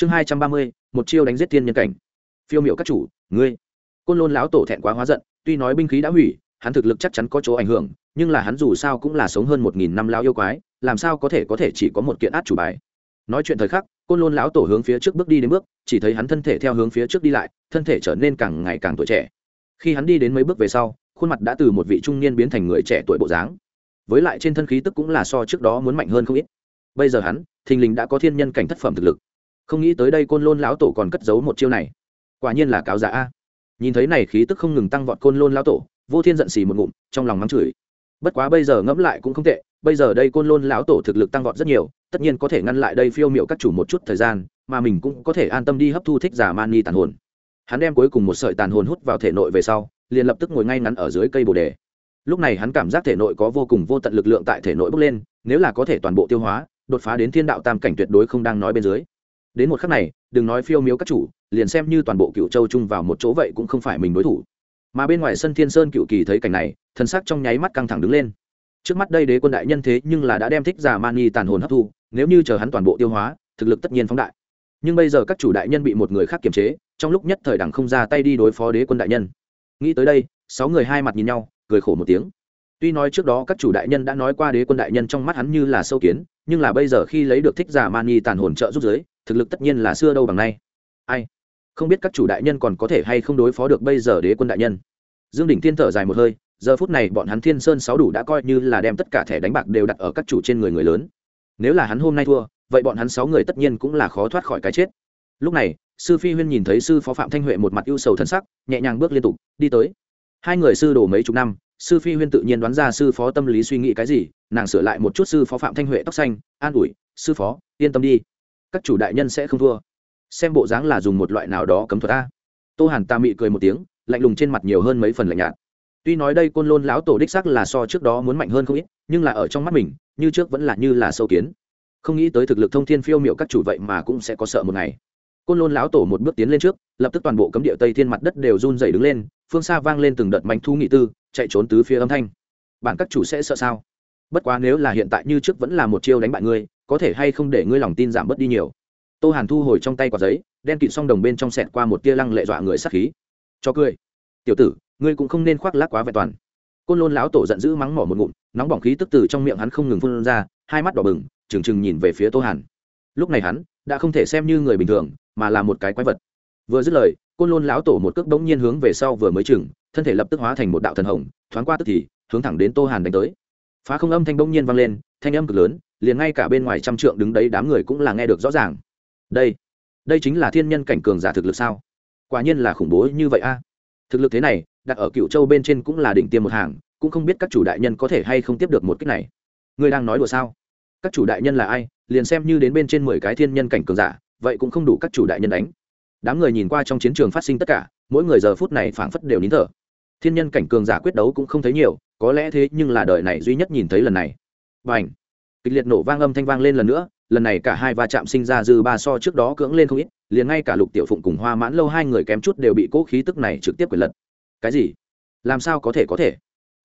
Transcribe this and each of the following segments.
chương hai trăm ba mươi, một chiêu đánh giết thiên nhân cảnh. Phiêu miệu các chủ, ngươi. Côn lôn lão tổ thẹn quá hóa giận, tuy nói binh khí đã hủy, hắn thực lực chắc chắn có chỗ ảnh hưởng, nhưng là hắn dù sao cũng là sống hơn một nghìn năm lao yêu quái, làm sao có thể có thể chỉ có một kiện át chủ bài. Nói chuyện thời khắc, côn lôn lão tổ hướng phía trước bước đi đến bước, chỉ thấy hắn thân thể theo hướng phía trước đi lại, thân thể trở nên càng ngày càng tuổi trẻ. Khi hắn đi đến mấy bước về sau, khuôn mặt đã từ một vị trung niên biến thành người trẻ tuổi bộ dáng. Với lại trên thân khí tức cũng là so trước đó muốn mạnh hơn không ít. Bây giờ hắn, thình lình đã có thiên nhân cảnh thất phẩm thực lực không nghĩ tới đây côn lôn lão tổ còn cất giấu một chiêu này. Quả nhiên là cáo giả a. Nhìn thấy này khí tức không ngừng tăng vọt côn lôn lão tổ, vô thiên giận xì một ngụm, trong lòng mắng chửi. Bất quá bây giờ ngẫm lại cũng không tệ, bây giờ đây côn lôn lão tổ thực lực tăng vọt rất nhiều, tất nhiên có thể ngăn lại đây phiêu miệu các chủ một chút thời gian, mà mình cũng có thể an tâm đi hấp thu thích giả mani tàn hồn. Hắn đem cuối cùng một sợi tàn hồn hút vào thể nội về sau, liền lập tức ngồi ngay ngắn ở dưới cây bồ đề. Lúc này hắn cảm giác thể nội có vô cùng vô tận lực lượng tại thể nội bốc lên, nếu là có thể toàn bộ tiêu hóa, đột phá đến thiên đạo tam cảnh tuyệt đối không đang nói bên dưới đến một khắc này, đừng nói phiêu miếu các chủ, liền xem như toàn bộ cựu châu chung vào một chỗ vậy cũng không phải mình đối thủ. Mà bên ngoài sân thiên sơn cựu kỳ thấy cảnh này thân sắc trong nháy mắt căng thẳng đứng lên. Trước mắt đây đế quân đại nhân thế nhưng là đã đem thích giả mani tàn hồn hấp thu, nếu như chờ hắn toàn bộ tiêu hóa, thực lực tất nhiên phóng đại. Nhưng bây giờ các chủ đại nhân bị một người khác kiềm chế, trong lúc nhất thời đẳng không ra tay đi đối phó đế quân đại nhân. Nghĩ tới đây, sáu người hai mặt nhìn nhau, cười khổ một tiếng. Tuy nói trước đó các chủ đại nhân đã nói qua đế quân đại nhân trong mắt hắn như là sâu kiến, nhưng là bây giờ khi lấy được thích giả mani tàn hồn trợ giúp giới thực lực tất nhiên là xưa đâu bằng nay. Ai? Không biết các chủ đại nhân còn có thể hay không đối phó được bây giờ đế quân đại nhân. Dương đỉnh thiên thở dài một hơi, giờ phút này bọn hắn thiên sơn sáu đủ đã coi như là đem tất cả thẻ đánh bạc đều đặt ở các chủ trên người người lớn. Nếu là hắn hôm nay thua, vậy bọn hắn sáu người tất nhiên cũng là khó thoát khỏi cái chết. Lúc này, sư phi huyên nhìn thấy sư phó phạm thanh huệ một mặt ưu sầu thân sắc, nhẹ nhàng bước liên tục, đi tới. Hai người sư đổ mấy chục năm, sư phi huyên tự nhiên đoán ra sư phó tâm lý suy nghĩ cái gì, nàng sửa lại một chút sư phó phạm thanh huệ tóc xanh, an ủi, sư phó, yên tâm đi các chủ đại nhân sẽ không thua. Xem bộ dáng là dùng một loại nào đó cấm thuật ta tô hàn ta mị cười một tiếng, lạnh lùng trên mặt nhiều hơn mấy phần lạnh nhạt. Tuy nói đây côn lôn lão tổ đích sắc là so trước đó muốn mạnh hơn không ít, nhưng là ở trong mắt mình, như trước vẫn là như là sâu kiến. Không nghĩ tới thực lực thông thiên phiêu miệu các chủ vậy mà cũng sẽ có sợ một ngày. Côn lôn lão tổ một bước tiến lên trước, lập tức toàn bộ cấm địa tây thiên mặt đất đều run dày đứng lên, phương xa vang lên từng đợt mánh thu nghị tư, chạy trốn tứ phía âm thanh. Bản các chủ sẽ sợ sao? Bất quá nếu là hiện tại như trước vẫn là một chiêu đánh bại ngươi có thể hay không để ngươi lòng tin giảm bớt đi nhiều. Tô hàn thu hồi trong tay quả giấy, đen kịt song đồng bên trong sẹt qua một tia lăng lệ dọa người sắc khí. Cho cười. Tiểu tử, ngươi cũng không nên khoác lác quá vẹn toàn. Côn lôn lão tổ giận dữ mắng mỏ một ngụm, nóng bỏng khí tức từ trong miệng hắn không ngừng phun ra, hai mắt đỏ bừng, trừng trừng nhìn về phía tô hàn. Lúc này hắn đã không thể xem như người bình thường, mà là một cái quái vật. Vừa dứt lời, côn lôn lão tổ một cước bỗng nhiên hướng về sau vừa mới chừng, thân thể lập tức hóa thành một đạo thần hồng, thoáng qua tức thì hướng thẳng đến tô hàn đánh tới. Phá không âm thanh bỗng nhiên vang lên, thanh âm cực lớn liền ngay cả bên ngoài trăm trượng đứng đấy đám người cũng là nghe được rõ ràng. Đây đây chính là thiên nhân cảnh cường giả thực lực sao? Quả nhiên là khủng bố như vậy a. Thực lực thế này, đặt ở cựu châu bên trên cũng là đỉnh tiêm một hàng, cũng không biết các chủ đại nhân có thể hay không tiếp được một cách này. Ngươi đang nói đùa sao? Các chủ đại nhân là ai? Liền xem như đến bên trên mười cái thiên nhân cảnh cường giả, vậy cũng không đủ các chủ đại nhân đánh. Đám người nhìn qua trong chiến trường phát sinh tất cả, mỗi người giờ phút này phảng phất đều nín thở. Thiên nhân cảnh cường giả quyết đấu cũng không thấy nhiều, có lẽ thế nhưng là đời này duy nhất nhìn thấy lần này. Và ảnh kịch liệt nổ vang âm thanh vang lên lần nữa, lần này cả hai va chạm sinh ra dư ba so trước đó cưỡng lên không ít, liền ngay cả lục tiểu phụng cùng hoa mãn lâu hai người kém chút đều bị cố khí tức này trực tiếp quyền lật. Cái gì? Làm sao có thể có thể?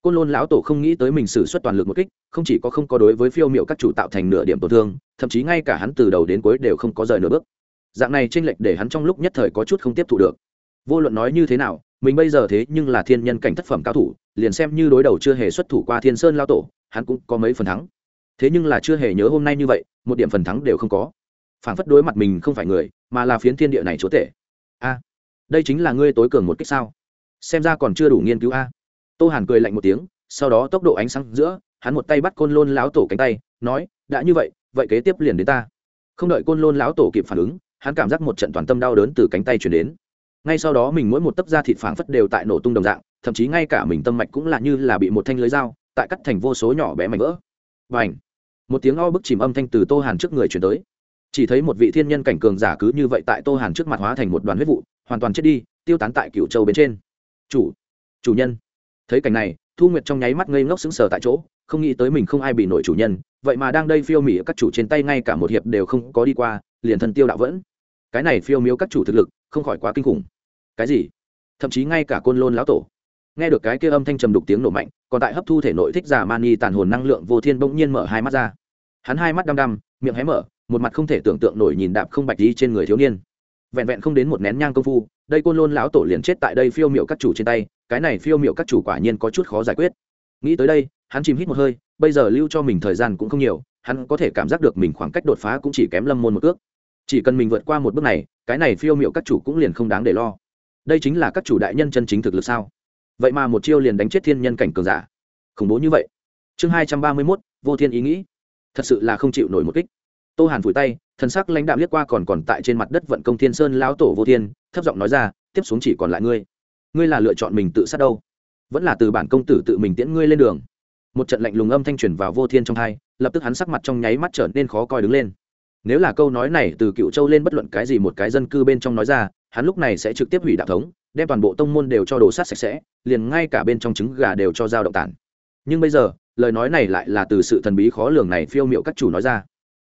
Côn lôn lão tổ không nghĩ tới mình xử suất toàn lực một kích, không chỉ có không có đối với phiêu m i ệ u các chủ tạo thành nửa điểm tổn thương, thậm chí ngay cả hắn từ đầu đến cuối đều không có rời nửa bước. Dạng này tranh lệch để hắn trong lúc nhất thời có chút không tiếp thu được. Vô luận nói như thế nào, mình bây giờ thế nhưng là thiên nhân cảnh thất phẩm cao thủ, liền xem như đối đầu chưa hề xuất thủ qua thiên sơn lao tổ, hắn cũng có mấy phần thắng thế nhưng là chưa hề nhớ hôm nay như vậy, một điểm phần thắng đều không có. Phản phất đối mặt mình không phải người, mà là phiến thiên địa này chúa tể. A, đây chính là ngươi tối cường một cách sao? Xem ra còn chưa đủ nghiên cứu a. Tô hàn cười lạnh một tiếng, sau đó tốc độ ánh sáng giữa, hắn một tay bắt côn lôn lão tổ cánh tay, nói, đã như vậy vậy kế tiếp liền đến ta. Không đợi côn lôn lão tổ kịp phản ứng, hắn cảm giác một trận toàn tâm đau đớn từ cánh tay chuyển đến. Ngay sau đó mình mỗi một tấc da thịt phảng phất đều tại nổ tung đồng dạng, thậm chí ngay cả mình tâm mạch cũng là như là bị một thanh lưới dao, tại cắt thành vô số nhỏ bé mảnh vỡ. Và ảnh một tiếng o bức chìm âm thanh từ tô hàn trước người chuyển tới chỉ thấy một vị thiên nhân cảnh cường giả cứ như vậy tại tô hàn trước mặt hóa thành một đoàn huyết vụ hoàn toàn chết đi tiêu tán tại cựu châu bên trên chủ chủ nhân thấy cảnh này thu nguyệt trong nháy mắt ngây ngốc sững sờ tại chỗ không nghĩ tới mình không ai bị nổi chủ nhân vậy mà đang đây phiêu mỹ các chủ trên tay ngay cả một hiệp đều không có đi qua liền thân tiêu đạo vẫn cái này phiêu miếu các chủ thực lực không khỏi quá kinh khủng cái gì thậm chí ngay cả côn lôn lão tổ nghe được cái kia âm thanh trầm đục tiếng nổ mạnh còn tại hấp thu thể nội thích giả mani tàn hồn năng lượng vô thiên bỗng nhiên mở hai mắt ra hắn hai mắt đăm đăm, miệng hé mở, một mặt không thể tưởng tượng nổi nhìn đạp không bạch đi trên người thiếu niên. Vẹn vẹn không đến một nén nhang công phu, đây côn lôn lão tổ liền chết tại đây phiêu miệu các chủ trên tay, cái này phiêu miệu các chủ quả nhiên có chút khó giải quyết. Nghĩ tới đây, hắn chìm hít một hơi, bây giờ lưu cho mình thời gian cũng không nhiều, hắn có thể cảm giác được mình khoảng cách đột phá cũng chỉ kém lâm môn một ước. Chỉ cần mình vượt qua một bước này, cái này phiêu miệu các chủ cũng liền không đáng để lo. Đây chính là các chủ đại nhân chân chính thực lực sao? Vậy mà một chiêu liền đánh chết thiên nhân cảnh cường giả. Khủng bố như vậy. Chương hai trăm ba mươi mốt, vô thiên ý nghĩ thật sự là không chịu nổi một kích. Tô hàn vùi tay, thần sắc lãnh đạm liếc qua còn còn tại trên mặt đất vận công thiên sơn lão tổ vô thiên, thấp giọng nói ra, tiếp xuống chỉ còn lại ngươi. Ngươi là lựa chọn mình tự sát đâu? Vẫn là từ bản công tử tự mình tiễn ngươi lên đường. Một trận lạnh lùng âm thanh truyền vào vô thiên trong hai, lập tức hắn sắc mặt trong nháy mắt trở nên khó coi đứng lên. Nếu là câu nói này từ cựu châu lên bất luận cái gì một cái dân cư bên trong nói ra, hắn lúc này sẽ trực tiếp hủy đạo thống, đem toàn bộ tông môn đều cho đồ sát sạch sẽ, liền ngay cả bên trong trứng gà đều cho dao động tản nhưng bây giờ lời nói này lại là từ sự thần bí khó lường này phiêu miệu các chủ nói ra.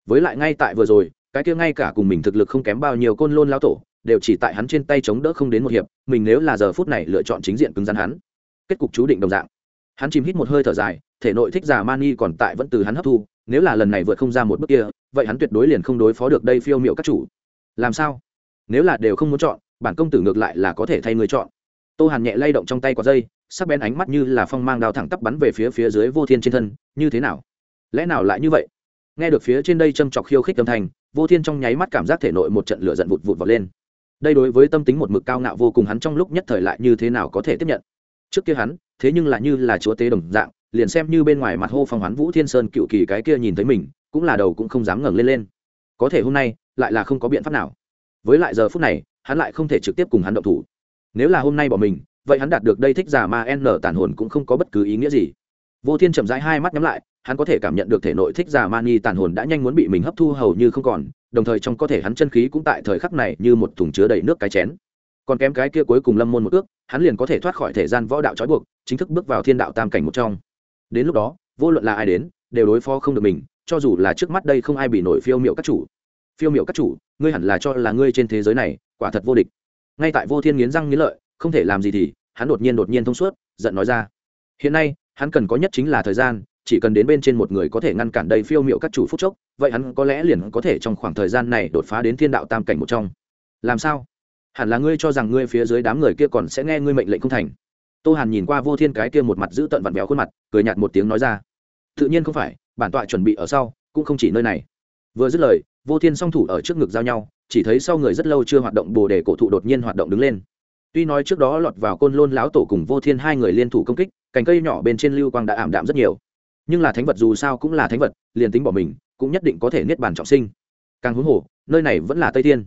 Với lại ngay tại vừa rồi, cái kia ngay cả cùng mình thực lực không kém bao nhiêu côn lôn lao tổ, đều chỉ tại hắn trên tay chống đỡ không đến một hiệp, mình nếu là giờ phút này lựa chọn chính diện cứng rắn hắn, kết cục chú định đồng dạng. Hắn chìm hít một hơi thở dài, thể nội thích già mani còn tại vẫn từ hắn hấp thu, nếu là lần này vượt không ra một bước kia, vậy hắn tuyệt đối liền không đối phó được đây phiêu miệu các chủ. Làm sao? Nếu là đều không muốn chọn, bản công tử ngược lại là có thể thay người chọn. Tô hàn nhẹ lay động trong tay quả dây sắc bén ánh mắt như là phong mang đao thẳng tắp bắn về phía phía dưới vô thiên trên thân, như thế nào? Lẽ nào lại như vậy? Nghe được phía trên đây châm chọc khiêu khích âm thanh, vô thiên trong nháy mắt cảm giác thể nội một trận lửa giận vụt vụt vọt lên. Đây đối với tâm tính một mực cao ngạo vô cùng hắn trong lúc nhất thời lại như thế nào có thể tiếp nhận? Trước kia hắn, thế nhưng là như là chúa tế đồng dạng, liền xem như bên ngoài mặt hô phong hoán vũ thiên sơn cựu kỳ cái kia nhìn thấy mình, cũng là đầu cũng không dám ngẩng lên lên. Có thể hôm nay, lại là không có biện pháp nào. Với lại giờ phút này, hắn lại không thể trực tiếp cùng hắn động thủ. Nếu là hôm nay bỏ mình vậy hắn đạt được đây thích giả ma n tàn hồn cũng không có bất cứ ý nghĩa gì. Vô thiên chậm rãi hai mắt nhắm lại, hắn có thể cảm nhận được thể nội thích giả mani tàn hồn đã nhanh muốn bị mình hấp thu hầu như không còn, đồng thời trong có thể hắn chân khí cũng tại thời khắc này như một thùng chứa đầy nước cái chén. Còn kém cái kia cuối cùng lâm môn một ước, hắn liền có thể thoát khỏi thể gian võ đạo trói buộc, chính thức bước vào thiên đạo tam cảnh một trong. Đến lúc đó, vô luận là ai đến, đều đối phó không được mình, cho dù là trước mắt đây không ai bị nổi phiêu miệu các chủ. Phiêu miệu các chủ, ngươi hẳn là cho là ngươi trên thế giới này, quả thật vô địch. Ngay tại vô thiên nghiến răng nghiến lợi không thể làm gì thì, hắn đột nhiên đột nhiên thông suốt, giận nói ra. Hiện nay, hắn cần có nhất chính là thời gian, chỉ cần đến bên trên một người có thể ngăn cản đầy phiêu miệu các chủ phúc chốc, vậy hắn có lẽ liền có thể trong khoảng thời gian này đột phá đến thiên đạo tam cảnh một trong. Làm sao? Hẳn là ngươi cho rằng ngươi phía dưới đám người kia còn sẽ nghe ngươi mệnh lệnh không thành. Tô hàn nhìn qua vô thiên cái kia một mặt giữ tận vặn béo khuôn mặt, cười nhạt một tiếng nói ra. Tự nhiên không phải, bản tọa chuẩn bị ở sau, cũng không chỉ nơi này. Vừa dứt lời, vô thiên song thủ ở trước ngực giao nhau, chỉ thấy sau người rất lâu chưa hoạt động bồ đề cổ thụ đột nhiên hoạt động đứng lên tuy nói trước đó lọt vào côn lôn lão tổ cùng vô thiên hai người liên thủ công kích, cành cây nhỏ bên trên lưu quang đã ảm đạm rất nhiều. Nhưng là thánh vật dù sao cũng là thánh vật, liền tính bỏ mình, cũng nhất định có thể niết bàn trọng sinh. Càng huống hồ, nơi này vẫn là tây thiên.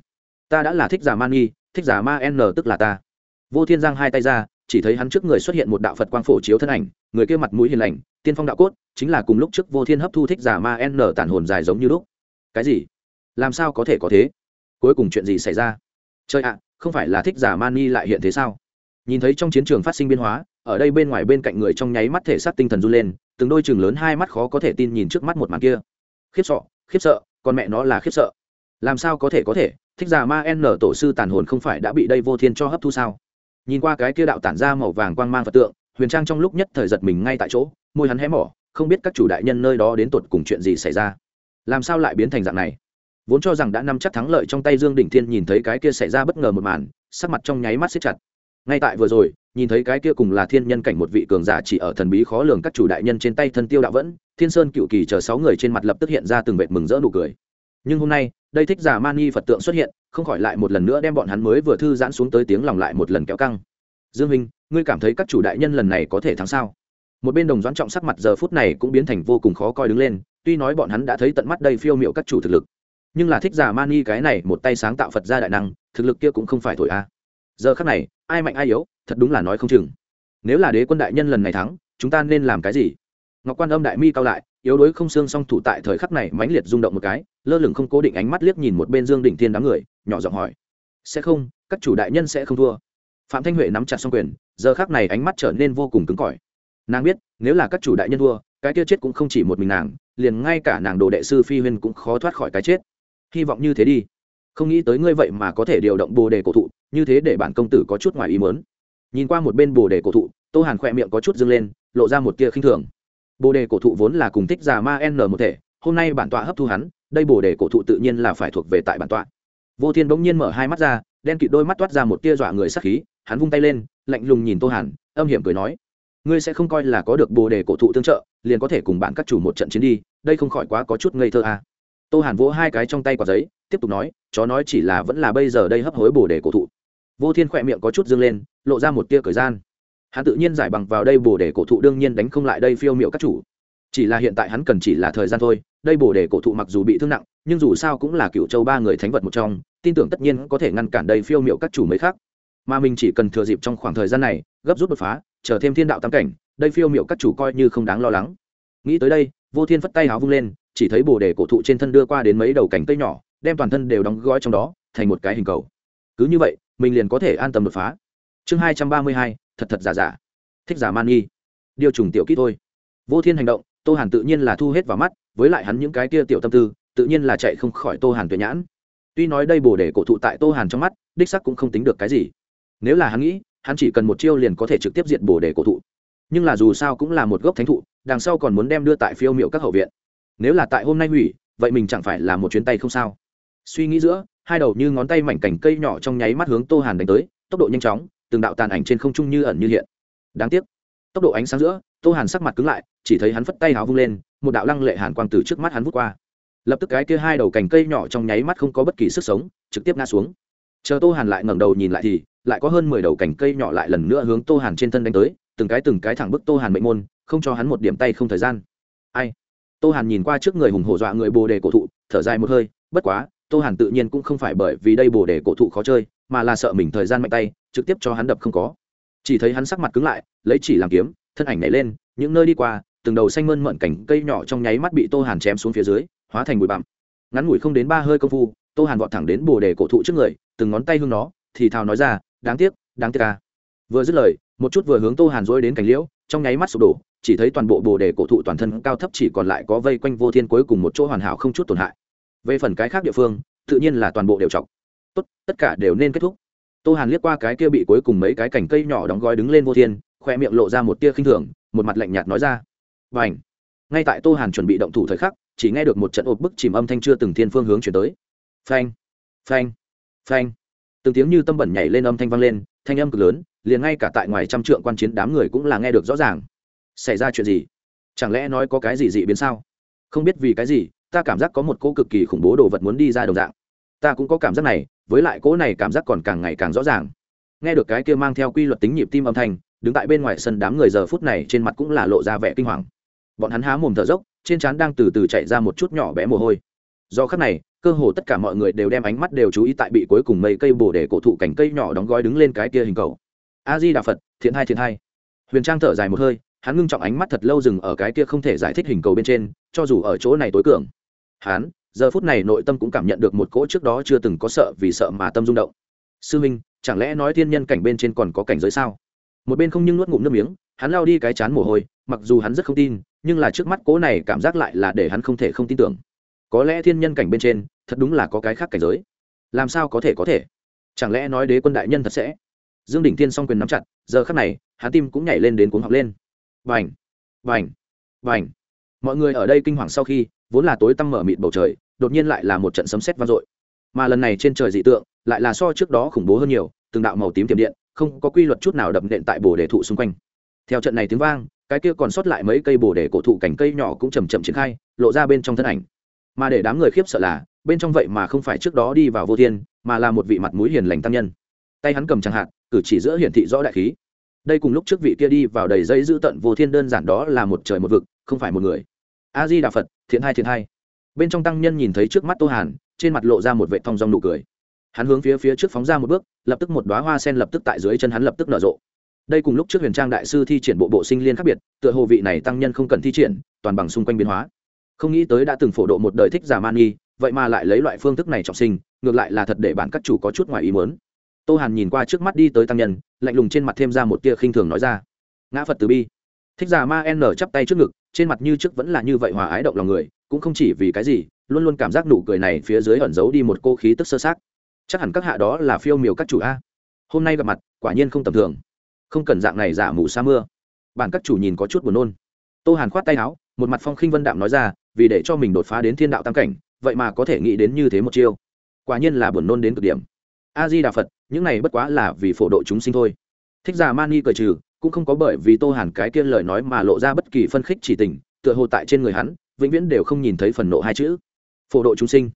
Ta đã là thích giả man nghi, thích giả ma n tức là ta. Vô thiên giang hai tay ra, chỉ thấy hắn trước người xuất hiện một đạo phật quang phổ chiếu thân ảnh, người kia mặt mũi hiền lành, tiên phong đạo cốt, chính là cùng lúc trước vô thiên hấp thu thích giả ma n tản hồn dài giống như lúc. Cái gì? Làm sao có thể có thế? Cuối cùng chuyện gì xảy ra? Trời ạ, không phải là thích giả mani lại hiện thế sao? Nhìn thấy trong chiến trường phát sinh biến hóa, ở đây bên ngoài bên cạnh người trong nháy mắt thể xác tinh thần run lên, từng đôi chừng lớn hai mắt khó có thể tin nhìn trước mắt một màn kia. Khiếp sọ khiếp sợ, con mẹ nó là khiếp sợ. Làm sao có thể có thể, thích giả ma n tổ sư tàn hồn không phải đã bị đây vô thiên cho hấp thu sao? Nhìn qua cái kia đạo tản ra màu vàng quang mang phật tượng, huyền trang trong lúc nhất thời giật mình ngay tại chỗ, môi hắn hé mỏ, không biết các chủ đại nhân nơi đó đến tột cùng chuyện gì xảy ra. Làm sao lại biến thành dạng này? Vốn cho rằng đã nắm chắc thắng lợi trong tay dương đỉnh thiên nhìn thấy cái kia xảy ra bất ngờ một màn, sắc mặt trong nháy mắt xếp chặt. Ngay tại vừa rồi, nhìn thấy cái kia cùng là thiên nhân cảnh một vị cường giả chỉ ở thần bí khó lường các chủ đại nhân trên tay thân tiêu đạo vẫn, thiên sơn cựu kỳ chờ sáu người trên mặt lập tức hiện ra từng vệt mừng rỡ nụ cười. Nhưng hôm nay, đây thích giả mani phật tượng xuất hiện, không khỏi lại một lần nữa đem bọn hắn mới vừa thư giãn xuống tới tiếng lòng lại một lần kéo căng. Dương minh, ngươi cảm thấy các chủ đại nhân lần này có thể thắng sao? Một bên đồng doãn trọng sắc mặt giờ phút này cũng biến thành vô cùng khó coi đứng lên, tuy nói bọn hắn đã thấy tận mắt đây phiêu miệu các chủ thực lực nhưng là thích giả mani cái này một tay sáng tạo phật gia đại năng, thực lực kia cũng không phải thổi a. Giờ khắc này, ai mạnh ai yếu, thật đúng là nói không chừng. Nếu là đế quân đại nhân lần này thắng, chúng ta nên làm cái gì? Ngọc quan âm đại mi cao lại, yếu đuối không xương song thủ tại thời khắc này mãnh liệt rung động một cái, lơ lửng không cố định ánh mắt liếc nhìn một bên dương đỉnh thiên đám người, nhỏ giọng hỏi. Sẽ không, các chủ đại nhân sẽ không thua. Phạm thanh huệ nắm chặt xong quyền, giờ khắc này ánh mắt trở nên vô cùng cứng cỏi. Nàng biết, nếu là các chủ đại nhân thua, cái kia chết cũng không chỉ một mình nàng, liền ngay cả nàng đồ đệ sư phi huyên cũng khó thoát khỏi cái chết hy vọng như thế đi. Không nghĩ tới ngươi vậy mà có thể điều động bồ đề cổ thụ, như thế để bản công tử có chút ngoài ý mớn nhìn qua một bên bồ đề cổ thụ, tô hàn khỏe miệng có chút dâng lên, lộ ra một tia khinh thường. Bồ đề cổ thụ vốn là cùng thích già ma n một thể, hôm nay bản tọa hấp thu hắn, đây bồ đề cổ thụ tự nhiên là phải thuộc về tại bản tọa. Vô thiên bỗng nhiên mở hai mắt ra, đen kịt đôi mắt toát ra một tia dọa người sắc khí, hắn vung tay lên, lạnh lùng nhìn tô hàn, âm hiểm cười nói, ngươi sẽ không coi là có được bồ đề cổ thụ tương trợ, liền có thể cùng bạn các chủ một trận chiến đi, đây không khỏi quá có chút ngây thơ à tô hàn vỗ hai cái trong tay quả giấy, tiếp tục nói, chó nói chỉ là vẫn là bây giờ đây hấp hối bồ đề cổ thụ. Vô thiên khỏe miệng có chút dâng lên, lộ ra một tia cởi gian. Hắn tự nhiên giải bằng vào đây bồ đề cổ thụ đương nhiên đánh không lại đây phiêu miệu các chủ. Chỉ là hiện tại hắn cần chỉ là thời gian thôi, đây bồ đề cổ thụ mặc dù bị thương nặng, nhưng dù sao cũng là cựu châu ba người thánh vật một trong, tin tưởng tất nhiên có thể ngăn cản đây phiêu miệu các chủ mấy khác. Mà mình chỉ cần thừa dịp trong khoảng thời gian này, gấp rút đột phá, chờ thêm thiên đạo tam cảnh, đây phiêu miệu các chủ coi như không đáng lo lắng. Nghĩ tới đây, vô thiên phất tay háo vung lên chỉ thấy bồ đề cổ thụ trên thân đưa qua đến mấy đầu cành cây nhỏ, đem toàn thân đều đóng gói trong đó, thành một cái hình cầu. Cứ như vậy, mình liền có thể an tâm đột phá. Chương hai trăm ba mươi hai, thật thật giả giả. Thích giả man nghi. Điều trùng tiểu kỹ thôi. Vô thiên hành động, tô hàn tự nhiên là thu hết vào mắt, với lại hắn những cái kia tiểu tâm tư, tự nhiên là chạy không khỏi tô hàn tuyệt nhãn. Tuy nói đây bồ đề cổ thụ tại tô hàn trong mắt, đích sắc cũng không tính được cái gì. Nếu là hắn nghĩ, hắn chỉ cần một chiêu liền có thể trực tiếp diện bồ đề cổ thụ. Nhưng là dù sao cũng là một gốc thánh thụ, đằng sau còn muốn đem đưa tại phiêu miệu các hậu viện nếu là tại hôm nay hủy, vậy mình chẳng phải là một chuyến tay không sao. Suy nghĩ giữa, hai đầu như ngón tay mảnh cành cây nhỏ trong nháy mắt hướng tô hàn đánh tới, tốc độ nhanh chóng, từng đạo tàn ảnh trên không trung như ẩn như hiện. Đáng tiếc, tốc độ ánh sáng giữa, tô hàn sắc mặt cứng lại, chỉ thấy hắn phất tay háo vung lên, một đạo lăng lệ hàn quang từ trước mắt hắn vút qua. Lập tức cái kia hai đầu cành cây nhỏ trong nháy mắt không có bất kỳ sức sống, trực tiếp ngã xuống. Chờ tô hàn lại ngẩng đầu nhìn lại thì, lại có hơn mười đầu cành cây nhỏ lại lần nữa hướng tô hàn trên thân đánh tới, từng cái từng cái thẳng bức tô hàn mệnh môn, không cho hắn một điểm tay không thời gian. Ai? Tô hàn nhìn qua trước người hùng hổ dọa người bồ đề cổ thụ, thở dài một hơi, bất quá, tô hàn tự nhiên cũng không phải bởi vì đây bồ đề cổ thụ khó chơi, mà là sợ mình thời gian mạnh tay, trực tiếp cho hắn đập không có. Chỉ thấy hắn sắc mặt cứng lại, lấy chỉ làm kiếm, thân ảnh nhảy lên, những nơi đi qua, từng đầu xanh mơn mận cảnh cây nhỏ trong nháy mắt bị tô hàn chém xuống phía dưới, hóa thành bụi bặm. Ngắn ngủi không đến ba hơi công phu, tô hàn vọt thẳng đến bồ đề cổ thụ trước người, từng ngón tay hương nó, thì thào nói ra, đáng tiếc đáng tiếc ca vừa dứt lời, một chút vừa hướng tô hàn dỗi đến cành liễu, trong nháy mắt sụp đổ chỉ thấy toàn bộ bồ đề cổ thụ toàn thân cao thấp chỉ còn lại có vây quanh vô thiên cuối cùng một chỗ hoàn hảo không chút tổn hại. Về phần cái khác địa phương, tự nhiên là toàn bộ đều chọc. Tốt, tất cả đều nên kết thúc. Tô hàn liếc qua cái kia bị cuối cùng mấy cái cành cây nhỏ đóng gói đứng lên vô thiên khoe miệng lộ ra một tia khinh thường, một mặt lạnh nhạt nói ra. Và ảnh ngay tại tô hàn chuẩn bị động thủ thời khắc, chỉ nghe được một trận ộp bức chìm âm thanh chưa từng thiên phương hướng chuyển tới. Phanh! Phanh! Phanh! Từng tiếng như tâm bẩn nhảy lên âm thanh vang lên, thanh âm cực lớn, liền ngay cả tại ngoài trăm trượng quan chiến đám người cũng là nghe được rõ ràng xảy ra chuyện gì? Chẳng lẽ nói có cái gì dị biến sao? Không biết vì cái gì, ta cảm giác có một cỗ cực kỳ khủng bố đồ vật muốn đi ra đồng dạng. Ta cũng có cảm giác này, với lại cỗ này cảm giác còn càng ngày càng rõ ràng. Nghe được cái kia mang theo quy luật tính nhịp tim âm thanh, đứng tại bên ngoài sân đám người giờ phút này trên mặt cũng là lộ ra vẻ kinh hoàng. Bọn hắn há mồm thở dốc, trên trán đang từ từ chạy ra một chút nhỏ bé mồ hôi. Do khắc này, cơ hồ tất cả mọi người đều đem ánh mắt đều chú ý tại bị cuối cùng mây cây bồ để cổ thụ cành cây nhỏ đóng gói đứng lên cái kia hình cầu. A di đà phật, thiện hai thiện hai huyền trang thở dài một hơi hắn ngưng trọng ánh mắt thật lâu dừng ở cái kia không thể giải thích hình cầu bên trên, cho dù ở chỗ này tối cường. Hắn, giờ phút này nội tâm cũng cảm nhận được một cỗ trước đó chưa từng có sợ vì sợ mà tâm rung động. Sư minh, chẳng lẽ nói thiên nhân cảnh bên trên còn có cảnh giới sao? Một bên không nhưng nuốt ngụm nước miếng, hắn lao đi cái chán mồ hôi, mặc dù hắn rất không tin, nhưng là trước mắt cố này cảm giác lại là để hắn không thể không tin tưởng. Có lẽ thiên nhân cảnh bên trên, thật đúng là có cái khác cảnh giới. Làm sao có thể có thể? Chẳng lẽ nói đế quân đại nhân thật sẽ? Dương đỉnh thiên s o n g quyền nắm chặt, giờ khắc này, hắn tim cũng nhảy lên đến cuốn học lên vành vành vành mọi người ở đây kinh hoàng sau khi, vốn là tối tăm mở mịt bầu trời, đột nhiên lại là một trận sấm sét vang dội. Mà lần này trên trời dị tượng, lại là so trước đó khủng bố hơn nhiều, từng đạo màu tím tiềm điện, không có quy luật chút nào đập nện tại bồ đề thụ xung quanh. Theo trận này tiếng vang, cái kia còn sót lại mấy cây bồ đề cổ thụ cành cây nhỏ cũng chầm chậm triển khai, lộ ra bên trong thân ảnh. Mà để đám người khiếp sợ là, bên trong vậy mà không phải trước đó đi vào vô thiên, mà là một vị mặt mũi hiền lành tăng nhân. Tay hắn cầm chẳng hạn, cử chỉ giữa hiển thị rõ đại khí đây cùng lúc trước vị kia đi vào đầy dây giữ tận vô thiên đơn giản đó là một trời một vực, không phải một người. A di đà phật thiện hai thiện hai. Bên trong tăng nhân nhìn thấy trước mắt tô hàn, trên mặt lộ ra một vệ thong dong nụ cười. Hắn hướng phía phía trước phóng ra một bước, lập tức một đoá hoa sen lập tức tại dưới chân hắn lập tức nở rộ. Đây cùng lúc trước huyền trang đại sư thi triển bộ bộ sinh liên khác biệt, tựa hồ vị này tăng nhân không cần thi triển, toàn bằng xung quanh biến hóa. Không nghĩ tới đã từng phổ độ một đời thích giả man nghi, vậy mà lại lấy loại phương thức này trọng sinh, ngược lại là thật để bản các chủ có chút ngoài ý muốn tô hàn nhìn qua trước mắt đi tới tăng nhân, lạnh lùng trên mặt thêm ra một tia khinh thường nói ra. Ngã phật từ bi. Thích giả ma n chắp tay trước ngực, trên mặt như trước vẫn là như vậy hòa ái động lòng người, cũng không chỉ vì cái gì, luôn luôn cảm giác nụ cười này phía dưới ẩn giấu đi một cô khí tức sơ sát chắc hẳn các hạ đó là phiêu miều các chủ a. Hôm nay gặp mặt, quả nhiên không tầm thường. Không cần dạng này giả mù sa mưa. Bản các chủ nhìn có chút buồn nôn. Tô hàn khoát tay áo, một mặt phong khinh vân đạm nói ra, vì để cho mình đột phá đến thiên đạo tam cảnh, vậy mà có thể nghĩ đến như thế một chiêu. Quả nhiên là buồn nôn đến cực điểm a di đà phật, những này bất quá là vì phổ độ chúng sinh thôi. Thích giả mani cười trừ, cũng không có bởi vì tô hàn cái kia lời nói mà lộ ra bất kỳ phân khích chỉ tình, tựa hồ tại trên người hắn, vĩnh viễn đều không nhìn thấy phần nộ hai chữ. Phổ độ chúng sinh.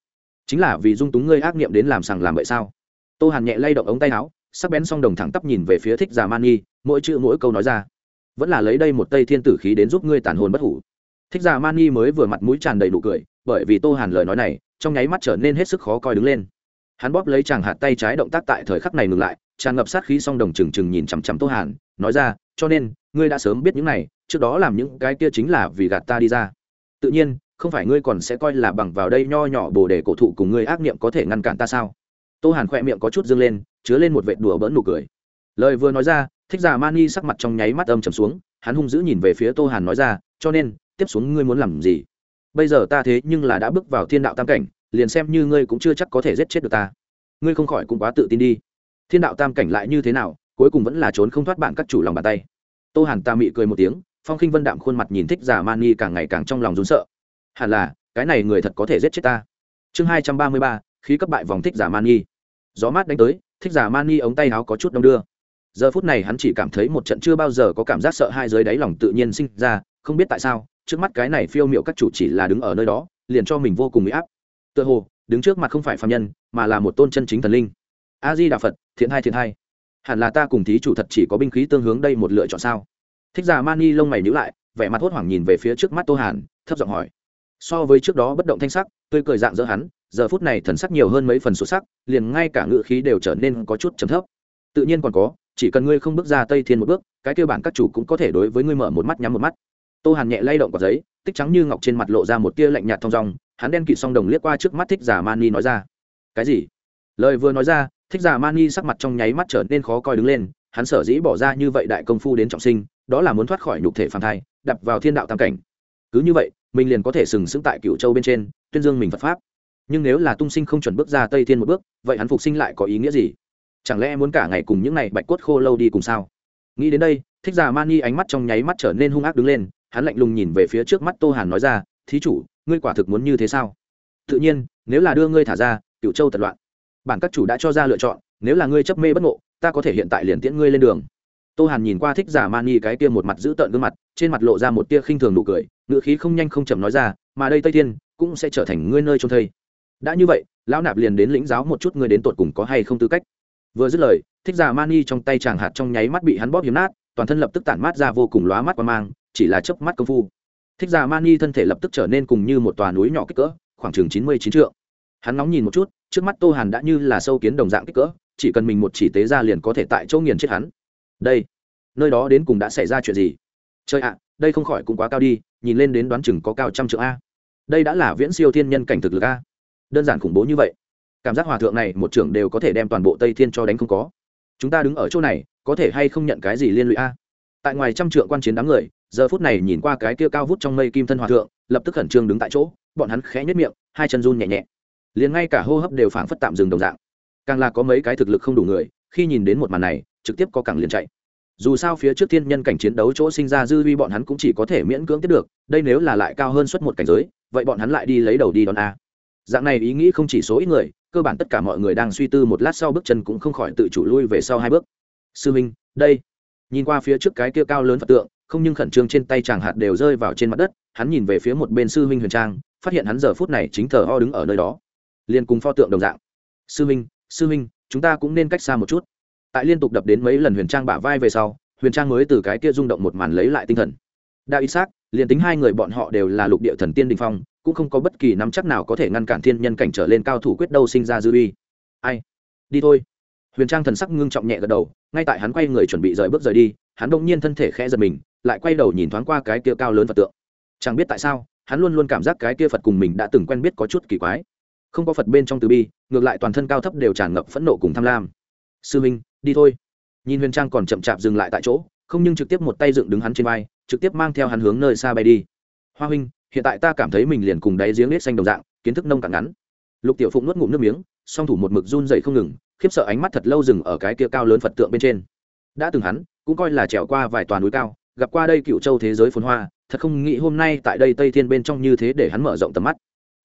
Chính là vì dung túng ngươi ác niệm đến làm sằng làm vậy sao? Tô hàn nhẹ lay động ống tay áo, sắc bén song đồng thẳng tắp nhìn về phía thích giả mani, mỗi chữ mỗi câu nói ra. Vẫn là lấy đây một tây thiên tử khí đến giúp ngươi tàn hồn bất hủ. Thích giả mani mới vừa mặt mũi tràn đầy nụ cười, bởi vì tô hàn lời nói này, trong nháy mắt trở nên hết sức khó coi đứng lên hắn bóp lấy chàng hạt tay trái động tác tại thời khắc này ngừng lại tràn ngập sát khí song đồng trừng trừng nhìn chằm chằm tô hàn, nói ra, cho nên, ngươi đã sớm biết những này, trước đó làm những cái kia chính là vì gạt ta đi ra. Tự nhiên, không phải ngươi còn sẽ coi là bằng vào đây nho nhỏ bồ đề cổ thụ cùng ngươi ác niệm có thể ngăn cản ta sao? Tô hàn khỏe miệng có chút dâng lên, chứa lên một vệt đùa bỡn nụ cười. Lời vừa nói ra, thích giả mani sắc mặt trong nháy mắt âm trầm xuống, hắn hung dữ nhìn về phía tô hàn nói ra, cho nên, tiếp xuống ngươi muốn làm gì? Bây giờ ta thế nhưng là đã bước vào thiên đạo tam cảnh liền xem như ngươi cũng chưa chắc có thể giết chết được ta. Ngươi không khỏi cũng quá tự tin đi. Thiên đạo tam cảnh lại như thế nào, cuối cùng vẫn là trốn không thoát bạn các chủ lòng bàn tay. Tô hàn ta mị cười một tiếng, phong khinh vân đạm khuôn mặt nhìn thích giả mani càng ngày càng trong lòng rún sợ. Hẳn là, cái này người thật có thể giết chết ta. Chương hai trăm ba mươi ba, khí cấp bại vòng thích giả mani gió mát đánh tới, thích giả mani ống tay áo có chút đông đưa. Giờ phút này hắn chỉ cảm thấy một trận chưa bao giờ có cảm giác sợ hai dưới đáy lòng tự nhiên sinh ra, không biết tại sao, trước mắt cái này phiêu m i ệ u các chủ chỉ là đứng ở nơi đó, liền cho mình vô cùng bị áp tựa hồ, đứng trước mặt không phải phạm nhân, mà là một tôn chân chính thần linh. A di đà phật, thiện hai thiện hai. Hẳn là ta cùng thí chủ thật chỉ có binh khí tương hướng đây một lựa chọn sao? Thích giả mani lông mày nhữ lại, vẻ mặt hốt hoảng nhìn về phía trước mắt tô hàn, thấp giọng hỏi. So với trước đó bất động thanh sắc, tươi cười dạng dỡ hắn, giờ phút này thần sắc nhiều hơn mấy phần số sắc, liền ngay cả ngự khí đều trở nên có chút trầm thấp. Tự nhiên còn có, chỉ cần ngươi không bước ra tây thiên một bước, cái kêu bản các chủ cũng có thể đối với ngươi mở một mắt nhắm một mắt. Tô hàn nhẹ lay động quả giấy, tích trắng như ngọc trên mặt lộ ra một tia lạnh nhạt thong dong hắn đen kịt song đồng liếc qua trước mắt thích giả mani nói ra. Cái gì? Lời vừa nói ra, thích giả mani sắc mặt trong nháy mắt trở nên khó coi đứng lên, hắn sở dĩ bỏ ra như vậy đại công phu đến trọng sinh, đó là muốn thoát khỏi nhục thể phàm thai, đập vào thiên đạo tam cảnh. Cứ như vậy, mình liền có thể sừng sững tại cựu châu bên trên, tuyên dương mình phật pháp. Nhưng nếu là tung sinh không chuẩn bước ra tây thiên một bước, vậy hắn phục sinh lại có ý nghĩa gì? Chẳng lẽ muốn cả ngày cùng những này bạch quất khô lâu đi cùng sao? Nghĩ đến đây, thích giả mani ánh mắt trong nháy mắt trở nên hung ác đứng lên, hắn lạnh lùng nhìn về phía trước mắt tô hàn nói ra thí chủ, ngươi quả thực muốn như thế sao? Tự nhiên, nếu là đưa ngươi thả ra cựu châu tật loạn. Bản các chủ đã cho ra lựa chọn, nếu là ngươi chấp mê bất ngộ, ta có thể hiện tại liền tiễn ngươi lên đường. Tô hàn nhìn qua thích giả mani cái kia một mặt giữ tợn gương mặt, trên mặt lộ ra một tia khinh thường nụ cười ngự khí không nhanh không chậm nói ra, mà đây tây thiên, cũng sẽ trở thành ngươi nơi trông thây. Đã như vậy, lão nạp liền đến lĩnh giáo một chút ngươi đến tột cùng có hay không tư cách. Vừa dứt lời, thích giả mani trong tay chàng hạt trong nháy mắt bị hắn bóp hiếm nát, toàn thân lập tức tản mát ra vô cùng lóa mắt qua mang, chỉ là chớp mắt công phu thích giả mani thân thể lập tức trở nên cùng như một tòa núi nhỏ kích cỡ, khoảng chừng chín mươi chín trượng. Hắn nóng nhìn một chút, trước mắt tô hàn đã như là sâu kiến đồng dạng kích cỡ, chỉ cần mình một chỉ tế ra liền có thể tại chỗ nghiền chết hắn. Đây, nơi đó đến cùng đã xảy ra chuyện gì? Chơi ạ, đây không khỏi cũng quá cao đi, nhìn lên đến đoán chừng có cao trăm trượng a. Đây đã là viễn siêu thiên nhân cảnh thực lực a. Đơn giản khủng bố như vậy. Cảm giác hòa thượng này một trưởng đều có thể đem toàn bộ tây thiên cho đánh không có. Chúng ta đứng ở chỗ này, có thể hay không nhận cái gì liên lụy a? Tại ngoài trăm trượng quan chiến đám người giờ phút này nhìn qua cái kia cao vút trong mây kim thân hòa thượng, lập tức khẩn trương đứng tại chỗ, bọn hắn khẽ nhất miệng, hai chân run nhẹ nhẹ. Liền ngay cả hô hấp đều phảng phất tạm dừng đồng dạng. Càng là có mấy cái thực lực không đủ người, khi nhìn đến một màn này, trực tiếp có cẳng liền chạy. Dù sao phía trước thiên nhân cảnh chiến đấu chỗ sinh ra dư vi bọn hắn cũng chỉ có thể miễn cưỡng tiếp được, đây nếu là lại cao hơn suốt một cảnh giới, vậy bọn hắn lại đi lấy đầu đi đón a. Dạng này ý nghĩ không chỉ số ít người, cơ bản tất cả mọi người đang suy tư một lát sau bước chân cũng không khỏi tự chủ lui về sau hai bước. Sư minh, đây. Nhìn qua phía trước cái kia cao lớn phật tượng không nhưng khẩn trương trên tay chàng hạt đều rơi vào trên mặt đất, hắn nhìn về phía một bên sư minh huyền trang, phát hiện hắn giờ phút này chính thờ ho đứng ở nơi đó. Liền cùng pho tượng đồng dạng. Sư minh sư minh chúng ta cũng nên cách xa một chút. Tại liên tục đập đến mấy lần huyền trang bả vai về sau, huyền trang mới từ cái kia rung động một màn lấy lại tinh thần. Đạo ít xác liền tính hai người bọn họ đều là lục địa thần tiên đình phong, cũng không có bất kỳ nắm chắc nào có thể ngăn cản thiên nhân cảnh trở lên cao thủ quyết đâu sinh ra dư uy. Ai? Đi thôi. Huyền trang thần sắc ngưng trọng nhẹ gật đầu, ngay tại hắn quay người chuẩn bị rời bước rời đi, hắn đông nhiên thân thể khẽ giật mình lại quay đầu nhìn thoáng qua cái kia cao lớn phật tượng. Chẳng biết tại sao, hắn luôn luôn cảm giác cái kia phật cùng mình đã từng quen biết có chút kỳ quái. Không có phật bên trong từ bi, ngược lại toàn thân cao thấp đều tràn ngập phẫn nộ cùng tham lam. Sư minh đi thôi. Nhìn huyền trang còn chậm chạp dừng lại tại chỗ, không nhưng trực tiếp một tay dựng đứng hắn trên vai, trực tiếp mang theo hắn hướng nơi xa bay đi. Hoa huynh, hiện tại ta cảm thấy mình liền cùng đáy giếng nết xanh đồng dạng, kiến thức nông cạn ngắn. Lục tiểu phụng nuốt ngụm nước miếng, song thủ một mực run dậy không ngừng, khiếp sợ ánh mắt thật lâu dừng ở cái kia cao lớn phật tượng bên trên. Đã từng hắn, cũng coi là trèo qua vài toàn núi cao gặp qua đây cựu châu thế giới phồn hoa, thật không nghĩ hôm nay tại đây tây thiên bên trong như thế để hắn mở rộng tầm mắt.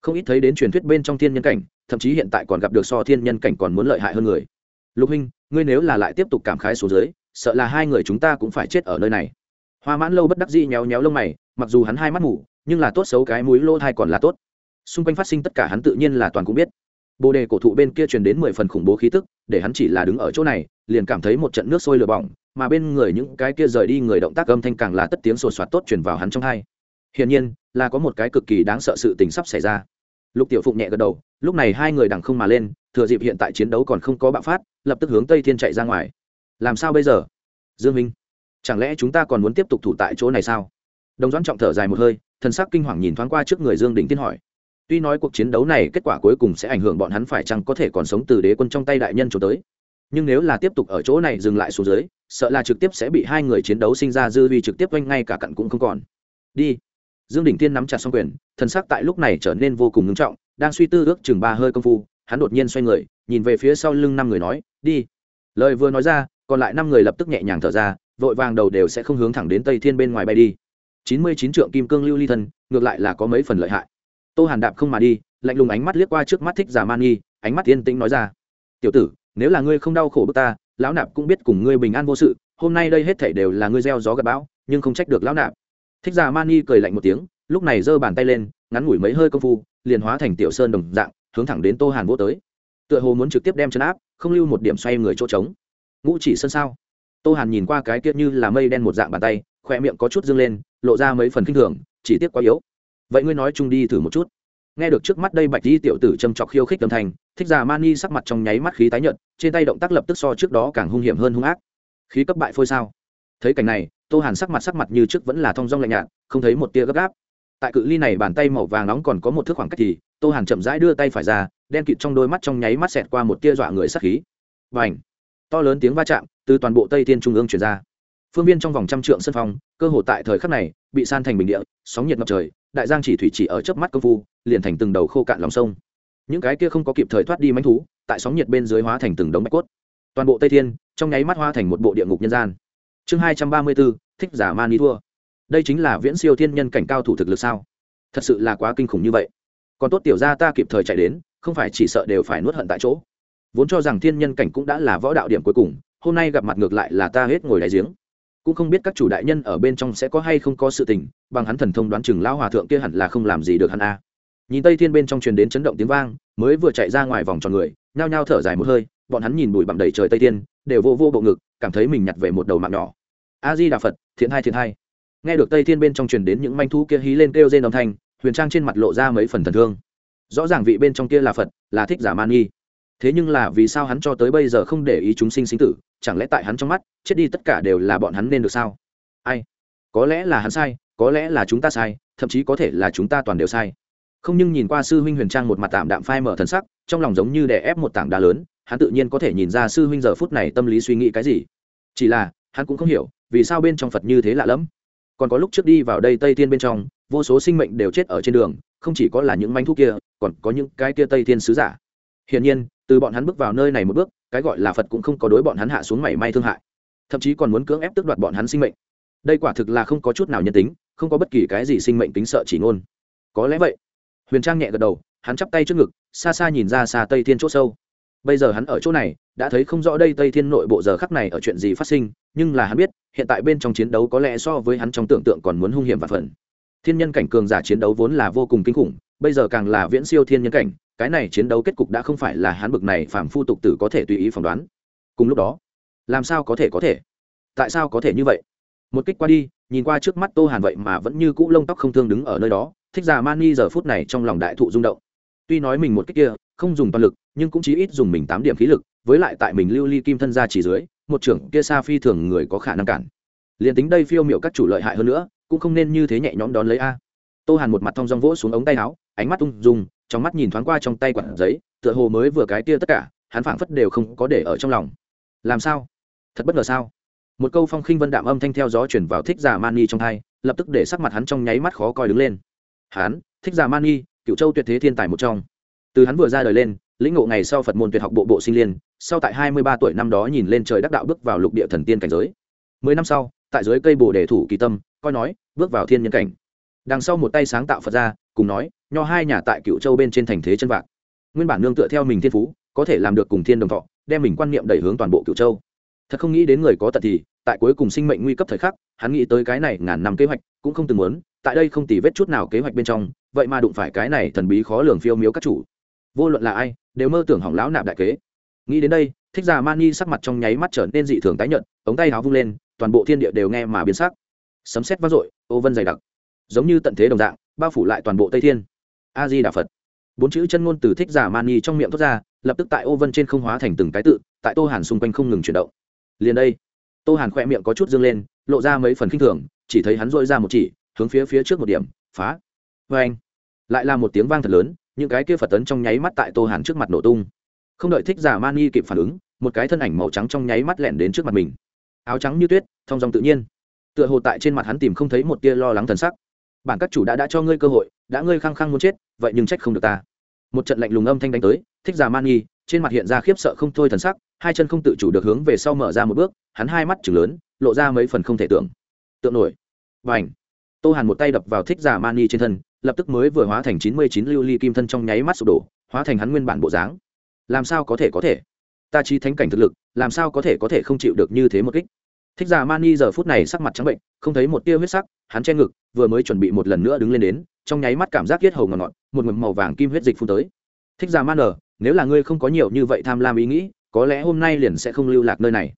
Không ít thấy đến truyền thuyết bên trong thiên nhân cảnh, thậm chí hiện tại còn gặp được so thiên nhân cảnh còn muốn lợi hại hơn người. Lục huynh, ngươi nếu là lại tiếp tục cảm khái số dưới, sợ là hai người chúng ta cũng phải chết ở nơi này. Hoa mãn lâu bất đắc dĩ nhéo nhéo lông mày, mặc dù hắn hai mắt ngủ nhưng là tốt xấu cái mũi lỗ thai còn là tốt. Xung quanh phát sinh tất cả hắn tự nhiên là toàn cũng biết. Bồ đề cổ thụ bên kia truyền đến mười phần khủng bố khí tức, để hắn chỉ là đứng ở chỗ này, liền cảm thấy một trận nước sôi lửa bỏng mà bên người những cái kia rời đi người động tác âm thanh càng là tất tiếng sột soạt tốt truyền vào hắn trong hai. Hiển nhiên, là có một cái cực kỳ đáng sợ sự tình sắp xảy ra. Lục tiểu phụng nhẹ gật đầu, lúc này hai người đằng không mà lên, thừa dịp hiện tại chiến đấu còn không có bạo phát, lập tức hướng tây thiên chạy ra ngoài. Làm sao bây giờ? Dương minh, chẳng lẽ chúng ta còn muốn tiếp tục thủ tại chỗ này sao? Đồng doãn trọng thở dài một hơi, thần sắc kinh hoàng nhìn thoáng qua trước người dương đình tiên hỏi. Tuy nói cuộc chiến đấu này kết quả cuối cùng sẽ ảnh hưởng bọn hắn phải chăng có thể còn sống từ đế quân trong tay đại nhân trốn tới nhưng nếu là tiếp tục ở chỗ này dừng lại xuống dưới, sợ là trực tiếp sẽ bị hai người chiến đấu sinh ra dư vi trực tiếp quanh ngay cả cặn cũng không còn. Đi. Dương đỉnh tiên nắm chặt xong quyền, thần sắc tại lúc này trở nên vô cùng ngưng trọng, đang suy tư ước chừng ba hơi công phu, hắn đột nhiên xoay người, nhìn về phía sau lưng năm người nói, đi. Lời vừa nói ra, còn lại năm người lập tức nhẹ nhàng thở ra, vội vàng đầu đều sẽ không hướng thẳng đến tây thiên bên ngoài bay đi. Chín mươi chín trượng kim cương lưu ly thân, ngược lại là có mấy phần lợi hại. Tô hàn đạp không mà đi, lạnh lùng ánh mắt liếc qua trước mắt thích giả man nghi ánh mắt yên tĩnh nói ra, tiểu tử nếu là ngươi không đau khổ bức ta, lão nạp cũng biết cùng ngươi bình an vô sự, hôm nay đây hết thảy đều là ngươi gieo gió gặp bão, nhưng không trách được lão nạp. Thích giả mani cười lạnh một tiếng, lúc này giơ bàn tay lên, ngắn ngủi mấy hơi công phu, liền hóa thành tiểu sơn đồng dạng, hướng thẳng đến tô hàn vô tới. Tựa hồ muốn trực tiếp đem chân áp, không lưu một điểm xoay người chỗ trống. Ngũ chỉ sân sao? Tô hàn nhìn qua cái kia như là mây đen một dạng bàn tay khoe miệng có chút dâng lên, lộ ra mấy phần kinh thường, chỉ tiếc quá yếu. Vậy ngươi nói chung đi thử một chút nghe được trước mắt đây bạch di tiểu tử châm chọc khiêu khích tâm thành thích già mani sắc mặt trong nháy mắt khí tái nhợt, trên tay động tác lập tức so trước đó càng hung hiểm hơn hung ác. Khí cấp bại phôi sao? Thấy cảnh này, tô hàn sắc mặt sắc mặt như trước vẫn là thong dong lạnh nhạt, không thấy một tia gấp gáp. Tại cự ly này bàn tay màu vàng nóng còn có một thước khoảng cách thì, tô hàn chậm rãi đưa tay phải ra, đen kịt trong đôi mắt trong nháy mắt xẹt qua một tia dọa người sắc khí. Vành to lớn tiếng va chạm từ toàn bộ tây thiên trung ương chuyển ra phương viên trong vòng trăm trượng sân phong, cơ hồ tại thời khắc này, bị san thành bình địa, sóng nhiệt ngập trời, đại giang chỉ thủy chỉ ở chớp mắt công phu, liền thành từng đầu khô cạn lòng sông. Những cái kia không có kịp thời thoát đi manh thú, tại sóng nhiệt bên dưới hóa thành từng đống bạch cốt. Toàn bộ tây thiên, trong nháy mắt hóa thành một bộ địa ngục nhân gian. Chương hai trăm ba mươi bốn, thích giả man đi thua. Đây chính là viễn siêu thiên nhân cảnh cao thủ thực lực sao? Thật sự là quá kinh khủng như vậy. Còn tốt tiểu ra ta kịp thời chạy đến, không phải chỉ sợ đều phải nuốt hận tại chỗ. Vốn cho rằng thiên nhân cảnh cũng đã là võ đạo điểm cuối cùng, hôm nay gặp mặt ngược lại là ta hết ngồi đáy giếng cũng không biết các chủ đại nhân ở bên trong sẽ có hay không có sự tình, bằng hắn thần thông đoán chừng lao hòa thượng kia hẳn là không làm gì được hắn a. Nhìn tây thiên bên trong truyền đến chấn động tiếng vang, mới vừa chạy ra ngoài vòng tròn người, nhao nhao thở dài một hơi, bọn hắn nhìn bụi bặm đầy trời tây thiên, đều vô vô bộ ngực, cảm thấy mình nhặt về một đầu mạng nhỏ. A di đà phật thiện hai thiện hai nghe được tây thiên bên trong truyền đến những manh thú kia hí lên kêu rên đồng thanh, huyền trang trên mặt lộ ra mấy phần thần thương. Rõ ràng vị bên trong kia là phật, là thích giả man nghi thế nhưng là vì sao hắn cho tới bây giờ không để ý chúng sinh sinh tử, chẳng lẽ tại hắn trong mắt, chết đi tất cả đều là bọn hắn nên được sao? Ai? Có lẽ là hắn sai, có lẽ là chúng ta sai, thậm chí có thể là chúng ta toàn đều sai. Không nhưng nhìn qua sư huynh huyền trang một mặt tạm đạm phai mở thần sắc, trong lòng giống như đè ép một tảng đá lớn, hắn tự nhiên có thể nhìn ra sư huynh giờ phút này tâm lý suy nghĩ cái gì. Chỉ là, hắn cũng không hiểu, vì sao bên trong phật như thế lạ lẫm. Còn có lúc trước đi vào đây tây thiên bên trong, vô số sinh mệnh đều chết ở trên đường, không chỉ có là những manh thuốc kia, còn có những cái kia tây thiên sứ giả. Hiển nhiên từ bọn hắn bước vào nơi này một bước, cái gọi là phật cũng không có đối bọn hắn hạ xuống mảy may thương hại, thậm chí còn muốn cưỡng ép tước đoạt bọn hắn sinh mệnh. Đây quả thực là không có chút nào nhân tính, không có bất kỳ cái gì sinh mệnh tính sợ chỉ ngôn. Có lẽ vậy. Huyền trang nhẹ gật đầu, hắn chắp tay trước ngực, xa xa nhìn ra xa tây thiên c h ỗ sâu. Bây giờ hắn ở chỗ này, đã thấy không rõ đây tây thiên nội bộ giờ khắc này ở chuyện gì phát sinh, nhưng là hắn biết, hiện tại bên trong chiến đấu có lẽ so với hắn trong tưởng tượng còn muốn hung hiểm và phần. Thiên nhân cảnh cường giả chiến đấu vốn là vô cùng kinh khủng, bây giờ càng là viễn siêu thiên nhân cảnh cái này chiến đấu kết cục đã không phải là hắn bực này phạm phu tục tử có thể tùy ý phỏng đoán. Cùng lúc đó, làm sao có thể có thể? Tại sao có thể như vậy? Một kích qua đi, nhìn qua trước mắt tô hàn vậy mà vẫn như cũ lông tóc không thương đứng ở nơi đó, thích già mani giờ phút này trong lòng đại thụ rung động. Tuy nói mình một kích kia, không dùng toàn lực, nhưng cũng chỉ ít dùng mình tám điểm khí lực, với lại tại mình lưu ly kim thân ra chỉ dưới, một trưởng kia xa phi thường người có khả năng cản. Liền tính đây phiêu miệu các chủ lợi hại hơn nữa, cũng không nên như thế nhẹ nhõm đón lấy a. Tô hàn một mặt thong dong vỗ xuống ống tay áo, ánh mắt ung dung trong mắt nhìn thoáng qua trong tay quản giấy, tựa hồ mới vừa cái kia tất cả, hắn phảng phất đều không có để ở trong lòng. Làm sao? Thật bất ngờ sao? Một câu phong khinh vân đạm âm thanh theo gió chuyển vào thích giả mani trong thai, lập tức để sắc mặt hắn trong nháy mắt khó coi đứng lên. Hắn, thích giả mani cựu châu tuyệt thế thiên tài một trong. Từ hắn vừa ra đời lên, lĩnh ngộ ngày sau phật môn tuyệt học bộ bộ sinh liên, sau tại hai mươi ba tuổi năm đó nhìn lên trời đắc đạo bước vào lục địa thần tiên cảnh giới. Mười năm sau, tại dưới cây bồ đề thủ kỳ tâm, coi nói, bước vào thiên nhân cảnh. Đằng sau một tay sáng tạo phật ra cùng nói, nho hai nhà tại cựu châu bên trên thành thế chân vạc. Nguyên bản nương tựa theo mình thiên phú, có thể làm được cùng thiên đồng thọ, đem mình quan niệm đẩy hướng toàn bộ cựu châu. Thật không nghĩ đến người có tật thì, tại cuối cùng sinh mệnh nguy cấp thời khắc, hắn nghĩ tới cái này ngàn năm kế hoạch, cũng không từng muốn, tại đây không tì vết chút nào kế hoạch bên trong, vậy mà đụng phải cái này thần bí khó lường phiêu miếu các chủ. Vô luận là ai, đều mơ tưởng hỏng lão nạp đại kế. Nghĩ đến đây, thích già mani sắc mặt trong nháy mắt trở nên dị thường tái nhợt, ống tay áo vung lên, toàn bộ thiên địa đều nghe mà biến sắc. Sấm sét vang dội, ô vân dày đặc. Giống như tận thế đồng dạng bao phủ lại toàn bộ tây thiên. A di đà phật. Bốn chữ chân ngôn từ thích giả mani trong miệng thốt ra, lập tức tại ô vân trên không hóa thành từng cái tự, tại tô hàn xung quanh không ngừng chuyển động. Liền đây, tô hàn khỏe miệng có chút dương lên, lộ ra mấy phần khinh thường, chỉ thấy hắn dội ra một chỉ, hướng phía phía trước một điểm, phá. Vê anh lại là một tiếng vang thật lớn, những cái kia phật tấn trong nháy mắt tại tô hàn trước mặt nổ tung. Không đợi thích giả mani kịp phản ứng, một cái thân ảnh màu trắng trong nháy mắt lẻn đến trước mặt mình. Áo trắng như tuyết, thong dòng tự nhiên. Tựa hồ tại trên mặt hắn tìm không thấy một tia lo lắng thần sắc bản các chủ đã đã cho ngươi cơ hội, đã ngươi khăng khăng muốn chết, vậy nhưng trách không được ta. Một trận lạnh lùng âm thanh đánh tới, thích giả man nghi, trên mặt hiện ra khiếp sợ không thôi thần sắc, hai chân không tự chủ được hướng về sau mở ra một bước, hắn hai mắt chừng lớn, lộ ra mấy phần không thể tưởng. Tượng nổi. Và ảnh tô hàn một tay đập vào thích giả man nghi trên thân, lập tức mới vừa hóa thành chín mươi chín lưu ly kim thân trong nháy mắt sụp đổ, hóa thành hắn nguyên bản bộ dáng. Làm sao có thể có thể? Ta chi thánh cảnh thực lực, làm sao có thể có thể không chịu được như thế một kích? Thích giả mani giờ phút này sắc mặt trắng bệnh, không thấy một tia huyết sắc, hắn che ngực, vừa mới chuẩn bị một lần nữa đứng lên đến, trong nháy mắt cảm giác yết hầu ngọt ngọt, một ngụm màu vàng kim huyết dịch phun tới. Thích giả man ở nếu là ngươi không có nhiều như vậy tham lam ý nghĩ, có lẽ hôm nay liền sẽ không lưu lạc nơi này.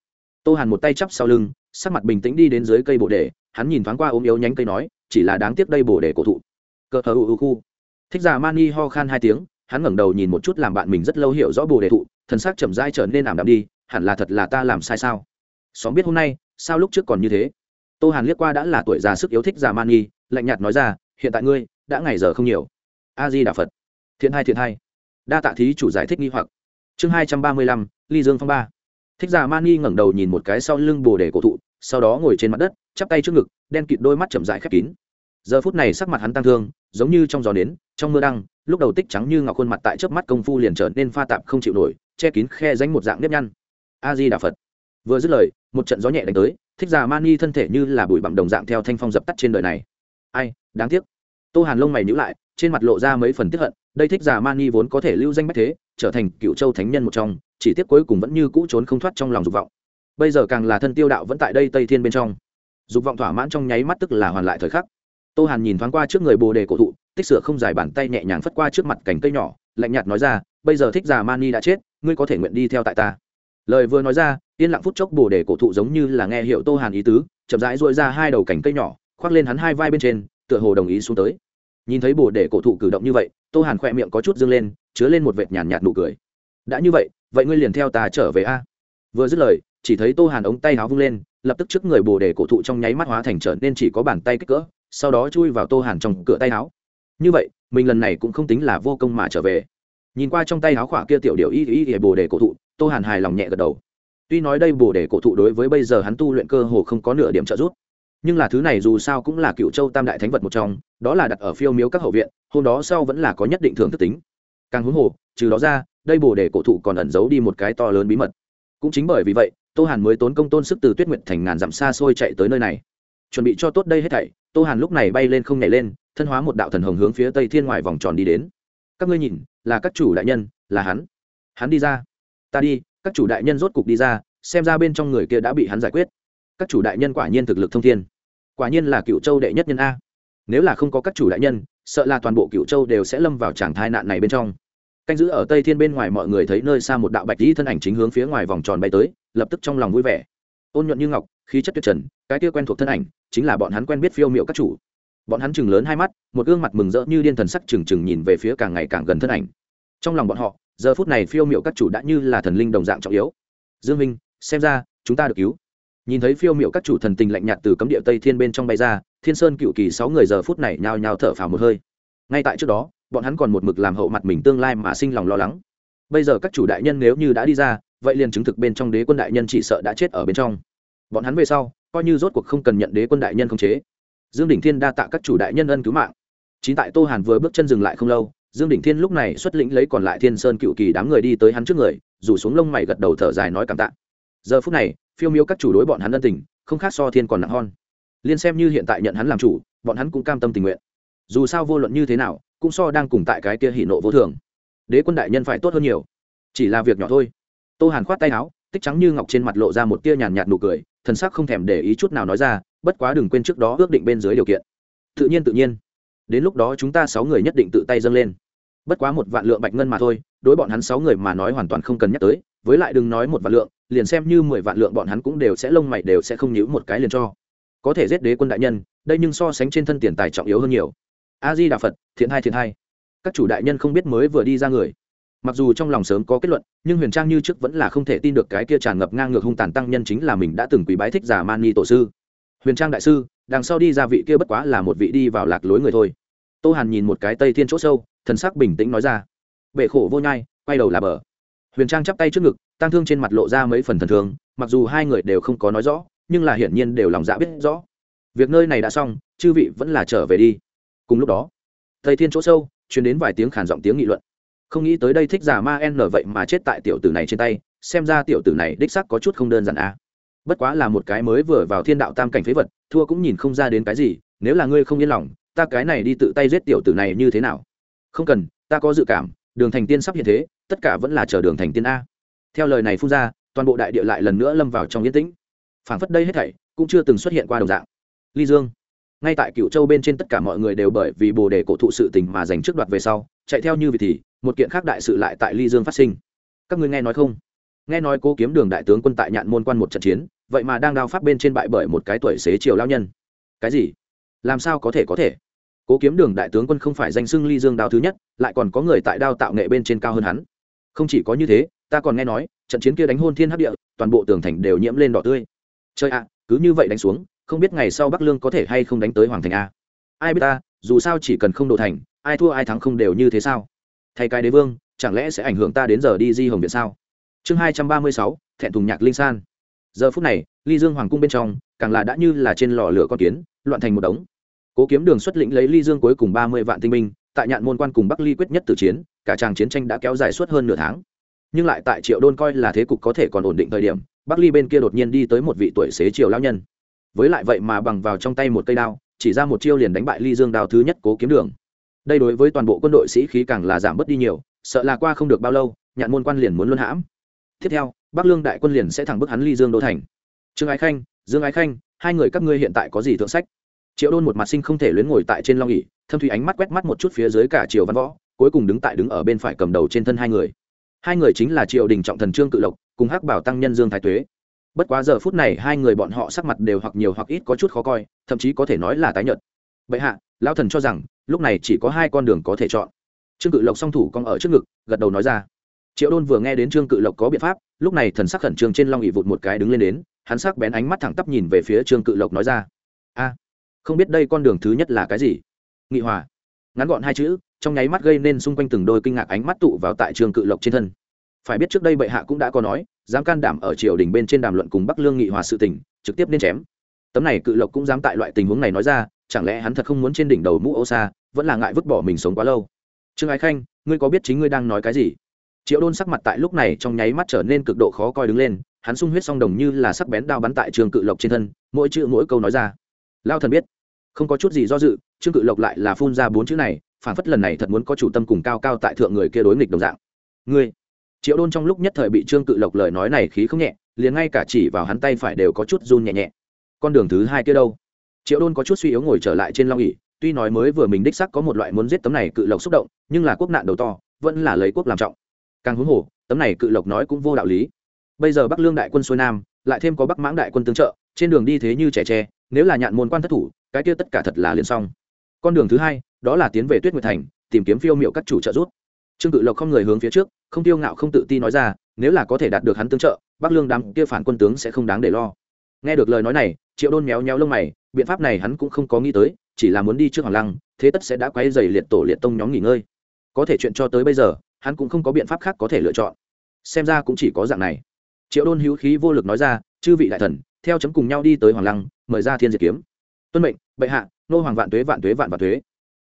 Tô hàn một tay chắp sau lưng, sắc mặt bình tĩnh đi đến dưới cây bồ đề, hắn nhìn thoáng qua ốm yếu nhánh cây nói, chỉ là đáng tiếc đây bồ đề cổ thụ. Cờ thờ ưu khu. Thích giả mani ho khan hai tiếng, hắn ngẩng đầu nhìn một chút làm bạn mình rất lâu hiểu rõ bồ đề thụ, thần sắc chậm rãi trở nên ảm đạm đi, hẳn là thật là ta làm sai sao? Xóm biết hôm nay sao lúc trước còn như thế? Tô hàn liếc qua đã là tuổi già sức yếu thích già man nghi lạnh nhạt nói ra, hiện tại ngươi, đã ngày giờ không nhiều. A di đà phật. Thiện hai thiện hai đa tạ thí chủ giải thích nghi hoặc. Chương hai trăm ba mươi lăm, ly dương phong ba. Thích già man nghi ngẩng đầu nhìn một cái sau lưng bồ đề cổ thụ, sau đó ngồi trên mặt đất, chắp tay trước ngực, đen kịt đôi mắt chậm dại khép kín. Giờ phút này sắc mặt hắn tăng thương, giống như trong gió nến, trong mưa đăng, lúc đầu tích trắng như ngọc khuôn mặt tại trước mắt công phu liền trở nên pha tạp không chịu nổi, che kín khe danh một dạng nếp nhăn. A di đà phật vừa dứt lời, một trận gió nhẹ đánh tới, thích già mani thân thể như là bụi bặm đồng dạng theo thanh phong dập tắt trên đời này. Ai, đáng tiếc. Tô hàn lông mày nhữ lại, trên mặt lộ ra mấy phần tiếp hận, đây thích già mani vốn có thể lưu danh bách thế, trở thành cựu châu thánh nhân một trong, chỉ tiếc cuối cùng vẫn như cũ trốn không thoát trong lòng dục vọng. Bây giờ càng là thân tiêu đạo vẫn tại đây tây thiên bên trong. Dục vọng thỏa mãn trong nháy mắt tức là hoàn lại thời khắc. Tô hàn nhìn thoáng qua trước người bồ đề cổ thụ, tích sửa không dài bàn tay nhẹ nhàng phất qua trước mặt cành cây nhỏ, lạnh nhạt nói ra, bây giờ thích già mani đã chết, ngươi có thể nguyện đi theo tại ta lời vừa nói ra, yên lặng phút chốc bồ đề cổ thụ giống như là nghe hiệu tô hàn ý tứ, chậm rãi dội ra hai đầu cành cây nhỏ, khoác lên hắn hai vai bên trên, tựa hồ đồng ý xuống tới. Nhìn thấy bồ đề cổ thụ cử động như vậy, tô hàn khỏe miệng có chút dâng lên, chứa lên một vệt nhàn nhạt nụ cười. Đã như vậy vậy ngươi liền theo ta trở về a? Vừa dứt lời, chỉ thấy tô hàn ống tay háo vung lên, lập tức trước người bồ đề cổ thụ trong nháy mắt hóa thành trở nên chỉ có bàn tay kích cỡ, sau đó chui vào tô hàn trong cửa tay áo. Như vậy, mình lần này cũng không tính là vô công mà trở về nhìn qua trong tay áo khỏa kia tiểu điệu y y y bồ đề cổ thụ, tô hàn hài lòng nhẹ gật đầu. Tuy nói đây bồ đề cổ thụ đối với bây giờ hắn tu luyện cơ hồ không có nửa điểm trợ giúp, nhưng là thứ này dù sao cũng là cựu châu tam đại thánh vật một trong, đó là đặt ở phiêu miếu các hậu viện, hôm đó sau vẫn là có nhất định thường thức tính. Càng huống hồ, trừ đó ra, đây bồ đề cổ thụ còn ẩn giấu đi một cái to lớn bí mật. Cũng chính bởi vì vậy, tô hàn mới tốn công tôn sức từ tuyết nguyện thành ngàn dặm xa xôi chạy tới nơi này. Chuẩn bị cho tốt đây hết thảy, tô hàn lúc này bay lên không nhảy lên, thân hóa một đạo thần hồng hướng phía tây thiên ngoài vòng tròn đi đến. Các ngươi nhìn là các chủ đại nhân, là hắn. Hắn đi ra. Ta đi, các chủ đại nhân rốt cục đi ra, xem ra bên trong người kia đã bị hắn giải quyết. Các chủ đại nhân quả nhiên thực lực thông thiên. Quả nhiên là cựu châu đệ nhất nhân a. Nếu là không có các chủ đại nhân, sợ là toàn bộ cựu châu đều sẽ lâm vào tràng thai nạn này bên trong. Canh giữ ở tây thiên bên ngoài mọi người thấy nơi xa một đạo bạch dĩ thân ảnh chính hướng phía ngoài vòng tròn bay tới, lập tức trong lòng vui vẻ. Ôn nhuận như ngọc, khí chất tuyệt trần, cái kia quen thuộc thân ảnh, chính là bọn hắn quen biết phiêu miệu các chủ bọn hắn chừng lớn hai mắt, một gương mặt mừng rỡ như điên thần sắc chừng chừng nhìn về phía càng ngày càng gần thân ảnh. Trong lòng bọn họ, giờ phút này phiêu miệu các chủ đã như là thần linh đồng dạng trọng yếu. Dương minh, xem ra, chúng ta được cứu. Nhìn thấy phiêu miệu các chủ thần tình lạnh nhạt từ cấm địa tây thiên bên trong bay ra, thiên sơn cựu kỳ sáu người giờ phút này nhao nhao thở phào một hơi. Ngay tại trước đó, bọn hắn còn một mực làm hậu mặt mình tương lai mà sinh lòng lo lắng. Bây giờ các chủ đại nhân nếu như đã đi ra, vậy liền chứng thực bên trong đế quân đại nhân chỉ sợ đã chết ở bên trong. Bọn hắn về sau, coi như rốt cuộc không cần nhận đế quân đại nhân không chế dương đỉnh thiên đa tạ các chủ đại nhân ân cứu mạng. Chính tại tô hàn vừa bước chân dừng lại không lâu, dương đỉnh thiên lúc này xuất lĩnh lấy còn lại thiên sơn cựu kỳ đám người đi tới hắn trước người, rủ xuống lông mày gật đầu thở dài nói cảm tạ. Giờ phút này, phiêu miếu các chủ đối bọn hắn ân tình, không khác so thiên còn nặng hon. Liên xem như hiện tại nhận hắn làm chủ, bọn hắn cũng cam tâm tình nguyện. Dù sao vô luận như thế nào, cũng so đang cùng tại cái kia hỉ nộ vô thường. Đế quân đại nhân phải tốt hơn nhiều. Chỉ là việc nhỏ thôi. Tô hàn khoát tay áo, tích trắng như ngọc trên mặt lộ ra một tia nhàn nhạt nụ cười thần sắc không thèm để ý chút nào nói ra, bất quá đừng quên trước đó ước định bên dưới điều kiện. Tự nhiên tự nhiên. Đến lúc đó chúng ta sáu người nhất định tự tay dâng lên. Bất quá một vạn lượng bạch ngân mà thôi, đối bọn hắn sáu người mà nói hoàn toàn không cần nhắc tới, với lại đừng nói một vạn lượng, liền xem như mười vạn lượng bọn hắn cũng đều sẽ lông mày đều sẽ không nhíu một cái liền cho. Có thể giết đế quân đại nhân, đây nhưng so sánh trên thân tiền tài trọng yếu hơn nhiều. A di đà phật, thiện hai thiện hai. Các chủ đại nhân không biết mới vừa đi ra người mặc dù trong lòng sớm có kết luận, nhưng huyền trang như trước vẫn là không thể tin được cái kia tràn ngập ngang ngược hung tàn tăng nhân chính là mình đã từng quý bái thích giả man ni tổ sư. Huyền trang đại sư, đằng sau đi ra vị kia bất quá là một vị đi vào lạc lối người thôi. Tô hàn nhìn một cái tây thiên chỗ sâu, thần sắc bình tĩnh nói ra. Bệ khổ vô nhai, quay đầu là bờ. Huyền trang chắp tay trước ngực tăng thương trên mặt lộ ra mấy phần thần thường mặc dù hai người đều không có nói rõ, nhưng là hiển nhiên đều lòng dạ biết rõ. Việc nơi này đã xong, chư vị vẫn là trở về đi. Cùng lúc đó, tây thiên chỗ sâu chuyển đến vài tiếng khản giọng tiếng nghị luận không nghĩ tới đây thích giả ma n vậy mà chết tại tiểu tử này trên tay, xem ra tiểu tử này đích sắc có chút không đơn giản à. bất quá là một cái mới vừa vào thiên đạo tam cảnh phế vật, thua cũng nhìn không ra đến cái gì, nếu là ngươi không yên lòng, ta cái này đi tự tay giết tiểu tử này như thế nào? Không cần, ta có dự cảm, đường thành tiên sắp hiện thế, tất cả vẫn là chờ đường thành tiên a. Theo lời này phun ra, toàn bộ đại địa lại lần nữa lâm vào trong yên tĩnh. Phảng phất đây hết thảy, cũng chưa từng xuất hiện qua đồng dạng. Ly dương. Ngay tại cựu châu bên trên tất cả mọi người đều bởi vì bồ đề cổ thụ sự tình mà giành trước đoạt về sau, chạy theo như vị thì một kiện khác đại sự lại tại ly dương phát sinh. Các ngươi nghe nói không? Nghe nói cố kiếm đường đại tướng quân tại nhạn môn quan một trận chiến, vậy mà đang đao pháp bên trên bại bởi một cái tuổi xế chiều lao nhân. Cái gì? Làm sao có thể có thể? Cố kiếm đường đại tướng quân không phải danh xưng ly dương đao thứ nhất, lại còn có người tại đao tạo nghệ bên trên cao hơn hắn. Không chỉ có như thế, ta còn nghe nói, trận chiến kia đánh hôn thiên hấp địa, toàn bộ tường thành đều nhiễm lên đỏ tươi. Chơi ạ, cứ như vậy đánh xuống, không biết ngày sau bắc lương có thể hay không đánh tới hoàng thành a. Ai biết ta, dù sao chỉ cần không đổ thành, ai thua ai thắng không đều như thế sao? Thay cái đế vương, chẳng lẽ sẽ ảnh hưởng ta đến giờ đi di hồng viện sao? Chương hai trăm ba mươi sáu, thẹn thùng nhạc linh san. Giờ phút này, ly dương hoàng cung bên trong, càng là đã như là trên lò lửa con kiến, loạn thành một đống. Cố kiếm đường xuất lĩnh lấy ly dương cuối cùng ba mươi vạn tinh binh, tại nhạn môn quan cùng bắc ly quyết nhất tử chiến, cả tràng chiến tranh đã kéo dài suốt hơn nửa tháng. Nhưng lại tại triệu đôn coi là thế cục có thể còn ổn định thời điểm, bắc ly bên kia đột nhiên đi tới một vị tuổi xế triều lao nhân. Với lại vậy mà bằng vào trong tay một cây đao, chỉ ra một chiêu liền đánh bại ly dương đao thứ nhất cố kiếm đường đây đối với toàn bộ quân đội sĩ khí càng là giảm bớt đi nhiều, sợ là qua không được bao lâu, nhạn môn quan liền muốn luân hãm. Tiếp theo, bắc lương đại quân liền sẽ thẳng bức hắn ly dương đô thành. Trương ái khanh, dương ái khanh, hai người các ngươi hiện tại có gì thượng sách? Triệu đôn một mặt sinh không thể luyến ngồi tại trên long ỉ thâm thủy ánh mắt quét mắt một chút phía dưới cả triều văn võ, cuối cùng đứng tại đứng ở bên phải cầm đầu trên thân hai người. Hai người chính là triệu đình trọng thần trương cự lộc, cùng hắc bảo tăng nhân dương thái tuế. Bất quá giờ phút này hai người bọn họ sắc mặt đều hoặc nhiều hoặc ít có chút khó coi, thậm chí có thể nói là tái nhợt. Bệ hạ lão thần cho rằng, lúc này chỉ có hai con đường có thể chọn. Trương cự lộc song thủ cong ở trước ngực, gật đầu nói ra. Triệu đôn vừa nghe đến trương cự lộc có biện pháp, lúc này thần sắc khẩn trương trên long ỵ vụt một cái đứng lên đến, hắn sắc bén ánh mắt thẳng tắp nhìn về phía trương cự lộc nói ra. A, không biết đây con đường thứ nhất là cái gì? Nghị hòa. Ngắn gọn hai chữ, trong nháy mắt gây nên xung quanh từng đôi kinh ngạc ánh mắt tụ vào tại trương cự lộc trên thân. Phải biết trước đây bệ hạ cũng đã có nói, dám can đảm ở triều đình bên trên đàm luận cùng bắc lương nghị hòa sự tình, trực tiếp nên chém. Tấm này cự lộc cũng dám tại loại tình huống này nói ra chẳng lẽ hắn thật không muốn trên đỉnh đầu mũ ô xa vẫn là ngại vứt bỏ mình sống quá lâu? Trương ái khanh, ngươi có biết chính ngươi đang nói cái gì? Triệu đôn sắc mặt tại lúc này trong nháy mắt trở nên cực độ khó coi đứng lên, hắn sung huyết song đồng như là sắc bén đao bắn tại trường cự lộc trên thân, mỗi chữ mỗi câu nói ra. Lao thần biết, không có chút gì do dự, trương cự lộc lại là phun ra bốn chữ này phản phất lần này thật muốn có chủ tâm cùng cao cao tại thượng người kia đối nghịch đồng dạng. Ngươi, triệu đôn trong lúc nhất thời bị trương cự lộc lời nói này khí không nhẹ, liền ngay cả chỉ vào hắn tay phải đều có chút run nhẹ nhẹ. Con đường thứ hai kia đâu? Triệu đôn có chút suy yếu ngồi trở lại trên long ỉ tuy nói mới vừa mình đích sắc có một loại muốn giết tấm này cự lộc xúc động, nhưng là quốc nạn đầu to, vẫn là lấy quốc làm trọng. Càng huống hồ, tấm này cự lộc nói cũng vô đạo lý. Bây giờ bắc lương đại quân xuôi nam, lại thêm có bắc mãng đại quân tương trợ, trên đường đi thế như trẻ tre, nếu là nhạn môn quan thất thủ, cái kia tất cả thật là liền xong. Con đường thứ hai, đó là tiến về tuyết nguyệt thành, tìm kiếm phiêu miệu các chủ trợ giúp. Trương cự lộc không người hướng phía trước, không tiêu ngạo không tự ti nói ra, nếu là có thể đạt được hắn tương trợ, bắc lương đám kia phản quân tướng sẽ không đáng để lo nghe được lời nói này, triệu đôn méo méo lông mày, biện pháp này hắn cũng không có nghĩ tới, chỉ là muốn đi trước hoàng lăng, thế tất sẽ đã quay dày liệt tổ liệt tông nhóm nghỉ ngơi. Có thể chuyện cho tới bây giờ, hắn cũng không có biện pháp khác có thể lựa chọn. Xem ra cũng chỉ có dạng này. Triệu đôn hữu khí vô lực nói ra, chư vị đại thần, theo chấm cùng nhau đi tới hoàng lăng, mời ra thiên diệt kiếm. Tuân mệnh, bệ hạ, nô hoàng vạn tuế vạn tuế vạn vạn tuế.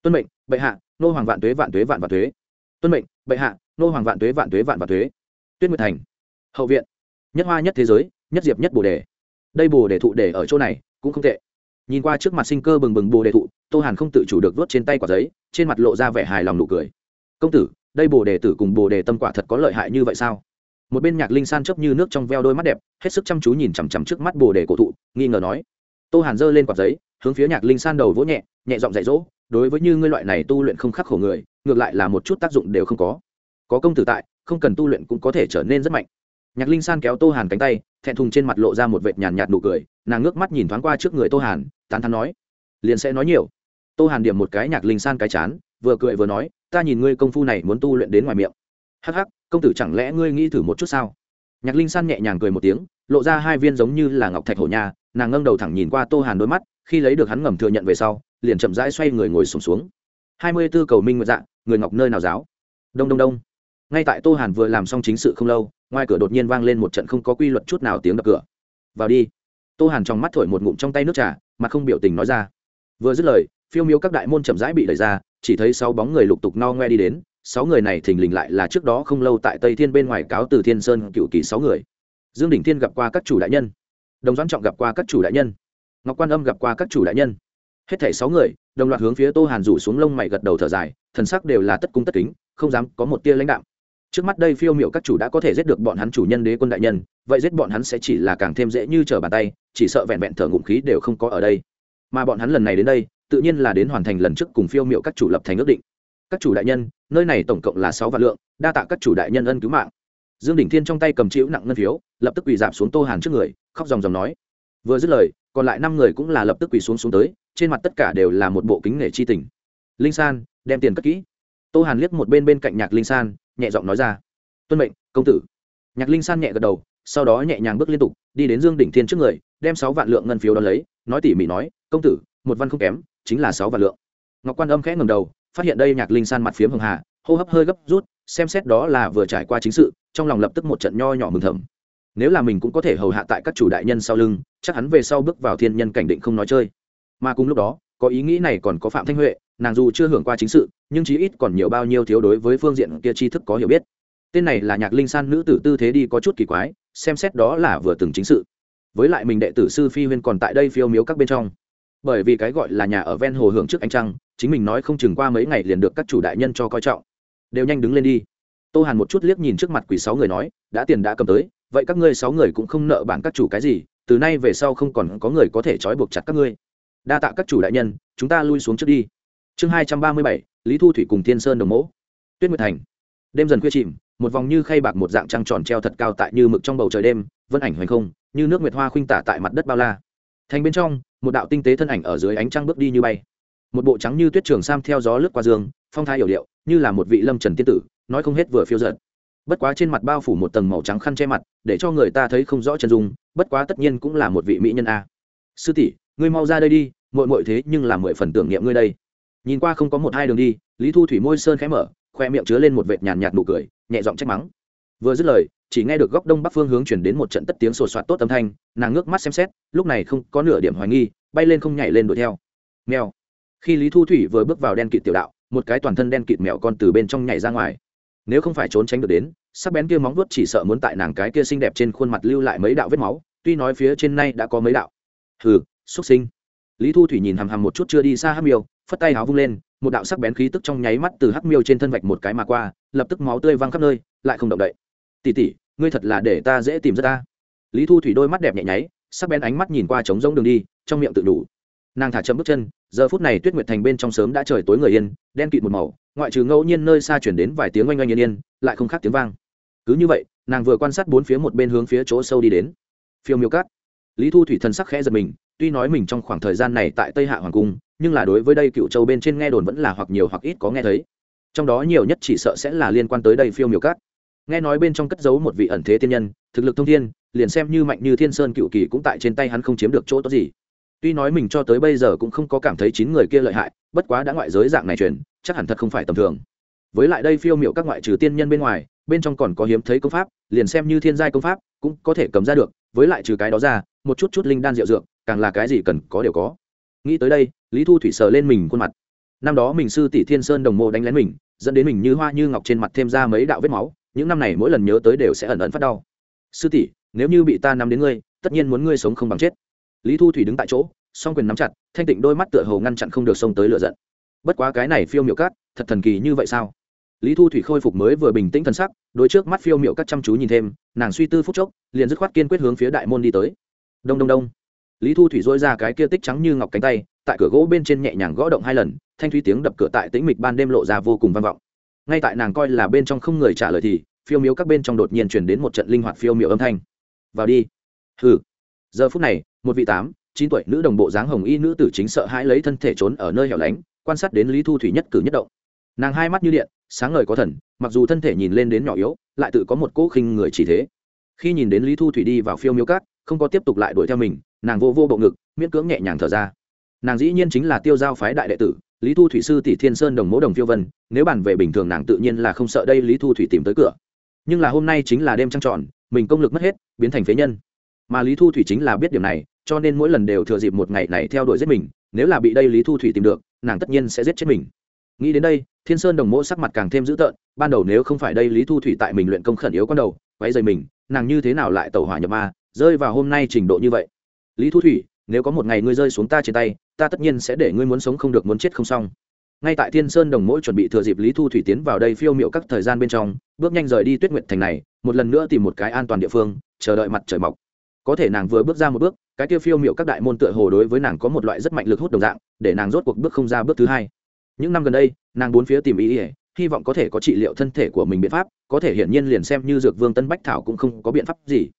Tuân mệnh, bệ hạ, nô hoàng vạn tuế vạn tuế vạn vạn tuế. Tuân mệnh, bệ hạ, nô hoàng vạn tuế vạn tuế vạn vạn tuế. Tuyết nguyệt thành, hậu viện, nhất hoa nhất thế giới, nhất diệp nhất bồ đề đây bồ đề thụ để ở chỗ này cũng không tệ. Nhìn qua trước mặt sinh cơ bừng bừng bồ đề thụ, tô hàn không tự chủ được vớt trên tay quả giấy, trên mặt lộ ra vẻ hài lòng nụ cười. Công tử, đây bồ đề tử cùng bồ đề tâm quả thật có lợi hại như vậy sao? Một bên nhạc linh san chấp như nước trong veo đôi mắt đẹp, hết sức chăm chú nhìn chằm chằm trước mắt bồ đề cổ thụ, nghi ngờ nói. Tô hàn giơ lên quả giấy, hướng phía nhạc linh san đầu vỗ nhẹ nhẹ giọng dạy dỗ, đối với như ngươi loại này tu luyện không khắc khổ người, ngược lại là một chút tác dụng đều không có. Có công tử tại, không cần tu luyện cũng có thể trở nên rất mạnh nhạc linh san kéo tô hàn cánh tay, thẹn thùng trên mặt lộ ra một vệt nhàn nhạt nụ cười, nàng ngước mắt nhìn thoáng qua trước người tô hàn tán thắn nói, liền sẽ nói nhiều. Tô hàn điểm một cái nhạc linh san cái chán, vừa cười vừa nói, ta nhìn ngươi công phu này muốn tu luyện đến ngoài miệng. Hắc hắc, công tử chẳng lẽ ngươi nghĩ thử một chút sao? Nhạc linh san nhẹ nhàng cười một tiếng, lộ ra hai viên giống như là ngọc thạch hổ nhà nàng ngâng đầu thẳng nhìn qua tô hàn đôi mắt, khi lấy được hắn ngầm thừa nhận về sau, liền chậm rãi xoay người ngồi sùng xuống. Hai mươi b ố cầu minh nguyện dạ người ngọc nơi nào giáo? Đông đông đông ngay tại tô hàn vừa làm xong chính sự không lâu, ngoài cửa đột nhiên vang lên một trận không có quy luật chút nào tiếng đập cửa. Vào đi. Tô hàn trong mắt thổi một ngụm trong tay nước trà, mà không biểu tình nói ra. Vừa dứt lời, phiêu miếu các đại môn chậm rãi bị đẩy ra, chỉ thấy sáu bóng người lục tục no ngoe đi đến, sáu người này thình lình lại là trước đó không lâu tại tây thiên bên ngoài cáo từ thiên sơn cựu kỳ sáu người. Dương đỉnh thiên gặp qua các chủ đại nhân, đồng doãn trọng gặp qua các chủ đại nhân, ngọc quan âm gặp qua các chủ đại nhân. Hết thảy sáu người, đồng loạt hướng phía tô hàn rủ xuống lông mày gật đầu thở dài, thần sắc đều là tất cung tất kính, không dám có một tia lãnh đạo trước mắt đây phiêu miệu các chủ đã có thể giết được bọn hắn chủ nhân đế quân đại nhân, vậy giết bọn hắn sẽ chỉ là càng thêm dễ như trở bàn tay, chỉ sợ vẹn vẹn thở ngụm khí đều không có ở đây. Mà bọn hắn lần này đến đây, tự nhiên là đến hoàn thành lần trước cùng phiêu miệu các chủ lập thành ước định. Các chủ đại nhân, nơi này tổng cộng là sáu vạn lượng, đa tạ các chủ đại nhân ân cứu mạng. Dương đỉnh thiên trong tay cầm chịu nặng ngân phiếu, lập tức quỳ giảm xuống tô hàn trước người, khóc dòng dòng nói. Vừa dứt lời, còn lại năm người cũng là lập tức quỳ xuống xuống tới, trên mặt tất cả đều là một bộ kính nể chi tình. Linh san, đem tiền cất kỹ. Tô hàn liếc một bên bên cạnh nhạc linh san nhẹ giọng nói ra. Tuân mệnh, công tử. Nhạc linh san nhẹ gật đầu, sau đó nhẹ nhàng bước liên tục, đi đến dương đỉnh thiên trước người, đem sáu vạn lượng ngân phiếu đón lấy, nói tỉ mỉ nói, công tử, một văn không kém, chính là sáu vạn lượng. Ngọc quan âm khẽ ngầm đầu, phát hiện đây nhạc linh san mặt phiếm hường hà, hô hấp hơi gấp rút, xem xét đó là vừa trải qua chính sự, trong lòng lập tức một trận nho nhỏ mừng thầm. Nếu là mình cũng có thể hầu hạ tại các chủ đại nhân sau lưng, chắc hắn về sau bước vào thiên nhân cảnh định không nói chơi. Mà cùng lúc đó, có ý nghĩ này còn có phạm thanh huệ nàng dù chưa hưởng qua chính sự, nhưng chí ít còn nhiều bao nhiêu thiếu đối với phương diện kia tri thức có hiểu biết. Tên này là nhạc linh san nữ tử tư thế đi có chút kỳ quái, xem xét đó là vừa từng chính sự. Với lại mình đệ tử sư phi huyên còn tại đây phiêu miếu các bên trong. Bởi vì cái gọi là nhà ở ven hồ hưởng trước ánh trăng, chính mình nói không chừng qua mấy ngày liền được các chủ đại nhân cho coi trọng. Đều nhanh đứng lên đi. Tô hàn một chút liếc nhìn trước mặt quỷ sáu người nói, đã tiền đã cầm tới, vậy các ngươi sáu người cũng không nợ bản các chủ cái gì, từ nay về sau không còn có người có thể trói buộc chặt các ngươi. Đa tạ các chủ đại nhân, chúng ta lui xuống trước đi chương hai trăm ba mươi bảy, lý thu thủy cùng thiên sơn đồng mẫu tuyết nguyệt thành. Đêm dần khuya chìm, một vòng như khay bạc một dạng trăng tròn treo thật cao tại như mực trong bầu trời đêm, vân ảnh hoành không, như nước nguyệt hoa khuynh tả tại mặt đất bao la. Thành bên trong, một đạo tinh tế thân ảnh ở dưới ánh trăng bước đi như bay. Một bộ trắng như tuyết trường sam theo gió lướt qua dương, phong thái hiểu điệu, như là một vị lâm trần tiên tử, nói không hết vừa phiêu giật bất quá trên mặt bao phủ một tầng màu trắng khăn che mặt, để cho người ta thấy không rõ chân dung, bất quá tất nhiên cũng là một vị mỹ nhân a. Sư tỷ, ngươi mau ra đây đi, muội muội thế nhưng là mười phần tưởng niệm ngươi đây nhìn qua không có một hai đường đi, lý thu thủy môi sơn khẽ mở, khoe miệng chứa lên một vệt nhàn nhạt nụ cười, nhẹ giọng trách mắng. Vừa dứt lời, chỉ nghe được góc đông bắc phương hướng chuyển đến một trận tất tiếng sột soạt tốt âm thanh, nàng ngước mắt xem xét, lúc này không có nửa điểm hoài nghi, bay lên không nhảy lên đuổi theo. Mèo. Khi lý thu thủy vừa bước vào đen kịt tiểu đạo, một cái toàn thân đen kịt mèo con từ bên trong nhảy ra ngoài. Nếu không phải trốn tránh được đến, sắc bén kia móng vuốt chỉ sợ muốn tại nàng cái kia xinh đẹp trên khuôn mặt lưu lại mấy đạo vết máu, tuy nói phía trên nay đã có mấy đạo. Hừ xuất sinh lý thu thủy nhìn hằm hằm một chút chưa đi xa hắc miêu, phất tay áo vung lên, một đạo sắc bén khí tức trong nháy mắt từ hắc miêu trên thân vạch một cái mà qua, lập tức máu tươi văng khắp nơi, lại không động đậy. Tỉ tỉ ngươi thật là để ta dễ tìm ra ta. Lý thu thủy đôi mắt đẹp nhẹ nháy, sắc bén ánh mắt nhìn qua trống rỗng đường đi, trong miệng tự đủ. Nàng thả chậm bước chân, giờ phút này tuyết nguyệt thành bên trong sớm đã trời tối người yên, đen kịt một màu, ngoại trừ ngẫu nhiên nơi xa chuyển đến vài tiếng oanh oanh yên yên, lại không khác tiếng vang. Cứ như vậy, nàng vừa quan sát bốn phía một bên hướng phía chỗ sâu đi đến. Phiêu miêu cát. Lý thu thủy thần sắc khẽ giật mình tuy nói mình trong khoảng thời gian này tại tây hạ hoàng cung, nhưng là đối với đây cựu châu bên trên nghe đồn vẫn là hoặc nhiều hoặc ít có nghe thấy. Trong đó nhiều nhất chỉ sợ sẽ là liên quan tới đây phiêu miểu cát nghe nói bên trong cất giấu một vị ẩn thế tiên nhân, thực lực thông thiên, liền xem như mạnh như thiên sơn cựu kỳ cũng tại trên tay hắn không chiếm được chỗ tốt gì. Tuy nói mình cho tới bây giờ cũng không có cảm thấy chín người kia lợi hại, bất quá đã ngoại giới dạng này truyền, chắc hẳn thật không phải tầm thường. Với lại đây phiêu miểu các ngoại trừ tiên nhân bên ngoài, bên trong còn có hiếm thấy công pháp, liền xem như thiên giai công pháp, cũng có thể cầm ra được, với lại trừ cái đó ra, một chút chút linh đan rượu dược càng là cái gì cần có đều có. Nghĩ tới đây, lý thu thủy sờ lên mình khuôn mặt. Năm đó mình sư tỷ thiên sơn đồng mô đánh lén mình, dẫn đến mình như hoa như ngọc trên mặt thêm ra mấy đạo vết máu, những năm này mỗi lần nhớ tới đều sẽ ẩn ẩn phát đau. Sư tỷ, nếu như bị ta nắm đến ngươi, tất nhiên muốn ngươi sống không bằng chết. Lý thu thủy đứng tại chỗ, song quyền nắm chặt, thanh tịnh đôi mắt tựa hồ ngăn chặn không được xông tới lửa giận. Bất quá cái này phiêu miệu cát, thật thần kỳ như vậy sao? Lý thu thủy khôi phục mới vừa bình tĩnh t sắc, đôi trước mắt phiêu miệu các chăm chú nhìn thêm, nàng suy tư phút chốc, liền dứt khoát kiên quyết hướng phía đại môn đi tới. Đông đông đông lý thu thủy dỗi ra cái kia tích trắng như ngọc cánh tay, tại cửa gỗ bên trên nhẹ nhàng gõ động hai lần, thanh thúy tiếng đập cửa tại tĩnh mịch ban đêm lộ ra vô cùng vang vọng. Ngay tại nàng coi là bên trong không người trả lời thì, phiêu miếu các bên trong đột nhiên chuyển đến một trận linh hoạt phiêu miệu âm thanh. Vào đi. Hừ. Giờ phút này, một vị tám, chín tuổi nữ đồng bộ dáng hồng y nữ tử chính sợ hãi lấy thân thể trốn ở nơi hẻo lánh, quan sát đến lý thu thủy nhất cử nhất động. Nàng hai mắt như điện, sáng ngời có thần, mặc dù thân thể nhìn lên đến nhỏ yếu, lại tự có một cỗ khinh người chỉ thế. Khi nhìn đến lý thu thủy đi vào phiêu miếu cát không có tiếp tục lại đuổi theo mình, nàng vô vô bộ ngực, miễn cưỡng nhẹ nhàng thở ra. Nàng dĩ nhiên chính là tiêu giao phái đại đệ tử, lý thu thủy sư tỷ thiên sơn đồng mỗ đồng phiêu vân, nếu bàn về bình thường nàng tự nhiên là không sợ đây lý thu thủy tìm tới cửa. Nhưng là hôm nay chính là đêm trăng tròn, mình công lực mất hết, biến thành phế nhân. Mà lý thu thủy chính là biết điểm này, cho nên mỗi lần đều thừa dịp một ngày này theo đuổi giết mình, nếu là bị đây lý thu thủy tìm được, nàng tất nhiên sẽ giết chết mình. Nghĩ đến đây, thiên sơn đồng mỗ sắc mặt càng thêm dữ tợn, ban đầu nếu không phải đây lý thu thủy tại mình luyện công khẩn yếu con đầu quay dày mình, nàng như thế nào lại tẩu hỏa nhập ma rơi vào hôm nay trình độ như vậy. Lý thu thủy, nếu có một ngày ngươi rơi xuống ta trên tay, ta tất nhiên sẽ để ngươi muốn sống không được muốn chết không xong. Ngay tại thiên sơn đồng mỗi chuẩn bị thừa dịp lý thu thủy tiến vào đây phiêu miệu các thời gian bên trong, bước nhanh rời đi tuyết Nguyệt thành này, một lần nữa tìm một cái an toàn địa phương, chờ đợi mặt trời mọc. Có thể nàng vừa bước ra một bước, cái kia phiêu miệu các đại môn tựa hồ đối với nàng có một loại rất mạnh lực hút đồng dạng, để nàng rốt cuộc bước không ra bước thứ hai. Những năm gần đây, nàng bốn phía tìm ý ỉa hy vọng có thể có trị liệu thân thể của mình biện pháp, có thể hiển nhiên liền xem như dược vương tân bách thảo cũng không có biện pháp gì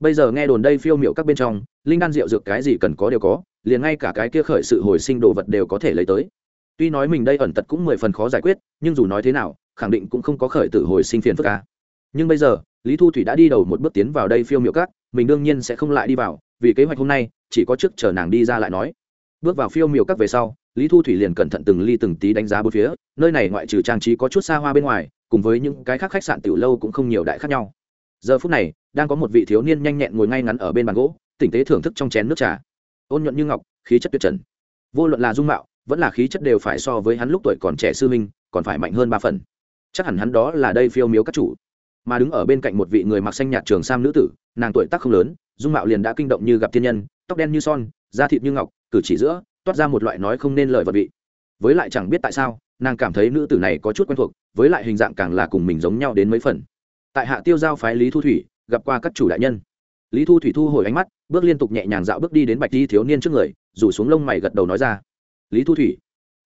bây giờ nghe đồn đây phiêu m i ệ u các bên trong, linh đan rượu dược cái gì cần có đều có, liền ngay cả cái kia khởi sự hồi sinh đồ vật đều có thể lấy tới. Tuy nói mình đây ẩn tật cũng mười phần khó giải quyết, nhưng dù nói thế nào, khẳng định cũng không có khởi tử hồi sinh phiền phức ca nhưng bây giờ, lý thu thủy đã đi đầu một bước tiến vào đây phiêu miệu các, mình đương nhiên sẽ không lại đi vào, vì kế hoạch hôm nay, chỉ có trước chờ nàng đi ra lại nói. Bước vào phiêu miệu các về sau, lý thu thủy liền cẩn thận từng ly từng tí đánh giá bốn phía, nơi này ngoại trừ trang trí có chút xa hoa bên ngoài, cùng với những cái khác khách sạn tiểu lâu cũng không nhiều đại khác nhau giờ phút này, đang có một vị thiếu niên nhanh nhẹn ngồi ngay ngắn ở bên bàn gỗ, tỉnh tế thưởng thức trong chén nước trà. Ôn nhuận như ngọc, khí chất tuyệt trần. Vô luận là dung mạo, vẫn là khí chất đều phải so với hắn lúc tuổi còn trẻ sư minh còn phải mạnh hơn ba phần. Chắc hẳn hắn đó là đây phiêu miếu các chủ. Mà đứng ở bên cạnh một vị người mặc xanh nhạt trường sam nữ tử, nàng tuổi tác không lớn, dung mạo liền đã kinh động như gặp thiên nhân, tóc đen như son, da thịt như ngọc, cử chỉ giữa, toát ra một loại nói không nên lời vật vị. Với lại chẳng biết tại sao, nàng cảm thấy nữ tử này có chút quen thuộc, với lại hình dạng càng là cùng mình giống nhau đến mấy phần tại hạ tiêu giao phái lý thu thủy, gặp qua các chủ đại nhân. Lý thu thủy thu hồi ánh mắt, bước liên tục nhẹ nhàng dạo bước đi đến bạch di thiếu niên trước người, rủ xuống lông mày gật đầu nói ra. Lý thu thủy,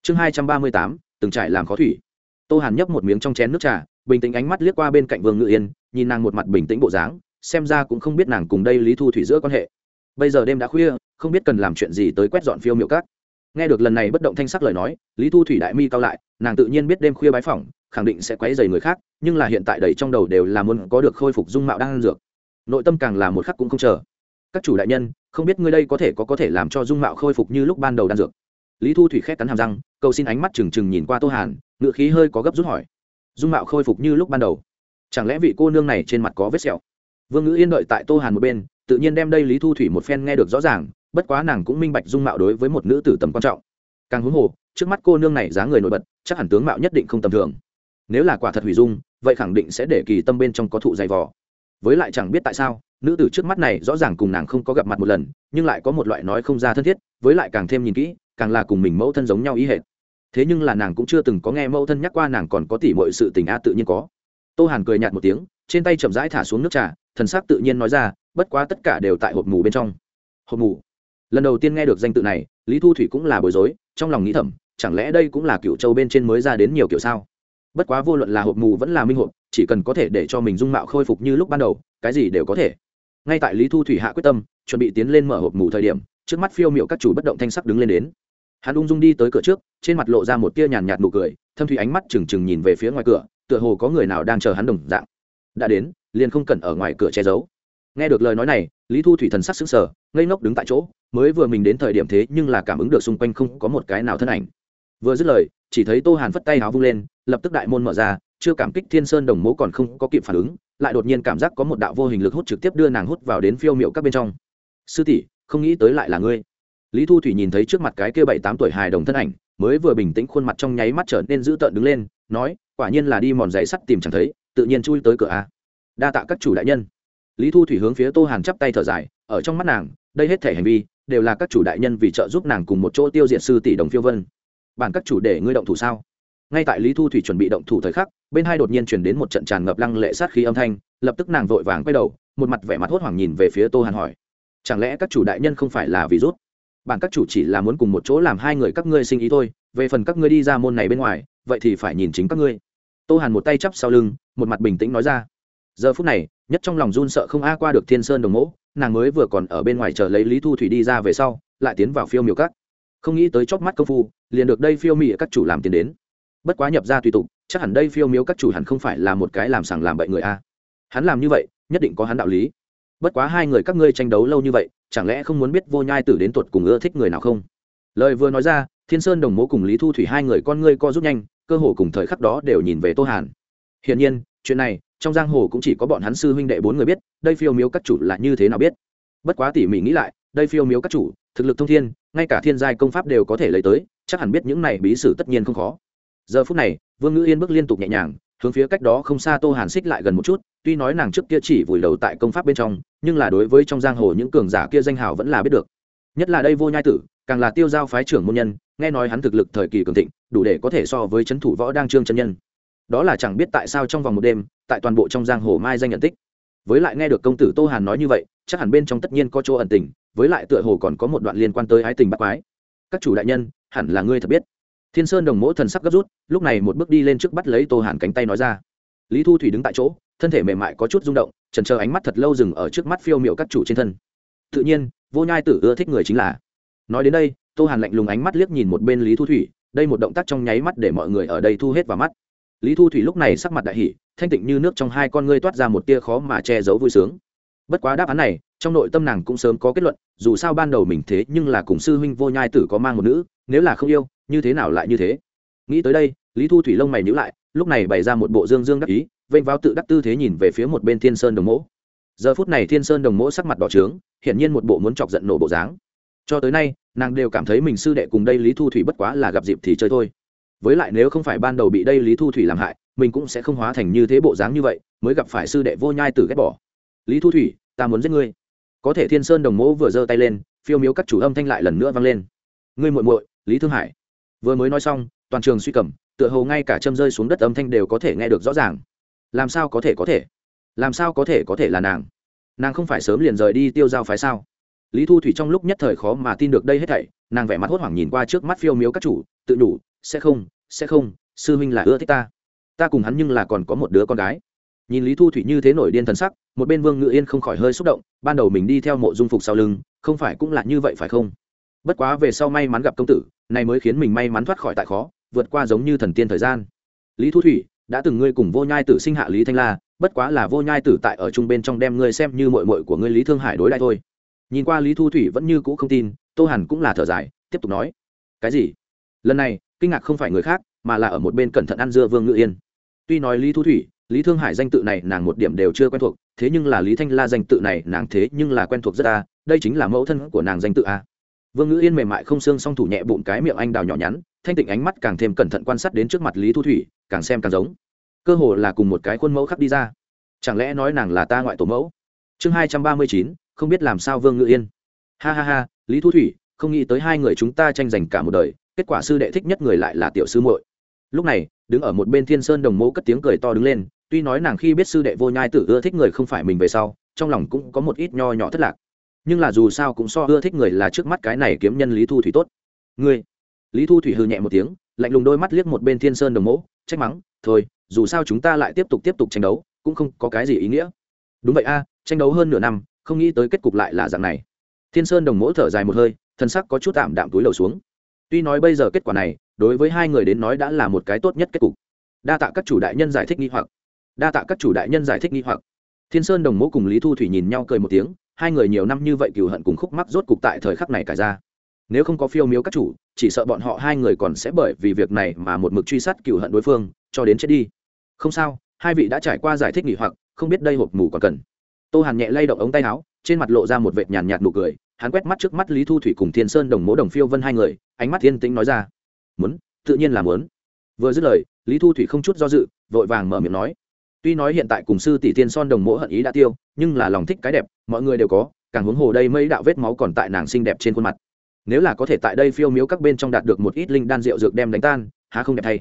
chương hai trăm ba mươi tám, từng trải làm khó thủy. Tô hàn nhấp một miếng trong chén nước trà, bình tĩnh ánh mắt liếc qua bên cạnh vương ngự yên, nhìn nàng một mặt bình tĩnh bộ dáng, xem ra cũng không biết nàng cùng đây lý thu thủy giữa quan hệ. Bây giờ đêm đã khuya, không biết cần làm chuyện gì tới quét dọn phiêu miệu cát nghe được lần này bất động thanh sắc lời nói, lý thu thủy đại mi cao lại, nàng tự nhiên biết đêm khuya bái phỏng khẳng định sẽ quấy rầy người khác, nhưng là hiện tại đầy trong đầu đều là muốn có được khôi phục dung mạo đang ăn dược. Nội tâm càng là một khắc cũng không chờ. Các chủ đại nhân, không biết ngươi đây có thể có có thể làm cho dung mạo khôi phục như lúc ban đầu đan dược? Lý thu thủy khép cắn hàm răng, cầu xin ánh mắt trừng trừng nhìn qua tô hàn ngựa khí hơi có gấp rút hỏi. Dung mạo khôi phục như lúc ban đầu? Chẳng lẽ vị cô nương này trên mặt có vết sẹo? Vương ngữ yên đợi tại tô hàn một bên, tự nhiên đem đây lý thu thủy một phen nghe được rõ ràng, bất quá nàng cũng minh bạch dung mạo đối với một nữ tử tầm quan trọng. Càng huống hồ, trước mắt cô nương này dáng người nổi bật, chắc hẳn tướng mạo nhất định không tầm thường nếu là quả thật hủy dung, vậy khẳng định sẽ để kỳ tâm bên trong có thụ dày vò. Với lại chẳng biết tại sao, nữ tử trước mắt này rõ ràng cùng nàng không có gặp mặt một lần, nhưng lại có một loại nói không ra thân thiết, với lại càng thêm nhìn kỹ, càng là cùng mình mẫu thân giống nhau ý hệ thế nhưng là nàng cũng chưa từng có nghe mẫu thân nhắc qua nàng còn có tỉ mọi sự tình a tự nhiên có. Tô hàn cười nhạt một tiếng, trên tay chậm rãi thả xuống nước trà, thần sắc tự nhiên nói ra, bất quá tất cả đều tại hộp mù bên trong. Hộp mù? Lần đầu tiên nghe được danh tự này, lý thu thủy cũng là bối rối, trong lòng nghĩ thầm, chẳng lẽ đây cũng là cựu châu bên trên mới ra đến nhiều kiểu sao? Bất quá vô luận là hộp mù vẫn là minh hộp, chỉ cần có thể để cho mình dung mạo khôi phục như lúc ban đầu, cái gì đều có thể. Ngay tại lý thu thủy hạ quyết tâm, chuẩn bị tiến lên mở hộp mù thời điểm, trước mắt phiêu m i ệ u các chủ bất động thanh sắc đứng lên đến. Hắn ung dung đi tới cửa trước, trên mặt lộ ra một tia nhàn nhạt nụ cười, thâm thủy ánh mắt trừng trừng nhìn về phía ngoài cửa, tựa hồ có người nào đang chờ hắn đồng dạng. Đã đến, liền không cần ở ngoài cửa che giấu. Nghe được lời nói này, lý thu thủy thần sắc xứng sở ngây ngốc đứng tại chỗ, mới vừa mình đến thời điểm thế nhưng là cảm ứng được xung quanh không có một cái nào thân ảnh. Vừa dứt lời chỉ thấy tô hàn phất tay áo vung lên, lập tức đại môn mở ra, chưa cảm kích thiên sơn đồng mố còn không có kịp phản ứng, lại đột nhiên cảm giác có một đạo vô hình lực hút trực tiếp đưa nàng hút vào đến phiêu miệu các bên trong. Sư tỷ, không nghĩ tới lại là ngươi. Lý thu thủy nhìn thấy trước mặt cái kia bảy tám tuổi hài đồng thân ảnh, mới vừa bình tĩnh khuôn mặt trong nháy mắt trở nên dữ tợn đứng lên, nói, quả nhiên là đi mòn giày sắt tìm chẳng thấy, tự nhiên chui tới cửa a. Đa tạ các chủ đại nhân. Lý thu thủy hướng phía tô hàn chắp tay thở dài, ở trong mắt nàng, đây hết thể hành vi, đều là các chủ đại nhân vì trợ giúp nàng cùng một chỗ tiêu diệt sư tỷ đồng phiêu vân bản các chủ để ngươi động thủ sao? Ngay tại lý thu thủy chuẩn bị động thủ thời khắc, bên hai đột nhiên chuyển đến một trận tràn ngập lăng lệ sát khí âm thanh, lập tức nàng vội vàng quay đầu, một mặt vẻ mặt hốt hoảng nhìn về phía tô hàn hỏi, chẳng lẽ các chủ đại nhân không phải là vì rút? Bản các chủ chỉ là muốn cùng một chỗ làm hai người các ngươi sinh ý thôi, về phần các ngươi đi ra môn này bên ngoài, vậy thì phải nhìn chính các ngươi. Tô hàn một tay chắp sau lưng, một mặt bình tĩnh nói ra, giờ phút này, nhất trong lòng run sợ không a qua được thiên sơn đồng mẫu nàng mới vừa còn ở bên ngoài chờ lấy lý thu thủy đi ra về sau, lại tiến vào phiêu miều cắt không nghĩ tới chóp mắt công phu, liền được đây phiêu mỹ các chủ làm tiền đến. Bất quá nhập ra tùy tục, chắc hẳn đây phiêu miếu các chủ hẳn không phải là một cái làm sàng làm bậy người a. Hắn làm như vậy, nhất định có hắn đạo lý. Bất quá hai người các ngươi tranh đấu lâu như vậy, chẳng lẽ không muốn biết vô nhai tử đến tuột cùng ưa thích người nào không? Lời vừa nói ra, thiên sơn đồng mố cùng lý thu thủy hai người con ngươi co rút nhanh, cơ hồ cùng thời khắc đó đều nhìn về tô hàn. Hiển nhiên, chuyện này, trong giang hồ cũng chỉ có bọn hắn sư huynh đệ bốn người biết, đây phiêu miếu các chủ là như thế nào biết. Bất quá tỉ mỉ nghĩ lại, đây phiêu miếu các chủ, thực lực thông thiên ngay cả thiên giai công pháp đều có thể lấy tới, chắc hẳn biết những này bí sử tất nhiên không khó. Giờ phút này, vương ngữ yên bước liên tục nhẹ nhàng, hướng phía cách đó không xa tô hàn xích lại gần một chút, tuy nói nàng trước kia chỉ vùi đầu tại công pháp bên trong, nhưng là đối với trong giang hồ những cường giả kia danh hào vẫn là biết được. Nhất là đây vô nhai tử, càng là tiêu giao phái trưởng môn nhân, nghe nói hắn thực lực thời kỳ cường thịnh, đủ để có thể so với c h ấ n thủ võ đang trương chân nhân. Đó là chẳng biết tại sao trong vòng một đêm, tại toàn bộ trong giang hồ mai danh nhận tích. Với lại nghe được công tử tô hàn nói như vậy, chắc hẳn bên trong tất nhiên có chỗ ẩn tình với lại tựa hồ còn có một đoạn liên quan tới ái tình bắt quái. Các chủ đại nhân, hẳn là ngươi thật biết. Thiên sơn đồng mỗ thần sắc gấp rút, lúc này một bước đi lên trước bắt lấy tô hàn cánh tay nói ra. Lý thu thủy đứng tại chỗ, thân thể mềm mại có chút rung động, trần chờ ánh mắt thật lâu dừng ở trước mắt phiêu m i ệ u các chủ trên thân. Tự nhiên, vô nhai tử ưa thích người chính là. Nói đến đây, tô hàn lạnh lùng ánh mắt liếc nhìn một bên lý thu thủy, đây một động tác trong nháy mắt để mọi người ở đây thu hết vào mắt. Lý thu thủy lúc này sắc mặt đại hỷ thanh tịnh như nước trong hai con ngươi toát ra một tia khó mà che giấu vui sướng bất quá đáp án này, trong nội tâm nàng cũng sớm có kết luận, dù sao ban đầu mình thế nhưng là cùng sư huynh vô nhai tử có mang một nữ, nếu là không yêu, như thế nào lại như thế? Nghĩ tới đây, lý thu thủy lông mày nhữ lại, lúc này bày ra một bộ dương dương đắc ý, vênh vào tự đắc tư thế nhìn về phía một bên thiên sơn đồng mỗ. Giờ phút này thiên sơn đồng mỗ sắc mặt đỏ trướng, hiển nhiên một bộ muốn chọc giận nổ bộ dáng. Cho tới nay, nàng đều cảm thấy mình sư đệ cùng đây lý thu thủy bất quá là gặp dịp thì chơi thôi. Với lại nếu không phải ban đầu bị đây lý thu thủy làm hại, mình cũng sẽ không hóa thành như thế bộ dáng như vậy, mới gặp phải sư đệ vô nhai tử ghét bỏ. Lý thu thủy ta muốn giết ngươi. Có thể thiên sơn đồng mẫu vừa giơ tay lên, phiêu miếu các chủ âm thanh lại lần nữa vang lên. Ngươi muội muội, lý thương hải. Vừa mới nói xong, toàn trường suy cầm, tựa hồ ngay cả châm rơi xuống đất âm thanh đều có thể nghe được rõ ràng. Làm sao có thể có thể? Làm sao có thể có thể là nàng? Nàng không phải sớm liền rời đi tiêu giao phái sao? Lý thu thủy trong lúc nhất thời khó mà tin được đây hết thảy, nàng vẻ mặt hốt hoảng nhìn qua trước mắt phiêu miếu các chủ, tự đủ, sẽ không sẽ không, sư huynh là ưa thích ta. Ta cùng hắn nhưng là còn có một đứa con gái nhìn lý thu thủy như thế nổi điên thần sắc, một bên vương ngự yên không khỏi hơi xúc động, ban đầu mình đi theo mộ dung phục sau lưng, không phải cũng là như vậy phải không? Bất quá về sau may mắn gặp công tử, này mới khiến mình may mắn thoát khỏi tại khó, vượt qua giống như thần tiên thời gian. Lý thu thủy, đã từng ngươi cùng vô nhai tử sinh hạ lý thanh la, bất quá là vô nhai tử tại ở chung bên trong đem ngươi xem như mội mội của ngươi lý thương hải đối lại thôi. Nhìn qua lý thu thủy vẫn như cũ không tin, tô hàn cũng là thở dài, tiếp tục nói. Cái gì? Lần này, kinh ngạc không phải người khác, mà là ở một bên cẩn thận ăn dưa vương ngự yên. Tuy nói lý thu thủy lý thương hải danh tự này nàng một điểm đều chưa quen thuộc, thế nhưng là lý thanh la danh tự này nàng thế nhưng là quen thuộc rất a đây chính là mẫu thân của nàng danh tự a vương ngữ yên mềm mại không xương song thủ nhẹ bụng cái miệng anh đào nhỏ nhắn, thanh tịnh ánh mắt càng thêm cẩn thận quan sát đến trước mặt lý thu thủy, càng xem càng giống. Cơ hồ là cùng một cái khuôn mẫu khắc đi ra. Chẳng lẽ nói nàng là ta ngoại tổ mẫu? Chương hai trăm ba mươi chín, không biết làm sao vương ngữ yên. Ha ha ha, lý thu thủy, không nghĩ tới hai người chúng ta tranh giành cả một đời, kết quả sư đệ thích nhất người lại là tiểu sư muội. Lúc này, đứng ở một bên thiên sơn đồng mẫu cất tiếng cười to đứng lên tuy nói nàng khi biết sư đệ vô nhai tử ưa thích người không phải mình về sau, trong lòng cũng có một ít nho nhỏ thất lạc. Nhưng là dù sao cũng so ưa thích người là trước mắt cái này kiếm nhân lý thu thủy tốt. Ngươi. Lý thu thủy hư nhẹ một tiếng, lạnh lùng đôi mắt liếc một bên thiên sơn đồng mẫu trách mắng, thôi, dù sao chúng ta lại tiếp tục tiếp tục tranh đấu, cũng không có cái gì ý nghĩa. Đúng vậy a, tranh đấu hơn nửa năm, không nghĩ tới kết cục lại là dạng này. Thiên sơn đồng mẫu thở dài một hơi, thân sắc có chút tạm đạm túi lầu xuống. Tuy nói bây giờ kết quả này, đối với hai người đến nói đã là một cái tốt nhất kết cục. Đa tạ các chủ đại nhân giải thích nghi hoặc đa tạ các chủ đại nhân giải thích nghi hoặc. Thiên sơn đồng mẫu cùng lý thu thủy nhìn nhau cười một tiếng, hai người nhiều năm như vậy cừu hận cùng khúc mắc rốt cục tại thời khắc này cải ra. Nếu không có phiêu miếu các chủ, chỉ sợ bọn họ hai người còn sẽ bởi vì việc này mà một mực truy sát cừu hận đối phương, cho đến chết đi. Không sao, hai vị đã trải qua giải thích nghỉ hoặc, không biết đây hộp mù còn cần. Tô hàn nhẹ lay động ống tay áo, trên mặt lộ ra một vệt nhàn nhạt nụ cười, hắn quét mắt trước mắt lý thu thủy cùng thiên sơn đồng mố đồng phiêu vân hai người, ánh mắt thiên tĩnh nói ra. Muốn, tự nhiên là muốn. Vừa dứt lời, lý thu thủy không chút do dự, vội vàng mở miệng nói tuy nói hiện tại cùng sư tỷ tiên son đồng mỗ hận ý đã tiêu, nhưng là lòng thích cái đẹp, mọi người đều có, càng huống hồ đây mấy đạo vết máu còn tại nàng xinh đẹp trên khuôn mặt. Nếu là có thể tại đây phiêu miếu các bên trong đạt được một ít linh đan rượu dược đem đánh tan, há không đẹp thay.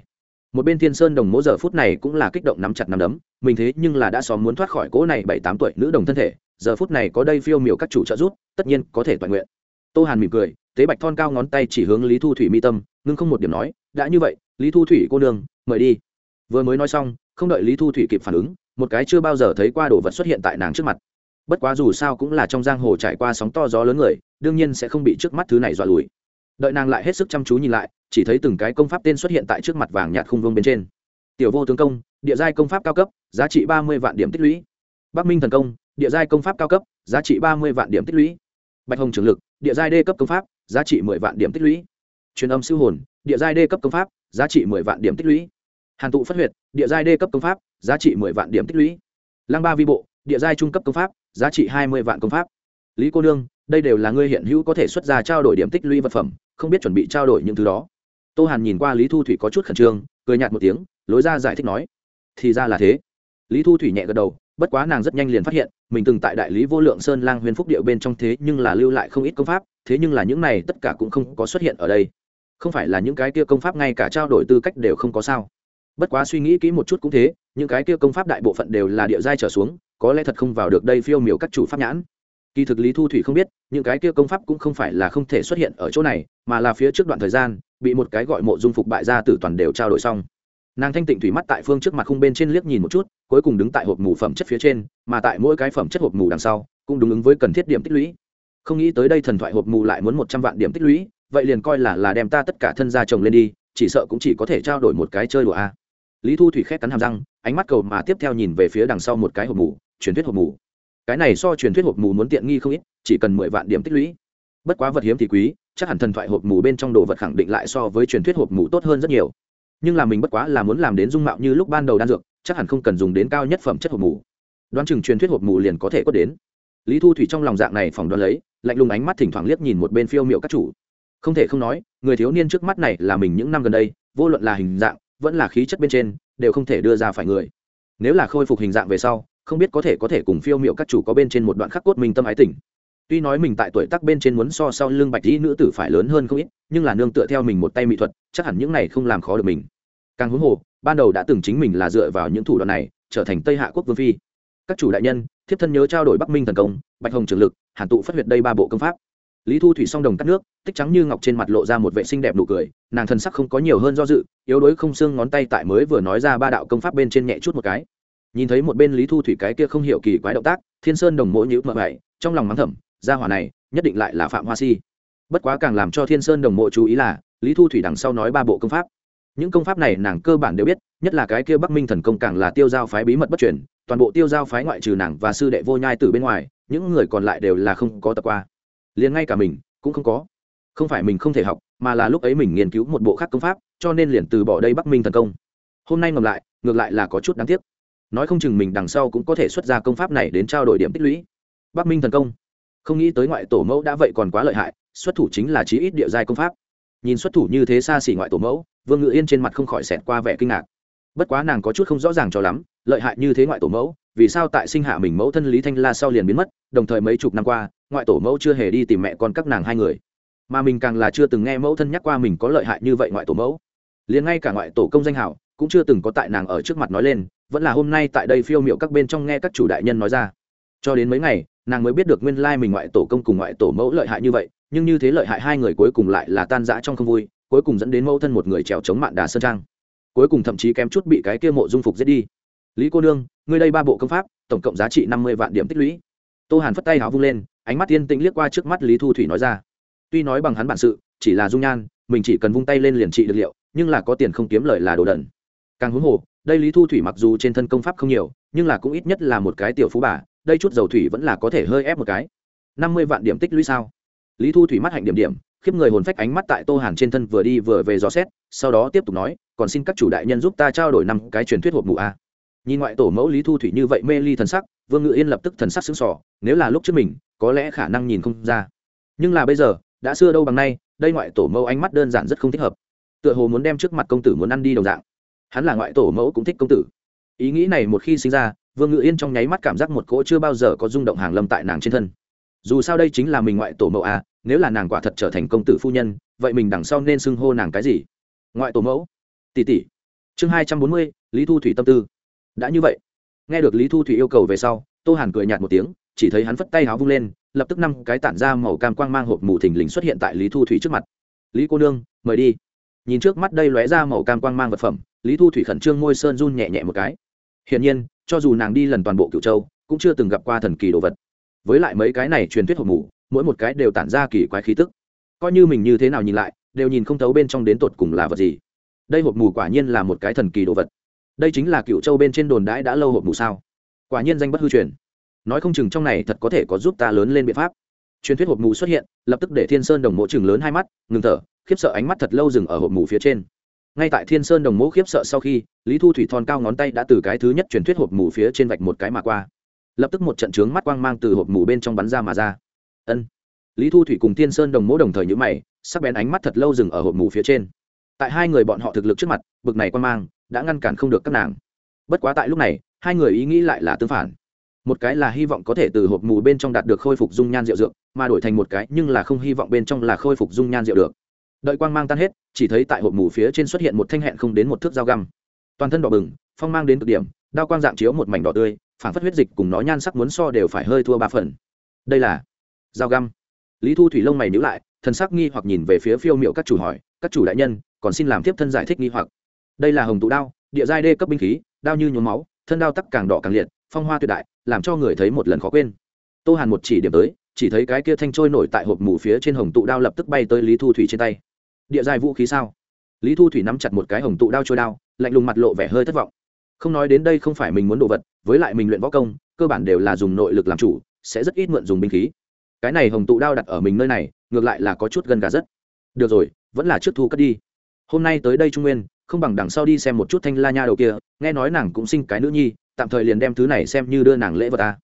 Một bên thiên sơn đồng mỗ giờ phút này cũng là kích động nắm chặt nắm đấm, mình thế nhưng là đã xóm muốn thoát khỏi cỗ này bảy tám tuổi nữ đồng thân thể, giờ phút này có đây phiêu miểu các chủ trợ giúp, tất nhiên có thể toàn nguyện. Tô hàn mỉm cười, tế bạch thon cao ngón tay chỉ hướng lý thu thủy mi tâm, ngưng không một điểm nói, đã như vậy, lý thu thủy cô nương, mời đi. Vừa mới nói xong không đợi lý thu thủy kịp phản ứng, một cái chưa bao giờ thấy qua đồ vật xuất hiện tại nàng trước mặt. Bất quá dù sao cũng là trong giang hồ trải qua sóng to gió lớn người, đương nhiên sẽ không bị trước mắt thứ này dọa lùi. Đợi nàng lại hết sức chăm chú nhìn lại, chỉ thấy từng cái công pháp tên xuất hiện tại trước mặt vàng nhạt khung vương bên trên. Tiểu vô tướng công, địa giai công pháp cao cấp, giá trị ba mươi vạn điểm tích lũy. Bắc minh thần công, địa giai công pháp cao cấp, giá trị ba mươi vạn điểm tích lũy. Bạch hồng trường lực, địa giai đê cấp công pháp, giá trị mười vạn điểm tích lũy. Truyền âm siêu hồn, địa giai đê cấp công pháp, giá trị mười vạn điểm tích lũy hàn tụ phát huyệt, địa giai đê cấp công pháp, giá trị mười vạn điểm tích lũy. Lăng ba vi bộ, địa giai trung cấp công pháp, giá trị hai mươi vạn công pháp. Lý cô nương, đây đều là ngươi hiện hữu có thể xuất ra trao đổi điểm tích lũy vật phẩm, không biết chuẩn bị trao đổi những thứ đó. Tô hàn nhìn qua lý thu thủy có chút khẩn trương, cười nhạt một tiếng, lối ra giải thích nói, thì ra là thế. Lý thu thủy nhẹ gật đầu, bất quá nàng rất nhanh liền phát hiện, mình từng tại đại lý vô lượng sơn lang huyền phúc điệu bên trong thế nhưng là lưu lại không ít công pháp, thế nhưng là những này tất cả cũng không có xuất hiện ở đây. Không phải là những cái kia công pháp ngay cả trao đổi tư cách đều không có sao bất quá suy nghĩ kỹ một chút cũng thế, những cái kia công pháp đại bộ phận đều là địa giai trở xuống, có lẽ thật không vào được đây phiêu miểu các chủ pháp nhãn. Kỳ thực lý thu thủy không biết, những cái kia công pháp cũng không phải là không thể xuất hiện ở chỗ này, mà là phía trước đoạn thời gian, bị một cái gọi mộ dung phục bại gia tử toàn đều trao đổi xong. Nàng thanh tịnh thủy mắt tại phương trước mặt khung bên trên liếc nhìn một chút, cuối cùng đứng tại hộp mù phẩm chất phía trên, mà tại mỗi cái phẩm chất hộp mù đằng sau, cũng đúng ứng với cần thiết điểm tích lũy. Không nghĩ tới đây thần thoại hộp mù lại muốn một trăm vạn điểm tích lũy, vậy liền coi là là đem ta tất cả thân gia chồng lên đi, chỉ sợ cũng chỉ có thể trao đổi một cái chơi đùa a lý thu thủy khét cắn hàm răng, ánh mắt cầu mà tiếp theo nhìn về phía đằng sau một cái hộp mù, truyền thuyết hộp mù. Cái này so truyền thuyết hộp mù muốn tiện nghi không ít, chỉ cần mười vạn điểm tích lũy. Bất quá vật hiếm thì quý, chắc hẳn thần thoại hộp mù bên trong đồ vật khẳng định lại so với truyền thuyết hộp mù tốt hơn rất nhiều. Nhưng là mình bất quá là muốn làm đến dung mạo như lúc ban đầu đan dược, chắc hẳn không cần dùng đến cao nhất phẩm chất hộp mù. Đoán chừng truyền thuyết hộp mù liền có thể có đến. Lý thu thủy trong lòng dạng này phỏng đoán lấy, lạnh lùng ánh mắt thỉnh thoảng liếc nhìn một bên phiêu miệu các chủ. Không thể không nói, người thiếu niên trước mắt này là mình những năm gần đây, vô luận là hình dạng vẫn là khí chất bên trên, đều không thể đưa ra phải người. Nếu là khôi phục hình dạng về sau, không biết có thể có thể cùng phiêu miệu các chủ có bên trên một đoạn khắc cốt minh tâm ái tình. Tuy nói mình tại tuổi tác bên trên muốn so sau lưng bạch dĩ nữ tử phải lớn hơn không ít, nhưng là nương tựa theo mình một tay mỹ thuật, chắc hẳn những này không làm khó được mình. Càng huống hồ, ban đầu đã từng chính mình là dựa vào những thủ đoạn này, trở thành tây hạ quốc vương phi. Các chủ đại nhân, thiếp thân nhớ trao đổi bắc minh thần công, bạch hồng trường lực, hàn tụ phát huyệt đây ba bộ công pháp lý thu thủy song đồng cắt nước, tích trắng như ngọc trên mặt lộ ra một vệ sinh đẹp nụ cười, nàng thần sắc không có nhiều hơn do dự, yếu đuối không xương ngón tay tại mới vừa nói ra ba đạo công pháp bên trên nhẹ chút một cái. Nhìn thấy một bên lý thu thủy cái kia không hiểu kỳ quái động tác, thiên sơn đồng mỗi nhữ mợ mày, trong lòng mắng thầm, gia hỏa này, nhất định lại là phạm hoa si. Bất quá càng làm cho thiên sơn đồng mộ chú ý là, lý thu thủy đằng sau nói ba bộ công pháp. Những công pháp này nàng cơ bản đều biết, nhất là cái kia bắc minh thần công càng là tiêu giao phái bí mật bất chuyển toàn bộ tiêu giao phái ngoại trừ nàng và sư đệ vô nhai từ bên ngoài, những người còn lại đều là không có tập qua liền ngay cả mình cũng không có. Không phải mình không thể học, mà là lúc ấy mình nghiên cứu một bộ khác công pháp, cho nên liền từ bỏ đây bắc minh thần công. Hôm nay ngầm lại, ngược lại là có chút đáng tiếc. Nói không chừng mình đằng sau cũng có thể xuất ra công pháp này đến trao đổi điểm tích lũy. Bắc minh thần công. Không nghĩ tới ngoại tổ mẫu đã vậy còn quá lợi hại, xuất thủ chính là chí ít địa giai công pháp. Nhìn xuất thủ như thế xa xỉ ngoại tổ mẫu, vương ngự yên trên mặt không khỏi xẹt qua vẻ kinh ngạc. Bất quá nàng có chút không rõ ràng cho lắm, lợi hại như thế ngoại tổ mẫu, vì sao tại sinh hạ mình mẫu thân lý thanh la sau liền biến mất, đồng thời mấy chục năm qua ngoại tổ mẫu chưa hề đi tìm mẹ con các nàng hai người. Mà mình càng là chưa từng nghe mẫu thân nhắc qua mình có lợi hại như vậy ngoại tổ mẫu. Liền ngay cả ngoại tổ công danh hảo cũng chưa từng có tại nàng ở trước mặt nói lên, vẫn là hôm nay tại đây phiêu miệu các bên trong nghe các chủ đại nhân nói ra. Cho đến mấy ngày, nàng mới biết được nguyên lai mình ngoại tổ công cùng ngoại tổ mẫu lợi hại như vậy, nhưng như thế lợi hại hai người cuối cùng lại là tan rã trong không vui, cuối cùng dẫn đến mẫu thân một người trèo chống mạn đà sơn trang. Cuối cùng thậm chí kém chút bị cái kia mộ dung phục giết đi. Lý cô nương, ngươi đây ba bộ công pháp, tổng cộng giá trị năm mươi vạn điểm tích lũy. Tô hàn phất tay háo vung lên ánh mắt tiên tĩnh liếc qua trước mắt lý thu thủy nói ra. Tuy nói bằng hắn bản sự, chỉ là dung nhan, mình chỉ cần vung tay lên liền trị được liệu, nhưng là có tiền không kiếm lời là đồ đần. Càng huống hồ, đây lý thu thủy mặc dù trên thân công pháp không nhiều, nhưng là cũng ít nhất là một cái tiểu phú bà, đây chút dầu thủy vẫn là có thể hơi ép một cái. Năm mươi vạn điểm tích lũy sao? Lý thu thủy mắt hạnh điểm điểm, khiếp người hồn phách ánh mắt tại tô hàn trên thân vừa đi vừa về gió xét, sau đó tiếp tục nói, còn xin các chủ đại nhân giúp ta trao đổi năm cái truyền thuyết hộp mù a. Nhìn ngoại tổ mẫu lý thu thủy như vậy mê ly thần sắc, vương ngự yên lập tức thần sắc xứng sỏ nếu là lúc trước mình có lẽ khả năng nhìn không ra. Nhưng là bây giờ, đã xưa đâu bằng nay, đây ngoại tổ mẫu ánh mắt đơn giản rất không thích hợp. Tựa hồ muốn đem trước mặt công tử muốn ăn đi đồng dạng. Hắn là ngoại tổ mẫu cũng thích công tử. Ý nghĩ này một khi sinh ra, vương ngự yên trong nháy mắt cảm giác một cỗ chưa bao giờ có rung động hàng lâm tại nàng trên thân. Dù sao đây chính là mình ngoại tổ mẫu à nếu là nàng quả thật trở thành công tử phu nhân, vậy mình đằng sau nên xưng hô nàng cái gì? Ngoại tổ mẫu? Tỷ tỷ. Chương hai trăm bốn mươi, lý thu thủy tâm tư. Đã như vậy. Nghe được lý thu thủy yêu cầu về sau, tô hàn cười nhạt một tiếng chỉ thấy hắn phất tay háo vung lên, lập tức năm cái tản ra màu cam quang mang hộp mù thình lình xuất hiện tại lý thu thủy trước mặt. Lý cô nương, mời đi. Nhìn trước mắt đây lóe ra màu cam quang mang vật phẩm, lý thu thủy khẩn trương môi sơn run nhẹ nhẹ một cái. Hiển nhiên, cho dù nàng đi lần toàn bộ cựu châu, cũng chưa từng gặp qua thần kỳ đồ vật. Với lại mấy cái này truyền thuyết hộp mù, mỗi một cái đều tản ra kỳ quái khí tức. Coi như mình như thế nào nhìn lại, đều nhìn không thấu bên trong đến tột cùng là vật gì. Đây hộp mù quả nhiên là một cái thần kỳ đồ vật. Đây chính là cựu châu bên trên đồn đãi đã lâu hộp mù sao? Quả nhiên danh bất hư truyền nói không chừng trong này thật có thể có giúp ta lớn lên biện pháp. Truyền thuyết hộp mù xuất hiện, lập tức để thiên sơn đồng mộ chừng lớn hai mắt, ngừng thở, khiếp sợ ánh mắt thật lâu dừng ở hộp mù phía trên. Ngay tại thiên sơn đồng mộ khiếp sợ sau khi, lý thu thủy thon cao ngón tay đã từ cái thứ nhất truyền thuyết hộp mù phía trên vạch một cái mà qua. Lập tức một trận trướng mắt quang mang từ hộp mù bên trong bắn ra mà ra. Ân. Lý thu thủy cùng thiên sơn đồng mộ đồng thời nhữ mày, sắc bén ánh mắt thật lâu dừng ở hộp mù phía trên. Tại hai người bọn họ thực lực trước mặt, bực này quang mang đã ngăn cản không được các nàng. Bất quá tại lúc này, hai người ý nghĩ lại là tương phản một cái là hy vọng có thể từ hộp mù bên trong đạt được khôi phục dung nhan rượu dược, mà đổi thành một cái nhưng là không hy vọng bên trong là khôi phục dung nhan rượu được. Đợi quang mang tan hết, chỉ thấy tại hộp mù phía trên xuất hiện một thanh hẹn không đến một thước dao găm. Toàn thân đỏ bừng, phong mang đến cực điểm, đao quang dạng chiếu một mảnh đỏ tươi phản phất huyết dịch cùng nó nhan sắc muốn so đều phải hơi thua ba phần. Đây là dao găm. Lý thu thủy lông mày nhữ lại, thần sắc nghi hoặc nhìn về phía phiêu miệu các chủ hỏi, các chủ đại nhân, còn xin làm tiếp thân giải thích nghi hoặc. Đây là hồng tụ đao, địa giai đê cấp binh khí, đao như nhuốm máu, thân đao tắc càng đỏ càng liệt phong hoa tuyệt đại, làm cho người thấy một lần khó quên. Tô hàn một chỉ điểm tới, chỉ thấy cái kia thanh trôi nổi tại hộp mù phía trên hồng tụ đao lập tức bay tới lý thu thủy trên tay. Địa dài vũ khí sao? Lý thu thủy nắm chặt một cái hồng tụ đao trôi đao, lạnh lùng mặt lộ vẻ hơi thất vọng. Không nói đến đây không phải mình muốn đồ vật, với lại mình luyện võ công, cơ bản đều là dùng nội lực làm chủ, sẽ rất ít mượn dùng binh khí. Cái này hồng tụ đao đặt ở mình nơi này, ngược lại là có chút gần gà rất. Được rồi, vẫn là trước thu cất đi. Hôm nay tới đây trung nguyên, không bằng đằng sau đi xem một chút thanh la nha đầu kia, nghe nói nàng cũng sinh cái nữ nhi tạm thời liền đem thứ này xem như đưa nàng lễ vật ta.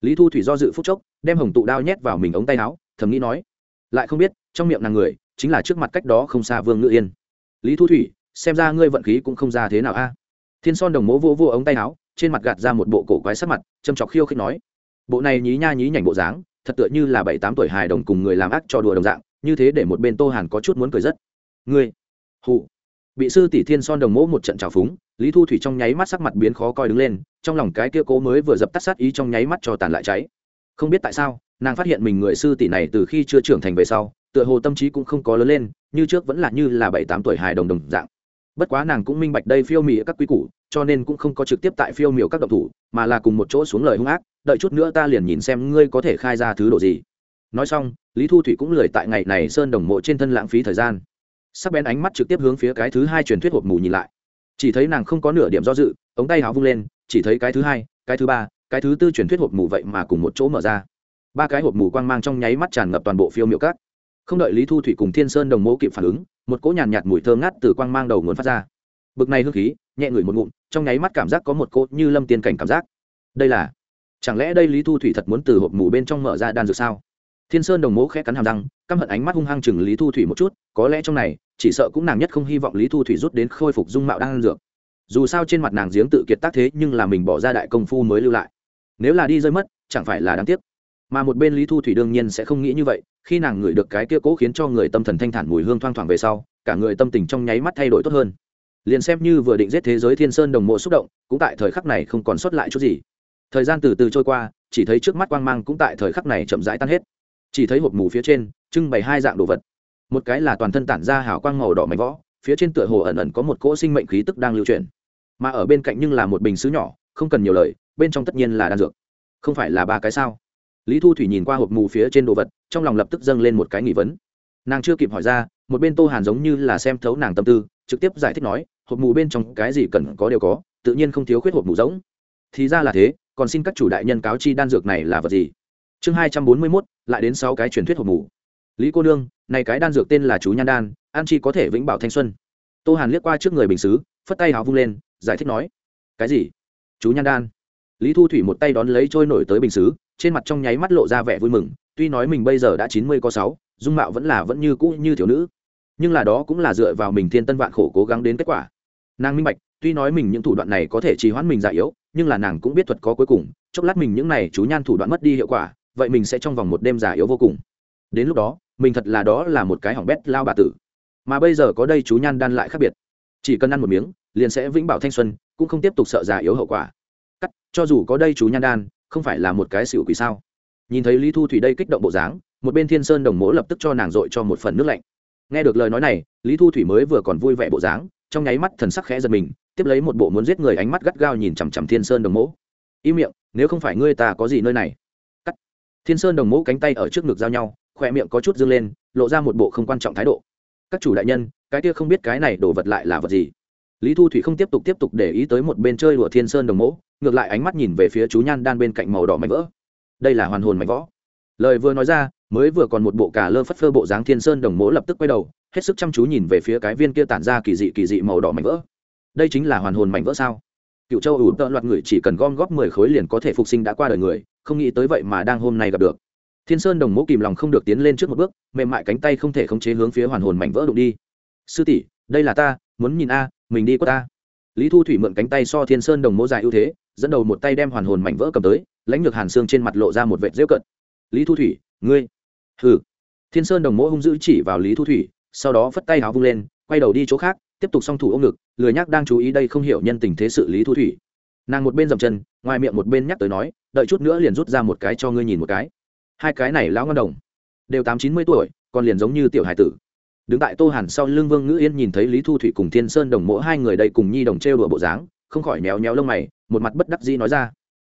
Lý thu thủy do dự phúc chốc, đem hồng tụ đao nhét vào mình ống tay áo, thầm nghĩ nói, lại không biết, trong miệng nàng người, chính là trước mặt cách đó không xa vương ngự yên. Lý thu thủy, xem ra ngươi vận khí cũng không ra thế nào a. Thiên son đồng mố vô vô ống tay áo, trên mặt gạt ra một bộ cổ quái sắc mặt, châm chọc khiêu khích nói, bộ này nhí nha nhí nhảnh bộ dáng, thật tựa như là bảy tám tuổi hài đồng cùng người làm ác cho đùa đồng dạng, như thế để một bên tô hàn có chút muốn cười rất. Ngươi hụ bị sư tỷ thiên son đồng mỗ một trận trào phúng lý thu thủy trong nháy mắt sắc mặt biến khó coi đứng lên, trong lòng cái kia cố mới vừa dập tắt sát ý trong nháy mắt cho tàn lại cháy. Không biết tại sao, nàng phát hiện mình người sư tỷ này từ khi chưa trưởng thành về sau, tựa hồ tâm trí cũng không có lớn lên, như trước vẫn là như là bảy tám tuổi hài đồng đồng dạng. Bất quá nàng cũng minh bạch đây phiêu mì các quý củ, cho nên cũng không có trực tiếp tại phiêu miểu các động thủ, mà là cùng một chỗ xuống lời hung ác, đợi chút nữa ta liền nhìn xem ngươi có thể khai ra thứ đồ gì. Nói xong, lý thu thủy cũng lười tại ngày này sơn đồng mộ trên thân lãng phí thời gian. Sắc bén ánh mắt trực tiếp hướng phía cái thứ hai truyền thuyết hộp mù nhìn lại chỉ thấy nàng không có nửa điểm do dự ống tay háo vung lên chỉ thấy cái thứ hai cái thứ ba cái thứ tư truyền thuyết hộp mù vậy mà cùng một chỗ mở ra. Ba cái hộp mù quang mang trong nháy mắt tràn ngập toàn bộ phiêu miệu cát. Không đợi lý thu thủy cùng thiên sơn đồng mộ kịp phản ứng một cỗ nhàn nhạt, nhạt mùi thơm ngát từ quang mang đầu nguồn phát ra. Bực này hương khí nhẹ ngửi một ngụm trong nháy mắt cảm giác có một cỗ như lâm tiên cảnh cảm giác. Đây là chẳng lẽ đây lý thu thủy thật muốn từ hộp mù bên trong mở ra đan dược sao? Thiên sơn đồng mố khẽ cắn hàm răng, căm hận ánh mắt hung hăng chừng lý thu thủy một chút, có lẽ trong này, chỉ sợ cũng nàng nhất không hy vọng lý thu thủy rút đến khôi phục dung mạo đang dược. Dù sao trên mặt nàng giếng tự kiệt tác thế nhưng là mình bỏ ra đại công phu mới lưu lại. Nếu là đi rơi mất, chẳng phải là đáng tiếc. Mà một bên lý thu thủy đương nhiên sẽ không nghĩ như vậy, khi nàng ngửi được cái kia cố khiến cho người tâm thần thanh thản mùi hương thoang thoảng về sau, cả người tâm tình trong nháy mắt thay đổi tốt hơn. Liền xem như vừa định giết thế giới thiên sơn đồng mộ xúc động, cũng tại thời khắc này không còn sót lại chút gì. Thời gian từ từ trôi qua, chỉ thấy trước mắt quang mang cũng tại thời khắc này chậm rãi tan hết chỉ thấy hộp mù phía trên trưng bày hai dạng đồ vật. Một cái là toàn thân tản ra hào quang màu đỏ mảnh võ phía trên tựa hồ ẩn ẩn có một cỗ sinh mệnh khí tức đang lưu truyền mà ở bên cạnh nhưng là một bình xứ nhỏ, không cần nhiều lời, bên trong tất nhiên là đan dược. Không phải là ba cái sao? Lý thu thủy nhìn qua hộp mù phía trên đồ vật, trong lòng lập tức dâng lên một cái nghi vấn. Nàng chưa kịp hỏi ra, một bên tô hàn giống như là xem thấu nàng tâm tư, trực tiếp giải thích nói, hộp mù bên trong cái gì cần có đều có, tự nhiên không thiếu khuyết hộp mù giống thì ra là thế, còn xin các chủ đại nhân cáo chi đan dược này là vật gì? Chương hai trăm bốn mươi mốt, lại đến sáu cái truyền thuyết hộp mủ lý cô nương, này cái đan dược tên là chú nhan đan, an chi có thể vĩnh bảo thanh xuân. Tô hàn liếc qua trước người bình xứ, phất tay hào vung lên, giải thích nói, cái gì? Chú nhan đan? Lý thu thủy một tay đón lấy trôi nổi tới bình xứ, trên mặt trong nháy mắt lộ ra vẻ vui mừng, tuy nói mình bây giờ đã chín mươi có sáu, dung mạo vẫn là vẫn như cũ như thiếu nữ, nhưng là đó cũng là dựa vào mình thiên tân vạn khổ cố gắng đến kết quả. Nàng minh bạch, tuy nói mình những thủ đoạn này có thể trì hoãn mình già yếu, nhưng là nàng cũng biết thuật có cuối cùng, chốc lát mình những này chú nhan thủ đoạn mất đi hiệu quả vậy mình sẽ trong vòng một đêm già yếu vô cùng. Đến lúc đó, mình thật là đó là một cái hỏng bét lao bà tử. Mà bây giờ có đây chú nhan đan lại khác biệt. Chỉ cần ăn một miếng, liền sẽ vĩnh bảo thanh xuân, cũng không tiếp tục sợ già yếu hậu quả. Cắt, cho dù có đây chú nhan đan, không phải là một cái xỉu quỷ sao? Nhìn thấy lý thu thủy đây kích động bộ dáng, một bên thiên sơn đồng mỗ lập tức cho nàng dội cho một phần nước lạnh. Nghe được lời nói này, lý thu thủy mới vừa còn vui vẻ bộ dáng, trong nháy mắt thần sắc khẽ giật mình, tiếp lấy một bộ muốn giết người ánh mắt gắt gao nhìn chằm chằm thiên sơn đồng mỗ. Im miệng, nếu không phải ngươi ta có gì nơi này? Thiên sơn đồng mẫu cánh tay ở trước ngực giao nhau khỏe miệng có chút dâng lên, lộ ra một bộ không quan trọng thái độ. Các chủ đại nhân, cái kia không biết cái này đổ vật lại là vật gì? Lý thu thủy không tiếp tục tiếp tục để ý tới một bên chơi đùa thiên sơn đồng mẫu ngược lại ánh mắt nhìn về phía chú nhan đan bên cạnh màu đỏ mảnh vỡ. Đây là hoàn hồn mảnh võ lời vừa nói ra, mới vừa còn một bộ cà lơ phất phơ bộ dáng thiên sơn đồng mỗ lập tức quay đầu, hết sức chăm chú nhìn về phía cái viên kia tản ra kỳ dị kỳ dị màu đỏ mảnh vỡ. Đây chính là hoàn hồn mảnh vỡ sao? Cựu châu ủ tợ loạt người chỉ cần gom góp mười khối liền có thể phục sinh đã qua đời người, không nghĩ tới vậy mà đang hôm nay gặp được. Thiên sơn đồng mố kìm lòng không được tiến lên trước một bước, mềm mại cánh tay không thể khống chế hướng phía hoàn hồn mảnh vỡ đụng đi. Sư tỷ, đây là ta, muốn nhìn a, mình đi qua ta. Lý thu thủy mượn cánh tay so thiên sơn đồng mố dài ưu thế, dẫn đầu một tay đem hoàn hồn mảnh vỡ cầm tới, lãnh lược hàn xương trên mặt lộ ra một vệt rêu cận. Lý thu thủy, ngươi hừ. Thiên sơn đồng mỗ hung dữ chỉ vào lý thu thủy, sau đó phất tay áo vung lên, quay đầu đi chỗ khác tiếp tục song thủ ôm ngực, lười nhắc đang chú ý đây không hiểu nhân tình thế sự lý thu thủy. Nàng một bên dậm chân, ngoài miệng một bên nhắc tới nói, đợi chút nữa liền rút ra một cái cho ngươi nhìn một cái. Hai cái này lão ngân đồng, đều tám chín mươi tuổi, còn liền giống như tiểu hải tử. Đứng tại tô hàn sau lưng vương ngữ yên nhìn thấy lý thu thủy cùng thiên sơn đồng mỗ hai người đây cùng nhi đồng trêu đùa bộ dáng, không khỏi méo méo lông mày, một mặt bất đắc dĩ nói ra.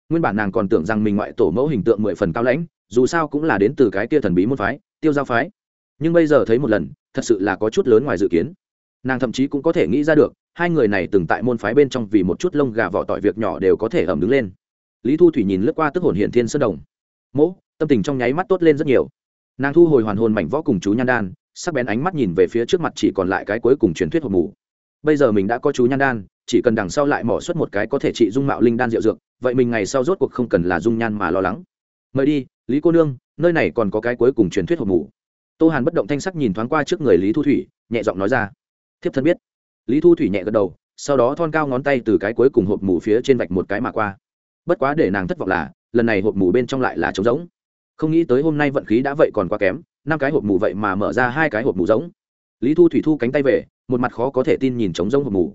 Nguyên bản nàng còn tưởng rằng mình ngoại tổ mẫu hình tượng mười phần cao lãnh, dù sao cũng là đến từ cái kia thần bí môn phái, tiêu giao phái. Nhưng bây giờ thấy một lần, thật sự là có chút lớn ngoài dự kiến nàng thậm chí cũng có thể nghĩ ra được, hai người này từng tại môn phái bên trong vì một chút lông gà vỏ tỏi việc nhỏ đều có thể ẩm đứng lên. Lý thu thủy nhìn lướt qua tức hồn hiện thiên sơn đồng. Mỗ, tâm tình trong nháy mắt tốt lên rất nhiều. Nàng thu hồi hoàn hồn mảnh võ cùng chú nhan đan, sắc bén ánh mắt nhìn về phía trước mặt chỉ còn lại cái cuối cùng truyền thuyết hộp mù. Bây giờ mình đã có chú nhan đan, chỉ cần đằng sau lại mỏ xuất một cái có thể trị dung mạo linh đan rượu dược, vậy mình ngày sau rốt cuộc không cần là dung nhan mà lo lắng. Mời đi, lý cô nương, nơi này còn có cái cuối cùng truyền thuyết hộp mù. Tô hàn bất động thanh sắc nhìn thoáng qua trước người lý thu thủy, nhẹ giọng nói ra thiếp thân biết. Lý thu thủy nhẹ gật đầu, sau đó thon cao ngón tay từ cái cuối cùng hộp mù phía trên vạch một cái mà qua. Bất quá để nàng thất vọng là, lần này hộp mù bên trong lại là trống rỗng. Không nghĩ tới hôm nay vận khí đã vậy còn quá kém, năm cái hộp mù vậy mà mở ra hai cái hộp mù giống lý thu thủy thu cánh tay về, một mặt khó có thể tin nhìn trống rỗng hộp mù.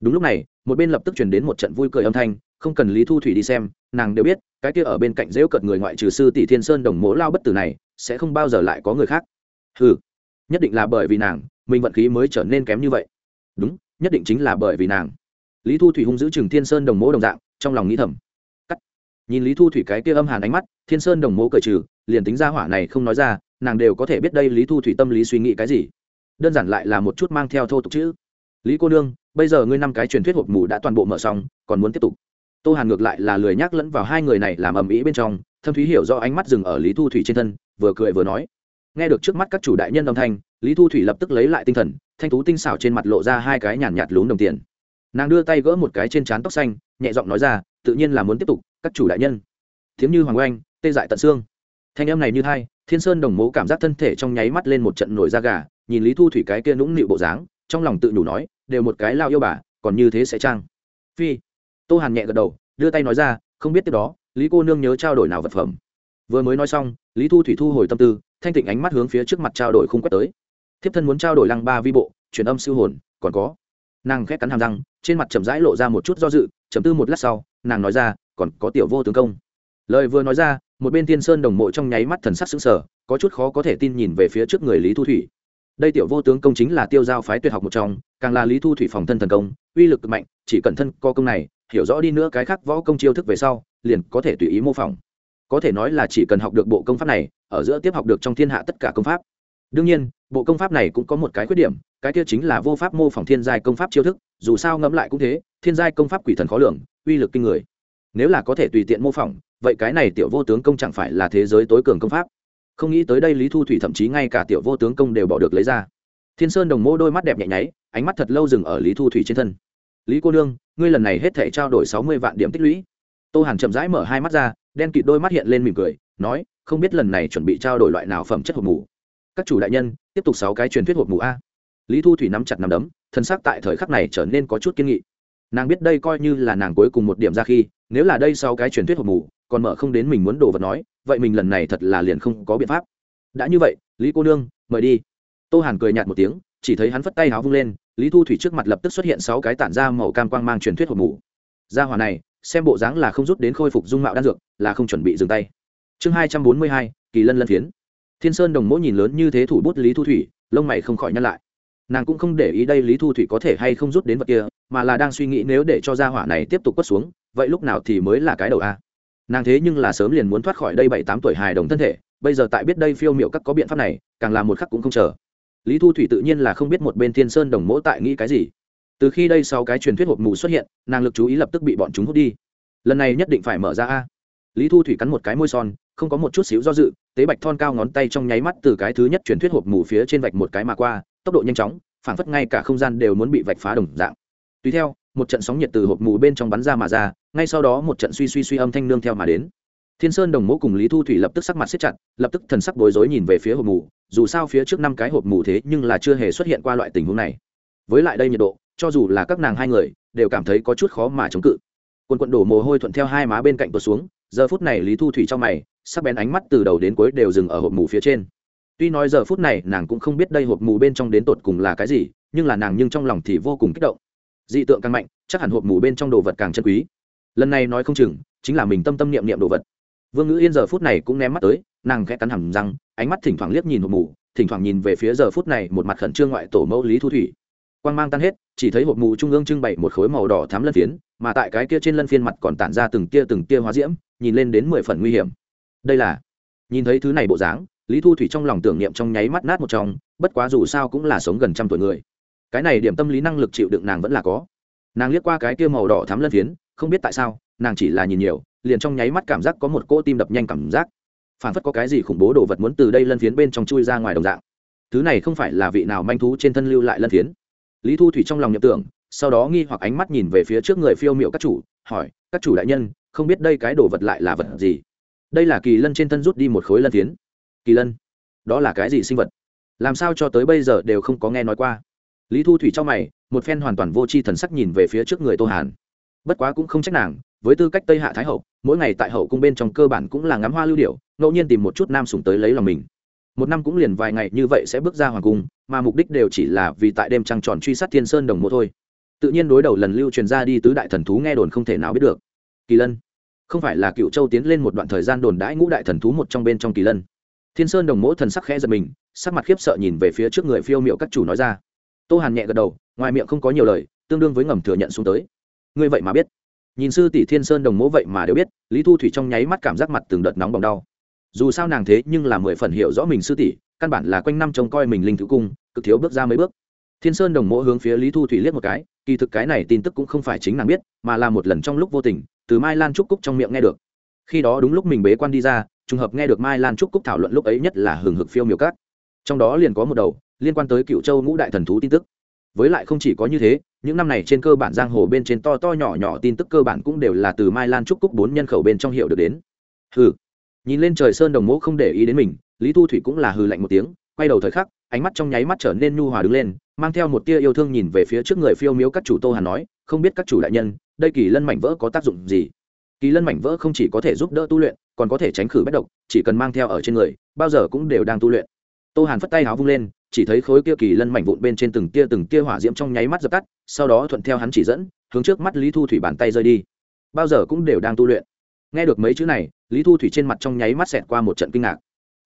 Đúng lúc này, một bên lập tức truyền đến một trận vui cười âm thanh, không cần lý thu thủy đi xem, nàng đều biết, cái kia ở bên cạnh dễu cợt người ngoại trừ sư tỷ thiên sơn đồng mố lao bất tử này, sẽ không bao giờ lại có người khác. Ừ nhất định là bởi vì nàng mình vận khí mới trở nên kém như vậy. Đúng, nhất định chính là bởi vì nàng. Lý thu thủy hung giữ chừng thiên sơn đồng mố đồng dạng, trong lòng nghĩ thầm. Cắt. Nhìn lý thu thủy cái kia âm hàn ánh mắt, thiên sơn đồng mố cởi trừ, liền tính ra hỏa này không nói ra, nàng đều có thể biết đây lý thu thủy tâm lý suy nghĩ cái gì. Đơn giản lại là một chút mang theo thô tục chữ. Lý cô nương, bây giờ ngươi năm cái truyền thuyết hộp mù đã toàn bộ mở xong, còn muốn tiếp tục. Tô hàn ngược lại là lười nhắc lẫn vào hai người này làm ầm ĩ bên trong, thâm thúy hiểu do ánh mắt dừng ở lý thu thủy trên thân, vừa cười vừa nói nghe được trước mắt các chủ đại nhân âm thanh lý thu thủy lập tức lấy lại tinh thần thanh tú tinh xảo trên mặt lộ ra hai cái nhàn nhạt, nhạt lún đồng tiền. Nàng đưa tay gỡ một cái trên trán tóc xanh nhẹ giọng nói ra tự nhiên là muốn tiếp tục các chủ đại nhân. Thiếm như hoàng oanh tê dại tận xương. Thanh em này như thai thiên sơn đồng mố cảm giác thân thể trong nháy mắt lên một trận nổi da gà nhìn lý thu thủy cái kia nũng nịu bộ dáng trong lòng tự nhủ nói đều một cái lao yêu bà còn như thế sẽ trang phi. Tô hàn nhẹ gật đầu đưa tay nói ra không biết tiếp đó lý cô nương nhớ trao đổi nào vật phẩm. Vừa mới nói xong lý thu thủy thu hồi tâm tư thanh tịnh ánh mắt hướng phía trước mặt trao đổi không quét tới. Thiếp thân muốn trao đổi lăng ba vi bộ, truyền âm siêu hồn, còn có. Nàng khét cắn hàm răng, trên mặt chậm rãi lộ ra một chút do dự chấm tư một lát sau, nàng nói ra, còn có tiểu vô tướng công. Lời vừa nói ra, một bên thiên sơn đồng mộ trong nháy mắt thần sắc xứng sở có chút khó có thể tin nhìn về phía trước người lý thu thủy. Đây tiểu vô tướng công chính là tiêu giao phái tuyệt học một trong, càng là lý thu thủy phòng thân thần công, uy lực mạnh, chỉ cần thân co công này, hiểu rõ đi nữa cái khác võ công chiêu thức về sau, liền có thể tùy ý mô phỏng. Có thể nói là chỉ cần học được bộ công pháp này ở giữa tiếp học được trong thiên hạ tất cả công pháp. Đương nhiên, bộ công pháp này cũng có một cái khuyết điểm, cái kia chính là vô pháp mô phỏng thiên giai công pháp chiêu thức, dù sao ngẫm lại cũng thế, thiên giai công pháp quỷ thần khó lường, uy lực kinh người. Nếu là có thể tùy tiện mô phỏng, vậy cái này tiểu vô tướng công chẳng phải là thế giới tối cường công pháp. Không nghĩ tới đây lý thu thủy thậm chí ngay cả tiểu vô tướng công đều bỏ được lấy ra. Thiên sơn đồng mô đôi mắt đẹp nhẹ nháy, ánh mắt thật lâu dừng ở lý thu thủy trên thân. Lý cô nương, ngươi lần này hết thể trao đổi sáu mươi vạn điểm tích lũy. Tô hàn chậm rãi mở hai mắt ra, đen kịt đôi mắt hiện lên mỉm cười nói, không biết lần này chuẩn bị trao đổi loại nào phẩm chất hộp mù. Các chủ đại nhân, tiếp tục sáu cái truyền thuyết hộp mù a. Lý thu thủy nắm chặt nắm đấm, thân xác tại thời khắc này trở nên có chút kiên nghị. Nàng biết đây coi như là nàng cuối cùng một điểm ra khi, nếu là đây sau cái truyền thuyết hộp mù, còn mở không đến mình muốn đồ vật nói, vậy mình lần này thật là liền không có biện pháp. Đã như vậy, lý cô nương, mời đi. Tô hàn cười nhạt một tiếng, chỉ thấy hắn phất tay háo vung lên, lý thu thủy trước mặt lập tức xuất hiện sáu cái tản ra màu cam quang mang truyền thuyết hộp mù. Gia hỏa này, xem bộ dáng là không rút đến khôi phục dung mạo đan dược, là không chuẩn bị dừng tay chương hai trăm bốn mươi hai, kỳ lân lân phiến. Thiên sơn đồng mỗi nhìn lớn như thế thủ bút lý thu thủy, lông mày không khỏi nhăn lại. Nàng cũng không để ý đây lý thu thủy có thể hay không rút đến vật kia, mà là đang suy nghĩ nếu để cho gia hỏa này tiếp tục quất xuống, vậy lúc nào thì mới là cái đầu a? Nàng thế nhưng là sớm liền muốn thoát khỏi đây bảy tám tuổi hài đồng thân thể, bây giờ tại biết đây phiêu miệu các có biện pháp này, càng làm một khắc cũng không chờ. Lý thu thủy tự nhiên là không biết một bên thiên sơn đồng mỗ tại nghĩ cái gì. Từ khi đây sau cái truyền thuyết hộp mù xuất hiện, nàng lực chú ý lập tức bị bọn chúng hút đi. Lần này nhất định phải mở ra a. Lý thu thủy cắn một cái môi son không có một chút xíu do dự, tế bạch thon cao ngón tay trong nháy mắt từ cái thứ nhất truyền thuyết hộp mù phía trên vạch một cái mà qua, tốc độ nhanh chóng, phảng phất ngay cả không gian đều muốn bị vạch phá đồng dạng. Tùy theo, một trận sóng nhiệt từ hộp mù bên trong bắn ra mà ra, ngay sau đó một trận suy suy suy âm thanh nương theo mà đến. Thiên sơn đồng mẫu cùng lý thu thủy lập tức sắc mặt siết chặt, lập tức thần sắc bối rối nhìn về phía hộp mù, dù sao phía trước năm cái hộp mù thế nhưng là chưa hề xuất hiện qua loại tình huống này. Với lại đây nhiệt độ, cho dù là các nàng hai người, đều cảm thấy có chút khó mà chống cự. Quần quận đổ mồ hôi thuận theo hai má bên cạnh tuột xuống giờ phút này lý thu thủy trong mày, sắc bén ánh mắt từ đầu đến cuối đều dừng ở hộp mù phía trên. Tuy nói giờ phút này nàng cũng không biết đây hộp mù bên trong đến tột cùng là cái gì, nhưng là nàng nhưng trong lòng thì vô cùng kích động. Dị tượng càng mạnh, chắc hẳn hộp mù bên trong đồ vật càng chân quý. Lần này nói không chừng, chính là mình tâm tâm niệm niệm đồ vật. Vương ngữ yên giờ phút này cũng ném mắt tới, nàng khẽ cắn hầm răng, ánh mắt thỉnh thoảng liếc nhìn hộp mù, thỉnh thoảng nhìn về phía giờ phút này một mặt khẩn trương ngoại tổ mẫu lý thu thủy quang mang tan hết, chỉ thấy hộp mù trung ương trưng bày một khối màu đỏ thám lân phiến, mà tại cái kia trên lân phiên mặt còn tản ra từng tia từng tia hóa diễm, nhìn lên đến mười phần nguy hiểm. Đây là, nhìn thấy thứ này bộ dáng, lý thu thủy trong lòng tưởng niệm trong nháy mắt nát một trong bất quá dù sao cũng là sống gần trăm tuổi người. Cái này điểm tâm lý năng lực chịu đựng nàng vẫn là có. Nàng liếc qua cái kia màu đỏ thắm lân phiến, không biết tại sao, nàng chỉ là nhìn nhiều, liền trong nháy mắt cảm giác có một cỗ tim đập nhanh cảm giác. Phản phất có cái gì khủng bố đồ vật muốn từ đây lân phiến bên trong chui ra ngoài đồng dạng. Thứ này không phải là vị nào manh thú trên thân lưu lại lân phiến lý thu thủy trong lòng nhập tưởng, sau đó nghi hoặc ánh mắt nhìn về phía trước người phiêu m i ệ u các chủ, hỏi, các chủ đại nhân, không biết đây cái đồ vật lại là vật gì? Đây là kỳ lân trên thân rút đi một khối lân tiến kỳ lân? Đó là cái gì sinh vật? Làm sao cho tới bây giờ đều không có nghe nói qua? Lý thu thủy trong mày, một phen hoàn toàn vô tri thần sắc nhìn về phía trước người tô hàn. Bất quá cũng không trách nàng, với tư cách tây hạ thái hậu, mỗi ngày tại hậu cung bên trong cơ bản cũng là ngắm hoa lưu điệu ngẫu nhiên tìm một chút nam sủng tới lấy lòng mình một năm cũng liền vài ngày như vậy sẽ bước ra hoàng cung, mà mục đích đều chỉ là vì tại đêm trăng tròn truy sát thiên sơn đồng mộ thôi. Tự nhiên đối đầu lần lưu truyền ra đi tứ đại thần thú nghe đồn không thể nào biết được. Kỳ lân. Không phải là cựu châu tiến lên một đoạn thời gian đồn đãi ngũ đại thần thú một trong bên trong kỳ lân. Thiên sơn đồng mỗ thần sắc khẽ giật mình, sắc mặt khiếp sợ nhìn về phía trước người phiêu miệu các chủ nói ra. Tô hàn nhẹ gật đầu, ngoài miệng không có nhiều lời, tương đương với ngầm thừa nhận xuống tới. Ngươi vậy mà biết. Nhìn sư tỷ thiên sơn đồng mỗ vậy mà đều biết, lý thu thủy trong nháy mắt cảm giác mặt từng đợt nóng bỏng đau dù sao nàng thế nhưng là mười phần hiểu rõ mình sư tỷ, căn bản là quanh năm trông coi mình linh thứ cung, cực thiếu bước ra mấy bước. Thiên sơn đồng mộ hướng phía lý thu thủy liếc một cái, kỳ thực cái này tin tức cũng không phải chính nàng biết, mà là một lần trong lúc vô tình, từ mai lan trúc cúc trong miệng nghe được. Khi đó đúng lúc mình bế quan đi ra, trùng hợp nghe được mai lan trúc cúc thảo luận lúc ấy nhất là hừng hực phiêu miều cát trong đó liền có một đầu, liên quan tới cựu châu ngũ đại thần thú tin tức. Với lại không chỉ có như thế, những năm này trên cơ bản giang hồ bên trên to to nhỏ nhỏ tin tức cơ bản cũng đều là từ mai lan trúc cúc bốn nhân khẩu bên trong hiệu được đến. Hừ nhìn lên trời sơn đồng mỗ không để ý đến mình, lý thu thủy cũng là hừ lạnh một tiếng, quay đầu thời khắc, ánh mắt trong nháy mắt trở nên nhu hòa đứng lên, mang theo một tia yêu thương nhìn về phía trước người phiêu miếu các chủ tô hàn nói, không biết các chủ đại nhân, đây kỳ lân mảnh vỡ có tác dụng gì? Kỳ lân mảnh vỡ không chỉ có thể giúp đỡ tu luyện, còn có thể tránh khử bất độc, chỉ cần mang theo ở trên người, bao giờ cũng đều đang tu luyện. Tô hàn phất tay háo vung lên, chỉ thấy khối kia kỳ lân mảnh vụn bên trên từng tia từng tia hỏa diễm trong nháy mắt dập tắt, sau đó thuận theo hắn chỉ dẫn, hướng trước mắt lý thu thủy bàn tay rơi đi. Bao giờ cũng đều đang tu luyện. Nghe được mấy chữ này lý thu thủy trên mặt trong nháy mắt xẹt qua một trận kinh ngạc.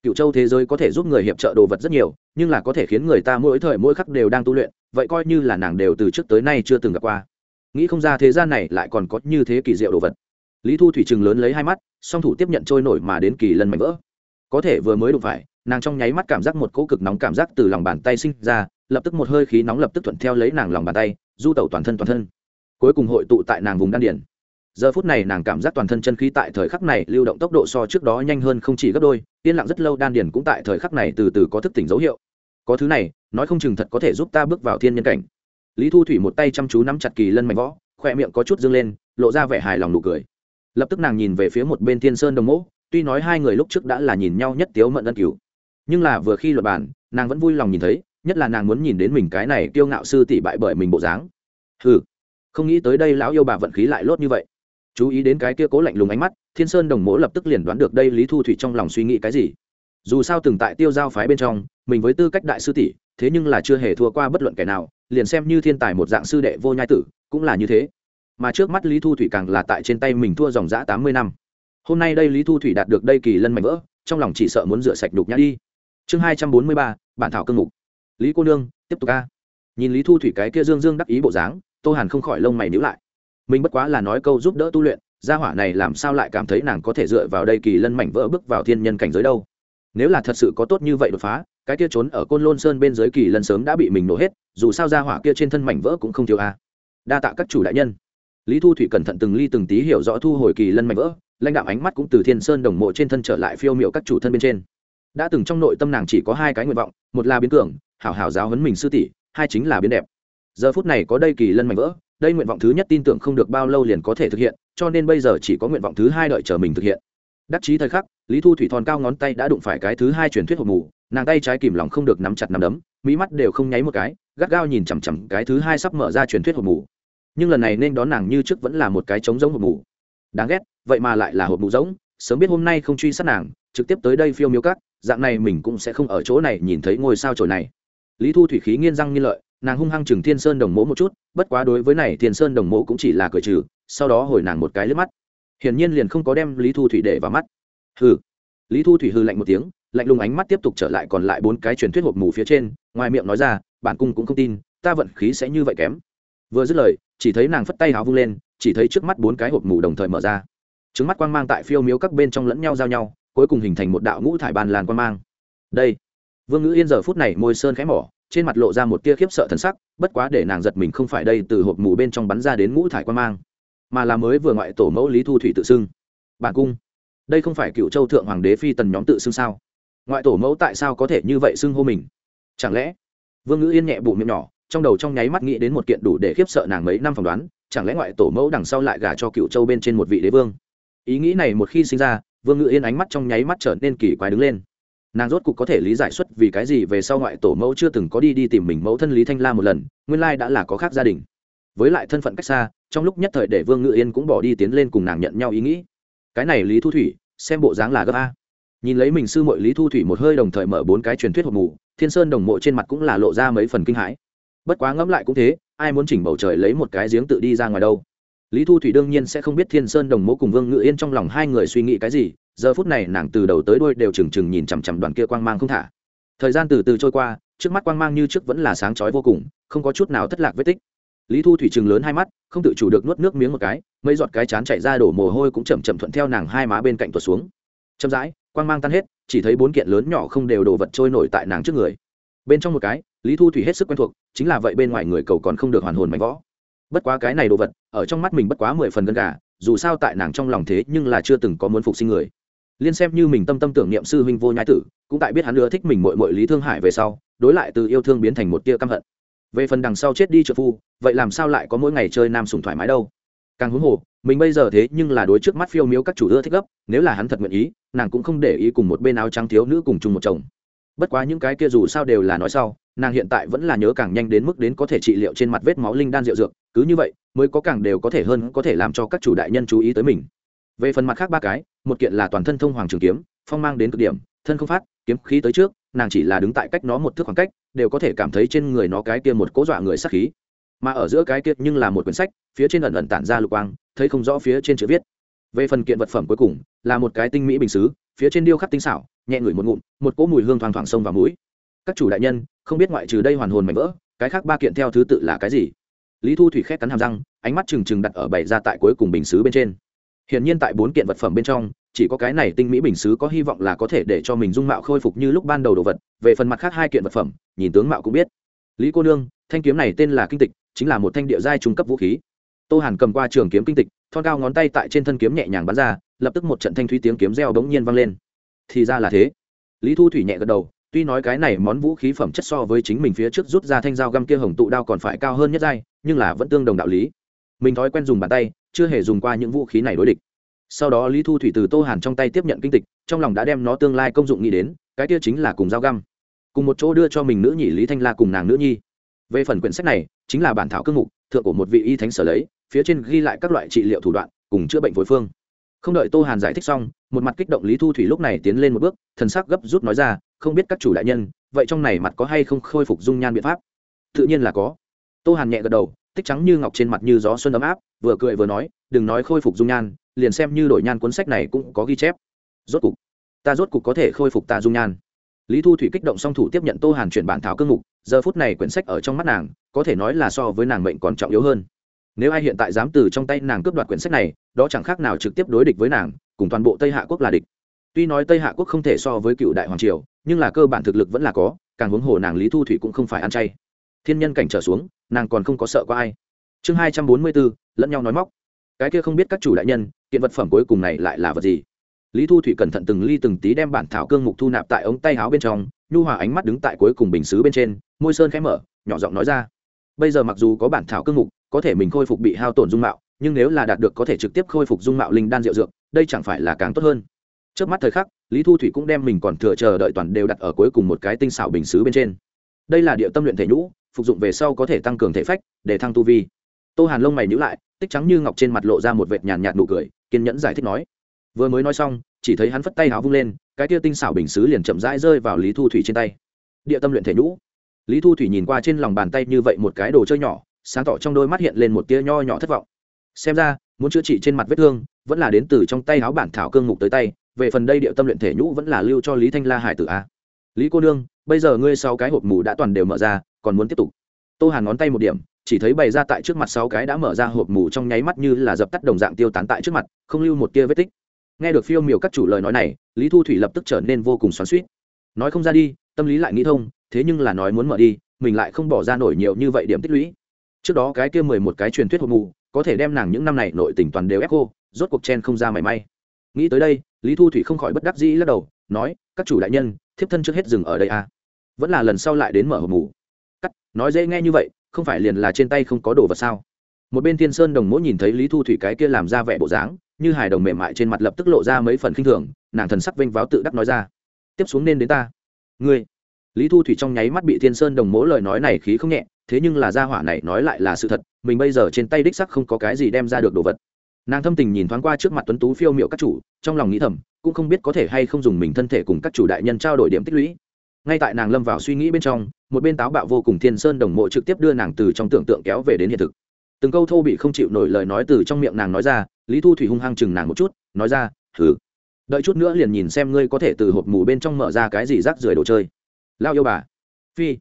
Cựu châu thế giới có thể giúp người hiệp trợ đồ vật rất nhiều, nhưng là có thể khiến người ta mỗi thời mỗi khắc đều đang tu luyện, vậy coi như là nàng đều từ trước tới nay chưa từng gặp qua. Nghĩ không ra thế gian này lại còn có như thế kỳ diệu đồ vật. Lý thu thủy chừng lớn lấy hai mắt, song thủ tiếp nhận trôi nổi mà đến kỳ lần mảnh vỡ. Có thể vừa mới đụng phải, nàng trong nháy mắt cảm giác một cỗ cực nóng cảm giác từ lòng bàn tay sinh ra, lập tức một hơi khí nóng lập tức thuận theo lấy nàng lòng bàn tay, du tẩu toàn thân toàn thân. Cuối cùng hội tụ tại nàng vùng đan điển giờ phút này nàng cảm giác toàn thân chân khí tại thời khắc này lưu động tốc độ so trước đó nhanh hơn không chỉ gấp đôi, yên lặng rất lâu đan điền cũng tại thời khắc này từ từ có thức tỉnh dấu hiệu. Có thứ này, nói không chừng thật có thể giúp ta bước vào thiên nhân cảnh. Lý thu thủy một tay chăm chú nắm chặt kỳ lân mạnh võ khoe miệng có chút dâng lên, lộ ra vẻ hài lòng nụ cười. Lập tức nàng nhìn về phía một bên thiên sơn đồng mẫu tuy nói hai người lúc trước đã là nhìn nhau nhất tiếu mận ân cứu nhưng là vừa khi luật bản, nàng vẫn vui lòng nhìn thấy, nhất là nàng muốn nhìn đến mình cái này kiêu ngạo sư tỷ bại bởi mình bộ dáng. Ừ không nghĩ tới đây lão yêu bà vận khí lại lốt như vậy chú ý đến cái kia cố lạnh lùng ánh mắt, thiên sơn đồng mỗ lập tức liền đoán được đây lý thu thủy trong lòng suy nghĩ cái gì. Dù sao từng tại tiêu giao phái bên trong, mình với tư cách đại sư tỷ, thế nhưng là chưa hề thua qua bất luận kẻ nào, liền xem như thiên tài một dạng sư đệ vô nhai tử, cũng là như thế. Mà trước mắt lý thu thủy càng là tại trên tay mình thua dòng giã tám mươi năm. Hôm nay đây lý thu thủy đạt được đây kỳ lân mạnh vỡ, trong lòng chỉ sợ muốn rửa sạch đục nhã đi. Chương hai trăm bốn mươi ba, bản thảo cương mục. Lý cô nương, tiếp tục ca nhìn lý thu thủy cái kia dương dương đắc ý bộ dáng, tô hàn không khỏi lông mày níu lại mình bất quá là nói câu giúp đỡ tu luyện, gia hỏa này làm sao lại cảm thấy nàng có thể dựa vào đây kỳ lân mảnh vỡ bước vào thiên nhân cảnh giới đâu? Nếu là thật sự có tốt như vậy đột phá, cái kia trốn ở côn lôn sơn bên dưới kỳ lân sớm đã bị mình nổ hết, dù sao gia hỏa kia trên thân mảnh vỡ cũng không thiếu a. Đa tạ các chủ đại nhân. Lý thu thủy cẩn thận từng ly từng tí hiểu rõ thu hồi kỳ lân mảnh vỡ, lãnh đạo ánh mắt cũng từ thiên sơn đồng mộ trên thân trở lại phiêu miệu các chủ thân bên trên. Đã từng trong nội tâm nàng chỉ có hai cái nguyện vọng, một là biến cường, hảo hảo giáo huấn mình sư tỷ, hai chính là biến đẹp. Giờ phút này có đây kỳ lân mảnh vỡ đây nguyện vọng thứ nhất tin tưởng không được bao lâu liền có thể thực hiện, cho nên bây giờ chỉ có nguyện vọng thứ hai đợi chờ mình thực hiện. Đắc chí thời khắc, lý thu thủy thòn cao ngón tay đã đụng phải cái thứ hai truyền thuyết hộp mù, nàng tay trái kìm lòng không được nắm chặt nắm đấm mỹ mắt đều không nháy một cái, gắt gao nhìn chằm chằm cái thứ hai sắp mở ra truyền thuyết hộp mù. Nhưng lần này nên đón nàng như trước vẫn là một cái trống giống hộp mù. Đáng ghét, vậy mà lại là hộp mù giống sớm biết hôm nay không truy sát nàng, trực tiếp tới đây phiêu miêu cắt dạng này mình cũng sẽ không ở chỗ này nhìn thấy ngôi sao trổi này. Lý thu thủy khí nghiên răng nghiên lợi nàng hung hăng chừng thiên sơn đồng mỗ một chút, bất quá đối với này thiên sơn đồng mỗ cũng chỉ là cười trừ, sau đó hồi nàng một cái lướt mắt. Hiển nhiên liền không có đem lý thu thủy để vào mắt. Hừ. Lý thu thủy hư lạnh một tiếng, lạnh lùng ánh mắt tiếp tục trở lại còn lại bốn cái truyền thuyết hộp mù phía trên, ngoài miệng nói ra, bản cung cũng không tin, ta vận khí sẽ như vậy kém. Vừa dứt lời, chỉ thấy nàng phất tay háo vung lên, chỉ thấy trước mắt bốn cái hộp mù đồng thời mở ra. Trứng mắt quang mang tại phiêu miếu các bên trong lẫn nhau giao nhau, cuối cùng hình thành một đạo ngũ thải bàn làn quang mang. Đây. Vương ngữ yên giờ phút này môi sơn khẽ mỏ trên mặt lộ ra một tia khiếp sợ thần sắc, bất quá để nàng giật mình không phải đây từ hộp mù bên trong bắn ra đến ngũ thải quan mang, mà là mới vừa ngoại tổ mẫu lý thu thủy tự xưng. Bản cung, đây không phải cựu châu thượng hoàng đế phi tần nhóm tự xưng sao? Ngoại tổ mẫu tại sao có thể như vậy xưng hô mình? Chẳng lẽ, vương ngữ yên nhẹ bụng miệng nhỏ, trong đầu trong nháy mắt nghĩ đến một kiện đủ để khiếp sợ nàng mấy năm phỏng đoán, chẳng lẽ ngoại tổ mẫu đằng sau lại gả cho cựu châu bên trên một vị đế vương? Ý nghĩ này một khi sinh ra, vương ngữ yên ánh mắt trong nháy mắt trở nên kỳ quái đứng lên nàng rốt cục có thể lý giải xuất vì cái gì về sau ngoại tổ mẫu chưa từng có đi đi tìm mình mẫu thân lý thanh la một lần, nguyên lai đã là có khác gia đình. Với lại thân phận cách xa, trong lúc nhất thời để vương ngự yên cũng bỏ đi tiến lên cùng nàng nhận nhau ý nghĩ. Cái này lý thu thủy, xem bộ dáng là gấp a. Nhìn lấy mình sư mội lý thu thủy một hơi đồng thời mở bốn cái truyền thuyết hộp mù, thiên sơn đồng mộ trên mặt cũng là lộ ra mấy phần kinh hãi. Bất quá ngẫm lại cũng thế, ai muốn chỉnh bầu trời lấy một cái giếng tự đi ra ngoài đâu? Lý thu thủy đương nhiên sẽ không biết thiên sơn đồng mộ cùng vương ngự yên trong lòng hai người suy nghĩ cái gì giờ phút này nàng từ đầu tới đuôi đều trừng trừng nhìn chằm chằm đoàn kia quang mang không thả. Thời gian từ từ trôi qua, trước mắt quang mang như trước vẫn là sáng chói vô cùng, không có chút nào thất lạc vết tích. Lý thu thủy chừng lớn hai mắt, không tự chủ được nuốt nước miếng một cái, mấy giọt cái chán chạy ra đổ mồ hôi cũng chậm chậm thuận theo nàng hai má bên cạnh tuột xuống. Chậm rãi, quang mang tan hết, chỉ thấy bốn kiện lớn nhỏ không đều đồ vật trôi nổi tại nàng trước người. Bên trong một cái, lý thu thủy hết sức quen thuộc, chính là vậy bên ngoài người cầu còn không được hoàn hồn mạnh võ bất quá cái này đồ vật, ở trong mắt mình bất quá mười phần gân gà, dù sao tại nàng trong lòng thế nhưng là chưa từng có muốn phục sinh người liên xem như mình tâm tâm tưởng niệm sư huynh vô nhai tử, cũng tại biết hắn ưa thích mình mội mội lý thương hải về sau, đối lại từ yêu thương biến thành một tia căm hận. Về phần đằng sau chết đi trợ phu, vậy làm sao lại có mỗi ngày chơi nam sùng thoải mái đâu? Càng huống hồ, mình bây giờ thế nhưng là đối trước mắt phiêu miếu các chủ ưa thích gấp, nếu là hắn thật nguyện ý, nàng cũng không để ý cùng một bên áo trắng thiếu nữ cùng chung một chồng. Bất quá những cái kia dù sao đều là nói sau, nàng hiện tại vẫn là nhớ càng nhanh đến mức đến có thể trị liệu trên mặt vết máu linh đan rượu dược, cứ như vậy, mới có càng đều có thể hơn có thể làm cho các chủ đại nhân chú ý tới mình về phần mặt khác ba cái, một kiện là toàn thân thông hoàng trường kiếm, phong mang đến cực điểm, thân không phát, kiếm khí tới trước, nàng chỉ là đứng tại cách nó một thước khoảng cách, đều có thể cảm thấy trên người nó cái kia một cố dọa người sắc khí. Mà ở giữa cái kia nhưng là một quyển sách, phía trên ẩn ẩn tản ra lục quang, thấy không rõ phía trên chữ viết. Về phần kiện vật phẩm cuối cùng, là một cái tinh mỹ bình xứ, phía trên điêu khắc tinh xảo, nhẹ ngửi một ngụm, một cỗ mùi hương thoang thoảng sông vào mũi. Các chủ đại nhân, không biết ngoại trừ đây hoàn hồn mảnh vỡ, cái khác ba kiện theo thứ tự là cái gì? Lý thu thủy khét cắn hàm răng, ánh mắt trừng trừng đặt ở bảy ra tại cuối cùng bình xứ bên trên. Hiển nhiên tại bốn kiện vật phẩm bên trong, chỉ có cái này tinh mỹ bình sứ có hy vọng là có thể để cho mình dung mạo khôi phục như lúc ban đầu đồ vật, về phần mặt khác hai kiện vật phẩm, nhìn tướng mạo cũng biết. Lý cô nương, thanh kiếm này tên là kinh tịch, chính là một thanh địa giai trung cấp vũ khí. Tô Hàn cầm qua trường kiếm kinh tịch, thon cao ngón tay tại trên thân kiếm nhẹ nhàng bắn ra, lập tức một trận thanh thúy tiếng kiếm reo bỗng nhiên vang lên. Thì ra là thế. Lý Thu Thủy nhẹ gật đầu, tuy nói cái này món vũ khí phẩm chất so với chính mình phía trước rút ra thanh dao găm kia hồng tụ đao còn phải cao hơn nhất giai, nhưng là vẫn tương đồng đạo lý. Mình thói quen dùng bàn tay, chưa hề dùng qua những vũ khí này đối địch. Sau đó lý thu thủy từ tô hàn trong tay tiếp nhận kinh tịch, trong lòng đã đem nó tương lai công dụng nghĩ đến, cái kia chính là cùng dao găm. Cùng một chỗ đưa cho mình nữ nhị lý thanh la cùng nàng nữ nhi. Về phần quyển sách này, chính là bản thảo cương mục, thượng của một vị y thánh sở lấy, phía trên ghi lại các loại trị liệu thủ đoạn, cùng chữa bệnh phối phương. Không đợi tô hàn giải thích xong, một mặt kích động lý thu thủy lúc này tiến lên một bước, thần sắc gấp rút nói ra, không biết các chủ đại nhân, vậy trong này mặt có hay không khôi phục dung nhan biện pháp? Tự nhiên là có. Tô hàn nhẹ gật đầu, tích trắng như ngọc trên mặt như gió xuân ấm áp vừa cười vừa nói, đừng nói khôi phục dung nhan, liền xem như đổi nhan cuốn sách này cũng có ghi chép. Rốt cục, ta rốt cục có thể khôi phục ta dung nhan. Lý thu thủy kích động song thủ tiếp nhận tô hàn chuyển bản thảo cương mục, giờ phút này quyển sách ở trong mắt nàng, có thể nói là so với nàng mệnh còn trọng yếu hơn. Nếu ai hiện tại dám từ trong tay nàng cướp đoạt quyển sách này, đó chẳng khác nào trực tiếp đối địch với nàng, cùng toàn bộ tây hạ quốc là địch. Tuy nói tây hạ quốc không thể so với cựu đại hoàng triều, nhưng là cơ bản thực lực vẫn là có, càng huống hồ nàng lý thu thủy cũng không phải ăn chay. Thiên nhân cảnh trở xuống, nàng còn không có sợ có ai chương hai trăm bốn mươi bốn, lẫn nhau nói móc. Cái kia không biết các chủ đại nhân, kiện vật phẩm cuối cùng này lại là vật gì? Lý thu thủy cẩn thận từng ly từng tí đem bản thảo cương mục thu nạp tại ống tay áo bên trong, nhu hòa ánh mắt đứng tại cuối cùng bình xứ bên trên, môi sơn khẽ mở, nhỏ giọng nói ra. Bây giờ mặc dù có bản thảo cương mục, có thể mình khôi phục bị hao tổn dung mạo, nhưng nếu là đạt được có thể trực tiếp khôi phục dung mạo linh đan diệu dược, đây chẳng phải là càng tốt hơn. Trước mắt thời khắc, lý thu thủy cũng đem mình còn thừa chờ đợi toàn đều đặt ở cuối cùng một cái tinh xảo bình xứ bên trên. Đây là địa tâm luyện thể nhũ, phục dụng về sau có thể tăng cường thể phách, để thăng tu vi tô hàn lông mày nhữ lại, tích trắng như ngọc trên mặt lộ ra một vệt nhàn nhạt nụ cười, kiên nhẫn giải thích nói. Vừa mới nói xong, chỉ thấy hắn phất tay háo vung lên, cái tia tinh xảo bình xứ liền chậm rãi rơi vào lý thu thủy trên tay. Địa tâm luyện thể nhũ. Lý thu thủy nhìn qua trên lòng bàn tay như vậy một cái đồ chơi nhỏ, sáng tỏ trong đôi mắt hiện lên một tia nho nhỏ thất vọng. Xem ra, muốn chữa trị trên mặt vết thương, vẫn là đến từ trong tay áo bản thảo cương mục tới tay, về phần đây địa tâm luyện thể nhũ vẫn là lưu cho lý thanh la hải tử a. Lý cô nương, bây giờ ngươi sau cái hộp mù đã toàn đều mở ra, còn muốn tiếp tục. Tô hàn ngón tay một điểm chỉ thấy bày ra tại trước mặt sáu cái đã mở ra hộp mù trong nháy mắt như là dập tắt đồng dạng tiêu tán tại trước mặt, không lưu một tia vết tích. Nghe được phiêu miểu các chủ lời nói này, lý thu thủy lập tức trở nên vô cùng xoắn suýt nói không ra đi, tâm lý lại nghĩ thông, thế nhưng là nói muốn mở đi, mình lại không bỏ ra nổi nhiều như vậy điểm tích lũy. Trước đó cái kia mười một cái truyền thuyết hộp mù, có thể đem nàng những năm này nội tình toàn đều ép cô, rốt cuộc chen không ra mảy may. Nghĩ tới đây, lý thu thủy không khỏi bất đắc dĩ lắc đầu, nói, các chủ đại nhân, thiếp thân trước hết dừng ở đây à. Vẫn là lần sau lại đến mở hộp mù. Cắt, nói dễ nghe như vậy không phải liền là trên tay không có đồ vật sao? Một bên thiên sơn đồng mỗi nhìn thấy lý thu thủy cái kia làm ra vẻ bộ dáng, như hài đồng mềm mại trên mặt lập tức lộ ra mấy phần khinh thường, nàng thần sắc vênh váo tự đắc nói ra, tiếp xuống nên đến ta. Ngươi? Lý thu thủy trong nháy mắt bị thiên sơn đồng mỗ lời nói này khí không nhẹ, thế nhưng là gia hỏa này nói lại là sự thật, mình bây giờ trên tay đích sắc không có cái gì đem ra được đồ vật. Nàng thâm tình nhìn thoáng qua trước mặt tuấn tú phiêu m i ệ u các chủ, trong lòng nghĩ thầm, cũng không biết có thể hay không dùng mình thân thể cùng các chủ đại nhân trao đổi điểm tích lũy ngay tại nàng lâm vào suy nghĩ bên trong, một bên táo bạo vô cùng thiên sơn đồng mộ trực tiếp đưa nàng từ trong tưởng tượng kéo về đến hiện thực. Từng câu thô bị không chịu nổi lời nói từ trong miệng nàng nói ra, lý thu thủy hung hăng chừng nàng một chút, nói ra thử đợi chút nữa liền nhìn xem ngươi có thể từ hộp mù bên trong mở ra cái gì rác rưởi đồ chơi. Lao yêu bà. Phi.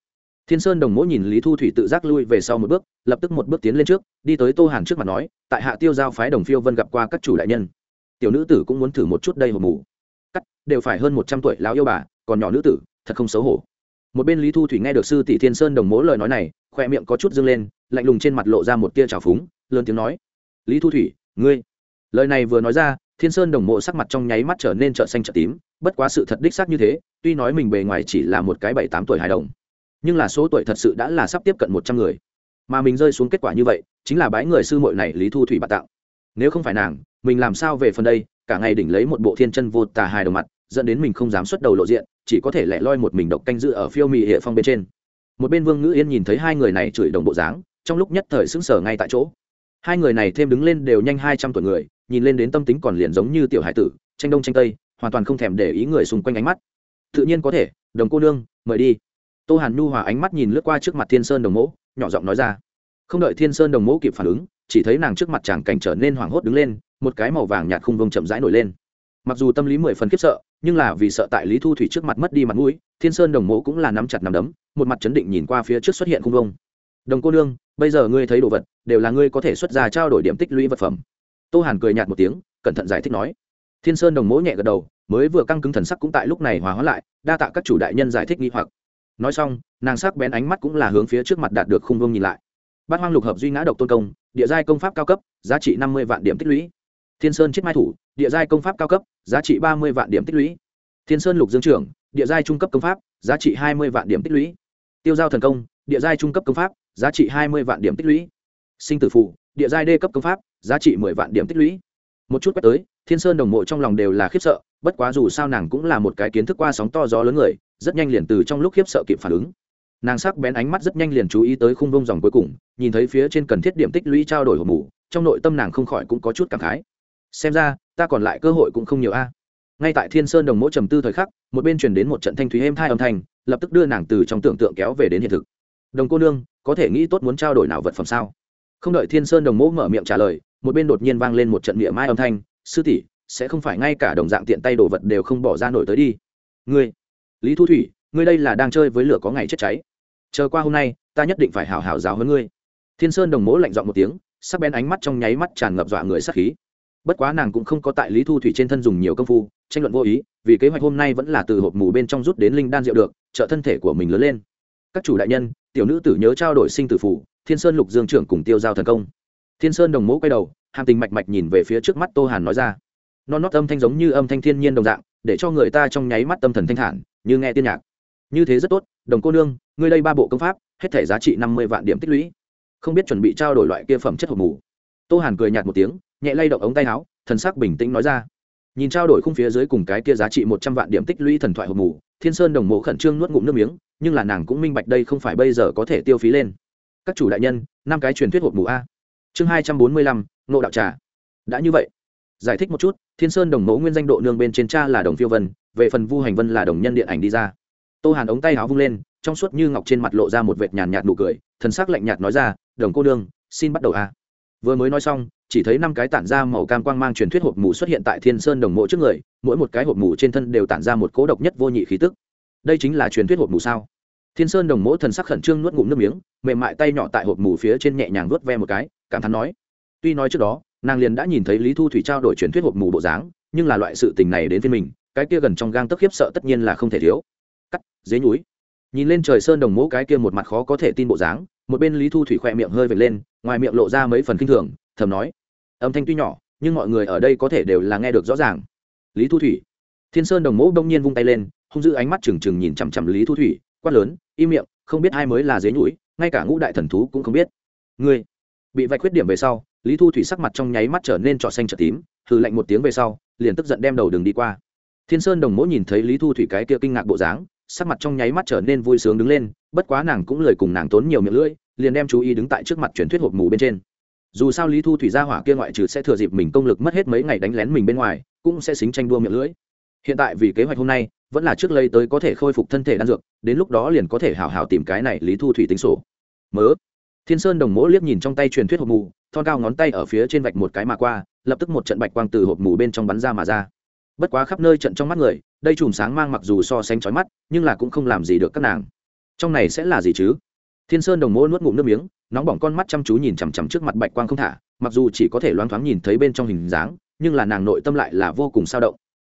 Thiên sơn đồng mỗ nhìn lý thu thủy tự giác lui về sau một bước, lập tức một bước tiến lên trước, đi tới tô hàn trước mặt nói, tại hạ tiêu giao phái đồng phiêu vân gặp qua các chủ đại nhân. Tiểu nữ tử cũng muốn thử một chút đây hộp mù. Cắt, đều phải hơn một trăm tuổi, lão yêu bà, còn nhỏ nữ tử thật không xấu hổ. Một bên lý thu thủy nghe được sư tỷ thiên sơn đồng mỗ lời nói này, khoe miệng có chút dâng lên, lạnh lùng trên mặt lộ ra một tia trào phúng, lớn tiếng nói, lý thu thủy, ngươi. Lời này vừa nói ra, thiên sơn đồng mộ sắc mặt trong nháy mắt trở nên trợ xanh trợ tím, bất quá sự thật đích xác như thế, tuy nói mình bề ngoài chỉ là một cái bảy tám tuổi hài đồng, nhưng là số tuổi thật sự đã là sắp tiếp cận một trăm người. Mà mình rơi xuống kết quả như vậy, chính là bái người sư muội này lý thu thủy bạc tạo nếu không phải nàng, mình làm sao về phần đây, cả ngày đỉnh lấy một bộ thiên chân vô tà hài đồng mặt, dẫn đến mình không dám xuất đầu lộ diện chỉ có thể lẻ loi một mình độc canh giữ ở phiêu mị hệ phong bên trên. Một bên vương ngữ yên nhìn thấy hai người này chửi đồng bộ dáng, trong lúc nhất thời sững sờ ngay tại chỗ. Hai người này thêm đứng lên đều nhanh hai trăm tuổi người, nhìn lên đến tâm tính còn liền giống như tiểu hải tử, tranh đông tranh tây, hoàn toàn không thèm để ý người xung quanh ánh mắt. Tự nhiên có thể, đồng cô nương, mời đi. Tô hàn nhu hòa ánh mắt nhìn lướt qua trước mặt thiên sơn đồng mỗ, nhỏ giọng nói ra. Không đợi thiên sơn đồng mỗ kịp phản ứng, chỉ thấy nàng trước mặt chàng cảnh trở nên hoảng hốt đứng lên, một cái màu vàng nhạt khung vông chậm rãi nổi lên. Mặc dù tâm lý mười phần khiếp sợ nhưng là vì sợ tại lý thu thủy trước mặt mất đi mặt mũi, thiên sơn đồng mộ cũng là nắm chặt nắm đấm, một mặt chấn định nhìn qua phía trước xuất hiện khung vông. Đồng cô nương, bây giờ ngươi thấy đồ vật, đều là ngươi có thể xuất ra trao đổi điểm tích lũy vật phẩm. Tô hàn cười nhạt một tiếng, cẩn thận giải thích nói. Thiên sơn đồng mẫu nhẹ gật đầu, mới vừa căng cứng thần sắc cũng tại lúc này hòa hóa lại, đa tạ các chủ đại nhân giải thích nghi hoặc. Nói xong, nàng sắc bén ánh mắt cũng là hướng phía trước mặt đạt được khung vông nhìn lại. Bát hoang lục hợp duy ngã độc tôn công, địa giai công pháp cao cấp, giá trị năm mươi vạn điểm tích lũy. Thiên sơn chiết mai thủ địa giai công pháp cao cấp, giá trị ba mươi vạn điểm tích lũy. Thiên sơn lục dương trưởng, địa giai trung cấp công pháp, giá trị hai mươi vạn điểm tích lũy. Tiêu giao thần công, địa giai trung cấp công pháp, giá trị hai mươi vạn điểm tích lũy. Sinh tử phụ địa giai đê cấp công pháp, giá trị mười vạn điểm tích lũy. Một chút quét tới, thiên sơn đồng mộ trong lòng đều là khiếp sợ, bất quá dù sao nàng cũng là một cái kiến thức qua sóng to gió lớn người, rất nhanh liền từ trong lúc khiếp sợ kịp phản ứng. Nàng sắc bén ánh mắt rất nhanh liền chú ý tới khung vông dòng cuối cùng, nhìn thấy phía trên cần thiết điểm tích lũy trao đổi hộp mù trong nội tâm nàng không khỏi cũng có chút cảm khái xem ra, ta còn lại cơ hội cũng không nhiều a. Ngay tại thiên sơn đồng mỗ trầm tư thời khắc, một bên truyền đến một trận thanh thúy êm thai âm thanh, lập tức đưa nàng từ trong tưởng tượng kéo về đến hiện thực. Đồng cô nương, có thể nghĩ tốt muốn trao đổi nào vật phẩm sao? Không đợi thiên sơn đồng mỗ mở miệng trả lời, một bên đột nhiên vang lên một trận miệng mai âm thanh, sư tỷ, sẽ không phải ngay cả đồng dạng tiện tay đồ vật đều không bỏ ra nổi tới đi. Ngươi, lý thu thủy, ngươi đây là đang chơi với lửa có ngày chết cháy. Chờ qua hôm nay, ta nhất định phải hào hào giáo hơn ngươi. Thiên sơn đồng mỗ lạnh dọn một tiếng, sắc bén ánh mắt trong nháy mắt tràn ngập dọa người sắc khí bất quá nàng cũng không có tại lý thu thủy trên thân dùng nhiều công phu, tranh luận vô ý, vì kế hoạch hôm nay vẫn là từ hộp mù bên trong rút đến linh đan rượu được, trợ thân thể của mình lớn lên. Các chủ đại nhân, tiểu nữ tử nhớ trao đổi sinh tử phủ thiên sơn lục dương trưởng cùng tiêu giao thần công. Thiên sơn đồng mẫu quay đầu, hàm tình mạch mạch nhìn về phía trước mắt tô hàn nói ra. Non nót âm thanh giống như âm thanh thiên nhiên đồng dạng, để cho người ta trong nháy mắt tâm thần thanh thản, như nghe tiên nhạc. Như thế rất tốt, đồng cô nương, ngươi đây ba bộ công pháp, hết thể giá trị năm mươi vạn điểm tích lũy. Không biết chuẩn bị trao đổi loại kia phẩm chất hộp mù. Tô hàn cười nhạt một tiếng nhẹ lay động ống tay áo, thần sắc bình tĩnh nói ra. Nhìn trao đổi khung phía dưới cùng cái kia giá trị một trăm vạn điểm tích lũy thần thoại hộp mù, thiên sơn đồng mộ khẩn trương nuốt ngụm nước miếng, nhưng là nàng cũng minh bạch đây không phải bây giờ có thể tiêu phí lên. Các chủ đại nhân, năm cái truyền thuyết hộp mù a. Chương hai trăm bốn mươi lăm nộ đạo trà. Đã như vậy, giải thích một chút, thiên sơn đồng mẫu nguyên danh độ nương bên trên cha là đồng phiêu vân, về phần vu hành vân là đồng nhân điện ảnh đi ra. Tô hàn ống tay áo vung lên, trong suốt như ngọc trên mặt lộ ra một vệt nhàn nhạt nụ cười, thần sắc lạnh nhạt nói ra, đồng cô nương, xin bắt đầu a. Vừa mới nói xong chỉ thấy năm cái tản ra màu cam quang mang truyền thuyết hộp mù xuất hiện tại thiên sơn đồng mộ trước người, mỗi một cái hộp mù trên thân đều tản ra một cố độc nhất vô nhị khí tức. Đây chính là truyền thuyết hộp mù sao? Thiên sơn đồng mộ thần sắc khẩn trương nuốt ngụm nước miếng, mềm mại tay nhỏ tại hộp mù phía trên nhẹ nhàng nuốt ve một cái, cảm thán nói. Tuy nói trước đó, nàng liền đã nhìn thấy lý thu thủy trao đổi truyền thuyết hộp mù bộ dáng, nhưng là loại sự tình này đến với mình, cái kia gần trong gang tức khiếp sợ tất nhiên là không thể thiếu. Cắt, dế núi nhìn lên trời sơn đồng mỗ cái kia một mặt khó có thể tin bộ dáng, một bên lý thu thủy khỏe miệng hơi vệt lên, ngoài miệng lộ ra mấy phần kinh thường, thầm nói âm thanh tuy nhỏ, nhưng mọi người ở đây có thể đều là nghe được rõ ràng. Lý thu thủy. Thiên sơn đồng mẫu đông nhiên vung tay lên, hung giữ ánh mắt trừng trừng nhìn chằm chằm lý thu thủy, quát lớn, im miệng, không biết ai mới là dế nhũi ngay cả ngũ đại thần thú cũng không biết. Ngươi bị vạch khuyết điểm về sau, lý thu thủy sắc mặt trong nháy mắt trở nên trọ xanh trọ tím, hừ lạnh một tiếng về sau, liền tức giận đem đầu đường đi qua. Thiên sơn đồng mẫu nhìn thấy lý thu thủy cái kia kinh ngạc bộ dáng, sắc mặt trong nháy mắt trở nên vui sướng đứng lên, bất quá nàng cũng lời cùng nàng tốn nhiều miệng lưỡi, liền đem chú ý đứng tại trước mặt truyền thuyết hộp mù bên trên dù sao lý thu thủy gia hỏa kia ngoại trừ sẽ thừa dịp mình công lực mất hết mấy ngày đánh lén mình bên ngoài, cũng sẽ xính tranh đua miệng lưỡi. Hiện tại vì kế hoạch hôm nay, vẫn là trước lấy tới có thể khôi phục thân thể đan dược, đến lúc đó liền có thể hào hào tìm cái này lý thu thủy tính sổ. Mớ. Thiên sơn đồng mỗ liếc nhìn trong tay truyền thuyết hộp mù, thon cao ngón tay ở phía trên vạch một cái mà qua, lập tức một trận bạch quang từ hộp mù bên trong bắn ra mà ra. Bất quá khắp nơi trận trong mắt người, đây chùm sáng mang mặc dù so sánh chói mắt, nhưng là cũng không làm gì được các nàng. Trong này sẽ là gì chứ? Thiên sơn đồng mỗ nuốt ngụm nước miếng nóng bỏng con mắt chăm chú nhìn chằm chằm trước mặt bạch quang không thả mặc dù chỉ có thể loáng thoáng nhìn thấy bên trong hình dáng nhưng là nàng nội tâm lại là vô cùng sao động.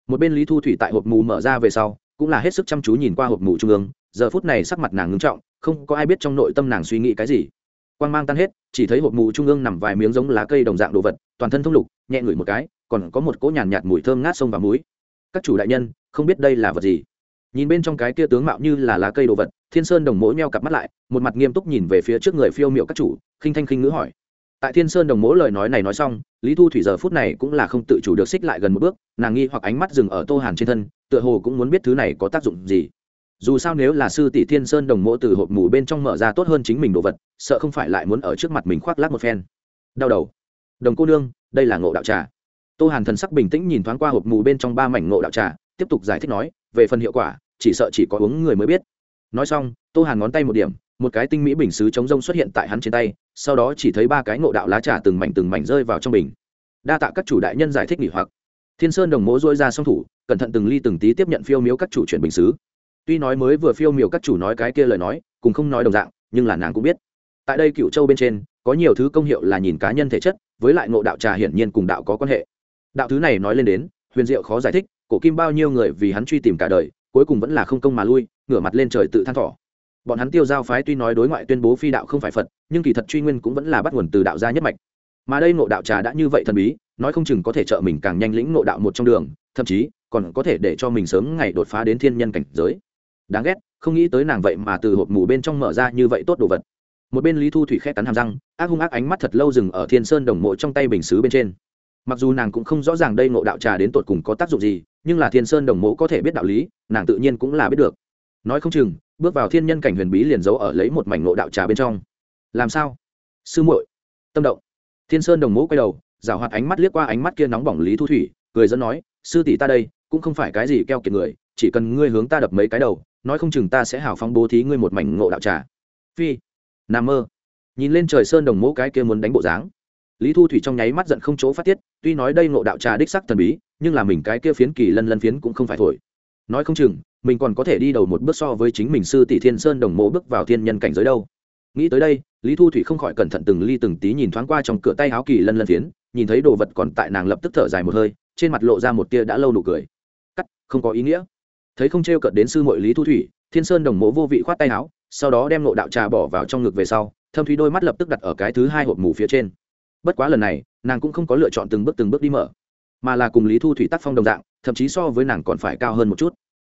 Một bên lý thu thủy tại hộp mù mở ra về sau cũng là hết sức chăm chú nhìn qua hộp mù trung ương giờ phút này sắc mặt nàng ngưng trọng không có ai biết trong nội tâm nàng suy nghĩ cái gì. Quang mang tan hết chỉ thấy hộp mù trung ương nằm vài miếng giống lá cây đồng dạng đồ vật toàn thân thông lục nhẹ ngửi một cái còn có một cỗ nhàn nhạt, nhạt mùi thơm ngát sông và muối các chủ đại nhân không biết đây là vật gì? Nhìn bên trong cái kia tướng mạo như là lá cây đồ vật, thiên sơn đồng mỗ nheo cặp mắt lại, một mặt nghiêm túc nhìn về phía trước người phiêu miệu các chủ, khinh thanh khinh ngữ hỏi. Tại thiên sơn đồng mỗ lời nói này nói xong, lý thu thủy giờ phút này cũng là không tự chủ được xích lại gần một bước, nàng nghi hoặc ánh mắt dừng ở tô hàn trên thân, tựa hồ cũng muốn biết thứ này có tác dụng gì. Dù sao nếu là sư tỷ thiên sơn đồng mỗ từ hộp mù bên trong mở ra tốt hơn chính mình đồ vật, sợ không phải lại muốn ở trước mặt mình khoác lác một phen. Đau đầu. Đồng cô nương, đây là ngộ đạo trà. Tô hàn thần sắc bình tĩnh nhìn thoáng qua hộp mù bên trong ba mảnh ngộ đạo trà, tiếp tục giải thích nói, về phần hiệu quả chỉ sợ chỉ có uống người mới biết. Nói xong, tô hàn ngón tay một điểm, một cái tinh mỹ bình xứ chống rông xuất hiện tại hắn trên tay, sau đó chỉ thấy ba cái ngộ đạo lá trà từng mảnh từng mảnh rơi vào trong bình. Đa tạ các chủ đại nhân giải thích nghỉ hoặc. Thiên sơn đồng mỗ dôi ra song thủ, cẩn thận từng ly từng tí tiếp nhận phiêu miếu các chủ chuyển bình xứ. Tuy nói mới vừa phiêu miếu các chủ nói cái kia lời nói, cùng không nói đồng dạng, nhưng là nàng cũng biết. Tại đây cựu châu bên trên, có nhiều thứ công hiệu là nhìn cá nhân thể chất, với lại ngộ đạo trà hiển nhiên cùng đạo có quan hệ. Đạo thứ này nói lên đến, huyền diệu khó giải thích, cổ kim bao nhiêu người vì hắn truy tìm cả đời cuối cùng vẫn là không công mà lui, ngửa mặt lên trời tự than thỏ bọn hắn tiêu giao phái tuy nói đối ngoại tuyên bố phi đạo không phải phật, nhưng kỳ thật truy nguyên cũng vẫn là bắt nguồn từ đạo gia nhất mạch. Mà đây ngộ đạo trà đã như vậy thần bí, nói không chừng có thể trợ mình càng nhanh lĩnh ngộ đạo một trong đường, thậm chí còn có thể để cho mình sớm ngày đột phá đến thiên nhân cảnh giới. Đáng ghét, không nghĩ tới nàng vậy mà từ hộp mù bên trong mở ra như vậy tốt đồ vật. Một bên lý thu thủy khét cắn hàm răng, ác hung ác ánh mắt thật lâu dừng ở thiên sơn đồng mộ trong tay bình xứ bên trên. Mặc dù nàng cũng không rõ ràng đây ngộ đạo trà đến tột cùng có tác dụng gì, nhưng là thiên sơn đồng mộ có thể biết đạo lý nàng tự nhiên cũng là biết được. Nói không chừng, bước vào thiên nhân cảnh huyền bí liền giấu ở lấy một mảnh ngộ đạo trà bên trong. Làm sao? Sư muội. Tâm động. Thiên sơn đồng mộ quay đầu rào hoạt ánh mắt liếc qua ánh mắt kia nóng bỏng lý thu thủy, cười dẫn nói, sư tỷ ta đây, cũng không phải cái gì keo kiệt người, chỉ cần ngươi hướng ta đập mấy cái đầu, nói không chừng ta sẽ hào phóng bố thí ngươi một mảnh ngộ đạo trà. Phi. Nằm mơ. Nhìn lên trời sơn đồng mẫu cái kia muốn đánh bộ dáng. Lý thu thủy trong nháy mắt giận không chỗ phát tiết, tuy nói đây ngộ đạo trà đích sắc thần bí, nhưng là mình cái kia phiến kỳ lân lân phiến cũng không phải thổi nói không chừng, mình còn có thể đi đầu một bước so với chính mình sư tỷ thiên sơn đồng mộ bước vào thiên nhân cảnh giới đâu. Nghĩ tới đây, lý thu thủy không khỏi cẩn thận từng ly từng tí nhìn thoáng qua trong cửa tay áo kỳ lân lân phiến, nhìn thấy đồ vật còn tại nàng lập tức thở dài một hơi, trên mặt lộ ra một tia đã lâu nụ cười. Cắt, không có ý nghĩa. Thấy không t r e o cận đến sư mội lý thu thủy, thiên sơn đồng mộ vô vị khoát tay áo, sau đó đem nộ đạo trà bỏ vào trong ngực về sau, thâm thúy đôi mắt lập tức đặt ở cái thứ hai hộp mù phía trên. Bất quá lần này, nàng cũng không có lựa chọn từng bước từng bước đi mở, mà là cùng lý thu thủy tác phong đồng dạng thậm chí so với nàng còn phải cao hơn một chút.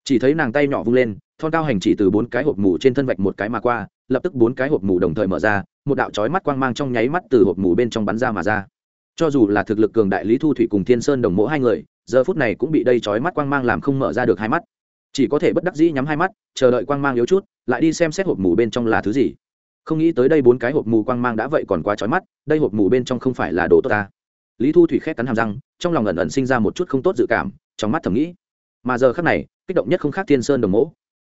Chỉ thấy nàng tay nhỏ vung lên, thon cao hành chỉ từ bốn cái hộp mù trên thân vạch một cái mà qua, lập tức bốn cái hộp mù đồng thời mở ra, một đạo trói mắt quang mang trong nháy mắt từ hộp mù bên trong bắn ra mà ra. Cho dù là thực lực cường đại lý thu thủy cùng thiên sơn đồng mỗ hai người, giờ phút này cũng bị đây trói mắt quang mang làm không mở ra được hai mắt. Chỉ có thể bất đắc dĩ nhắm hai mắt, chờ đợi quang mang yếu chút, lại đi xem xét hộp mù bên trong là thứ gì. Không nghĩ tới đây bốn cái hộp mù quang mang đã vậy còn quá trói mắt, đây hộp mù bên trong không phải là đồ tốt ta. Lý thu thủy khét cắn hàm răng, trong lòng ẩn ẩn sinh ra một chút không tốt dự cảm trong mắt thầm nghĩ. Mà giờ khác này, kích động nhất không khác thiên sơn đồng mỗ.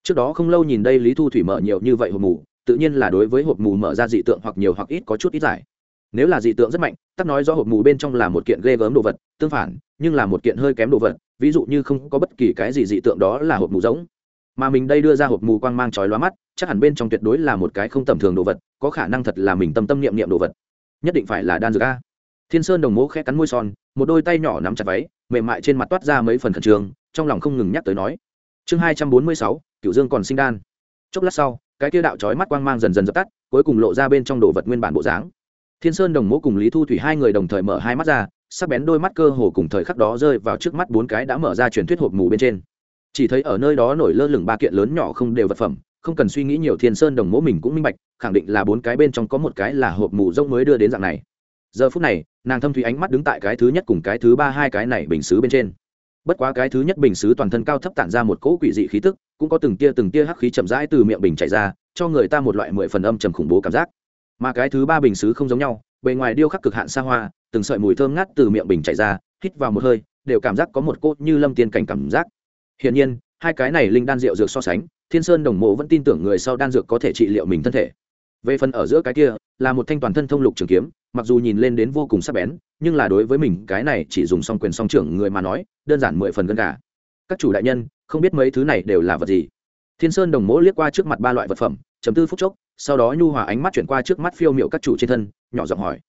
Trước đó không lâu nhìn đây lý thu thủy mở nhiều như vậy hộp mù, tự nhiên là đối với hộp mù mở ra dị tượng hoặc nhiều hoặc ít có chút ít giải. Nếu là dị tượng rất mạnh, tắc nói do hộp mù bên trong là một kiện ghê gớm đồ vật, tương phản, nhưng là một kiện hơi kém đồ vật, ví dụ như không có bất kỳ cái gì dị tượng đó là hộp mù giống. Mà mình đây đưa ra hộp mù quang mang chói lóa mắt, chắc hẳn bên trong tuyệt đối là một cái không tầm thường đồ vật, có khả năng thật là mình tâm tâm niệm niệm đồ vật. Nhất định phải là đan dược a. Thiên sơn đồng mố khẽ cắn môi son, một đôi tay nhỏ nắm chặt váy mềm mại trên mặt toát ra mấy phần khẩn trương, trong lòng không ngừng nhắc tới nói. Chương hai trăm bốn mươi sáu cựu dương còn sinh đan. Chốc lát sau, cái kia đạo trói mắt quang mang dần dần dập tắt, cuối cùng lộ ra bên trong đồ vật nguyên bản bộ dáng. Thiên sơn đồng mố cùng lý thu thủy hai người đồng thời mở hai mắt ra, sắc bén đôi mắt cơ hồ cùng thời khắc đó rơi vào trước mắt bốn cái đã mở ra truyền thuyết hộp mù bên trên. Chỉ thấy ở nơi đó nổi lơ lửng ba kiện lớn nhỏ không đều vật phẩm, không cần suy nghĩ nhiều thiên sơn đồng mỗ mình cũng minh bạch, khẳng định là bốn cái bên trong có một cái là hộp mù rông mới đưa đến dạng này giờ phút này, nàng thâm thủy ánh mắt đứng tại cái thứ nhất cùng cái thứ ba hai cái này bình xứ bên trên. Bất quá cái thứ nhất bình xứ toàn thân cao thấp tản ra một cỗ quỷ dị khí tức, cũng có từng tia từng tia hắc khí chậm rãi từ miệng bình chảy ra, cho người ta một loại mười phần âm trầm khủng bố cảm giác. Mà cái thứ ba bình xứ không giống nhau, bề ngoài điêu khắc cực hạn xa hoa, từng sợi mùi thơm ngát từ miệng bình chảy ra, hít vào một hơi, đều cảm giác có một cốt như lâm tiên cảnh cảm giác. Hiển nhiên, hai cái này linh đan rượu dược so sánh, thiên sơn đồng mộ vẫn tin tưởng người sau đan dược có thể trị liệu mình thân thể. Về phần ở giữa cái kia, là một thanh toàn thân thông lục trường kiếm mặc dù nhìn lên đến vô cùng sắc bén, nhưng là đối với mình, cái này chỉ dùng song quyền song trưởng người mà nói, đơn giản mười phần gân gà. Các chủ đại nhân, không biết mấy thứ này đều là vật gì? Thiên sơn đồng mỗ liếc qua trước mặt ba loại vật phẩm, chấm tư phút chốc, sau đó nhu hòa ánh mắt chuyển qua trước mắt phiêu miệu các chủ trên thân, nhỏ giọng hỏi.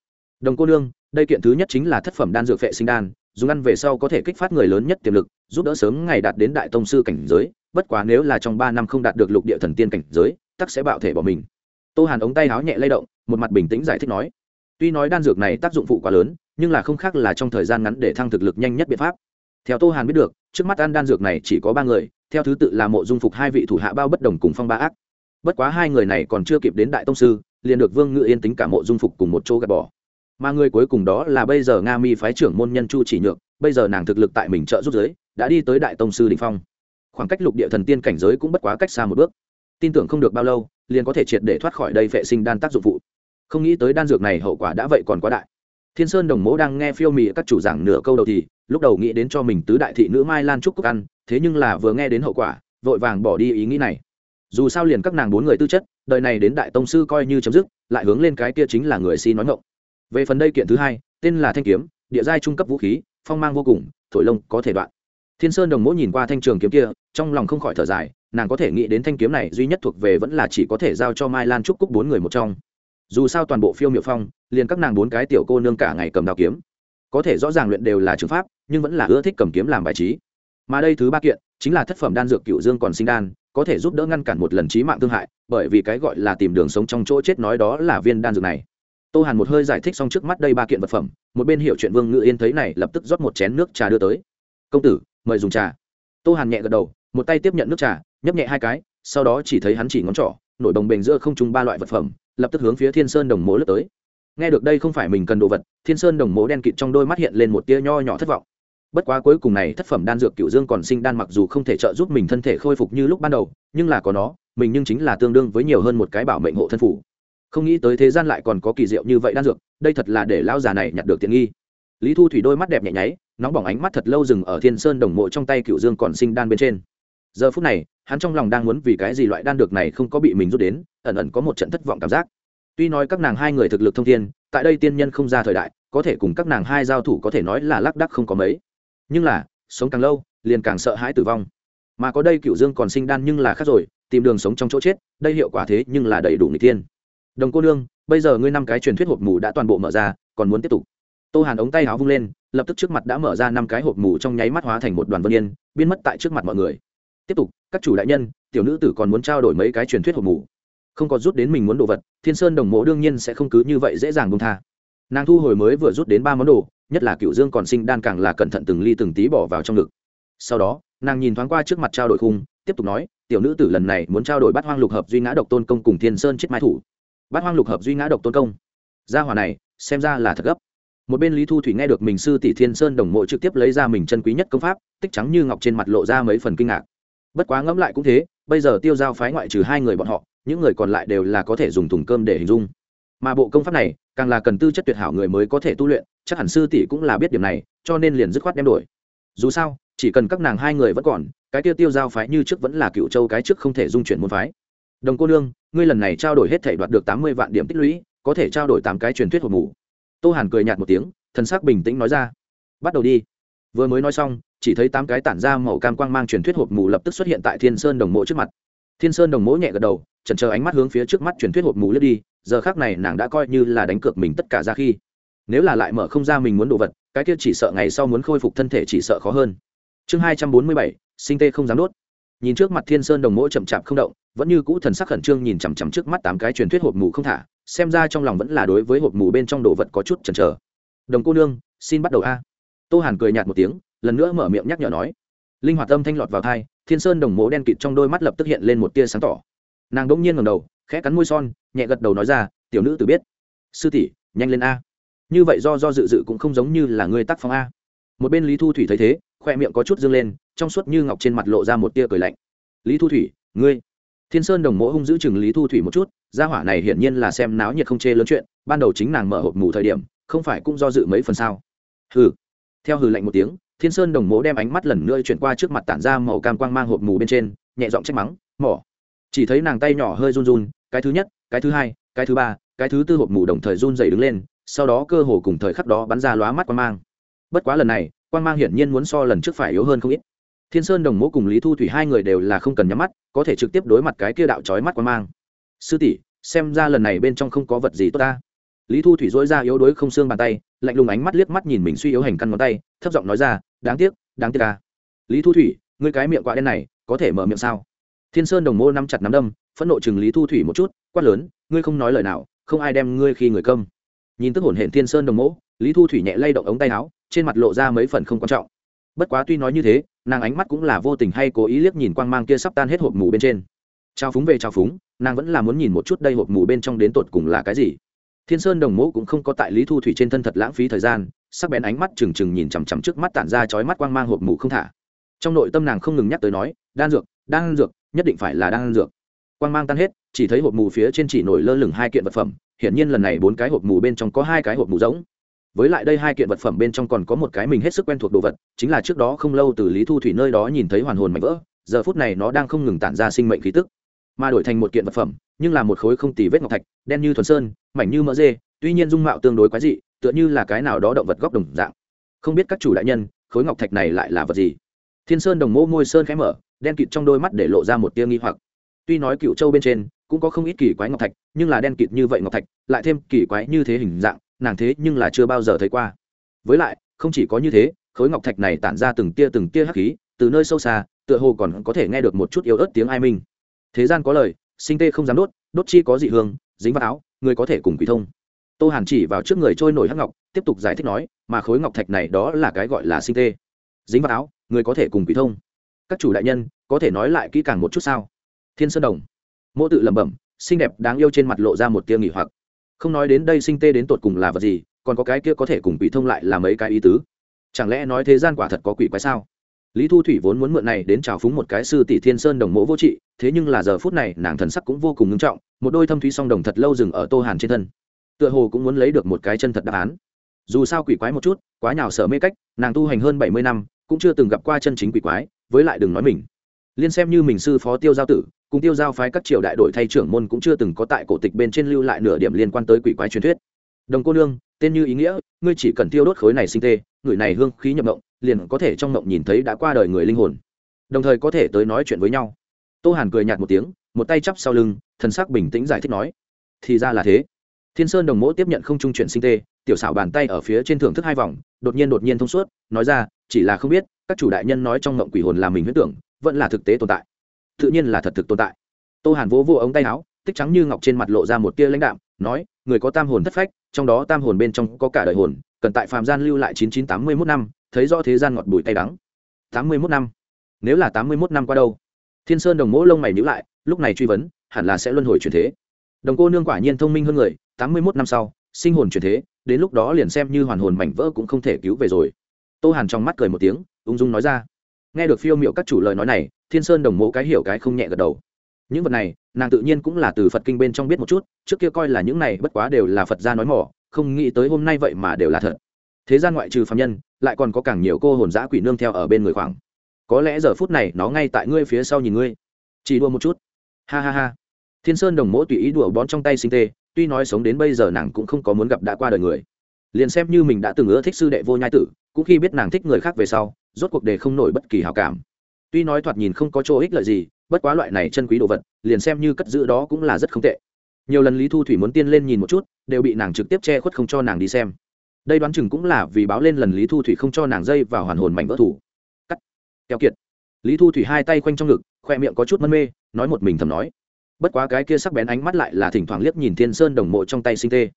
Đồng cô nương, đây kiện thứ nhất chính là thất phẩm đan dược vệ sinh đan, dùng ăn về sau có thể kích phát người lớn nhất tiềm lực, giúp đỡ sớm ngày đạt đến đại tông sư cảnh giới, bất quá nếu là trong ba năm không đạt được lục địa thần tiên cảnh giới, tắc sẽ bạo thể bỏ mình. Tô hàn ống tay háo nhẹ lay động, một mặt bình tĩnh giải thích nói tuy nói đan dược này tác dụng phụ quá lớn, nhưng là không khác là trong thời gian ngắn để thăng thực lực nhanh nhất biện pháp. Theo tô hàn biết được, trước mắt ăn đan dược này chỉ có ba người, theo thứ tự là mộ dung phục hai vị thủ hạ bao bất đồng cùng phong ba ác. Bất quá hai người này còn chưa kịp đến đại tông sư, liền được vương ngự yên tính cả mộ dung phục cùng một chỗ gạt bỏ. Mà người cuối cùng đó là bây giờ nga mi phái trưởng môn nhân chu chỉ nhược, bây giờ nàng thực lực tại mình trợ giúp giới, đã đi tới đại tông sư đình phong. Khoảng cách lục địa thần tiên cảnh giới cũng bất quá cách xa một bước. Tin tưởng không được bao lâu, liền có thể triệt để thoát khỏi đây vệ sinh đan tác dụng phụ không nghĩ tới đan dược này hậu quả đã vậy còn quá đại. Thiên sơn đồng mố đang nghe phiêu mì các chủ giảng nửa câu đầu thì, lúc đầu nghĩ đến cho mình tứ đại thị nữ mai lan trúc cúc ăn, thế nhưng là vừa nghe đến hậu quả, vội vàng bỏ đi ý nghĩ này. Dù sao liền các nàng bốn người tư chất, đời này đến đại tông sư coi như chấm dứt, lại hướng lên cái kia chính là người si nói ngộng về phần đây kiện thứ hai, tên là thanh kiếm, địa giai trung cấp vũ khí, phong mang vô cùng, thổi lông có thể đoạn. Thiên sơn đồng mỗ nhìn qua thanh trường kiếm kia, trong lòng không khỏi thở dài, nàng có thể nghĩ đến thanh kiếm này duy nhất thuộc về vẫn là chỉ có thể giao cho mai lan trúc cúc bốn người một trong dù sao toàn bộ phiêu miệu phong, liền các nàng bốn cái tiểu cô nương cả ngày cầm đào kiếm. Có thể rõ ràng luyện đều là trường pháp, nhưng vẫn là ưa thích cầm kiếm làm bài trí. Mà đây thứ ba kiện, chính là thất phẩm đan dược cựu dương còn sinh đan, có thể giúp đỡ ngăn cản một lần trí mạng thương hại, bởi vì cái gọi là tìm đường sống trong chỗ chết nói đó là viên đan dược này. Tô hàn một hơi giải thích xong trước mắt đây ba kiện vật phẩm, một bên hiểu chuyện vương ngự yên thấy này, lập tức rót một chén nước trà đưa tới. Công tử, mời dùng trà. Tô hàn nhẹ gật đầu, một tay tiếp nhận nước trà, nhấp nhẹ hai cái, sau đó chỉ thấy hắn chỉ ngón trỏ, nổi đồng bền giữa không trung ba loại vật phẩm lập tức hướng phía thiên sơn đồng mố lướt tới. Nghe được đây không phải mình cần đồ vật, thiên sơn đồng mố đen kịt trong đôi mắt hiện lên một tia nho nhỏ thất vọng. Bất quá cuối cùng này thất phẩm đan dược cựu dương còn sinh đan mặc dù không thể trợ giúp mình thân thể khôi phục như lúc ban đầu, nhưng là có nó, mình nhưng chính là tương đương với nhiều hơn một cái bảo mệnh hộ thân phủ. Không nghĩ tới thế gian lại còn có kỳ diệu như vậy đan dược, đây thật là để lão già này nhặt được tiện nghi. Lý thu thủy đôi mắt đẹp nhẹ nháy, nóng bỏng ánh mắt thật lâu dừng ở thiên sơn đồng mộ trong tay cựu dương còn sinh đan bên trên giờ phút này, hắn trong lòng đang muốn vì cái gì loại đan được này không có bị mình rút đến, ẩn ẩn có một trận thất vọng cảm giác. Tuy nói các nàng hai người thực lực thông thiên, tại đây tiên nhân không ra thời đại, có thể cùng các nàng hai giao thủ có thể nói là lác đắc không có mấy. Nhưng là, sống càng lâu, liền càng sợ hãi tử vong. Mà có đây cựu dương còn sinh đan nhưng là khác rồi, tìm đường sống trong chỗ chết, đây hiệu quả thế nhưng là đầy đủ người tiên đồng cô nương, bây giờ ngươi năm cái truyền thuyết hộp mù đã toàn bộ mở ra, còn muốn tiếp tục. Tô hàn ống tay áo vung lên, lập tức trước mặt đã mở ra năm cái hộp mù trong nháy mắt hóa thành một đoàn vân yên, biến mất tại trước mặt mọi người tiếp tục, các chủ đại nhân, tiểu nữ tử còn muốn trao đổi mấy cái truyền thuyết hộp mù. Không có rút đến mình muốn đồ vật, thiên sơn đồng mộ đương nhiên sẽ không cứ như vậy dễ dàng bông tha. Nàng thu hồi mới vừa rút đến ba món đồ, nhất là cựu dương còn sinh đan càng là cẩn thận từng ly từng tí bỏ vào trong ngực. Sau đó, nàng nhìn thoáng qua trước mặt trao đổi khung, tiếp tục nói, tiểu nữ tử lần này muốn trao đổi bát hoang lục hợp duy ngã độc tôn công cùng thiên sơn chết mai thủ. Bát hoang lục hợp duy ngã độc tôn công. Gia hỏa này, xem ra là thật gấp. Một bên lý thu thủy nghe được mình sư tỷ thiên sơn đồng mộ trực tiếp lấy ra mình chân quý nhất công pháp, tích trắng như ngọc trên mặt lộ ra mấy phần kinh ngạc bất quá ngẫm lại cũng thế, bây giờ tiêu giao phái ngoại trừ hai người bọn họ, những người còn lại đều là có thể dùng thùng cơm để hình dung. Mà bộ công pháp này, càng là cần tư chất tuyệt hảo người mới có thể tu luyện, chắc hẳn sư tỷ cũng là biết điểm này, cho nên liền dứt khoát đem đổi. Dù sao, chỉ cần các nàng hai người vẫn còn, cái tiêu tiêu giao phái như trước vẫn là cựu châu cái trước không thể dung chuyển môn phái. Đồng cô nương, ngươi lần này trao đổi hết thể đoạt được tám mươi vạn điểm tích lũy, có thể trao đổi tám cái truyền thuyết hộp mù. Tô hàn cười nhạt một tiếng, thần sắc bình tĩnh nói ra. Bắt đầu đi. Vừa mới nói xong chỉ thấy tám cái tản ra màu cam quang mang truyền thuyết hộp mù lập tức xuất hiện tại thiên sơn đồng mộ trước mặt. Thiên sơn đồng mộ nhẹ gật đầu, chần chờ ánh mắt hướng phía trước mắt truyền thuyết hộp mù lướt đi, giờ khác này nàng đã coi như là đánh cược mình tất cả ra khi. Nếu là lại mở không ra mình muốn đồ vật, cái kia chỉ sợ ngày sau muốn khôi phục thân thể chỉ sợ khó hơn. Chương hai trăm bốn mươi bảy, sinh tê không dám đốt. Nhìn trước mặt thiên sơn đồng mỗ chậm chạp không động, vẫn như cũ thần sắc khẩn trương nhìn chằm chằm trước mắt tám cái truyền thuyết hộp mù không thả, xem ra trong lòng vẫn là đối với hộp mù bên trong đồ vật có chút chần chờ. Đồng cô nương, xin bắt đầu a. Tô hàn cười nhạt một tiếng lần nữa mở miệng nhắc nhở nói. Linh hoạt âm thanh lọt vào thai thiên sơn đồng mố đen kịt trong đôi mắt lập tức hiện lên một tia sáng tỏ. Nàng đ ỗ n g nhiên ngầm đầu, khẽ cắn môi son, nhẹ gật đầu nói ra, tiểu nữ tự biết. Sư tỷ, nhanh lên a. Như vậy do do dự dự cũng không giống như là người tác phong a. Một bên lý thu thủy thấy thế, khoe miệng có chút dâng lên, trong suốt như ngọc trên mặt lộ ra một tia cười lạnh. Lý thu thủy, ngươi. Thiên sơn đồng mỗ hung giữ chừng lý thu thủy một chút, gia hỏa này hiển nhiên là xem náo nhiệt không chê lớn chuyện, ban đầu chính nàng mở hộp mù thời điểm, không phải cũng do dự mấy phần sao. Hừ. Theo hừ lạnh một tiếng thiên sơn đồng mố đem ánh mắt lần nữa chuyển qua trước mặt tản ra màu cam quang mang hộp mù bên trên, nhẹ giọng trách mắng, mỏ. Chỉ thấy nàng tay nhỏ hơi run run, cái thứ nhất, cái thứ hai, cái thứ ba, cái thứ tư hộp mù đồng thời run dày đứng lên, sau đó cơ hồ cùng thời khắc đó bắn ra lóa mắt quang mang. Bất quá lần này, quang mang hiển nhiên muốn so lần trước phải yếu hơn không ít. Thiên sơn đồng mố cùng lý thu thủy hai người đều là không cần nhắm mắt, có thể trực tiếp đối mặt cái kia đạo trói mắt quang mang. Sư tỷ, xem ra lần này bên trong không có vật gì tốt ta. Lý thu thủy dối ra yếu đuối không xương bàn tay, lạnh lùng ánh mắt liếc mắt nhìn mình suy yếu hành căn ngón tay, thấp giọng nói ra đáng tiếc đáng tiếc ca lý thu thủy, ngươi cái miệng quạ đen này, có thể mở miệng sao? Thiên sơn đồng mô nắm chặt nắm đâm, phẫn nộ chừng lý thu thủy một chút, quát lớn, ngươi không nói lời nào, không ai đem ngươi khi người câm. Nhìn tức hổn hển thiên sơn đồng mỗ lý thu thủy nhẹ lay động ống tay áo, trên mặt lộ ra mấy phần không quan trọng. Bất quá tuy nói như thế, nàng ánh mắt cũng là vô tình hay cố ý liếc nhìn quang mang kia sắp tan hết hộp mù bên trên. Trao phúng về trao phúng, nàng vẫn là muốn nhìn một chút đây hộp mù bên trong đến tột cùng là cái gì thiên sơn đồng mẫu cũng không có tại lý thu thủy trên thân thật lãng phí thời gian, sắc bén ánh mắt trừng trừng nhìn chằm chằm trước mắt tản ra chói mắt quang mang hộp mù không thả. Trong nội tâm nàng không ngừng nhắc tới nói, đan dược đan dược, nhất định phải là đan dược. Quang mang tan hết, chỉ thấy hộp mù phía trên chỉ nổi lơ lửng hai kiện vật phẩm, hiển nhiên lần này bốn cái hộp mù bên trong có hai cái hộp mù giống với lại đây hai kiện vật phẩm bên trong còn có một cái mình hết sức quen thuộc đồ vật, chính là trước đó không lâu từ lý thu thủy nơi đó nhìn thấy hoàn hồn mạnh vỡ, giờ phút này nó đang không ngừng tản ra sinh mệnh khí tức mà đổi thành một kiện vật phẩm, nhưng là một khối không tì vết ngọc thạch, đen như thuần sơn, mảnh như mỡ dê, tuy nhiên dung mạo tương đối quái dị, tựa như là cái nào đó động vật góc đồng dạng. Không biết các chủ đại nhân, khối ngọc thạch này lại là vật gì? Thiên sơn đồng mô môi sơn khẽ mở, đen kịt trong đôi mắt để lộ ra một tia nghi hoặc. Tuy nói cựu châu bên trên cũng có không ít kỳ quái ngọc thạch, nhưng là đen kịt như vậy ngọc thạch, lại thêm kỳ quái như thế hình dạng, nàng thế nhưng là chưa bao giờ thấy qua. Với lại, không chỉ có như thế, khối ngọc thạch này tản ra từng tia từng tia hắc khí, từ nơi sâu xa, tựa hồ còn có thể nghe được một chút yếu ớt tiếng ai minh thế gian có lời, sinh tê không dám đốt đốt chi có dị hương, dính vào áo, người có thể cùng quỷ thông. Tô hàn chỉ vào trước người trôi nổi hắc ngọc, tiếp tục giải thích nói, mà khối ngọc thạch này đó là cái gọi là sinh tê. Dính vào áo, người có thể cùng quỷ thông. Các chủ đại nhân, có thể nói lại kỹ càng một chút sao? Thiên sơn đồng. Mỗ tự lẩm bẩm, xinh đẹp đáng yêu trên mặt lộ ra một tia nghỉ hoặc. Không nói đến đây sinh tê đến tột cùng là vật gì, còn có cái kia có thể cùng quỷ thông lại là mấy cái ý tứ. Chẳng lẽ nói thế gian quả thật có quỷ quái sao? Lý thu thủy vốn muốn mượn này đến trào phúng một cái sư tỷ thiên sơn đồng mộ vô trị, thế nhưng là giờ phút này nàng thần sắc cũng vô cùng ngưng trọng, một đôi thâm thúy song đồng thật lâu dừng ở tô hàn trên thân. Tựa hồ cũng muốn lấy được một cái chân thật đáp án. Dù sao quỷ quái một chút, quá nhào sở mê cách, nàng tu hành hơn bảy mươi năm, cũng chưa từng gặp qua chân chính quỷ quái, với lại đừng nói mình. Liên xem như mình sư phó tiêu giao tử, cùng tiêu giao phái các triều đại đội thay trưởng môn cũng chưa từng có tại cổ tịch bên trên lưu lại nửa điểm liên quan tới quỷ quái truyền thuyết. Đồng cô nương, tên như ý nghĩa, ngươi chỉ cần tiêu đốt khối này sinh tê, người này hương khí nhập động liền có thể trong mộng nhìn thấy đã qua đời người linh hồn. Đồng thời có thể tới nói chuyện với nhau. Tô hàn cười nhạt một tiếng, một tay chắp sau lưng, thần sắc bình tĩnh giải thích nói, thì ra là thế. Thiên sơn đồng mỗ tiếp nhận không trung chuyển sinh tê, tiểu xảo bàn tay ở phía trên thưởng thức hai vòng, đột nhiên đột nhiên thông suốt, nói ra, chỉ là không biết, các chủ đại nhân nói trong ngộng quỷ hồn là mình huyết tưởng, vẫn là thực tế tồn tại. Tự nhiên là thật thực tồn tại. Tô hàn vỗ vô ống tay áo, tích trắng như ngọc trên mặt lộ ra một tia lãnh đạm, nói, người có tam hồn thất phách, trong đó tam hồn bên trong có cả đời hồn, cần tại phàm gian lưu lại chín chín tám mươi mốt năm thấy rõ thế gian ngọt bùi tay đắng. Tám mươi mốt năm. Nếu là tám mươi mốt năm qua đâu? Thiên sơn đồng mỗ lông mày nhữ lại, lúc này truy vấn, hẳn là sẽ luân hồi chuyển thế. Đồng cô nương quả nhiên thông minh hơn người, tám mươi mốt năm sau, sinh hồn chuyển thế, đến lúc đó liền xem như hoàn hồn mảnh vỡ cũng không thể cứu về rồi. Tô hàn trong mắt cười một tiếng, ung dung nói ra. Nghe được phiêu m i ệ u các chủ lời nói này, thiên sơn đồng mộ cái hiểu cái không nhẹ gật đầu. Những vật này, nàng tự nhiên cũng là từ phật kinh bên trong biết một chút, trước kia coi là những này bất quá đều là phật gia nói mỏ, không nghĩ tới hôm nay vậy mà đều là thật thế gian ngoại trừ phạm nhân, lại còn có càng nhiều cô hồn giã quỷ nương theo ở bên người khoảng. Có lẽ giờ phút này nó ngay tại ngươi phía sau nhìn ngươi. Chỉ đua một chút. Ha ha ha. Thiên sơn đồng mỗ tùy ý đùa bón trong tay sinh tê, tuy nói sống đến bây giờ nàng cũng không có muốn gặp đã qua đời người. Liền xem như mình đã từng ưa thích sư đệ vô nhai tử, cũng khi biết nàng thích người khác về sau, rốt cuộc đề không nổi bất kỳ hào cảm. Tuy nói thoạt nhìn không có chỗ ích lợi gì, bất quá loại này chân quý đồ vật, liền xem như cất giữ đó cũng là rất không tệ. Nhiều lần lý thu thủy muốn tiên lên nhìn một chút, đều bị nàng trực tiếp che khuất không cho nàng đi xem đây đoán chừng cũng là vì báo lên lần lý thu thủy không cho nàng dây vào hoàn hồn mảnh vỡ thủ. Cắt. Keo kiệt. Lý thu thủy hai tay quanh trong ngực, khoe miệng có chút mân mê, nói một mình thầm nói. Bất quá cái kia sắc bén ánh mắt lại là thỉnh thoảng liếc nhìn thiên sơn đồng mộ trong tay sinh tê.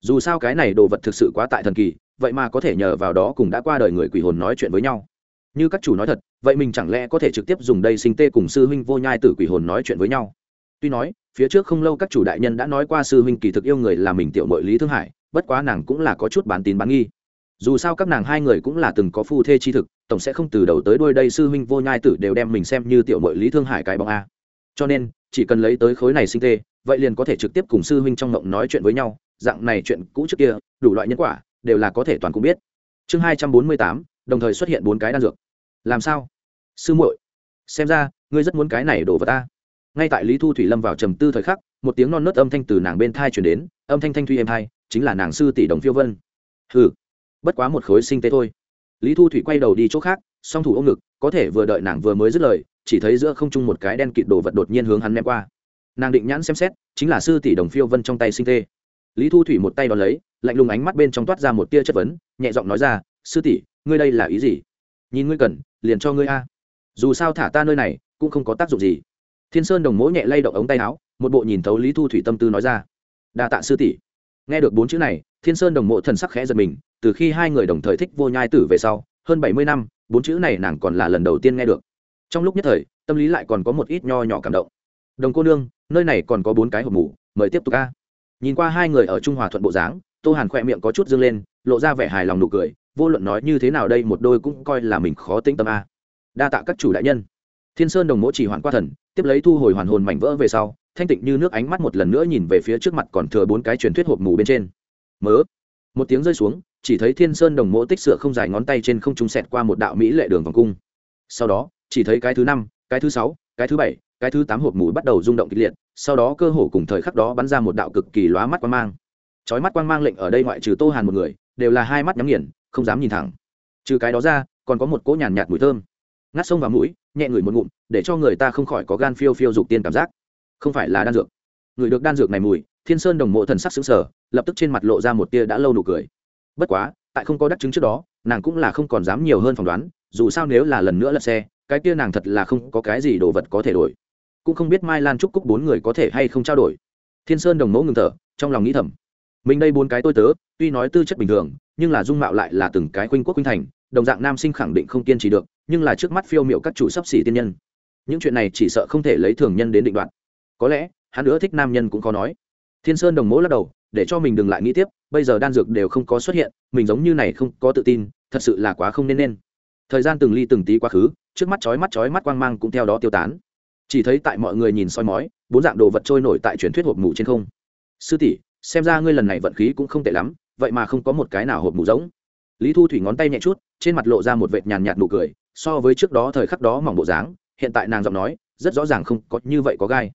Dù sao cái này đồ vật thực sự quá tại thần kỳ, vậy mà có thể nhờ vào đó cùng đã qua đời người quỷ hồn nói chuyện với nhau. Như các chủ nói thật, vậy mình chẳng lẽ có thể trực tiếp dùng đây sinh tê cùng sư huynh vô nhai tử quỷ hồn nói chuyện với nhau? Tuy nói, phía trước không lâu các chủ đại nhân đã nói qua sư huynh kỳ thực yêu người là mình tiểu mội lý thương hải bất quá nàng cũng là có chút bán tín bán nghi. Dù sao các nàng hai người cũng là từng có phu thê chi thực, tổng sẽ không từ đầu tới đôi đây sư huynh vô nhai tử đều đem mình xem như tiểu mội lý thương hải cái bóng a. Cho nên, chỉ cần lấy tới khối này sinh tê, vậy liền có thể trực tiếp cùng sư huynh trong ngộng nói chuyện với nhau, dạng này chuyện cũ trước kia, đủ loại nhân quả, đều là có thể toàn cũng biết. Chương hai trăm bốn mươi tám, đồng thời xuất hiện bốn cái đan dược. Làm sao? Sư muội, xem ra, ngươi rất muốn cái này đổ vào ta ngay tại lý thu thủy lâm vào trầm tư thời khắc, một tiếng non nớt âm thanh từ nàng bên thai chuyển đến, âm thanh thanh thuy êm thai chính là nàng sư tỷ đồng phiêu vân. Hừ, bất quá một khối sinh tế thôi. Lý thu thủy quay đầu đi chỗ khác, song thủ ôm ngực, có thể vừa đợi nàng vừa mới dứt lời, chỉ thấy giữa không trung một cái đen kịt đồ vật đột nhiên hướng hắn ném qua. Nàng định nhãn xem xét, chính là sư tỷ đồng phiêu vân trong tay sinh tê lý thu thủy một tay đ ó lấy, lạnh lùng ánh mắt bên trong toát ra một tia chất vấn, nhẹ giọng nói ra, sư tỷ, ngươi đây là ý gì? Nhìn ngươi cần, liền cho ngươi a. Dù sao thả ta nơi này, cũng không có tác dụng gì. Thiên sơn đồng mỗ nhẹ lay động ống tay áo, một bộ nhìn thấu lý thu thủy tâm tư nói ra. Đa tạ sư tỷ nghe được bốn chữ này, thiên sơn đồng mộ thần sắc khẽ giật mình, từ khi hai người đồng thời thích vô nhai tử về sau, hơn bảy mươi năm, bốn chữ này nàng còn là lần đầu tiên nghe được. Trong lúc nhất thời, tâm lý lại còn có một ít nho nhỏ cảm động. Đồng cô nương, nơi này còn có bốn cái hộp mủ, mời tiếp tục ca nhìn qua hai người ở trung hòa thuận bộ dáng, tô hàn khỏe miệng có chút dâng lên, lộ ra vẻ hài lòng nụ cười, vô luận nói như thế nào đây một đôi cũng coi là mình khó tĩnh tâm a. Đa tạ các chủ đại nhân. Thiên sơn đồng mỗ chỉ hoàn qua thần, tiếp lấy thu hồi hoàn hồn mảnh vỡ về sau thanh tịnh như nước ánh mắt một lần nữa nhìn về phía trước mặt còn thừa bốn cái truyền thuyết hộp mù bên trên. Mớ. Một tiếng rơi xuống chỉ thấy thiên sơn đồng mỗ tích sửa không dài ngón tay trên không trung sẹt qua một đạo mỹ lệ đường vòng cung. Sau đó chỉ thấy cái thứ năm cái thứ sáu cái thứ bảy cái thứ tám hộp mù bắt đầu rung động kịch liệt sau đó cơ hồ cùng thời khắc đó bắn ra một đạo cực kỳ lóa mắt quang mang. Chói mắt quang mang lệnh ở đây ngoại trừ tô hàn một người đều là hai mắt nhắm nghiền không dám nhìn thẳng. Trừ cái đó ra còn có một cỗ nhàn nhạt, mùi thơm. Ngắt sông vào mũi nhẹ ngửi một ngụm để cho người ta không khỏi có gan phiêu phiêu dục tiên cảm giác không phải là đan dược. Người được đan dược này mùi, thiên sơn đồng mộ thần sắc xứng sở lập tức trên mặt lộ ra một tia đã lâu nụ cười. Bất quá, tại không có đắc chứng trước đó, nàng cũng là không còn dám nhiều hơn phỏng đoán, dù sao nếu là lần nữa lật xe, cái kia nàng thật là không có cái gì đồ vật có thể đổi. Cũng không biết mai lan trúc cúc bốn người có thể hay không trao đổi. Thiên sơn đồng mẫu ngừng thở, trong lòng nghĩ thầm. Mình đây bốn cái tôi tớ, tuy nói tư chất bình thường, nhưng là dung mạo lại là từng cái khuynh quốc khuynh thành, đồng dạng nam sinh khẳng định không kiên trì được, nhưng là trước mắt phiêu m i ệ u các chủ sắp xỉ tiên nhân. Những chuyện này chỉ sợ không thể lấy thường nhân đến định đoạn có lẽ, hắn nữa thích nam nhân cũng khó nói. Thiên sơn đồng mỗ lắc đầu, để cho mình đừng lại nghĩ tiếp, bây giờ đan dược đều không có xuất hiện, mình giống như này không có tự tin, thật sự là quá không nên nên. Thời gian từng ly từng tí quá khứ, trước mắt chói mắt chói mắt quang mang cũng theo đó tiêu tán. Chỉ thấy tại mọi người nhìn soi mói, bốn dạng đồ vật trôi nổi tại truyền thuyết hộp mù trên không. Sư tỷ, xem ra ngươi lần này vận khí cũng không tệ lắm, vậy mà không có một cái nào hộp mù giống. Lý thu thủy ngón tay nhẹ chút, trên mặt lộ ra một vệt nhàn nhạt nụ cười, so với trước đó thời khắc đó mỏng bộ dáng, hiện tại nàng giọng nói, rất rõ ràng không có như vậy có gai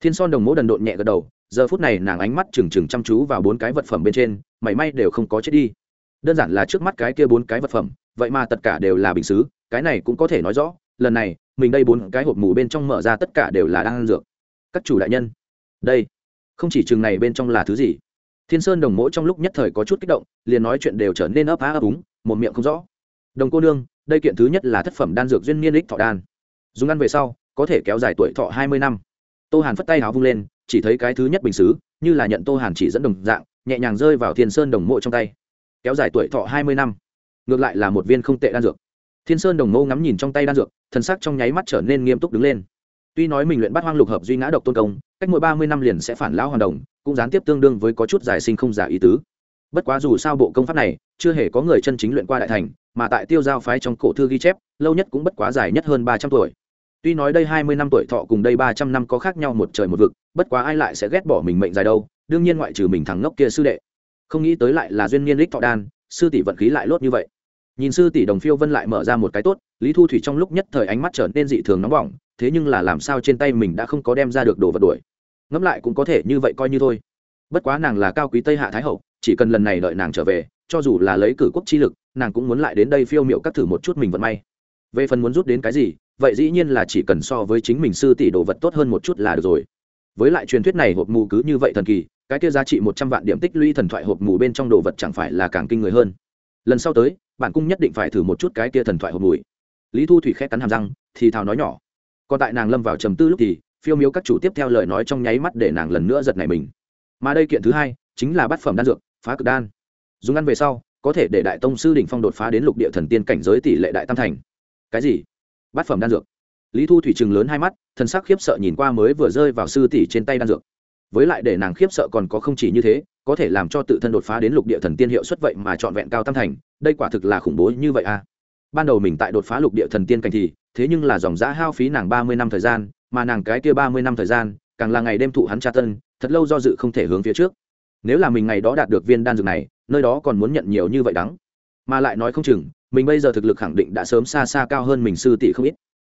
thiên son đồng mỗ đần độn nhẹ gật đầu, giờ phút này nàng ánh mắt trừng trừng chăm chú vào bốn cái vật phẩm bên trên, mảy may đều không có chết đi. Đơn giản là trước mắt cái kia bốn cái vật phẩm, vậy mà tất cả đều là bình xứ, cái này cũng có thể nói rõ, lần này, mình đây bốn cái hộp mù bên trong mở ra tất cả đều là đang ăn dược. Các chủ đại nhân, đây, không chỉ chừng này bên trong là thứ gì? Thiên sơn đồng mỗ trong lúc nhất thời có chút kích động, liền nói chuyện đều trở nên ấp á ấp úng, một miệng không rõ. Đồng cô nương, đây kiện thứ nhất là thất phẩm đan dược duyên niên đích thọ đan. Dùng ăn về sau, có thể kéo dài tuổi thọ hai mươi năm tô hàn phất tay háo vung lên, chỉ thấy cái thứ nhất bình xứ, như là nhận tô hàn chỉ dẫn đồng dạng, nhẹ nhàng rơi vào thiên sơn đồng mộ trong tay. Kéo dài tuổi thọ hai mươi năm, ngược lại là một viên không tệ đan dược. Thiên sơn đồng mộ ngắm nhìn trong tay đan dược, thần sắc trong nháy mắt trở nên nghiêm túc đứng lên. Tuy nói mình luyện bắt hoang lục hợp duy ngã độc tôn công, cách mỗi ba mươi năm liền sẽ phản lão hoàn đồng, cũng gián tiếp tương đương với có chút giải sinh không giả ý tứ. Bất quá dù sao bộ công pháp này, chưa hề có người chân chính luyện qua đại thành, mà tại tiêu giao phái trong cổ thư ghi chép, lâu nhất cũng bất quá dài nhất hơn ba trăm tuổi tuy nói đây hai mươi năm tuổi thọ cùng đây ba trăm năm có khác nhau một trời một vực, bất quá ai lại sẽ ghét bỏ mình mệnh dài đâu, đương nhiên ngoại trừ mình thằng ngốc kia sư đệ. Không nghĩ tới lại là duyên niên lịch thọ đan, sư tỷ vận khí lại lốt như vậy. Nhìn sư tỷ đồng phiêu vân lại mở ra một cái tốt, lý thu thủy trong lúc nhất thời ánh mắt trở nên dị thường nóng bỏng, thế nhưng là làm sao trên tay mình đã không có đem ra được đồ vật đuổi. Ngẫm lại cũng có thể như vậy coi như thôi. Bất quá nàng là cao quý tây hạ thái hậu, chỉ cần lần này đợi nàng trở về, cho dù là lấy cử quốc chi lực, nàng cũng muốn lại đến đây phiêu miệu các thử một chút mình vận may. Về phần muốn rút đến cái gì vậy dĩ nhiên là chỉ cần so với chính mình sư tỷ đồ vật tốt hơn một chút là được rồi. Với lại truyền thuyết này hộp mù cứ như vậy thần kỳ, cái kia giá trị một trăm vạn điểm tích lũy thần thoại hộp mù bên trong đồ vật chẳng phải là càng kinh người hơn. Lần sau tới, bạn cung nhất định phải thử một chút cái kia thần thoại hộp mùi lý thu thủy khét cắn hàm răng, thì thào nói nhỏ. Còn tại nàng lâm vào trầm tư lúc thì, phiêu miếu các chủ tiếp theo lời nói trong nháy mắt để nàng lần nữa giật này mình. Mà đây kiện thứ hai, chính là bát phẩm đan dược, phá cực đan. Dùng ăn về sau, có thể để đại tông sư đỉnh phong đột phá đến lục địa thần tiên cảnh giới tỷ lệ đại tam thành. Cái gì? Bát phẩm đan dược. Lý thu thủy chừng lớn hai mắt, thần sắc khiếp sợ nhìn qua mới vừa rơi vào sư tỷ trên tay đan dược. Với lại để nàng khiếp sợ còn có không chỉ như thế, có thể làm cho tự thân đột phá đến lục địa thần tiên hiệu suất vậy mà trọn vẹn cao tam thành, đây quả thực là khủng bố như vậy à. Ban đầu mình tại đột phá lục địa thần tiên cảnh thì, thế nhưng là dòng giã hao phí nàng ba mươi năm thời gian, mà nàng cái kia ba mươi năm thời gian, càng là ngày đêm thụ hắn tra tân thật lâu do dự không thể hướng phía trước. Nếu là mình ngày đó đạt được viên đan dược này, nơi đó còn muốn nhận nhiều như vậy đắng. Mà lại nói không chừng mình bây giờ thực lực khẳng định đã sớm xa xa cao hơn mình sư tỷ không ít.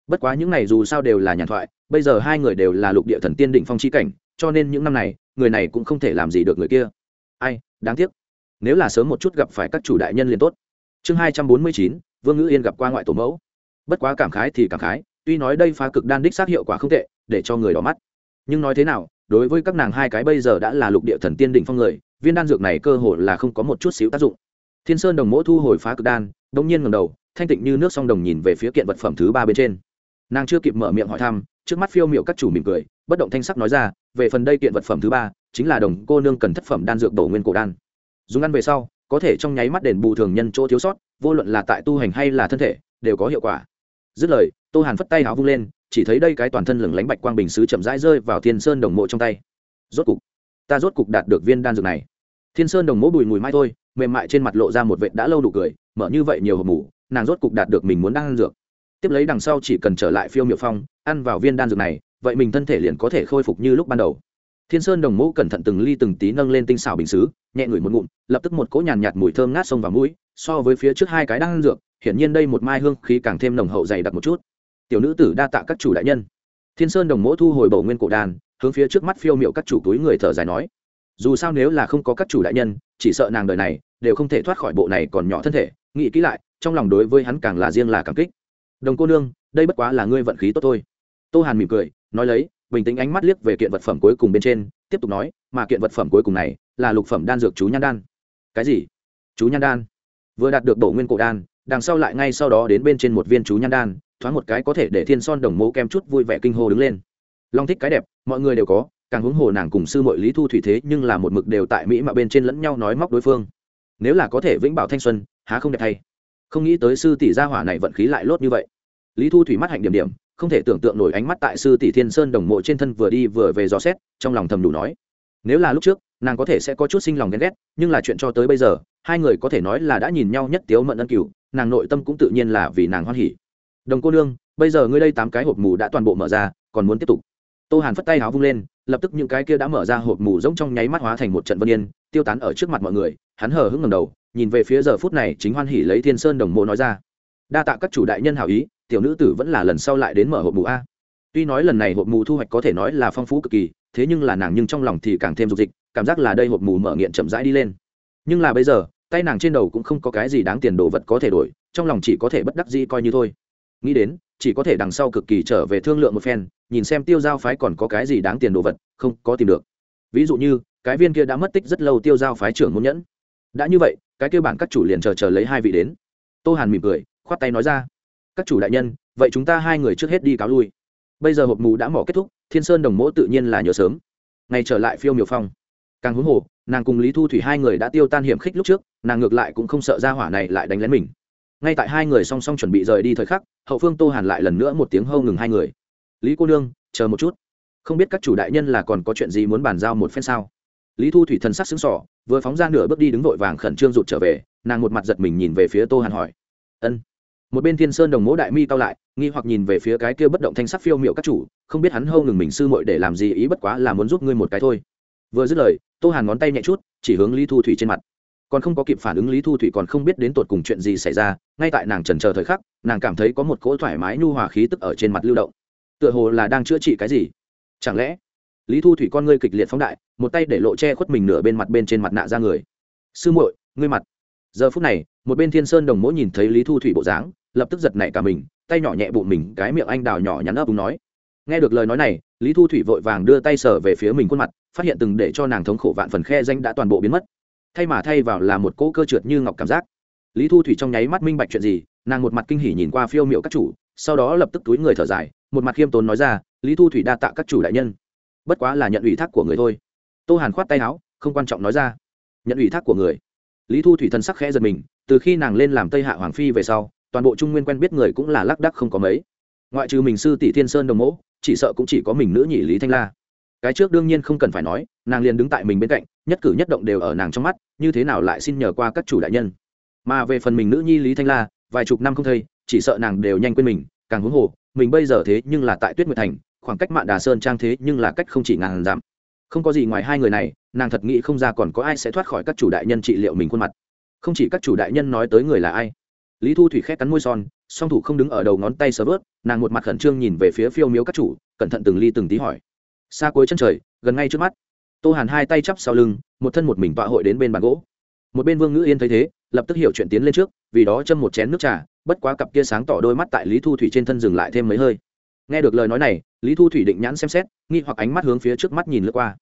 Bất quá những này dù sao đều là nhàn thoại, bây giờ hai người đều là lục địa thần tiên định phong c h i cảnh, cho nên những năm này, người này cũng không thể làm gì được người kia. Ai, đáng tiếc. Nếu là sớm một chút gặp phải các chủ đại nhân liền tốt. Chương hai trăm bốn mươi chín, vương ngữ yên gặp qua ngoại tổ mẫu. Bất quá cảm khái thì cảm khái, tuy nói đây phá cực đan đích xác hiệu quả không tệ, để cho người đỏ mắt. Nhưng nói thế nào, đối với các nàng hai cái bây giờ đã là lục địa thần tiên đỉnh phong người, viên đan dược này cơ hội là không có một chút xíu tác dụng thiên sơn đồng mỗ thu hồi phá cực đan đông nhiên ngầm đầu, thanh tịnh như nước song đồng nhìn về phía kiện vật phẩm thứ ba bên trên. Nàng chưa kịp mở miệng hỏi thăm, trước mắt phiêu miệu các chủ mỉm cười, bất động thanh sắc nói ra, về phần đây kiện vật phẩm thứ ba, chính là đồng cô nương cần thất phẩm đan dược đổ nguyên cổ đan. Dùng ăn về sau, có thể trong nháy mắt đền bù thường nhân chỗ thiếu sót, vô luận là tại tu hành hay là thân thể, đều có hiệu quả. Dứt lời, tô hàn phất tay áo vung lên, chỉ thấy đây cái toàn thân lửng lánh bạch quang bình sứ chậm rãi rơi vào thiên sơn đồng mộ trong tay. Rốt cục, ta rốt cục đạt được viên đan dược này. Thiên sơn đồng mộ bùi mùi mai thôi mềm mại trên mặt lộ ra một vệt đã lâu đủ cười, mở như vậy nhiều hộp mủ, nàng rốt cục đạt được mình muốn đang ăn dược. Tiếp lấy đằng sau chỉ cần trở lại phiêu miệu phong, ăn vào viên đan dược này, vậy mình thân thể liền có thể khôi phục như lúc ban đầu. Thiên sơn đồng mẫu cẩn thận từng ly từng tí nâng lên tinh xảo bình xứ, nhẹ ngửi một ngụm, lập tức một cỗ nhàn nhạt mùi thơm ngát sông vào mũi, so với phía trước hai cái đan dược, hiển nhiên đây một mai hương khí càng thêm nồng hậu dày đặc một chút. Tiểu nữ tử đa tạ các chủ đại nhân. Thiên sơn đồng mẫu thu hồi bầu nguyên cổ đàn hướng phía trước mắt phiêu miệu các chủ túi người thở dài nói, dù sao nếu là không có các chủ đại nhân chỉ sợ nàng đời này đều không thể thoát khỏi bộ này còn nhỏ thân thể. Nghĩ kỹ lại, trong lòng đối với hắn càng là riêng là cảm kích. Đồng cô nương, đây bất quá là ngươi vận khí tốt thôi. Tô hàn mỉm cười, nói lấy, bình tĩnh ánh mắt liếc về kiện vật phẩm cuối cùng bên trên, tiếp tục nói, mà kiện vật phẩm cuối cùng này là lục phẩm đan dược chú nhan đan. Cái gì? Chú nhan đan? Vừa đạt được bổ nguyên cổ đan, đằng sau lại ngay sau đó đến bên trên một viên chú nhan đan, thoáng một cái có thể để thiên son đồng mẫu kem chút vui vẻ kinh hô đứng lên. Long thích cái đẹp, mọi người đều có càng huống hồ nàng cùng sư mội lý thu thủy thế nhưng là một mực đều tại mỹ mà bên trên lẫn nhau nói móc đối phương. Nếu là có thể vĩnh bảo thanh xuân, há không đẹp thay. Không nghĩ tới sư tỷ gia hỏa này vận khí lại lốt như vậy. Lý thu thủy mắt hạnh điểm điểm, không thể tưởng tượng nổi ánh mắt tại sư tỷ thiên sơn đồng mộ trên thân vừa đi vừa về dò xét, trong lòng thầm đủ nói. Nếu là lúc trước, nàng có thể sẽ có chút sinh lòng ghen ghét, nhưng là chuyện cho tới bây giờ, hai người có thể nói là đã nhìn nhau nhất tiếu mận ân cửu, nàng nội tâm cũng tự nhiên là vì nàng hoan hỉ. Đồng cô nương, bây giờ ngươi đây tám cái hộp mù đã toàn bộ mở ra, còn muốn tiếp tục tô hàn phất tay áo vung lên, lập tức những cái kia đã mở ra hộp mù giống trong nháy mắt hóa thành một trận vân yên, tiêu tán ở trước mặt mọi người, hắn hờ hững ngầm đầu, nhìn về phía giờ phút này chính hoan hỉ lấy thiên sơn đồng mộ nói ra. Đa tạ các chủ đại nhân hảo ý, tiểu nữ tử vẫn là lần sau lại đến mở hộp mù a. Tuy nói lần này hộp mù thu hoạch có thể nói là phong phú cực kỳ, thế nhưng là nàng nhưng trong lòng thì càng thêm dục dịch, cảm giác là đây hộp mù mở nghiện chậm rãi đi lên. Nhưng là bây giờ, tay nàng trên đầu cũng không có cái gì đáng tiền đồ vật có thể đổi, trong lòng chỉ có thể bất đắc dĩ coi như thôi. Nghĩ đến chỉ có thể đằng sau cực kỳ trở về thương lượng một phen, nhìn xem tiêu giao phái còn có cái gì đáng tiền đồ vật, không có tìm được. Ví dụ như, cái viên kia đã mất tích rất lâu tiêu giao phái trưởng muốn nhẫn. Đã như vậy, cái kêu bản các chủ liền chờ chờ lấy hai vị đến. Tô hàn mỉm cười, khoát tay nói ra. Các chủ đại nhân, vậy chúng ta hai người trước hết đi cáo lui. Bây giờ hộp mù đã mỏ kết thúc, thiên sơn đồng mỗ tự nhiên là nhớ sớm. Ngày trở lại phiêu miều phong. Càng huống hồ, nàng cùng lý thu thủy hai người đã tiêu tan hiểm khích lúc trước, nàng ngược lại cũng không sợ ra hỏa này lại đánh lén mình ngay tại hai người song song chuẩn bị rời đi thời khắc, hậu phương tô hàn lại lần nữa một tiếng hâu ngừng hai người. Lý cô nương, chờ một chút. Không biết các chủ đại nhân là còn có chuyện gì muốn bàn giao một phen sao? Lý thu thủy thần sắc xứng sỏ vừa phóng ra nửa bước đi đứng vội vàng khẩn trương rụt trở về, nàng một mặt giật mình nhìn về phía tô hàn hỏi. Ân. Một bên thiên sơn đồng mỗ đại mi cao lại, nghi hoặc nhìn về phía cái kia bất động thanh sắc phiêu miệu các chủ, không biết hắn hâu ngừng mình sư muội để làm gì, ý bất quá là muốn giúp ngươi một cái thôi. Vừa dứt lời, tô hàn ngón tay nhẹ chút, chỉ hướng lý thu thủy trên mặt còn không có kịp phản ứng lý thu thủy còn không biết đến tột cùng chuyện gì xảy ra, ngay tại nàng trần chờ thời khắc, nàng cảm thấy có một cỗ thoải mái nhu hòa khí tức ở trên mặt lưu động. Tựa hồ là đang chữa trị cái gì? Chẳng lẽ, lý thu thủy con ngươi kịch liệt phóng đại, một tay để lộ che khuất mình nửa bên mặt bên trên mặt nạ ra người. Sư muội, ngươi mặt. Giờ phút này, một bên thiên sơn đồng mỗi nhìn thấy lý thu thủy bộ dáng, lập tức giật nảy cả mình, tay nhỏ nhẹ bụng mình, cái miệng anh đào nhỏ nhắn ấp đúng nói. Nghe được lời nói này, lý thu thủy vội vàng đưa tay sở về phía mình khuôn mặt, phát hiện từng để cho nàng thống khổ vạn phần khe danh đã toàn bộ biến mất thay mà thay vào là một cỗ cơ trượt như ngọc cảm giác. Lý thu thủy trong nháy mắt minh bạch chuyện gì, nàng một mặt kinh hỉ nhìn qua phiêu miệu các chủ, sau đó lập tức túi người thở dài, một mặt khiêm tốn nói ra, lý thu thủy đa tạ các chủ đại nhân. Bất quá là nhận ủy thác của người thôi. Tô hàn khoát tay áo, không quan trọng nói ra. Nhận ủy thác của người. Lý thu thủy thân sắc khẽ giật mình, từ khi nàng lên làm tây hạ hoàng phi về sau, toàn bộ trung nguyên quen biết người cũng là lác đắc không có mấy. Ngoại trừ mình sư tỷ thiên sơn đồng mẫu chỉ sợ cũng chỉ có mình nữ nhị lý thanh la. Cái trước đương nhiên không cần phải nói, nàng liền đứng tại mình bên cạnh nhất cử nhất động đều ở nàng trong mắt như thế nào lại xin nhờ qua các chủ đại nhân? Mà về phần mình nữ nhi lý thanh la vài chục năm không thấy, chỉ sợ nàng đều nhanh quên mình càng huống hồ mình bây giờ thế nhưng là tại tuyết nguyệt thành khoảng cách mạn đà sơn trang thế nhưng là cách không chỉ ngàn dặm. Không có gì ngoài hai người này nàng thật nghĩ không ra còn có ai sẽ thoát khỏi các chủ đại nhân trị liệu mình khuôn mặt. Không chỉ các chủ đại nhân nói tới người là ai. Lý thu thủy khét cắn môi son song thủ không đứng ở đầu ngón tay sờ vớt nàng một mặt khẩn trương nhìn về phía phiêu miếu các chủ cẩn thận từng ly từng tí hỏi. Xa cuối chân trời gần ngay trước mắt tô hàn hai tay chắp sau lưng, một thân một mình tọa hội đến bên bàn gỗ. Một bên vương ngữ yên thấy thế, lập tức hiểu chuyện tiến lên trước, vì đó châm một chén nước trà, bất quá cặp kia sáng tỏ đôi mắt tại lý thu thủy trên thân dừng lại thêm mấy hơi. Nghe được lời nói này, lý thu thủy định nhãn xem xét, nghi hoặc ánh mắt hướng phía trước mắt nhìn lướt qua.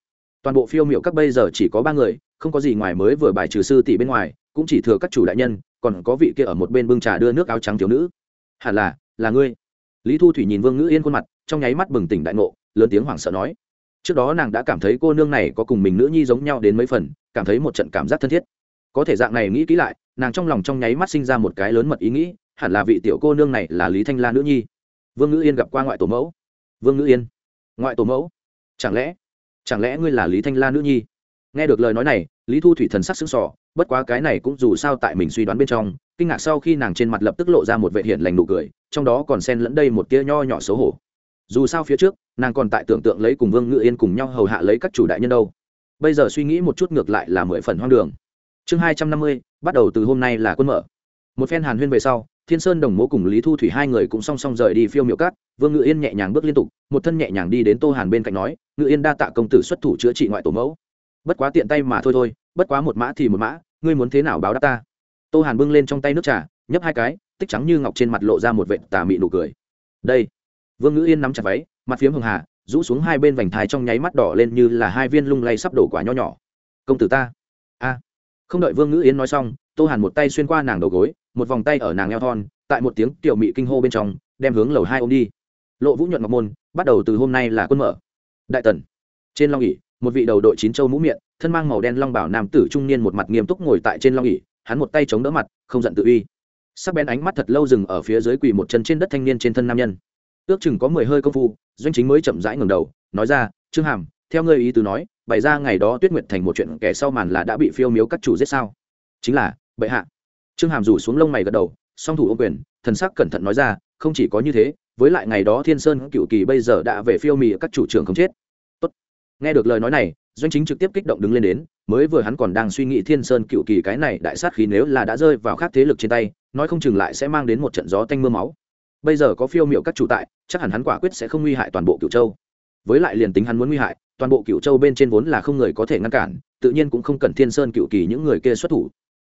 Toàn bộ phiêu miệu các bây giờ chỉ có ba người, không có gì ngoài mới vừa bài trừ sư tỷ bên ngoài, cũng chỉ thừa các chủ đại nhân, còn có vị kia ở một bên bưng trà đưa nước áo trắng thiếu nữ. Hẳn là là ngươi. Lý thu thủy nhìn vương ngữ yên khuôn mặt, trong nháy mắt bừng tỉnh đại ngộ, lớn tiếng hoảng sợ nói trước đó nàng đã cảm thấy cô nương này có cùng mình nữ nhi giống nhau đến mấy phần, cảm thấy một trận cảm giác thân thiết. Có thể dạng này nghĩ kỹ lại, nàng trong lòng trong nháy mắt sinh ra một cái lớn mật ý nghĩ, hẳn là vị tiểu cô nương này là lý thanh la nữ nhi. Vương ngữ yên gặp qua ngoại tổ mẫu. Vương ngữ yên, ngoại tổ mẫu? Chẳng lẽ chẳng lẽ ngươi là lý thanh la nữ nhi? Nghe được lời nói này, lý thu thủy thần sắc xứng sỏ bất quá cái này cũng dù sao tại mình suy đoán bên trong, kinh ngạc sau khi nàng trên mặt lập tức lộ ra một vệ hiện lành nụ cười, trong đó còn xen lẫn đây một tia nho nhỏ xấu hổ dù sao phía trước, nàng còn tại tưởng tượng lấy cùng vương ngự yên cùng nhau hầu hạ lấy các chủ đại nhân đâu. Bây giờ suy nghĩ một chút ngược lại là mười phần hoang đường. Chương hai trăm năm mươi, bắt đầu từ hôm nay là quân mở. Một phen hàn huyên về sau, thiên sơn đồng mố cùng lý thu thủy hai người cũng song song rời đi phiêu miệu cát, vương ngự yên nhẹ nhàng bước liên tục, một thân nhẹ nhàng đi đến tô hàn bên cạnh nói, ngự yên đa tạ công tử xuất thủ chữa trị ngoại tổ mẫu. Bất quá tiện tay mà thôi thôi, bất quá một mã thì một mã, ngươi muốn thế nào báo đáp ta? Tô hàn bưng lên trong tay nước trà, nhấp hai cái, tích trắng như ngọc trên mặt lộ ra một vệ tà mị nụ cười. Đây vương ngữ yên nắm chặt váy, mặt phiếm hường hà, rũ xuống hai bên vành thái trong nháy mắt đỏ lên như là hai viên lung lay sắp đổ quả nho nhỏ. Công tử ta. A. Không đợi vương ngữ yên nói xong, tô hàn một tay xuyên qua nàng đầu gối, một vòng tay ở nàng eo thon, tại một tiếng tiểu mị kinh hô bên trong, đem hướng lầu hai ôm đi. Lộ vũ nhuận ngọc môn, bắt đầu từ hôm nay là quân mở. Đại tần. Trên long ỉ một vị đầu đội chín châu mũ miệng, thân mang màu đen long bảo nam tử trung niên một mặt nghiêm túc ngồi tại trên long ỉ hắn một tay chống đỡ mặt, không giận tự uy. Sắc bén ánh mắt thật lâu dừng ở phía dưới quỳ một chân trên đất thanh niên trên thân nam nhân ước chừng có mười hơi công phu, doanh chính mới chậm rãi ngừng đầu, nói ra, trương hàm, theo ngươi ý tứ nói, bày ra ngày đó tuyết nguyệt thành một chuyện kẻ sau màn là đã bị phiêu miếu các chủ giết sao? Chính là, bệ hạ. Trương hàm rủ xuống lông mày gật đầu, song thủ ô quyền, thần sắc cẩn thận nói ra, không chỉ có như thế, với lại ngày đó thiên sơn cựu kỳ bây giờ đã về phiêu mì các chủ trường không chết. Tốt. nghe được lời nói này, doanh chính trực tiếp kích động đứng lên đến, mới vừa hắn còn đang suy nghĩ thiên sơn cựu kỳ cái này đại sát khí nếu là đã rơi vào khác thế lực trên tay, nói không chừng lại sẽ mang đến một trận gió tanh mưa máu bây giờ có phiêu miệu các chủ tại, chắc hẳn hắn quả quyết sẽ không nguy hại toàn bộ cựu châu. Với lại liền tính hắn muốn nguy hại, toàn bộ cựu châu bên trên vốn là không người có thể ngăn cản, tự nhiên cũng không cần thiên sơn cựu kỳ những người kia xuất thủ.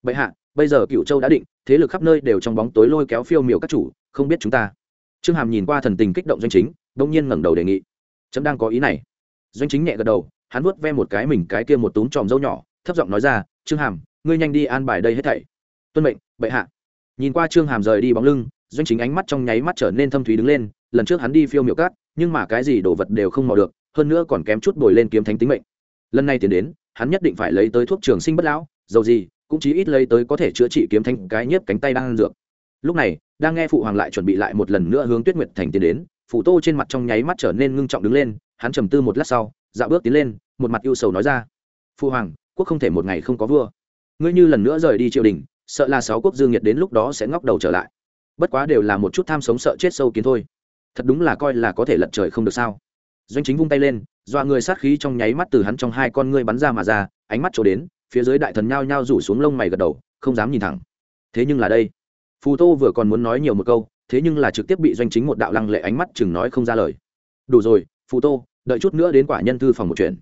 Bệ hạ, bây giờ cựu châu đã định, thế lực khắp nơi đều trong bóng tối lôi kéo phiêu miểu các chủ, không biết chúng ta. Trương hàm nhìn qua thần tình kích động doanh chính, đông nhiên ngẩng đầu đề nghị. Trẫm đang có ý này. Doanh chính nhẹ gật đầu, hắn vuốt ve một cái mình cái kia một túm tròm dâu nhỏ, thấp giọng nói ra, trương hàm, ngươi nhanh đi an bài đây hết thảy. Tuân mệnh, bệ hạ. Nhìn qua trương hàm rời đi bóng lưng doanh chính ánh mắt trong nháy mắt trở nên thâm thúy đứng lên, lần trước hắn đi phiêu miểu cát, nhưng mà cái gì đồ vật đều không mò được, hơn nữa còn kém chút bồi lên kiếm thánh tính mệnh. Lần này tiến đến, hắn nhất định phải lấy tới thuốc trường sinh bất lão, dầu gì, cũng chí ít lấy tới có thể chữa trị kiếm thánh cái nhiếp cánh tay đang ăn dược. Lúc này, đang nghe phụ hoàng lại chuẩn bị lại một lần nữa hướng tuyết nguyệt thành tiến đến, phụ tô trên mặt trong nháy mắt trở nên ngưng trọng đứng lên, hắn trầm tư một lát sau dạo bước tiến lên, một mặt ưu sầu nói ra, phụ hoàng, quốc không thể một ngày không có vua. Ngươi như lần nữa rời đi triều đình, sợ là sáu quốc dương nhiệt đến lúc đó sẽ ngóc đầu trở lại bất quá đều là một chút tham sống sợ chết sâu kiến thôi. Thật đúng là coi là có thể lật trời không được sao. Doanh chính vung tay lên, dọa người sát khí trong nháy mắt từ hắn trong hai con ngươi bắn ra mà ra, ánh mắt trổ đến, phía dưới đại thần nhao nhao rủ xuống lông mày gật đầu, không dám nhìn thẳng. Thế nhưng là đây. Phù tô vừa còn muốn nói nhiều một câu, thế nhưng là trực tiếp bị doanh chính một đạo lăng lệ ánh mắt chừng nói không ra lời. Đủ rồi, phù tô, đợi chút nữa đến quả nhân thư phòng một chuyện.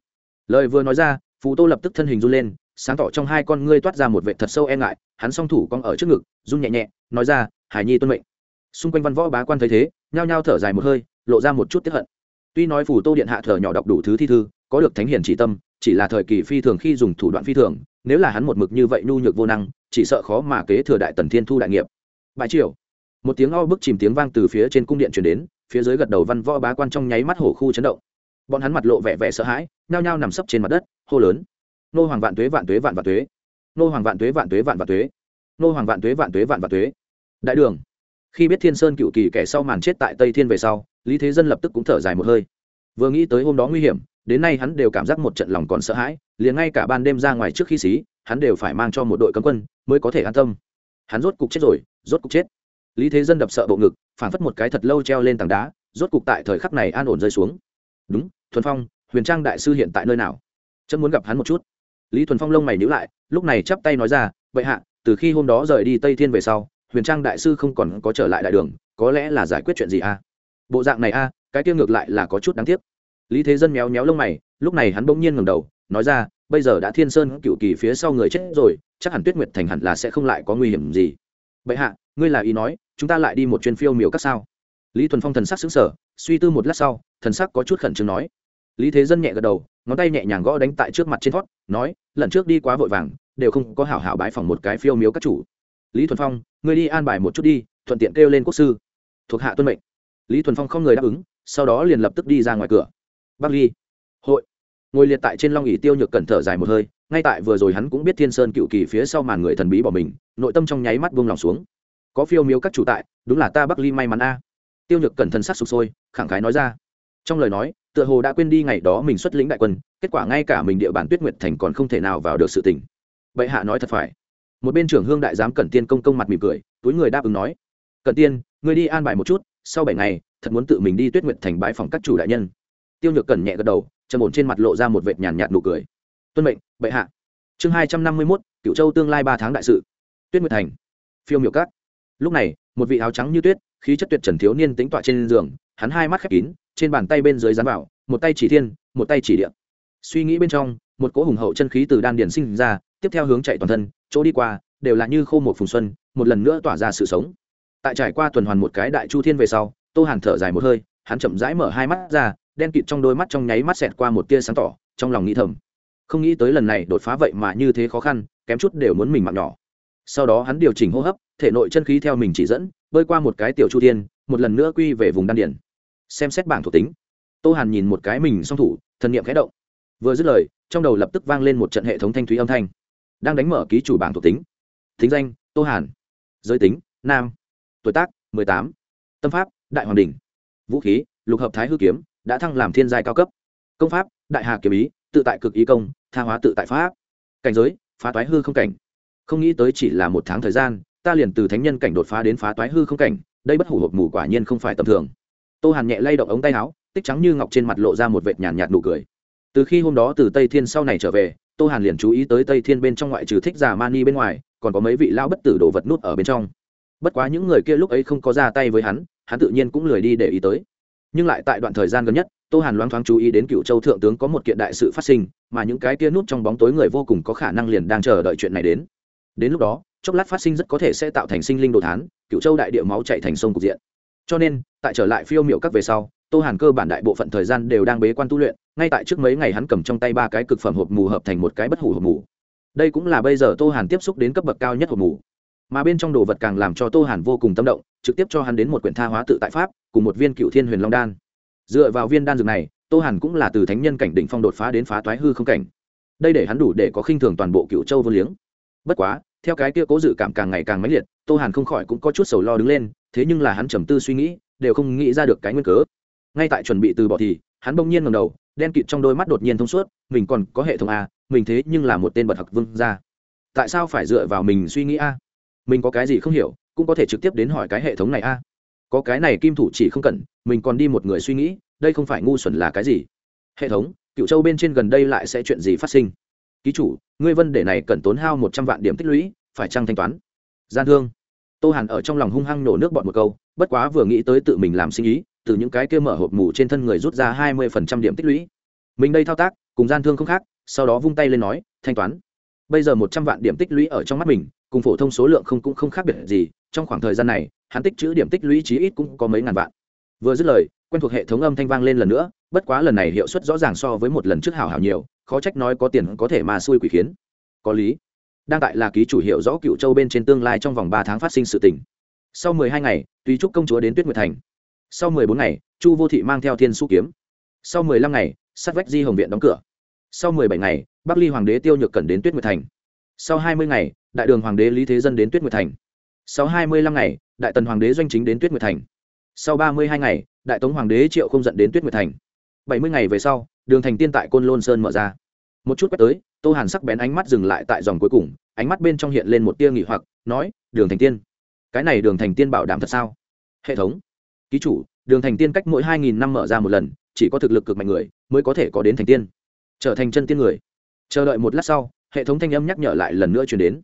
Lời vừa nói ra, phù tô lập tức thân hình run lên, sáng tỏ trong hai con ngươi toát ra một vệ thật sâu e ngại, hắn song thủ cong ở trước ngực, run nhẹ nhẹ, nói ra hải nhi tuân mệnh. Xung quanh văn võ bá quan thấy thế, nhao nhao thở dài một hơi, lộ ra một chút tiếp hận. Tuy nói phủ tô điện hạ thở nhỏ đọc đủ thứ thi thư, có được thánh hiền chỉ tâm, chỉ là thời kỳ phi thường khi dùng thủ đoạn phi thường, nếu là hắn một mực như vậy nhu nhược vô năng, chỉ sợ khó mà kế thừa đại tần thiên thu đại nghiệp. Bãi triều, một tiếng o bức chìm tiếng vang từ phía trên cung điện chuyển đến, phía dưới gật đầu văn võ bá quan trong nháy mắt hổ khu chấn động. Bọn hắn mặt lộ vẻ vẻ sợ hãi, nhao nhao nằm sấp trên mặt đất, hô lớn. Nô hoàng vạn tuế vạn tuế vạn vạn tuế. Nô hoàng vạn tuế vạn tuế vạn vạn tuế. Nô hoàng vạn tuế vạn tuế vạn vạn tuế đại đường. Khi biết thiên sơn cựu kỳ kẻ sau màn chết tại tây thiên về sau, lý thế dân lập tức cũng thở dài một hơi. Vừa nghĩ tới hôm đó nguy hiểm, đến nay hắn đều cảm giác một trận lòng còn sợ hãi, liền ngay cả ban đêm ra ngoài trước khi xí, hắn đều phải mang cho một đội cấm quân mới có thể an tâm. Hắn rốt cục chết rồi, rốt cục chết. Lý thế dân đập sợ bộ ngực phản phất một cái thật lâu treo lên tảng đá, rốt cục tại thời khắc này an ổn rơi xuống. Đúng, thuần phong, huyền trang đại sư hiện tại nơi nào? Chấm muốn gặp hắn một chút. Lý thuần phong lông mày nhữ lại, lúc này chắp tay nói ra vậy hạ, từ khi hôm đó rời đi tây thiên về sau huyền trang đại sư không còn có trở lại đại đường có lẽ là giải quyết chuyện gì a à? bộ dạng này a à, cái tiêu ngược lại là có chút đáng tiếc. Lý thế dân méo méo lông mày lúc này hắn bỗng nhiên ngầm đầu nói ra bây giờ đã thiên sơn cựu kỳ phía sau người chết rồi chắc hẳn tuyết nguyệt thành hẳn là sẽ không lại có nguy hiểm gì. Bệ hạ ngươi là ý nói chúng ta lại đi một chuyên phiêu miểu các sao? Lý thuần phong thần sắc xứng sở suy tư một lát sau thần sắc có chút khẩn trương nói. Lý thế dân nhẹ gật đầu ngón tay nhẹ nhàng gõ đánh tại trước mặt trên thót nói lần trước đi quá vội vàng đều không có hảo hảo bái phòng một cái phiêu miếu các chủ. Lý thuần phong ngươi đi an bài một chút đi, thuận tiện kêu lên quốc sư. Thuộc hạ tuân mệnh. Lý thuần phong không người đáp ứng, sau đó liền lập tức đi ra ngoài cửa. Bắc ly, hội. Ngồi liệt tại trên long ỉ tiêu nhược cẩn thở dài một hơi, ngay tại vừa rồi hắn cũng biết thiên sơn cựu kỳ phía sau màn người thần bí bỏ mình, nội tâm trong nháy mắt buông lòng xuống. Có phiêu miếu các chủ tại, đúng là ta bắc ly may mắn a. Tiêu nhược cẩn thân sắc sụp sôi, khẳng khái nói ra. Trong lời nói, tựa hồ đã quên đi ngày đó mình xuất lĩnh đại quân, kết quả ngay cả mình địa bàn tuyết nguyệt thành còn không thể nào vào được sự tình. Bệ hạ nói thật phải một bên trưởng hương đại giám cẩn tiên công công mặt mỉm cười, túi người đáp ứng nói, cẩn tiên người đi an bài một chút, sau bảy ngày, thật muốn tự mình đi tuyết nguyện thành bãi phòng các chủ đại nhân. Tiêu nhược cẩn nhẹ gật đầu, trầm ổn trên mặt lộ ra một vệt nhàn nhạt nụ cười. Tuân mệnh, bệ hạ. Chương hai trăm năm mươi mốt cựu châu tương lai ba tháng đại sự. Tuyết nguyệt thành. Phiêu miểu cát. Lúc này, một vị áo trắng như tuyết, khí chất tuyệt trần thiếu niên tính tọa trên giường, hắn hai mắt khép kín, trên bàn tay bên dưới dán vào, một tay chỉ thiên, một tay chỉ điện suy nghĩ bên trong, một cỗ hùng hậu chân khí từ đan điền sinh ra, tiếp theo hướng chạy toàn thân chỗ đi qua, đều là như khô một phùng xuân, một lần nữa tỏa ra sự sống. Tại trải qua tuần hoàn một cái đại chu thiên về sau, tô hàn thở dài một hơi, hắn chậm rãi mở hai mắt ra, đen kịt trong đôi mắt trong nháy mắt xẹt qua một tia sáng tỏ, trong lòng nghĩ thầm. Không nghĩ tới lần này đột phá vậy mà như thế khó khăn, kém chút đều muốn mình mạng nhỏ. Sau đó hắn điều chỉnh hô hấp, thể nội chân khí theo mình chỉ dẫn, bơi qua một cái tiểu chu thiên, một lần nữa quy về vùng đan điển xem xét bảng thuộc tính, tô hàn nhìn một cái mình song thủ, thần niệm khẽ động. Vừa dứt lời, trong đầu lập tức vang lên một trận hệ thống thanh thúy âm thanh đang đánh mở ký chủ bảng thuộc tính. Thính danh, tô hàn. Giới tính, nam. Tuổi tác, mười tám. Tâm pháp, đại hoàng đình. Vũ khí, lục hợp thái hư kiếm, đã thăng làm thiên giai cao cấp. Công pháp, đại hà kiếm ý, tự tại cực ý công, tha hóa tự tại pháp. Cảnh giới, phá toái hư không cảnh. Không nghĩ tới chỉ là một tháng thời gian, ta liền từ thánh nhân cảnh đột phá đến phá toái hư không cảnh, đây bất hủ hộp mù quả nhiên không phải tầm thường. Tô hàn nhẹ lay động ống tay áo, tích trắng như ngọc trên mặt lộ ra một vệt nhàn nhạt nụ cười. Từ khi hôm đó từ tây thiên sau này trở về tô hàn liền chú ý tới tây thiên bên trong ngoại trừ thích giả mani bên ngoài, còn có mấy vị lão bất tử đồ vật nút ở bên trong. Bất quá những người kia lúc ấy không có ra tay với hắn hắn tự nhiên cũng lười đi để ý tới. Nhưng lại tại đoạn thời gian gần nhất, tô hàn loáng thoáng chú ý đến cựu châu thượng tướng có một kiện đại sự phát sinh, mà những cái kia nút trong bóng tối người vô cùng có khả năng liền đang chờ đợi chuyện này đến. Đến lúc đó, chốc lát phát sinh rất có thể sẽ tạo thành sinh linh đồ thán, cựu châu đại địa máu chạy thành sông cục diện. Cho nên, tại trở lại phiêu miệu các về sau tô hàn cơ bản đại bộ phận thời gian đều đang bế quan tu luyện, ngay tại trước mấy ngày hắn cầm trong tay ba cái cực phẩm hộp mù hợp thành một cái bất hủ hộp mù. Đây cũng là bây giờ tô hàn tiếp xúc đến cấp bậc cao nhất hộp mù. Mà bên trong đồ vật càng làm cho tô hàn vô cùng tâm động, trực tiếp cho hắn đến một quyển tha hóa tự tại pháp, cùng một viên cựu thiên huyền long đan. Dựa vào viên đan dược này, tô hàn cũng là từ thánh nhân cảnh định phong đột phá đến phá toái hư không cảnh. Đây để hắn đủ để có khinh thường toàn bộ cựu châu vô liếng. Bất quá, theo cái kia cố dự cảm càng ngày càng mãnh liệt, tô hàn không khỏi cũng có chút sầu lo đứng lên, thế nhưng là hắn trầm tư suy nghĩ, đều không nghĩ ra được cái nguyên cớ ngay tại chuẩn bị từ bỏ thì, hắn bỗng nhiên ngầm đầu, đen kịt trong đôi mắt đột nhiên thông suốt, mình còn có hệ thống a, mình thế nhưng là một tên bậc học vương gia. Tại sao phải dựa vào mình suy nghĩ a? Mình có cái gì không hiểu, cũng có thể trực tiếp đến hỏi cái hệ thống này a. Có cái này kim thủ chỉ không cần, mình còn đi một người suy nghĩ, đây không phải ngu xuẩn là cái gì? Hệ thống cựu châu bên trên gần đây lại sẽ chuyện gì phát sinh? Ký chủ, ngươi vân để này cần tốn hao một trăm vạn điểm tích lũy, phải trăng thanh toán? Gian thương. Tô hàn ở trong lòng hung hăng nổ nước bọn một câu, bất quá vừa nghĩ tới tự mình làm sinh ý từ những cái kia mở hộp mù trên thân người rút ra hai mươi phần trăm điểm tích lũy. Mình đây thao tác, cùng gian thương không khác, sau đó vung tay lên nói, thanh toán. Bây giờ một trăm vạn điểm tích lũy ở trong mắt mình, cùng phổ thông số lượng không cũng không khác biệt gì, trong khoảng thời gian này, hắn tích chữ điểm tích lũy chí ít cũng có mấy ngàn vạn. Vừa dứt lời, quen thuộc hệ thống âm thanh vang lên lần nữa, bất quá lần này hiệu suất rõ ràng so với một lần trước hào hào nhiều, khó trách nói có tiền có thể mà xui quỷ khiến. Có lý. Đang tại là ký chủ hiệu rõ cựu châu bên trên tương lai trong vòng ba tháng phát sinh sự tình. Sau mười hai ngày, tùy trúc công chúa đến tuyết nguyệt thành sau mười bốn ngày, chu vô thị mang theo thiên su kiếm. Sau mười lăm ngày, sát vách di hồng viện đóng cửa. Sau mười bảy ngày, bắc ly hoàng đế tiêu nhược cần đến tuyết nguyệt thành. Sau hai mươi ngày, đại đường hoàng đế lý thế dân đến tuyết nguyệt thành. Sau hai mươi lăm ngày, đại tần hoàng đế doanh chính đến tuyết nguyệt thành. Sau ba mươi hai ngày, đại tống hoàng đế triệu không dẫn đến tuyết nguyệt thành. Bảy mươi ngày về sau, đường thành tiên tại côn lôn sơn mở ra. Một chút quét tới, tô hàn sắc bén ánh mắt dừng lại tại dòng cuối cùng, ánh mắt bên trong hiện lên một tia nghỉ hoặc, nói, đường thành tiên, cái này đường thành tiên bảo đảm thật sao? Hệ thống ký chủ, đường thành tiên cách mỗi hai nghìn năm mở ra một lần, chỉ có thực lực cực mạnh người mới có thể có đến thành tiên. Trở thành chân tiên người. Chờ đợi một lát sau, hệ thống thanh âm nhắc nhở lại lần nữa chuyển đến.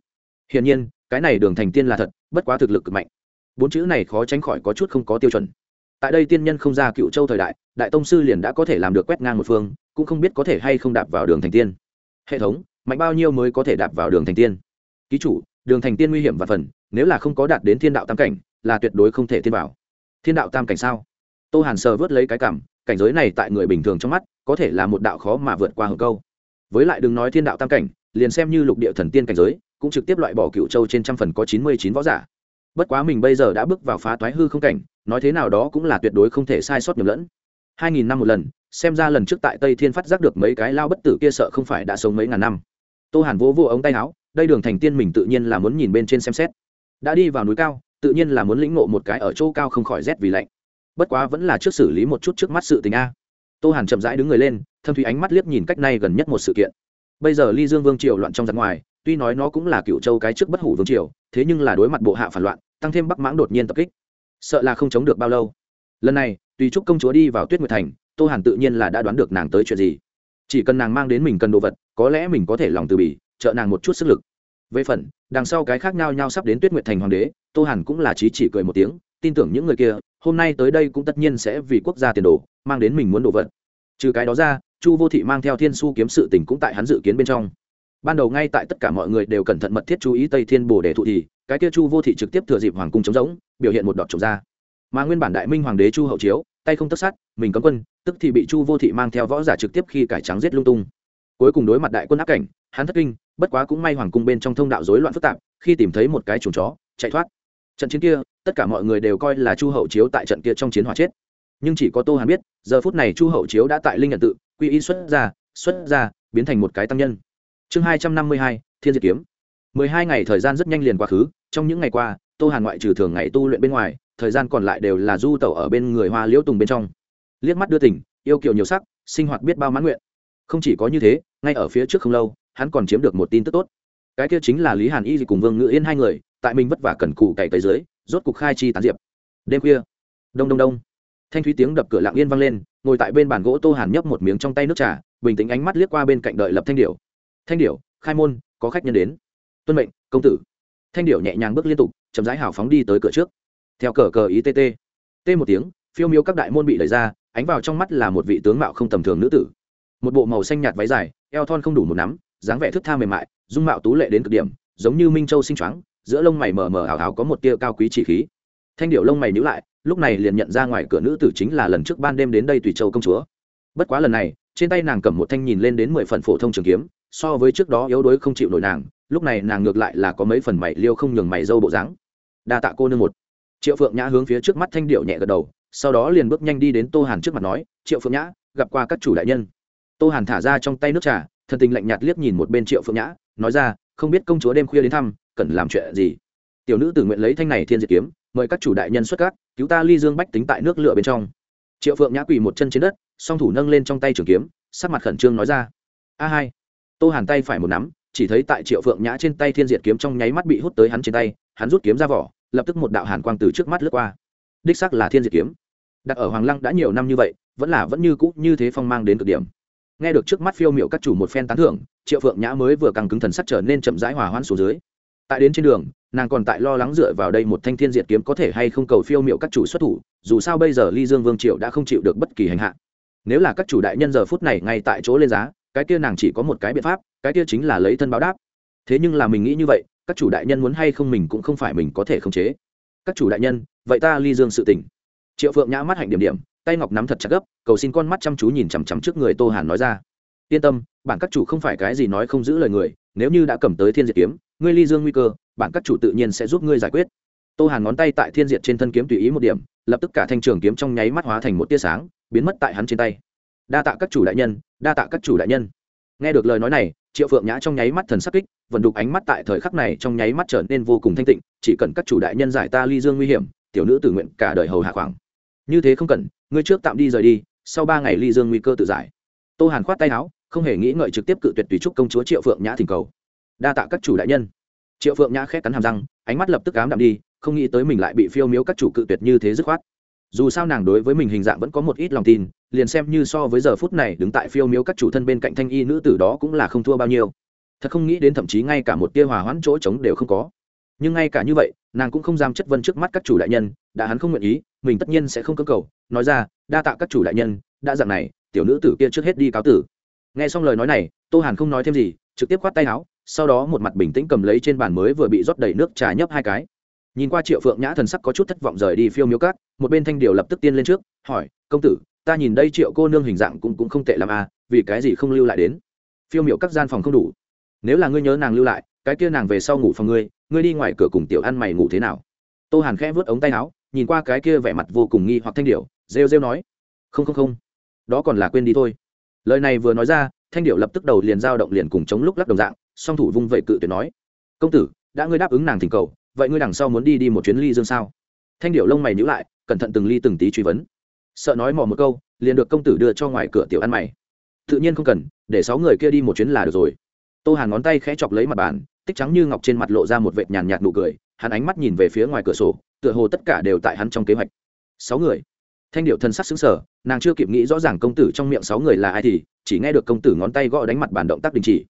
Hiển nhiên, cái này đường thành tiên là thật, bất quá thực lực cực mạnh. Bốn chữ này khó tránh khỏi có chút không có tiêu chuẩn. Tại đây tiên nhân không ra cựu châu thời đại đại tông sư liền đã có thể làm được quét ngang một phương, cũng không biết có thể hay không đạp vào đường thành tiên. Hệ thống, mạnh bao nhiêu mới có thể đạp vào đường thành tiên? Ký chủ, đường thành tiên nguy hiểm và phần, nếu là không có đạt đến thiên đạo tam cảnh, là tuyệt đối không thể tiên bảo thiên đạo tam cảnh sao? Tô hàn sờ vớt lấy cái cảm, cảnh giới này tại người bình thường trong mắt, có thể là một đạo khó mà vượt qua hờ câu. Với lại đừng nói thiên đạo tam cảnh, liền xem như lục địa thần tiên cảnh giới, cũng trực tiếp loại bỏ cựu châu trên trăm phần có chín mươi chín võ giả. Bất quá mình bây giờ đã bước vào phá toái hư không cảnh, nói thế nào đó cũng là tuyệt đối không thể sai sót nhầm lẫn. Hai nghìn năm một lần, xem ra lần trước tại tây thiên phát giác được mấy cái lao bất tử kia sợ không phải đã sống mấy ngàn năm. Tô hàn vỗ vô ống tay áo, đây đường thành tiên mình tự nhiên là muốn nhìn bên trên xem xét. Đã đi vào núi cao tự nhiên là muốn lĩnh ngộ một cái ở chỗ cao không khỏi rét vì lạnh. Bất quá vẫn là trước xử lý một chút trước mắt sự tình a. Tô hàn chậm rãi đứng người lên, thâm thủy ánh mắt liếc nhìn cách nay gần nhất một sự kiện. Bây giờ ly dương vương triều loạn trong giặc ngoài, tuy nói nó cũng là cựu châu cái trước bất hủ vương triều, thế nhưng là đối mặt bộ hạ phản loạn, tăng thêm bắc mãng đột nhiên tập kích. Sợ là không chống được bao lâu. Lần này, tùy trúc công chúa đi vào tuyết nguyệt thành, tô hàn tự nhiên là đã đoán được nàng tới chuyện gì. Chỉ cần nàng mang đến mình cần đồ vật, có lẽ mình có thể lòng từ bỉ trợ nàng một chút sức lực về phần, đằng sau cái khác nhau nhau sắp đến tuyết nguyệt thành hoàng đế, tô hàn cũng là trí chỉ cười một tiếng, tin tưởng những người kia, hôm nay tới đây cũng tất nhiên sẽ vì quốc gia tiền đồ, mang đến mình muốn đồ vật. Trừ cái đó ra, chu vô thị mang theo thiên su kiếm sự tình cũng tại hắn dự kiến bên trong. Ban đầu ngay tại tất cả mọi người đều cẩn thận mật thiết chú ý tây thiên bồ đề thụ thì, cái kia chu vô thị trực tiếp thừa dịp hoàng cung chống giống biểu hiện một đọt trồng ra. Mà nguyên bản đại minh hoàng đế chu hậu chiếu, tay không tất sát, mình cấm quân, tức thì bị chu vô thị mang theo võ giả trực tiếp khi cải trắng giết lung tung cuối cùng đối mặt đại quân áp cảnh, hắn thất kinh, bất quá cũng may hoàng cung bên trong thông đạo rối loạn phức tạp, khi tìm thấy một cái chuồng chó, chạy thoát. Trận chiến kia, tất cả mọi người đều coi là chu hậu chiếu tại trận kia trong chiến hỏa chết. Nhưng chỉ có tô hàn biết, giờ phút này chu hậu chiếu đã tại linh nhận tự, quy y xuất ra xuất ra, biến thành một cái tăng nhân. Chương hai trăm năm mươi hai, thiên diệt kiếm. mười hai ngày thời gian rất nhanh liền quá khứ, trong những ngày qua, tô hàn ngoại trừ thường ngày tu luyện bên ngoài, thời gian còn lại đều là du tẩu ở bên người hoa liễu tùng bên trong. Liếc mắt đưa tỉnh, yêu kiều nhiều sắc, sinh hoạt biết bao mãn nguyện. Không chỉ có như thế ngay ở phía trước không lâu, hắn còn chiếm được một tin tức tốt. Cái kia chính là lý hàn y cùng vương ngự yên hai người, tại mình vất vả cần cù cày tới dưới, rốt cục khai chi tán diệp. Đêm khuya, đông đông đông. Thanh thúy tiếng đập cửa lặng yên vang lên, ngồi tại bên bàn gỗ tô hàn nhấp một miếng trong tay nước trà, bình tĩnh ánh mắt liếc qua bên cạnh đợi lập thanh điệu thanh điểu, khai môn, có khách nhân đến. Tuân mệnh, công tử. Thanh điểu nhẹ nhàng bước liên tục, chậm rãi hào phóng đi tới cửa trước. Theo cờ cờ ý tt t một tiếng, phiêu miêu các đại môn bị đẩy ra, ánh vào trong mắt là một vị tướng mạo không tầm thường nữ tử. Một bộ màu xanh nhạt váy dài eo thon không đủ một nắm, dáng vẻ thức tha mềm mại, dung mạo tú lệ đến cực điểm, giống như minh châu sinh choáng, giữa lông mày mờ mờ ảo ảo có một tia cao quý chỉ khí. Thanh điệu lông mày nhíu lại, lúc này liền nhận ra ngoài cửa nữ tử chính là lần trước ban đêm đến đây tùy châu công chúa. Bất quá lần này, trên tay nàng cầm một thanh nhìn lên đến mười phần phổ thông trường kiếm, so với trước đó yếu đuối không chịu nổi nàng, lúc này nàng ngược lại là có mấy phần mày liêu không nhường mày dâu bộ dáng. Đa tạ cô nương một. Triệu phượng nhã hướng phía trước mắt thanh điệu nhẹ gật đầu, sau đó liền bước nhanh đi đến tô hàn trước mặt nói, triệu phượng nhã, gặp qua các chủ đại nhân tô hàn thả ra trong tay nước trà, thần tình lạnh nhạt liếc nhìn một bên triệu phượng nhã, nói ra, không biết công chúa đêm khuya đến thăm, cần làm chuyện gì? Tiểu nữ tự nguyện lấy thanh này thiên diệt kiếm, mời các chủ đại nhân xuất cát, cứu ta ly dương bách tính tại nước lửa bên trong. Triệu phượng nhã quỳ một chân trên đất, song thủ nâng lên trong tay trường kiếm, sắc mặt khẩn trương nói ra, a hai. Tô hàn tay phải một nắm, chỉ thấy tại triệu phượng nhã trên tay thiên diệt kiếm trong nháy mắt bị hút tới hắn trên tay, hắn rút kiếm ra vỏ, lập tức một đạo hàn quang từ trước mắt lướt qua. Đích sắc là thiên diệt kiếm. Đặt ở hoàng lăng đã nhiều năm như vậy, vẫn là vẫn như cũ như thế phong mang đến cực điểm nghe được trước mắt phiêu miệu các chủ một phen tán thưởng, triệu phượng nhã mới vừa càng cứng thần sắc trở nên chậm rãi hòa hoan xuống dưới. Tại đến trên đường, nàng còn tại lo lắng dựa vào đây một thanh thiên diệt kiếm có thể hay không cầu phiêu miệu các chủ xuất thủ, dù sao bây giờ ly dương vương triệu đã không chịu được bất kỳ hành hạ. Nếu là các chủ đại nhân giờ phút này ngay tại chỗ lên giá, cái kia nàng chỉ có một cái biện pháp, cái kia chính là lấy thân báo đáp. Thế nhưng là mình nghĩ như vậy, các chủ đại nhân muốn hay không mình cũng không phải mình có thể khống chế. Các chủ đại nhân, vậy ta ly dương sự tỉnh triệu phượng nhã mắt hạnh điểm điểm tay ngọc nắm thật chặt gấp, cầu xin con mắt chăm chú nhìn chằm chằm trước người tô hàn nói ra. Yên tâm, bản các chủ không phải cái gì nói không giữ lời người, nếu như đã cầm tới thiên diệt kiếm, ngươi ly dương nguy cơ, bản các chủ tự nhiên sẽ giúp ngươi giải quyết. Tô hàn ngón tay tại thiên diệt trên thân kiếm tùy ý một điểm, lập tức cả thanh trường kiếm trong nháy mắt hóa thành một tia sáng, biến mất tại hắn trên tay. Đa tạ các chủ đại nhân, đa tạ các chủ đại nhân. Nghe được lời nói này, triệu phượng nhã trong nháy mắt thần sắc kích vận đục ánh mắt tại thời khắc này trong nháy mắt trở nên vô cùng thanh tịnh, chỉ cần các chủ đại nhân giải ta ly dương nguy hiểm, tiểu nữ tự nguyện cả đời hầu hạ khoảng. Như thế không cần ngươi trước tạm đi rời đi, sau ba ngày ly dương nguy cơ tự giải. Tô hàn khoát tay áo, không hề nghĩ ngợi trực tiếp cự tuyệt tùy trúc công chúa triệu phượng nhã thỉnh cầu. Đa tạ các chủ đại nhân. Triệu phượng nhã khét cắn hàm răng, ánh mắt lập tức cám đạm đi, không nghĩ tới mình lại bị phiêu miếu các chủ cự tuyệt như thế dứt khoát. Dù sao nàng đối với mình hình dạng vẫn có một ít lòng tin, liền xem như so với giờ phút này đứng tại phiêu miếu các chủ thân bên cạnh thanh y nữ tử đó cũng là không thua bao nhiêu. Thật không nghĩ đến thậm chí ngay cả một tia hòa hoãn chỗ trống đều không có. Nhưng ngay cả như vậy, nàng cũng không dám chất vân trước mắt các chủ đại nhân, đã hắn không nguyện ý mình tất nhiên sẽ không cơ cầu. Nói ra, đa tạ các chủ đại nhân, đã dặn này, tiểu nữ tử kia trước hết đi cáo tử. Nghe xong lời nói này, tô hàn không nói thêm gì, trực tiếp khoát tay áo, sau đó một mặt bình tĩnh cầm lấy trên bàn mới vừa bị rót đầy nước trà nhấp hai cái. Nhìn qua triệu phượng nhã thần sắc có chút thất vọng rời đi phiêu miếu cát, một bên thanh điều lập tức tiên lên trước, hỏi, công tử, ta nhìn đây triệu cô nương hình dạng cũng cũng không tệ l à vì cái gì không lưu lại đến? Phiêu miệu các gian phòng không đủ. Nếu là ngươi nhớ nàng lưu lại, cái kia nàng về sau ngủ phòng ngươi ngươi đi ngoài cửa cùng tiểu ăn mày ngủ thế nào? Tô hàn khẽ vớt ống tay áo nhìn qua cái kia vẻ mặt vô cùng nghi hoặc thanh điệu rêu rêu nói, không không không, đó còn là quên đi thôi. Lời này vừa nói ra, thanh điệu lập tức đầu liền dao động liền cùng chống lúc lắc đồng dạng, song thủ vung vậy cự tuyệt nói, công tử, đã ngươi đáp ứng nàng thỉnh cầu, vậy ngươi đằng sau muốn đi đi một chuyến ly dương sao? Thanh điệu lông mày nhữ lại, cẩn thận từng ly từng tí truy vấn. Sợ nói mò một câu, liền được công tử đưa cho ngoài cửa tiểu ăn mày. Tự nhiên không cần, để sáu người kia đi một chuyến là được rồi. Tô hàn ngón tay khẽ chọc lấy mặt bàn tích trắng như ngọc trên mặt lộ ra một vệt nhàn nhạt nụ cười, hắn ánh mắt nhìn về phía ngoài cửa sổ, tựa hồ tất cả đều tại hắn trong kế hoạch. Sáu người. Thanh điệu thân sắc xứng sở nàng chưa kịp nghĩ rõ ràng công tử trong miệng sáu người là ai thì chỉ nghe được công tử ngón tay gõ đánh mặt bàn động tác đình chỉ.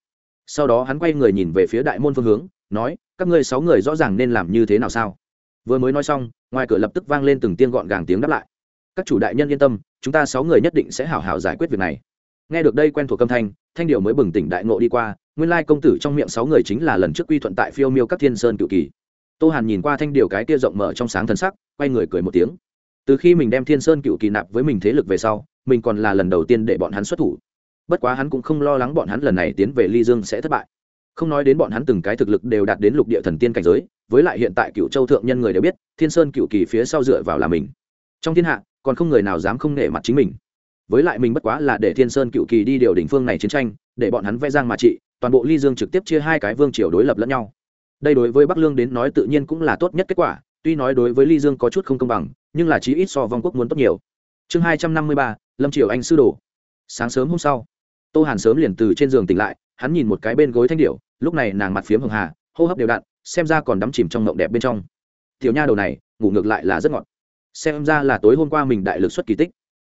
Sau đó hắn quay người nhìn về phía đại môn phương hướng, nói, các ngươi sáu người rõ ràng nên làm như thế nào sao? Vừa mới nói xong, ngoài cửa lập tức vang lên từng tiếng gọn gàng tiếng đáp lại. Các chủ đại nhân yên tâm, chúng ta sáu người nhất định sẽ hảo hảo giải quyết việc này. Nghe được đây quen thuộc âm thanh thanh điệu mới bừng tỉnh đại ngộ đi qua nguyên lai công tử trong miệng sáu người chính là lần trước quy thuận tại phiêu miêu các thiên sơn cựu kỳ. Tô hàn nhìn qua thanh điều cái kia rộng mở trong sáng thân sắc, quay người cười một tiếng. Từ khi mình đem thiên sơn cựu kỳ nạp với mình thế lực về sau, mình còn là lần đầu tiên để bọn hắn xuất thủ. Bất quá hắn cũng không lo lắng bọn hắn lần này tiến về ly dương sẽ thất bại. Không nói đến bọn hắn từng cái thực lực đều đạt đến lục địa thần tiên cảnh giới, với lại hiện tại cựu châu thượng nhân người đều biết, thiên sơn cựu kỳ phía sau dựa vào là mình. Trong thiên hạ, còn không người nào dám không nể mặt chính mình. Với lại mình bất quá là để thiên sơn cựu kỳ đi điều đỉnh phương này chiến tranh, để bọn hắn vẽ giang mà trị toàn bộ ly dương trực tiếp chia hai cái vương triều đối lập lẫn nhau. Đây đối với bắc lương đến nói tự nhiên cũng là tốt nhất kết quả, tuy nói đối với ly dương có chút không công bằng, nhưng là chí ít so vong quốc muốn tốt nhiều. Chương hai trăm năm mươi ba, lâm triều anh sư đồ. Sáng sớm hôm sau, tô hàn sớm liền từ trên giường tỉnh lại, hắn nhìn một cái bên gối thanh điệu lúc này nàng mặt phiếm hường hà, hô hấp đều đặn, xem ra còn đắm chìm trong mộng đẹp bên trong. Tiểu nha đầu này, ngủ ngược lại là rất ngọt. Xem ra là tối hôm qua mình đại lực xuất kỳ tích.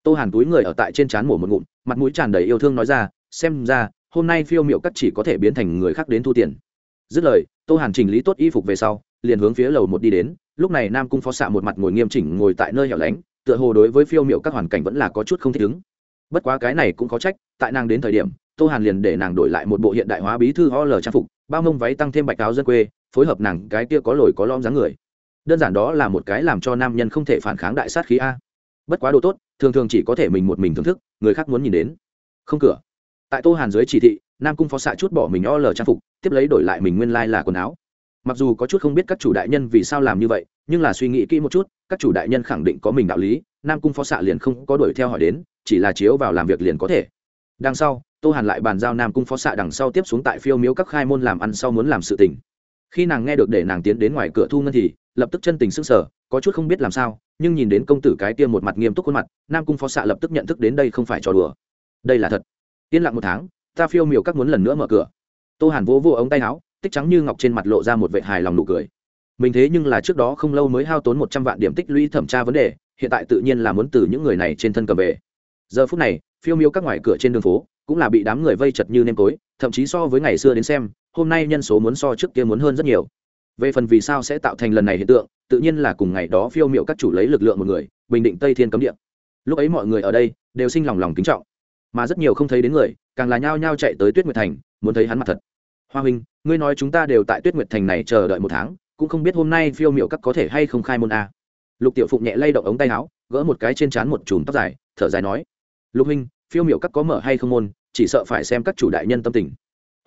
Tô hàn túi người ở tại trên trán mổ một ngụm, mặt mũi tràn đầy yêu thương nói ra, xem ra hôm nay phiêu miệu cắt chỉ có thể biến thành người khác đến thu tiền. Dứt lời, tô hàn chỉnh lý tốt y phục về sau, liền hướng phía lầu một đi đến. Lúc này nam cung phó xạ một mặt ngồi nghiêm chỉnh ngồi tại nơi hẻo lánh, tựa hồ đối với phiêu miệu các hoàn cảnh vẫn là có chút không thích ứng. Bất quá cái này cũng có trách, tại nàng đến thời điểm, tô hàn liền để nàng đổi lại một bộ hiện đại hóa bí thư ho lờ trang phục, bao mông váy tăng thêm bạch áo dân quê, phối hợp nàng cái kia có lồi có lõm dáng người. Đơn giản đó là một cái làm cho nam nhân không thể phản kháng đại sát khí a. Bất quá đồ tốt, thường thường chỉ có thể mình một mình thưởng thức, người khác muốn nhìn đến. Không cửa tại tô hàn dưới chỉ thị, nam cung phó xạ chút bỏ mình o lờ trang phục, tiếp lấy đổi lại mình nguyên lai、like、là quần áo. Mặc dù có chút không biết các chủ đại nhân vì sao làm như vậy, nhưng là suy nghĩ kỹ một chút, các chủ đại nhân khẳng định có mình đạo lý, nam cung phó xạ liền không có đuổi theo hỏi đến, chỉ là chiếu vào làm việc liền có thể. Đằng sau, tô hàn lại bàn giao nam cung phó xạ đằng sau tiếp xuống tại phiêu miếu các khai môn làm ăn sau muốn làm sự tình. Khi nàng nghe được để nàng tiến đến ngoài cửa thu ngân thì, lập tức chân tình s ư n g sở có chút không biết làm sao, nhưng nhìn đến công tử cái tiêm một mặt nghiêm túc khuôn mặt, nam cung phó xạ lập tức nhận thức đến đây không phải trò đùa. Đây là thật yên lặng một tháng, ta phiêu miều các muốn lần nữa mở cửa. Tô hàn vỗ vỗ ống tay áo, tích trắng như ngọc trên mặt lộ ra một vệ hài lòng nụ cười. Mình thế nhưng là trước đó không lâu mới hao tốn một trăm vạn điểm tích lũy thẩm tra vấn đề, hiện tại tự nhiên là muốn từ những người này trên thân cầm về. Giờ phút này, phiêu miêu các ngoài cửa trên đường phố, cũng là bị đám người vây chật như nêm tối, thậm chí so với ngày xưa đến xem, hôm nay nhân số muốn so trước kia muốn hơn rất nhiều. Về phần vì sao sẽ tạo thành lần này hiện tượng, tự nhiên là cùng ngày đó phiêu miệu các chủ lấy lực lượng một người, bình định tây thiên cấm địa. Lúc ấy mọi người ở đây, đều sinh lòng lòng kính trọng mà rất nhiều không thấy đến người, càng là nhao nhao chạy tới tuyết nguyệt thành, muốn thấy hắn mặt thật. Hoa huynh, ngươi nói chúng ta đều tại tuyết nguyệt thành này chờ đợi một tháng, cũng không biết hôm nay phiêu miệu các có thể hay không khai môn a. Lục tiểu phụng nhẹ lay động ống tay áo, gỡ một cái trên trán một chùm tóc dài, thở dài nói, lục huynh, phiêu miệu các có mở hay không môn, chỉ sợ phải xem các chủ đại nhân tâm tình.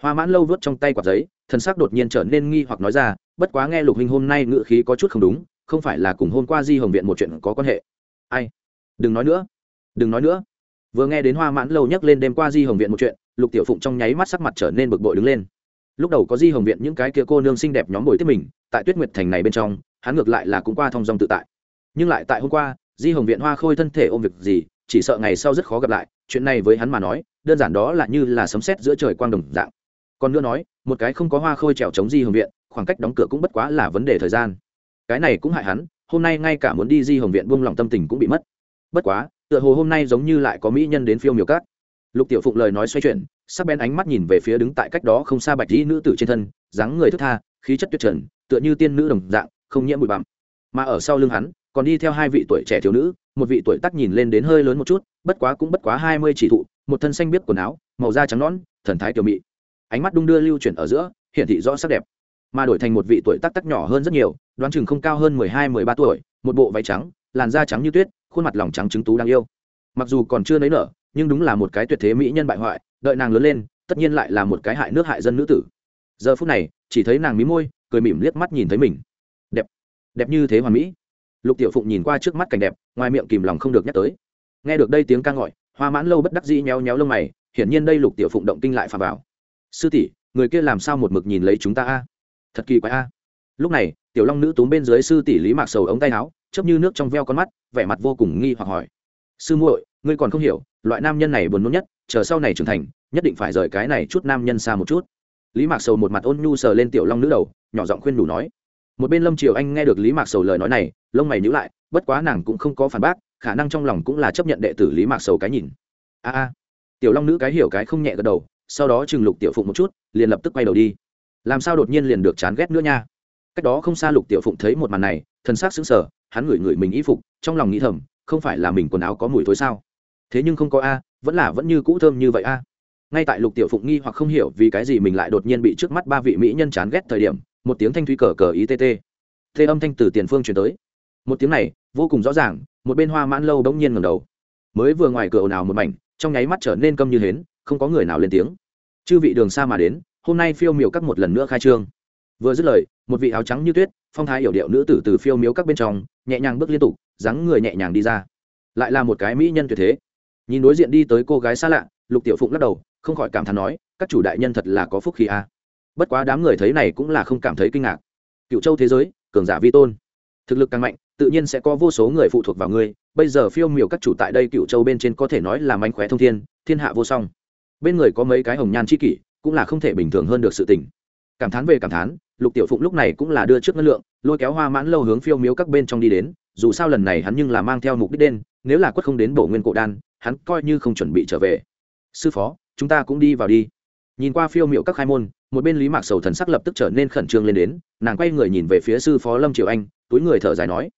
Hoa mãn lâu vớt trong tay quạt giấy, thần sắc đột nhiên trở nên nghi hoặc nói ra, bất quá nghe lục huynh hôm nay ngự khí có chút không đúng, không phải là cùng hôm qua di hồng viện một chuyện có quan hệ. Ai? Đừng nói nữa. Đừng nói nữa vừa nghe đến hoa mãn lâu nhắc lên đêm qua di hồng viện một chuyện, lục tiểu phụng trong nháy mắt sắc mặt trở nên bực bội đứng lên. Lúc đầu có di hồng viện những cái kia cô nương xinh đẹp nhóm bồi tiếp mình, tại tuyết nguyệt thành này bên trong, hắn ngược lại là cũng qua thong dong tự tại. Nhưng lại tại hôm qua, di hồng viện hoa khôi thân thể ôm việc gì, chỉ sợ ngày sau rất khó gặp lại, chuyện này với hắn mà nói, đơn giản đó là như là sấm sét giữa trời quang đồng dạng. Còn nữa nói, một cái không có hoa khôi trèo chống di hồng viện, khoảng cách đóng cửa cũng bất quá là vấn đề thời gian. Cái này cũng hại hắn, hôm nay ngay cả muốn đi di hồng viện buông lòng tâm tình cũng bị mất. Bất quá tựa hồ hôm nay giống như lại có mỹ nhân đến phiêu miểu cát lục tiểu phụng lời nói xoay chuyển, sắc bén ánh mắt nhìn về phía đứng tại cách đó không xa bạch dĩ nữ tử trên thân, dáng người thức tha, khí chất tuyệt trần, tựa như tiên nữ đồng dạng, không nhiễm bụi bặm. Mà ở sau lưng hắn, còn đi theo hai vị tuổi trẻ thiếu nữ, một vị tuổi tác nhìn lên đến hơi lớn một chút, bất quá cũng bất quá hai mươi chỉ thụ, một thân xanh biết quần áo, màu da trắng nõn, thần thái tiểu mị. Ánh mắt đung đưa lưu chuyển ở giữa, hiển thị rõ sắc đẹp. Mà đổi thành một vị tuổi tác tắc nhỏ hơn rất nhiều, đoán chừng không cao hơn mười hai, mười ba tuổi, một bộ váy trắng làn da trắng như tuyết, khuôn mặt lòng trắng trứng tú đáng yêu. Mặc dù còn chưa nấy nở, nhưng đúng là một cái tuyệt thế mỹ nhân bại hoại, đợi nàng lớn lên, tất nhiên lại là một cái hại nước hại dân nữ tử. Giờ phút này, chỉ thấy nàng mí môi, cười mỉm liếc mắt nhìn thấy mình. Đẹp đẹp như thế hoàn mỹ. Lục tiểu phụng nhìn qua trước mắt cảnh đẹp, ngoài miệng kìm lòng không được nhắc tới. Nghe được đây tiếng ca ngọi hoa mãn lâu bất đắc dĩ nhéo nhéo lông mày, hiển nhiên đây lục tiểu phụng động kinh lại phà vào. Sư tỷ, người kia làm sao một mực nhìn lấy chúng ta a? Thật kỳ quái a. Lúc này, tiểu long nữ túm bên dưới sư tỷ lý mạc sầu ống tay áo chớp như nước trong veo con mắt, vẻ mặt vô cùng nghi hoặc hỏi. Sư muội, ngươi còn không hiểu, loại nam nhân này buồn nôn nhất, chờ sau này trưởng thành, nhất định phải rời cái này chút nam nhân xa một chút. Lý mạc sầu một mặt ôn nhu sờ lên tiểu long nữ đầu, nhỏ giọng khuyên đủ nói. Một bên lâm triều anh nghe được lý mạc sầu lời nói này, lông mày nhữ lại, bất quá nàng cũng không có phản bác, khả năng trong lòng cũng là chấp nhận đệ tử lý mạc sầu cái nhìn. A a. Tiểu long nữ cái hiểu cái không nhẹ gật đầu, sau đó chừng lục tiểu phụng một chút, liền lập tức quay đầu đi. Làm sao đột nhiên liền được chán ghét nữa nha? Cách đó không xa lục tiểu phụng thấy một màn này thân xác xứng sở hắn ngửi ngửi mình y phục, trong lòng nghĩ thầm, không phải là mình quần áo có mùi thối sao? Thế nhưng không có a, vẫn là vẫn như cũ thơm như vậy a. Ngay tại lục tiểu phụng nghi hoặc không hiểu vì cái gì mình lại đột nhiên bị trước mắt ba vị mỹ nhân chán ghét thời điểm, một tiếng thanh thúy cờ cờ ý tt thế âm thanh từ tiền phương chuyển tới. Một tiếng này, vô cùng rõ ràng, một bên hoa mãn lâu bỗng nhiên ngầm đầu. Mới vừa ngoài cửa ồn ào một mảnh, trong nháy mắt trở nên câm như hến, không có người nào lên tiếng. Chư vị đường xa mà đến, hôm nay phiêu miểu các một lần nữa khai trương vừa dứt lời, một vị áo trắng như tuyết, phong thái hiểu điệu nữ tử từ phiêu miếu các bên trong, nhẹ nhàng bước liên tục, dáng người nhẹ nhàng đi ra. Lại là một cái mỹ nhân tuyệt thế. Nhìn đối diện đi tới cô gái xa lạ, lục tiểu phụng lắc đầu, không khỏi cảm thán nói, các chủ đại nhân thật là có phúc khí a bất quá đám người thấy này cũng là không cảm thấy kinh ngạc. Cựu châu thế giới, cường giả vi tôn. Thực lực càng mạnh, tự nhiên sẽ có vô số người phụ thuộc vào ngươi. Bây giờ phiêu miểu các chủ tại đây cựu châu bên trên có thể nói là mánh khóe thông thiên thiên hạ vô song. Bên người có mấy cái hồng nhan c h i kỷ, cũng là không thể bình thường hơn được sự tình. Cảm thán về cảm thán lục tiểu phụng lúc này cũng là đưa trước ngân lượng, lôi kéo hoa mãn lâu hướng phiêu miếu các bên trong đi đến, dù sao lần này hắn nhưng là mang theo mục đích đen, nếu là quất không đến bổ nguyên cổ đan, hắn coi như không chuẩn bị trở về. Sư phó, chúng ta cũng đi vào đi. Nhìn qua phiêu miệu các khai môn, một bên lý mạc sầu thần sắc lập tức trở nên khẩn trương lên đến, nàng quay người nhìn về phía sư phó lâm triều anh, túi người thở dài nói,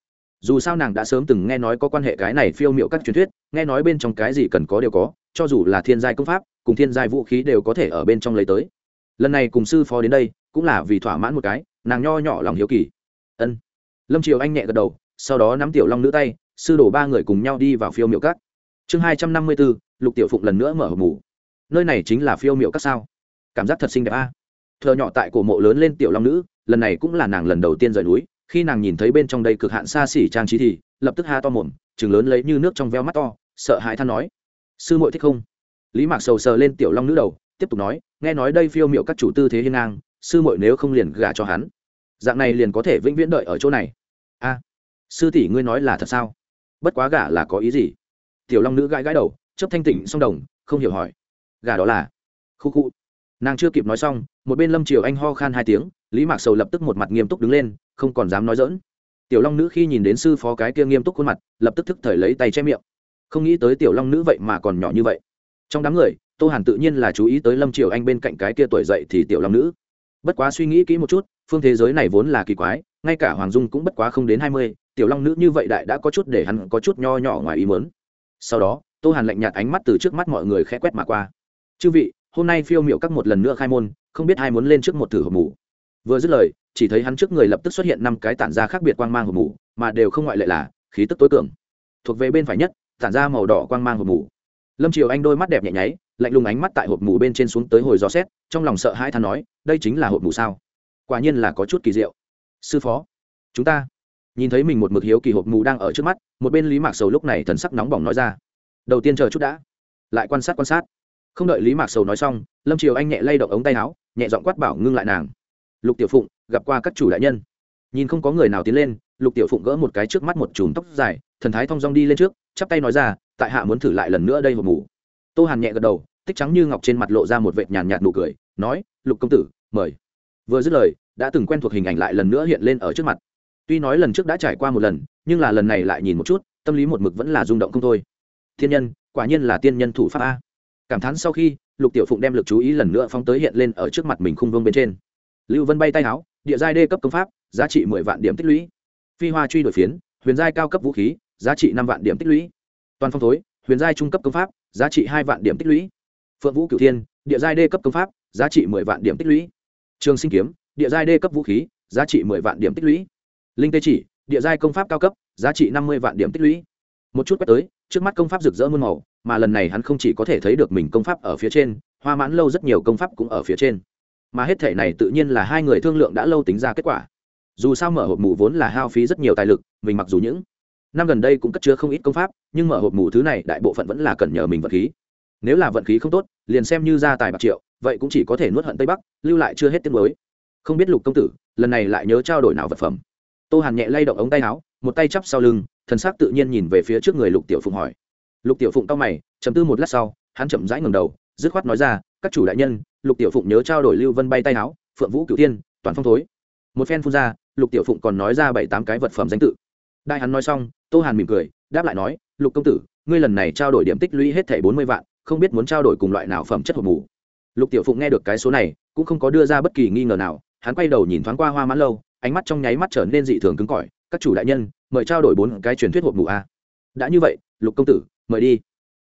dù sao nàng đã sớm từng nghe nói có quan hệ cái này phiêu miệu các truyền thuyết, nghe nói bên trong cái gì cần có đều có, cho dù là thiên giai công pháp, cùng thiên giai vũ khí đều có thể ở bên trong lấy tới. Lần này cùng sư phó đến đây cũng là vì thỏa mãn một cái, nàng nho nhỏ lòng hiếu kỳ. Ân. Lâm triều anh nhẹ gật đầu, sau đó nắm tiểu long nữ tay, sư đổ ba người cùng nhau đi vào phiêu miệu cắt. chương hai trăm năm mươi bốn lục tiểu phụng lần nữa mở hộp mủ. Nơi này chính là phiêu miệu cắt sao? Cảm giác thật xinh đẹp a. À. thợ nhỏ tại cổ mộ lớn lên tiểu long nữ, lần này cũng là nàng lần đầu tiên rời núi, khi nàng nhìn thấy bên trong đây cực hạn xa xỉ trang trí thì, lập tức ha to mồm chừng lớn lấy như nước trong veo mắt to, sợ hãi than nói, sư muội thích không? Lý mạc sầu sờ lên tiểu long nữ đầu, tiếp tục nói, nghe nói đây phiêu miệu các chủ tư thế hiên ngang sư muội nếu không liền gả cho hắn. Dạng này liền có thể vĩnh viễn đợi ở chỗ này. A, sư tỷ ngươi nói là thật sao? Bất quá gả là có ý gì? Tiểu long nữ gãi gãi đầu chấp thanh tịnh song đồng, không hiểu hỏi. Gả đó là? Khu khu. Nàng chưa kịp nói xong, một bên lâm triều anh ho khan hai tiếng, lý mạc sầu lập tức một mặt nghiêm túc đứng lên, không còn dám nói dỡn tiểu long nữ khi nhìn đến sư phó cái kia nghiêm túc khuôn mặt, lập tức thức thời lấy tay che miệng. Không nghĩ tới tiểu long nữ vậy mà còn nhỏ như vậy. Trong đám người, tô hàn tự nhiên là chú ý tới lâm triều anh bên cạnh cái kia tuổi dậy thì tiểu long nữ bất quá suy nghĩ kỹ một chút, phương thế giới này vốn là kỳ quái, ngay cả hoàng dung cũng bất quá không đến hai mươi, tiểu long nữ như vậy đại đã có chút để hắn có chút nho nhỏ ngoài ý mớn sau đó, tô hàn lạnh nhạt ánh mắt từ trước mắt mọi người khẽ quét mà qua. Chư vị, hôm nay phiêu miệu các một lần nữa khai môn, không biết ai muốn lên trước một thử hộp mù. Vừa dứt lời, chỉ thấy hắn trước người lập tức xuất hiện năm cái tản ra khác biệt quang mang hộp mù, mà đều không ngoại lệ là khí tức tối cường. Thuộc về bên phải nhất, tản ra màu đỏ quang mang hộp mù. Lâm triều anh đôi mắt đẹp nhẹ nháy lạnh lùng ánh mắt tại hộp mù bên trên xuống tới hồi gió xét, trong lòng sợ hãi than nói, đây chính là hộp mù sao? Quả nhiên là có chút kỳ diệu. Sư phó, chúng ta. Nhìn thấy mình một mực hiếu kỳ hộp mù đang ở trước mắt, một bên lý mạc sầu lúc này thần sắc nóng bỏng nói ra, đầu tiên chờ chút đã. Lại quan sát quan sát. Không đợi lý mạc sầu nói xong, lâm triều anh nhẹ lay động ống tay áo, nhẹ giọng quát bảo ngưng lại nàng. Lục tiểu phụng, gặp qua các chủ đại nhân. Nhìn không có người nào tiến lên, lục tiểu phụng gỡ một cái trước mắt một chùm tóc dài, thần thái thong dong đi lên trước, chắp tay nói ra, tại hạ muốn thử lại lần nữa đây hộp mù tô hàn nhẹ gật đầu, tích trắng như ngọc trên mặt lộ ra một vệt nhàn nhạt nụ cười, nói, lục công tử, mời. Vừa dứt lời, đã từng quen thuộc hình ảnh lại lần nữa hiện lên ở trước mặt. Tuy nói lần trước đã trải qua một lần, nhưng là lần này lại nhìn một chút, tâm lý một mực vẫn là rung động không thôi. Thiên nhân, quả nhiên là tiên nhân thủ pháp a. Cảm thán sau khi, lục tiểu phụng đem lực chú ý lần nữa phóng tới hiện lên ở trước mặt mình khung vương bên trên. Lưu vân bay tay áo địa giai đê cấp công pháp, giá trị mười vạn điểm tích lũy. Phi hoa truy đổi phiến, huyền giai cao cấp vũ khí, giá trị năm vạn điểm tích lũy. Toàn phong thối, huyền giai trung cấp công pháp giá trị hai vạn điểm tích lũy. Phượng vũ cửu thiên, địa giai đê cấp công pháp, giá trị mười vạn điểm tích lũy. Trường sinh kiếm, địa giai đê cấp vũ khí, giá trị mười vạn điểm tích lũy. Linh tê chỉ, địa giai công pháp cao cấp, giá trị năm mươi vạn điểm tích lũy. Một chút quét tới, trước mắt công pháp rực rỡ muôn màu, mà lần này hắn không chỉ có thể thấy được mình công pháp ở phía trên, hoa mãn lâu rất nhiều công pháp cũng ở phía trên. Mà hết thể này tự nhiên là hai người thương lượng đã lâu tính ra kết quả. Dù sao mở hộp mù vốn là hao phí rất nhiều tài lực, mình mặc dù những năm gần đây cũng cất chứa không ít công pháp, nhưng mở hộp mù thứ này đại bộ phận vẫn là cần nhờ mình vận khí. Nếu là vận khí không tốt, liền xem như ra tài bạc triệu, vậy cũng chỉ có thể nuốt hận tây bắc, lưu lại chưa hết tiết mới không biết lục công tử, lần này lại nhớ trao đổi nào vật phẩm? Tô hàn nhẹ lay động ống tay áo, một tay chắp sau lưng, thần sắc tự nhiên nhìn về phía trước người lục tiểu phụng hỏi. Lục tiểu phụng tao mày chấm tư một lát sau, hắn chậm rãi ngầm đầu, dứt khoát nói ra, các chủ đại nhân, lục tiểu phụng nhớ trao đổi lưu vân bay tay áo, phượng vũ cửu tiên toàn phong thối. Một phen phun ra, lục tiểu phụng còn nói ra bảy tám cái vật phẩm danh tự. Đại hắn nói xong tô hàn mỉm cười, đáp lại nói, lục công tử, ngươi lần này trao đổi điểm tích lũy hết thảy bốn mươi vạn, không biết muốn trao đổi cùng loại nào phẩm chất hộp mù. Lục tiểu phụng nghe được cái số này, cũng không có đưa ra bất kỳ nghi ngờ nào, hắn quay đầu nhìn thoáng qua hoa mãn lâu, ánh mắt trong nháy mắt trở nên dị thường cứng cỏi, các chủ đại nhân, mời trao đổi bốn cái truyền thuyết hộp mù a. Đã như vậy, lục công tử, mời đi.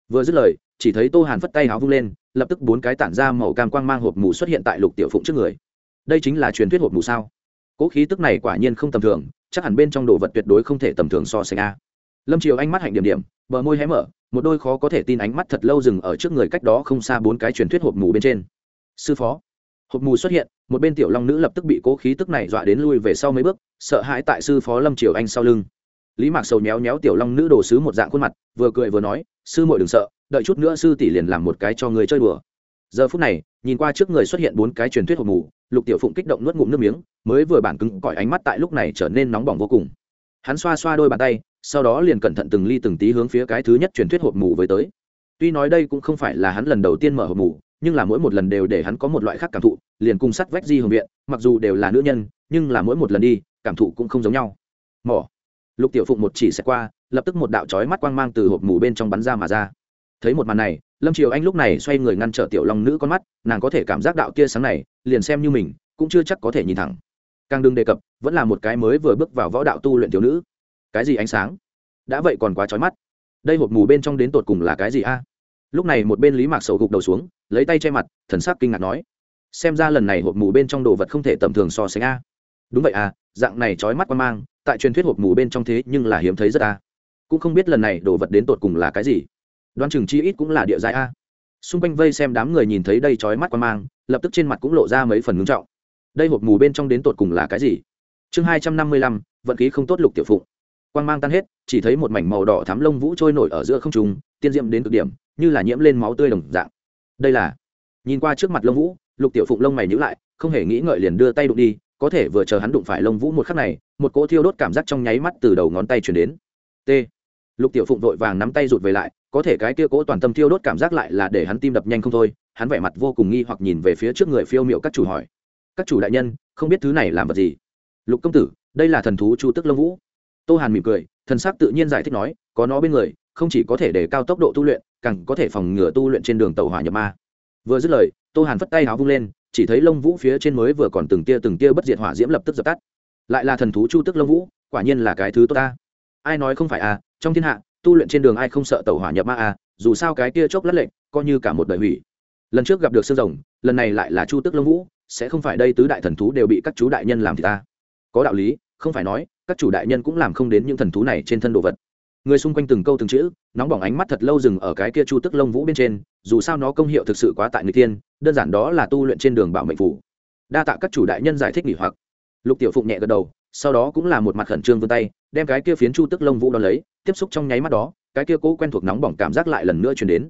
Vừa dứt lời, chỉ thấy tô hàn phất tay áo vung lên, lập tức bốn cái tản ra màu cam quang mang hộp mù xuất hiện tại lục tiểu phụng trước người. Đây chính là truyền thuyết hộp mù sao? Cỗ khí tức này quả nhiên không tầm thường chắc hẳn bên trong đồ vật tuyệt đối không thể tầm thường so sánh a. Lâm triều ánh mắt hạnh điểm điểm, bờ môi hé mở, một đôi khó có thể tin ánh mắt thật lâu dừng ở trước người cách đó không xa bốn cái truyền thuyết hộp mù bên trên. Sư phó, hộp mù xuất hiện, một bên tiểu long nữ lập tức bị cố khí tức này dọa đến lui về sau mấy bước, sợ hãi tại sư phó lâm triều anh sau lưng. Lý mạc sầu nhéo nhéo tiểu long nữ đồ sứ một dạng khuôn mặt, vừa cười vừa nói, sư muội đừng sợ, đợi chút nữa sư tỷ liền làm một cái cho người chơi đùa giờ phút này, nhìn qua trước người xuất hiện bốn cái truyền thuyết hộp mù, lục tiểu phụng kích động nuốt ngụm nước miếng, mới vừa bản cứng cỏi ánh mắt tại lúc này trở nên nóng bỏng vô cùng. Hắn xoa xoa đôi bàn tay, sau đó liền cẩn thận từng ly từng tí hướng phía cái thứ nhất truyền thuyết hộp mù với tới. Tuy nói đây cũng không phải là hắn lần đầu tiên mở hộp mù, nhưng là mỗi một lần đều để hắn có một loại khác cảm thụ, liền cùng sắt vách di hồng viện, mặc dù đều là nữ nhân, nhưng là mỗi một lần đi, cảm thụ cũng không giống nhau. Mỏ. Lục tiểu phụng một chỉ sẽ qua, lập tức một đạo trói mắt quang mang từ hộp mù bên trong bắn ra mà ra. Thấy một màn này lâm triều anh lúc này xoay người ngăn trở tiểu long nữ con mắt, nàng có thể cảm giác đạo tia sáng này, liền xem như mình, cũng chưa chắc có thể nhìn thẳng. Càng đừng đề cập, vẫn là một cái mới vừa bước vào võ đạo tu luyện thiếu nữ. Cái gì ánh sáng? Đã vậy còn quá trói mắt. Đây hộp mù bên trong đến tột cùng là cái gì a? Lúc này một bên lý mạc sầu gục đầu xuống, lấy tay che mặt, thần sắc kinh ngạc nói, xem ra lần này hộp mù bên trong đồ vật không thể tầm thường so sánh a. Đúng vậy à dạng này trói mắt quan mang, tại truyền thuyết hộp mù bên trong thế nhưng là hiếm thấy rất a. Cũng không biết lần này đồ vật đến tột cùng là cái gì đoán chừng chi ít cũng là địa giai a. Xung quanh vây xem đám người nhìn thấy đây trói mắt qua mang, lập tức trên mặt cũng lộ ra mấy phần ngưng trọng. Đây hộp mù bên trong đến tột cùng là cái gì? Chương hai trăm năm mươi lăm, vận khí không tốt lục tiểu phụng. Quang mang tan hết, chỉ thấy một mảnh màu đỏ thám lông vũ trôi nổi ở giữa không trùng tiên diệm đến cực điểm, như là nhiễm lên máu tươi đồng dạng. Đây là, nhìn qua trước mặt lông vũ, lục tiểu phụng lông mày nhữ lại, không hề nghĩ ngợi liền đưa tay đụng đi, có thể vừa chờ hắn đụng phải lông vũ một khắc này, một cỗ thiêu đốt cảm giác trong nháy mắt từ đầu ngón tay chuyển đến. T lục tiểu phụng vội vàng nắm tay rụt về lại, có thể cái kia cố toàn tâm thiêu đốt cảm giác lại là để hắn tim đập nhanh không thôi, hắn vẻ mặt vô cùng nghi hoặc nhìn về phía trước người phiêu miệu các chủ hỏi. Các chủ đại nhân, không biết thứ này làm vật gì? Lục công tử, đây là thần thú chu tức lông vũ. Tô hàn mỉm cười, thần sắc tự nhiên giải thích nói, có nó bên người, không chỉ có thể để cao tốc độ tu luyện, càng có thể phòng ngừa tu luyện trên đường tàu hỏa nhập ma. Vừa dứt lời, tô hàn phất tay áo vung lên, chỉ thấy lông vũ phía trên mới vừa còn từng tia từng tia bất diệt hỏa diễm lập tức dập tắt. Lại là thần thú chu tức lông vũ, quả nhiên là cái thứ tốt ta. Ai nói không phải à trong thiên hạ, tu luyện trên đường ai không sợ tàu hỏa nhập ma à dù sao cái kia chốc lát lệnh, coi như cả một đời hủy. Lần trước gặp được sương rồng, lần này lại là chu tức lông vũ, sẽ không phải đây tứ đại thần thú đều bị các chú đại nhân làm thì ta. Có đạo lý, không phải nói, các chủ đại nhân cũng làm không đến những thần thú này trên thân đồ vật. Người xung quanh từng câu từng chữ, nóng bỏng ánh mắt thật lâu dừng ở cái kia chu tức lông vũ bên trên, dù sao nó công hiệu thực sự quá tại người tiên, đơn giản đó là tu luyện trên đường bảo mệnh phủ đa tạ các chủ đại nhân giải thích nghỉ hoặc. Lục tiểu phụng nhẹ gật đầu sau đó cũng là một mặt khẩn trương vươn tay, đem cái kia phiến chu tức lông vũ đ ó lấy, tiếp xúc trong nháy mắt đó, cái kia cố quen thuộc nóng bỏng cảm giác lại lần nữa chuyển đến.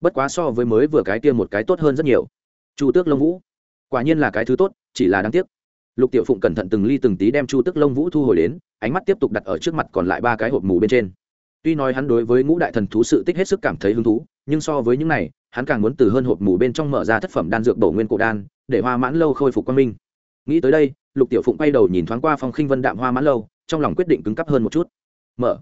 Bất quá so với mới vừa cái kia một cái tốt hơn rất nhiều. Chu tước lông vũ, quả nhiên là cái thứ tốt, chỉ là đáng tiếc. Lục tiểu phụng cẩn thận từng ly từng tí đem chu tức lông vũ thu hồi đến, ánh mắt tiếp tục đặt ở trước mặt còn lại ba cái hộp mù bên trên. Tuy nói hắn đối với ngũ đại thần thú sự tích hết sức cảm thấy hứng thú, nhưng so với những này, hắn càng muốn từ hơn hộp mù bên trong mở ra thất phẩm đan dược bổ nguyên cổ đan, để hoa mãn lâu khôi phục quang minh. Nghĩ tới đây lục tiểu phụng quay đầu nhìn thoáng qua phong khinh vân đạm hoa mãn lâu trong lòng quyết định cứng cắp hơn một chút. Mở.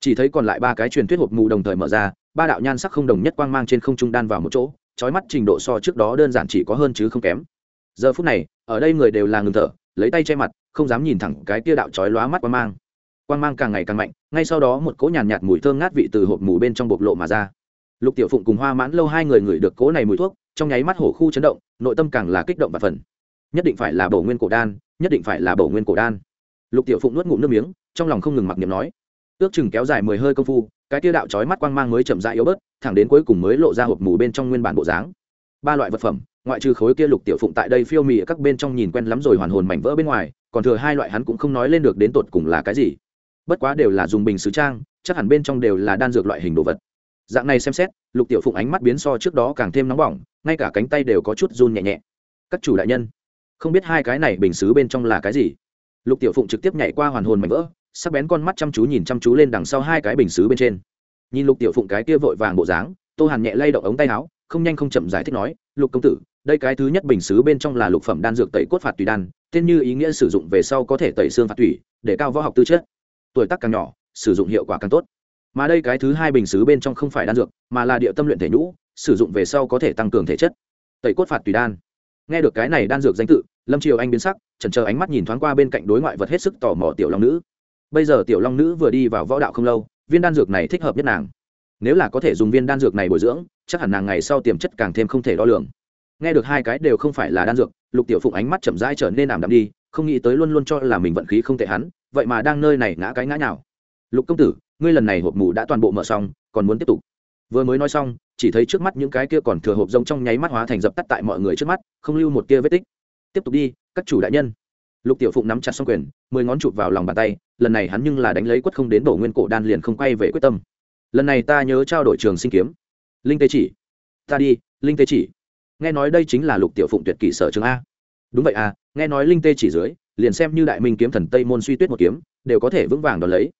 Chỉ thấy còn lại ba cái truyền thuyết hộp mù đồng thời mở ra ba đạo nhan sắc không đồng nhất quang mang trên không trung đan vào một chỗ trói mắt trình độ so trước đó đơn giản chỉ có hơn chứ không kém. Giờ phút này ở đây người đều là ngừng thở lấy tay che mặt không dám nhìn thẳng cái kia đạo chói lóa mắt quang mang. Quang mang càng ngày càng mạnh ngay sau đó một cỗ nhàn nhạt, nhạt mùi thơm ngát vị từ hộp mù bên trong bộc lộ mà ra. Lục tiểu phụng cùng hoa mãn lâu hai người ngửi được cỗ này mùi thuốc trong nháy mắt hổ khu chấn động nội tâm càng là kích động và phần nhất định phải là bổ nguyên cổ đan nhất định phải là bổ nguyên cổ đan. Lục tiểu phụng nuốt ngụm nước miếng, trong lòng không ngừng mặc niệm nói, ước chừng kéo dài mười hơi công phu, cái tia đạo chói mắt quang mang mới chậm rãi yếu bớt, thẳng đến cuối cùng mới lộ ra hộp mù bên trong nguyên bản bộ dáng. Ba loại vật phẩm, ngoại trừ khối kia lục tiểu phụng tại đây phiêu mì các bên trong nhìn quen lắm rồi hoàn hồn mảnh vỡ bên ngoài, còn thừa hai loại hắn cũng không nói lên được đến tột cùng là cái gì. Bất quá đều là dùng bình sứ trang, chắc hẳn bên trong đều là đan dược loại hình đồ vật. Dạng này xem xét, lục tiểu phụng ánh mắt biến so trước đó càng thêm nóng bỏng, ngay cả cánh tay đều có chút run nhẹ nhẹ. Các chủ đại nhân không biết hai cái này bình xứ bên trong là cái gì. Lục tiểu phụng trực tiếp nhảy qua hoàn hồn mảnh vỡ, sắc bén con mắt chăm chú nhìn chăm chú lên đằng sau hai cái bình xứ bên trên. Nhìn lục tiểu phụng cái kia vội vàng bộ dáng, tô hàn nhẹ lay động ống tay áo, không nhanh không chậm giải thích nói, lục công tử, đây cái thứ nhất bình xứ bên trong là lục phẩm đan dược tẩy cốt phạt tùy đan, tên như ý nghĩa sử dụng về sau có thể tẩy xương phạt tủy, để cao võ học tư chất. Tuổi tác càng nhỏ, sử dụng hiệu quả càng tốt. Mà đây cái thứ hai bình xứ bên trong không phải đan dược, mà là địa tâm luyện thể nhũ, sử dụng về sau có thể tăng cường thể chất. Tẩy cốt phạt tùy đan nghe được cái này đan dược danh tự, lâm triều anh biến sắc trần chờ ánh mắt nhìn thoáng qua bên cạnh đối ngoại vật hết sức tò mò tiểu long nữ. Bây giờ tiểu long nữ vừa đi vào võ đạo không lâu, viên đan dược này thích hợp nhất nàng. Nếu là có thể dùng viên đan dược này bồi dưỡng, chắc hẳn nàng ngày sau tiềm chất càng thêm không thể đo lường. Nghe được hai cái đều không phải là đan dược, lục tiểu phụng ánh mắt chậm rãi trở nên ảm đạm đi, không nghĩ tới luôn luôn cho là mình vận khí không tệ hắn, vậy mà đang nơi này ngã cái ngã nào lục công tử, ngươi lần này hộp mù đã toàn bộ mở xong, còn muốn tiếp tục. Vừa mới nói xong, chỉ thấy trước mắt những cái kia còn thừa hộp rông trong nháy mắt hóa thành dập tắt tại mọi người trước mắt không lưu một tia vết tích. Tiếp tục đi, các chủ đại nhân. Lục tiểu phụng nắm chặt xong quyền, mười ngón chụp vào lòng bàn tay, lần này hắn nhưng là đánh lấy quất không đến bổ nguyên cổ đan liền không quay về quyết tâm. Lần này ta nhớ trao đổi trường sinh kiếm. Linh tê chỉ. Ta đi, linh tê chỉ. Nghe nói đây chính là lục tiểu phụng tuyệt kỷ sở trường a. Đúng vậy à nghe nói linh tê chỉ dưới, liền xem như đại minh kiếm thần tây môn suy tuyết một kiếm, đều có thể vững vàng đón lấy.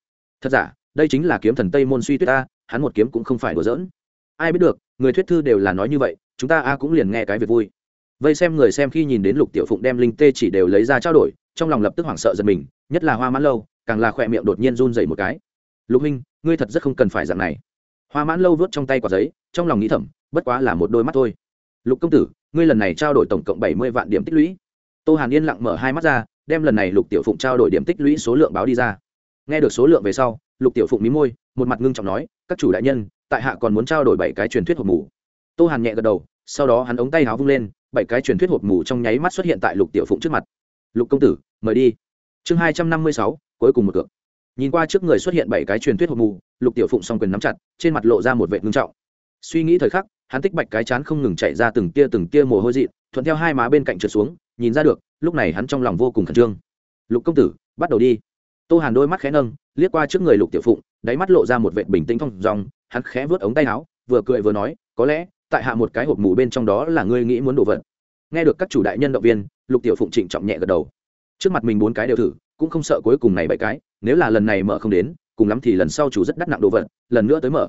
Thật giả, đây chính là kiếm thần tây môn suy tuyết a hắn một kiếm cũng không phải đùa giỡn. Ai biết được, người thuyết thư đều là nói như vậy, chúng ta a cũng liền nghe cái việc vui vây xem người xem khi nhìn đến lục tiểu phụng đem linh tê chỉ đều lấy ra trao đổi, trong lòng lập tức hoảng sợ giật mình, nhất là hoa mãn lâu, càng là khỏe miệng đột nhiên run dày một cái. Lục minh ngươi thật rất không cần phải dạng này. Hoa mãn lâu vớt trong tay quả giấy, trong lòng nghĩ thầm, bất quá là một đôi mắt thôi. Lục công tử, ngươi lần này trao đổi tổng cộng bảy mươi vạn điểm tích lũy. Tô hàn yên lặng mở hai mắt ra, đem lần này lục tiểu phụng trao đổi điểm tích lũy số lượng báo đi ra. Nghe được số lượng về sau, lục tiểu phụng mí môi, một mặt ngưng trọng nói, các chủ đại nhân, tại hạ còn muốn trao đổi bảy cái truyền thuyết hộp mù. Tô hàn nhẹ gật đầu, sau đó hắn ống tay háo vung lên bảy cái truyền thuyết hộp mù trong nháy mắt xuất hiện tại lục tiểu phụng trước mặt. Lục công tử, mời đi. Chương hai trăm năm mươi sáu, cuối cùng một cược. Nhìn qua trước người xuất hiện bảy cái truyền thuyết hộp mù, lục tiểu phụng s o n g quyền nắm chặt, trên mặt lộ ra một vệ ngưng trọng. Suy nghĩ thời khắc, hắn tích bạch cái chán không ngừng chạy ra từng tia từng tia mồ hôi dị thuận theo hai má bên cạnh trượt xuống, nhìn ra được, lúc này hắn trong lòng vô cùng khẩn trương. Lục công tử, bắt đầu đi. Tô hàn đôi mắt khẽ nâng, liếc qua trước người lục tiểu phụng, đáy mắt lộ ra một vệ bình tĩnh thong dòng, hắn khẽ vớt ống tay áo, vừa cười vừa nói, có lẽ tại hạ một cái hộp mù bên trong đó là ngươi nghĩ muốn đồ vật. Nghe được các chủ đại nhân động viên, lục tiểu phụng trịnh trọng nhẹ gật đầu. Trước mặt mình bốn cái đều thử, cũng không sợ cuối cùng này bảy cái, nếu là lần này mở không đến, cùng lắm thì lần sau chủ rất đắt nặng đồ vật, lần nữa tới mở.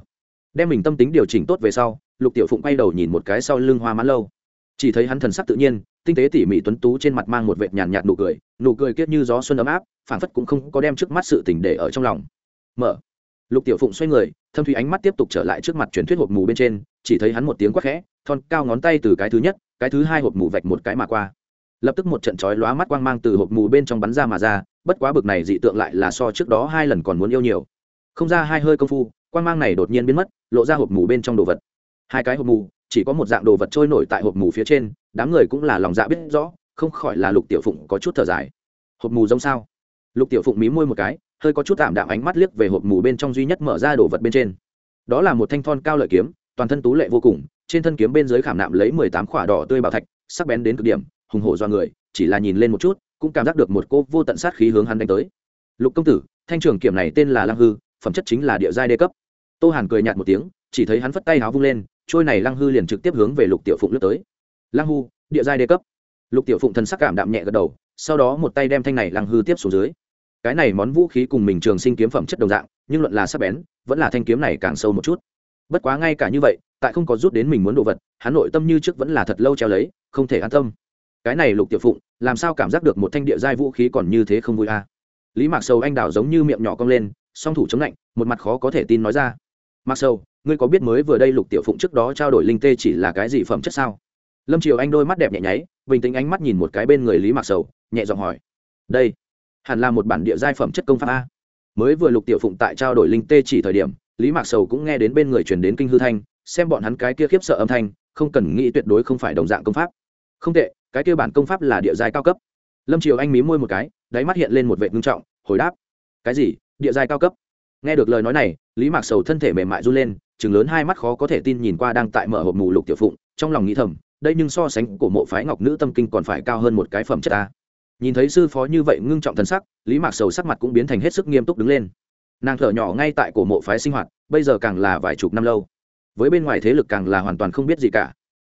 Đem mình tâm tính điều chỉnh tốt về sau, lục tiểu phụng quay đầu nhìn một cái sau lưng hoa mãn lâu. Chỉ thấy hắn thần sắc tự nhiên, tinh tế tỉ mỉ tuấn tú trên mặt mang một vệt nhàn nhạt nụ cười nụ cười kiết như gió xuân ấm áp, phảng phất cũng không có đem trước mắt sự tình để ở trong lòng. Mở. Lục tiểu phụng xoay người thâm thủy ánh mắt tiếp tục trở lại trước mặt truyền thuyết hộp mù bên trên, chỉ thấy hắn một tiếng quát khẽ, thon cao ngón tay từ cái thứ nhất, cái thứ hai hộp mù vạch một cái mà qua. Lập tức một trận chói lóa mắt quang mang từ hộp mù bên trong bắn ra mà ra, bất quá bực này dị tượng lại là so trước đó hai lần còn muốn yêu nhiều. Không ra hai hơi công phu, quang mang này đột nhiên biến mất, lộ ra hộp mù bên trong đồ vật. Hai cái hộp mù, chỉ có một dạng đồ vật trôi nổi tại hộp mù phía trên, đám người cũng là lòng dạ biết rõ, không khỏi là lục tiểu phụng có chút thở dài. Hộp mù giống sao? Lục tiểu phụng mí môi một cái hơi có chút tạm đạm ánh mắt liếc về hộp mù bên trong duy nhất mở ra đồ vật bên trên. Đó là một thanh thon cao lợi kiếm, toàn thân tú lệ vô cùng, trên thân kiếm bên dưới khảm nạm lấy mười tám khỏa đỏ tươi bảo thạch, sắc bén đến cực điểm, hùng hổ do người, chỉ là nhìn lên một chút, cũng cảm giác được một cô vô tận sát khí hướng hắn đánh tới. Lục công tử, thanh trường kiểm này tên là lăng hư, phẩm chất chính là địa giai đê cấp. Tô hàn cười nhạt một tiếng, chỉ thấy hắn phất tay háo vung lên, trôi này lăng hư liền trực tiếp hướng về lục tiểu phụng lướt tới. Lăng hư, địa giai đê cấp. Lục tiểu phụng thần sắc cảm đạm nhẹ gật đầu, sau đó một tay đem thanh này lăng hư tiếp xuống dưới cái này món vũ khí cùng mình trường sinh kiếm phẩm chất đồng dạng, nhưng luận là sắc bén, vẫn là thanh kiếm này càng sâu một chút. Bất quá ngay cả như vậy, tại không có rút đến mình muốn đồ vật, hắn nội tâm như trước vẫn là thật lâu treo lấy, không thể an tâm. Cái này lục tiểu phụng, làm sao cảm giác được một thanh địa giai vũ khí còn như thế không vui a à? lý mạc sầu anh đào giống như miệng nhỏ cong lên, song thủ chống lạnh, một mặt khó có thể tin nói ra. Mặc sầu, ngươi có biết mới vừa đây lục tiểu phụng trước đó trao đổi linh tê chỉ là cái gì phẩm chất sao? Lâm triều anh đôi mắt đẹp nhẹ nháy, bình tĩnh ánh mắt nhìn một cái bên người lý mạc sầu, nhẹ giọng hỏi. Đây hẳn là một bản địa giai phẩm chất công pháp a. Mới vừa lục tiểu phụng tại trao đổi linh tê chỉ thời điểm, lý mạc sầu cũng nghe đến bên người truyền đến kinh hư thanh, xem bọn hắn cái kia khiếp sợ âm thanh, không cần nghĩ tuyệt đối không phải đồng dạng công pháp. Không tệ, cái kia bản công pháp là địa giai cao cấp. Lâm triều anh mí môi một cái, đáy mắt hiện lên một vệ ngưng trọng, hồi đáp. Cái gì? Địa giai cao cấp? Nghe được lời nói này, lý mạc sầu thân thể mềm mại run lên chừng lớn hai mắt khó có thể tin nhìn qua đang tại mở hộp mù lục tiểu phụng, trong lòng nghĩ thầm, đây nhưng so sánh của mộ phái ngọc nữ tâm kinh còn phải cao hơn một cái phẩm chất ta nhìn thấy sư phó như vậy ngưng trọng thân sắc, lý mạc sầu sắc mặt cũng biến thành hết sức nghiêm túc đứng lên. Nàng thở nhỏ ngay tại cổ mộ phái sinh hoạt, bây giờ càng là vài chục năm lâu. Với bên ngoài thế lực càng là hoàn toàn không biết gì cả.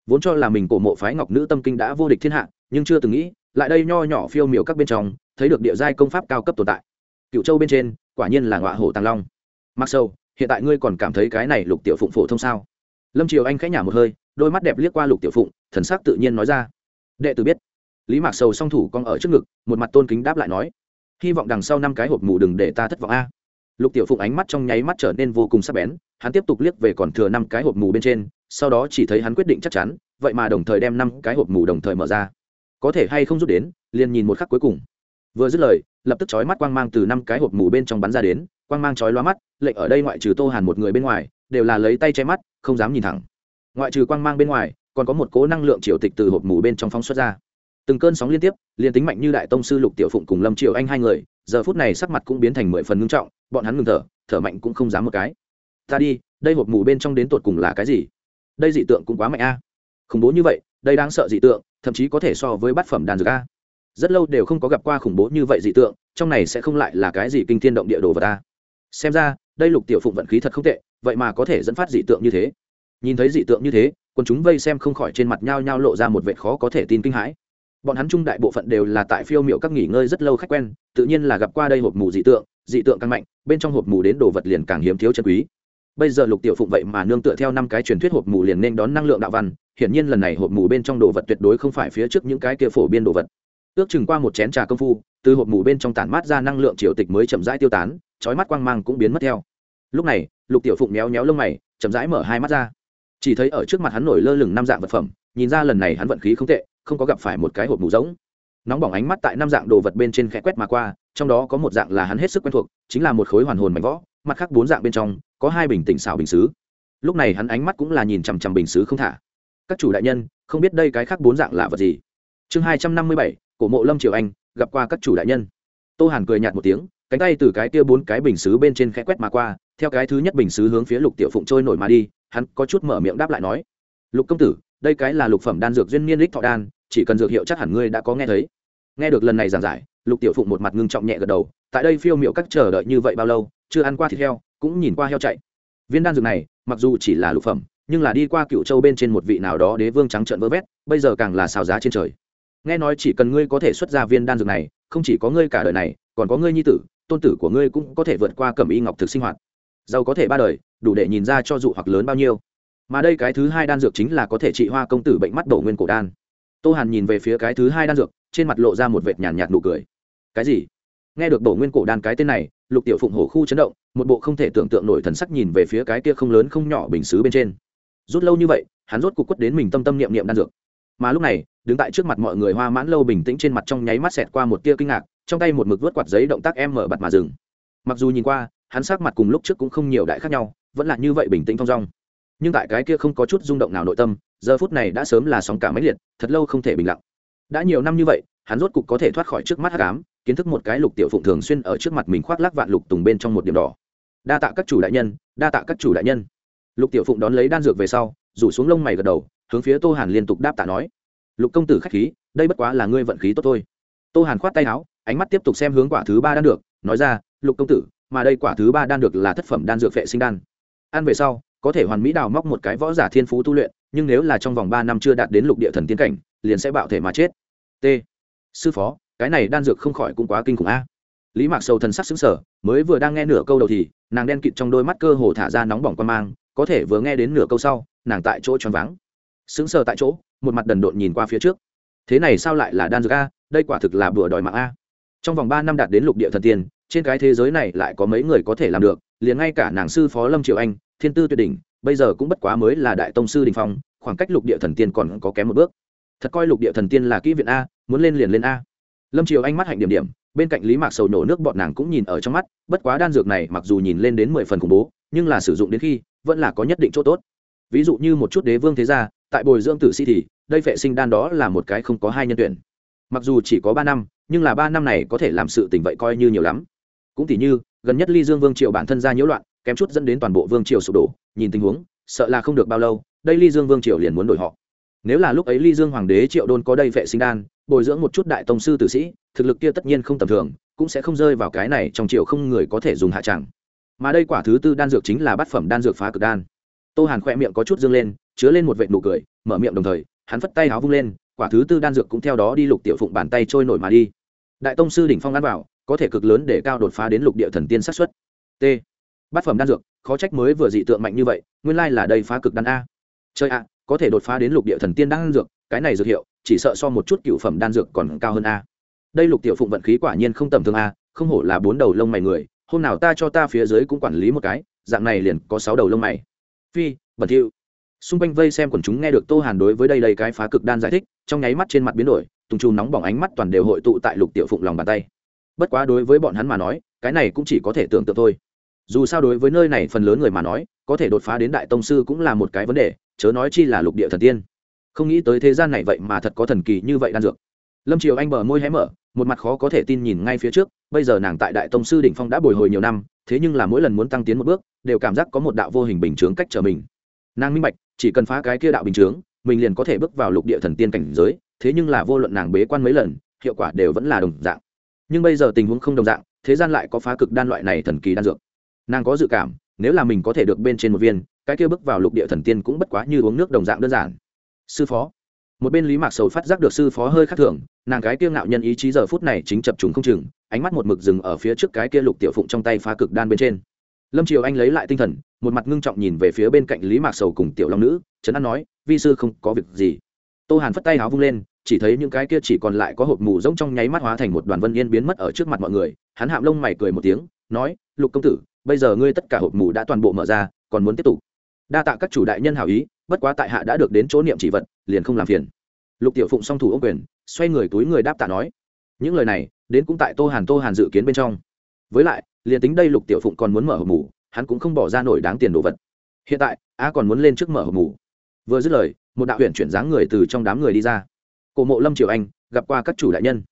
Vốn cho là mình cổ mộ phái ngọc nữ tâm kinh đã vô địch thiên hạ, nhưng chưa từng nghĩ, lại đây nho nhỏ phiêu miểu các bên trong, thấy được địa giai công pháp cao cấp tồn tại. Cựu châu bên trên, quả nhiên là ngọa hổ tàng long. Mặc sâu hiện tại ngươi còn cảm thấy cái này lục tiểu phụng phổ thông sao? Lâm triều anh khẽ nhả một hơi, đôi mắt đẹp liếc qua lục tiểu phụng, thần sắc tự nhiên nói ra. Đệ tử biết lý mạc sầu song thủ con ở trước ngực, một mặt tôn kính đáp lại nói, hy vọng đằng sau năm cái hộp mù đừng để ta thất vọng a. Lục tiểu phụng ánh mắt trong nháy mắt trở nên vô cùng sắc bén, hắn tiếp tục liếc về còn thừa năm cái hộp mù bên trên, sau đó chỉ thấy hắn quyết định chắc chắn, vậy mà đồng thời đem năm cái hộp mù đồng thời mở ra. Có thể hay không rút đến, liền nhìn một khắc cuối cùng. Vừa dứt lời, lập tức chói mắt quang mang từ năm cái hộp mù bên trong bắn ra đến, quang mang chói loa mắt, lệnh ở đây ngoại trừ tô hàn một người bên ngoài, đều là lấy tay che mắt, không dám nhìn thẳng. Ngoại trừ quang mang bên ngoài, còn có một cố năng lượng triều tịch từ hộp mù bên trong phóng xuất ra từng cơn sóng liên tiếp liền tính mạnh như đại tông sư lục tiểu phụng cùng lâm triều anh hai người, giờ phút này sắc mặt cũng biến thành mười phần ngưng trọng, bọn hắn ngừng thở thở mạnh cũng không dám một cái. Ta đi, đây hộp mù bên trong đến tột cùng là cái gì? Đây dị tượng cũng quá mạnh a. À. khủng bố như vậy, đây đáng sợ dị tượng, thậm chí có thể so với bát phẩm đàn dược a. Rất lâu đều không có gặp qua khủng bố như vậy dị tượng, trong này sẽ không lại là cái gì kinh thiên động địa đồ vật a. Xem ra, đây lục tiểu phụng vận khí thật không tệ, vậy mà có thể dẫn phát dị tượng như thế. Nhìn thấy dị tượng như thế còn chúng vây xem không khỏi trên mặt nhao nhao lộ ra một vệ khó có thể tin kinh hãi bọn hắn trung đại bộ phận đều là tại phiêu miệu các nghỉ ngơi rất lâu khách quen, tự nhiên là gặp qua đây hộp mù dị tượng dị tượng càng mạnh, bên trong hộp mù đến đồ vật liền càng hiếm thiếu chân quý. Bây giờ lục tiểu phụng vậy mà nương tựa theo năm cái truyền thuyết hộp mù liền nên đón năng lượng đạo văn, hiển nhiên lần này hộp mù bên trong đồ vật tuyệt đối không phải phía trước những cái kia phổ biên đồ vật. Ước chừng qua một chén trà công phu, từ hộp mù bên trong tản mát ra năng lượng triều tịch mới chậm rãi tiêu tán trói mắt quang mang cũng biến mất theo. Lúc này, lục tiểu phụng méo méo lông mày, chậm rãi mở hai mắt ra. Chỉ thấy ở trước mặt hắn nổi lơ lửng năm dạng vật phẩm, nhìn ra lần này hắn vận khí không tệ không có gặp phải một cái hộp mù giống nóng bỏng ánh mắt tại năm dạng đồ vật bên trên khẽ quét mà qua, trong đó có một dạng là hắn hết sức quen thuộc, chính là một khối hoàn hồn mảnh võ mặt khác bốn dạng bên trong, có hai bình tĩnh xào bình xứ. Lúc này hắn ánh mắt cũng là nhìn chằm chằm bình xứ không thả. Các chủ đại nhân, không biết đây cái khác bốn dạng là vật gì? Chương hai trăm năm mươi bảy, cổ mộ lâm triều anh, gặp qua các chủ đại nhân. Tô hàn cười nhạt một tiếng, cánh tay từ cái kia bốn cái bình xứ bên trên khẽ quét mà qua, theo cái thứ nhất bình xứ hướng phía lục tiểu phụng trôi nổi mà đi, hắn có chút mở miệng đáp lại nói, lục công tử, đây cái là lục phẩm đan dược duyên niên lích thọ đan chỉ cần dược hiệu chắc hẳn ngươi đã có nghe thấy. Nghe được lần này giảng giải, lục tiểu phụng một mặt ngưng trọng nhẹ gật đầu, tại đây phiêu miệu các chờ đợi như vậy bao lâu, chưa ăn qua thịt heo, cũng nhìn qua heo chạy. Viên đan dược này, mặc dù chỉ là lục phẩm, nhưng là đi qua cựu châu bên trên một vị nào đó đế vương trắng trợn vỡ vét, bây giờ càng là xào giá trên trời. Nghe nói chỉ cần ngươi có thể xuất ra viên đan dược này, không chỉ có ngươi cả đời này, còn có ngươi nhi tử, tôn tử của ngươi cũng có thể vượt qua cẩm y ngọc thực sinh hoạt. Giàu có thể ba đời, đủ để nhìn ra cho dụ hoặc lớn bao nhiêu. Mà đây cái thứ hai đan dược chính là có thể trị hoa công tử bệnh mắt đổ nguyên cổ đan tô hàn nhìn về phía cái thứ hai đan dược, trên mặt lộ ra một vệt nhàn nhạt nụ cười. Cái gì? Nghe được đổ nguyên cổ đan cái tên này, lục tiểu phụng hổ khu chấn động, một bộ không thể tưởng tượng nổi thần sắc nhìn về phía cái kia không lớn không nhỏ bình xứ bên trên. Rút lâu như vậy, hắn rốt cục quất đến mình tâm tâm niệm niệm đan dược. Mà lúc này, đứng tại trước mặt mọi người hoa mãn lâu bình tĩnh trên mặt trong nháy mắt xẹt qua một tia kinh ngạc, trong tay một mực vớt quạt giấy động tác em mở bặt mà dừng. Mặc dù nhìn qua, hắn sắc mặt cùng lúc trước cũng không nhiều đại khác nhau, vẫn là như vậy bình tĩnh thong dong. Nhưng tại cái kia không có chút rung động nào nội tâm giờ phút này đã sớm là sóng cả máy liệt, thật lâu không thể bình lặng. Đã nhiều năm như vậy, hắn rốt cục có thể thoát khỏi trước mắt hắc ám, kiến thức một cái lục tiểu phụng thường xuyên ở trước mặt mình khoác lác vạn lục tùng bên trong một điểm đỏ. Đa tạ các chủ đại nhân, đa tạ các chủ đại nhân. Lục tiểu phụng đón lấy đan dược về sau, rủ xuống lông mày gật đầu, hướng phía tô hàn liên tục đáp tạ nói. Lục công tử khách khí, đây bất quá là ngươi vận khí tốt thôi. Tô hàn khoát tay áo, ánh mắt tiếp tục xem hướng quả thứ ba đan được nói ra, lục công tử, mà đây quả thứ ba đan được là thất phẩm đan dược vệ sinh đan. Ăn về sau có thể hoàn mỹ đào móc một cái võ giả thiên phú tu luyện, nhưng nếu là trong vòng ba năm chưa đạt đến lục địa thần tiến cảnh, liền sẽ bạo thể mà chết. T. Sư phó, cái này đan dược không khỏi cũng quá kinh khủng a. Lý mạc sầu thần sắc xứng sở mới vừa đang nghe nửa câu đầu thì, nàng đen kịt trong đôi mắt cơ hồ thả ra nóng bỏng quan mang, có thể vừa nghe đến nửa câu sau, nàng tại chỗ choáng váng. Xứng sờ tại chỗ, một mặt đần độn nhìn qua phía trước. Thế này sao lại là đan dược a? Đây quả thực là bừa đòi mạng a. Trong vòng ba năm đạt đến lục địa thần tiên, trên cái thế giới này lại có mấy người có thể làm được, liền ngay cả nàng sư phó lâm triệu anh thiên tư tuyệt đỉnh, bây giờ cũng bất quá mới là đại tông sư đình phong, khoảng cách lục địa thần tiên còn có kém một bước. Thật coi lục địa thần tiên là kỹ viện a, muốn lên liền lên a. Lâm triều anh mắt hạnh điểm điểm, bên cạnh lý mạc sầu nổ nước bọn nàng cũng nhìn ở trong mắt, bất quá đan dược này mặc dù nhìn lên đến mười phần khủng bố, nhưng là sử dụng đến khi, vẫn là có nhất định chỗ tốt. Ví dụ như một chút đế vương thế gia, tại bồi dưỡng tử sĩ thì, đây phệ sinh đan đó là một cái không có hai nhân tuyển. Mặc dù chỉ có ba năm, nhưng là ba năm này có thể làm sự tình vậy coi như nhiều lắm. Cũng tỉ như, gần nhất ly dương vương triều bản thân ra nhiễu loạn kém chút dẫn đến toàn bộ vương triều sụp đổ, nhìn tình huống, sợ là không được bao lâu, đây ly dương vương triều liền muốn đổi họ. Nếu là lúc ấy ly dương hoàng đế triệu đôn có đây vệ sinh đan, bồi dưỡng một chút đại tông sư tử sĩ, thực lực kia tất nhiên không tầm thường, cũng sẽ không rơi vào cái này trong triều không người có thể dùng hạ tràng mà đây quả thứ tư đan dược chính là bát phẩm đan dược phá cực đan. Tô hàn khoe miệng có chút dương lên, chứa lên một vệ nụ cười, mở miệng đồng thời, hắn phất tay áo vung lên, quả thứ tư đan dược cũng theo đó đi lục tiểu phụng bàn tay trôi nổi mà đi. Đại tông sư đỉnh phong ăn vào, có thể cực lớn để cao đột phá đến lục địa thần tiên sát xuất t bát phẩm đan dược, khó trách mới vừa dị tượng mạnh như vậy, nguyên lai là đây phá cực đan a. Chơi a có thể đột phá đến lục địa thần tiên đan dược, cái này dược hiệu, chỉ sợ so một chút cựu phẩm đan dược còn cao hơn a. Đây lục tiểu phụng vận khí quả nhiên không tầm thường a, không hổ là bốn đầu lông mày người, hôm nào ta cho ta phía dưới cũng quản lý một cái, dạng này liền có sáu đầu lông mày. Phi, bẩn thiệu xung quanh vây xem quần chúng nghe được tô hàn đối với đây đây cái phá cực đan giải thích, trong nháy mắt trên mặt biến đổi tùng trù nóng bỏng ánh mắt toàn đều hội tụ tại lục tiểu phụng lòng bàn tay. Bất quá đối với bọn hắn mà nói, cái này cũng chỉ có thể tưởng tượng thôi dù sao đối với nơi này phần lớn người mà nói, có thể đột phá đến đại tông sư cũng là một cái vấn đề, chớ nói chi là lục địa thần tiên. Không nghĩ tới thế gian này vậy mà thật có thần kỳ như vậy đan dược. Lâm triều anh bờ môi hé mở, một mặt khó có thể tin nhìn ngay phía trước, bây giờ nàng tại đại tông sư đỉnh phong đã bồi hồi nhiều năm, thế nhưng là mỗi lần muốn tăng tiến một bước, đều cảm giác có một đạo vô hình bình chướng cách trở mình. Nàng minh bạch, chỉ cần phá cái kia đạo bình chướng, mình liền có thể bước vào lục địa thần tiên cảnh giới, thế nhưng là vô luận nàng bế quan mấy lần, hiệu quả đều vẫn là đồng dạng. Nhưng bây giờ tình huống không đồng dạng, thế gian lại có phá cực đan loại này thần kỳ đan dược nàng có dự cảm, nếu là mình có thể được bên trên một viên, cái kia bước vào lục địa thần tiên cũng bất quá như uống nước đồng dạng đơn giản. Sư phó. Một bên lý mạc sầu phát giác được sư phó hơi khác thường, nàng cái kia ngạo nhân ý chí giờ phút này chính chập trùng không chừng, ánh mắt một mực dừng ở phía trước cái kia lục tiểu phụng trong tay phá cực đan bên trên. Lâm triều anh lấy lại tinh thần, một mặt ngưng trọng nhìn về phía bên cạnh lý mạc sầu cùng tiểu long nữ, trấn an nói, vi sư không có việc gì. Tô hàn phất tay háo vung lên, chỉ thấy những cái kia chỉ còn lại có hộp mù rỗng trong nháy mắt hóa thành một đoàn vân yên biến mất ở trước mặt mọi người. Hắn hạm lông mày cười một tiếng, nói, lục công tử bây giờ ngươi tất cả hộp mù đã toàn bộ mở ra, còn muốn tiếp tục. Đa tạ các chủ đại nhân hảo ý, bất quá tại hạ đã được đến chỗ niệm chỉ vật, liền không làm phiền. Lục tiểu phụng song thủ ô quyền, xoay người túi người đáp tạ nói. Những lời này, đến cũng tại tô hàn tô hàn dự kiến bên trong. Với lại, liền tính đây lục tiểu phụng còn muốn mở hộp mù, hắn cũng không bỏ ra nổi đáng tiền đồ vật. Hiện tại, a còn muốn lên trước mở hộp mù. Vừa dứt lời, một đạo huyện chuyển dáng người từ trong đám người đi ra. Cổ mộ lâm triều anh, gặp qua các chủ đại nhân.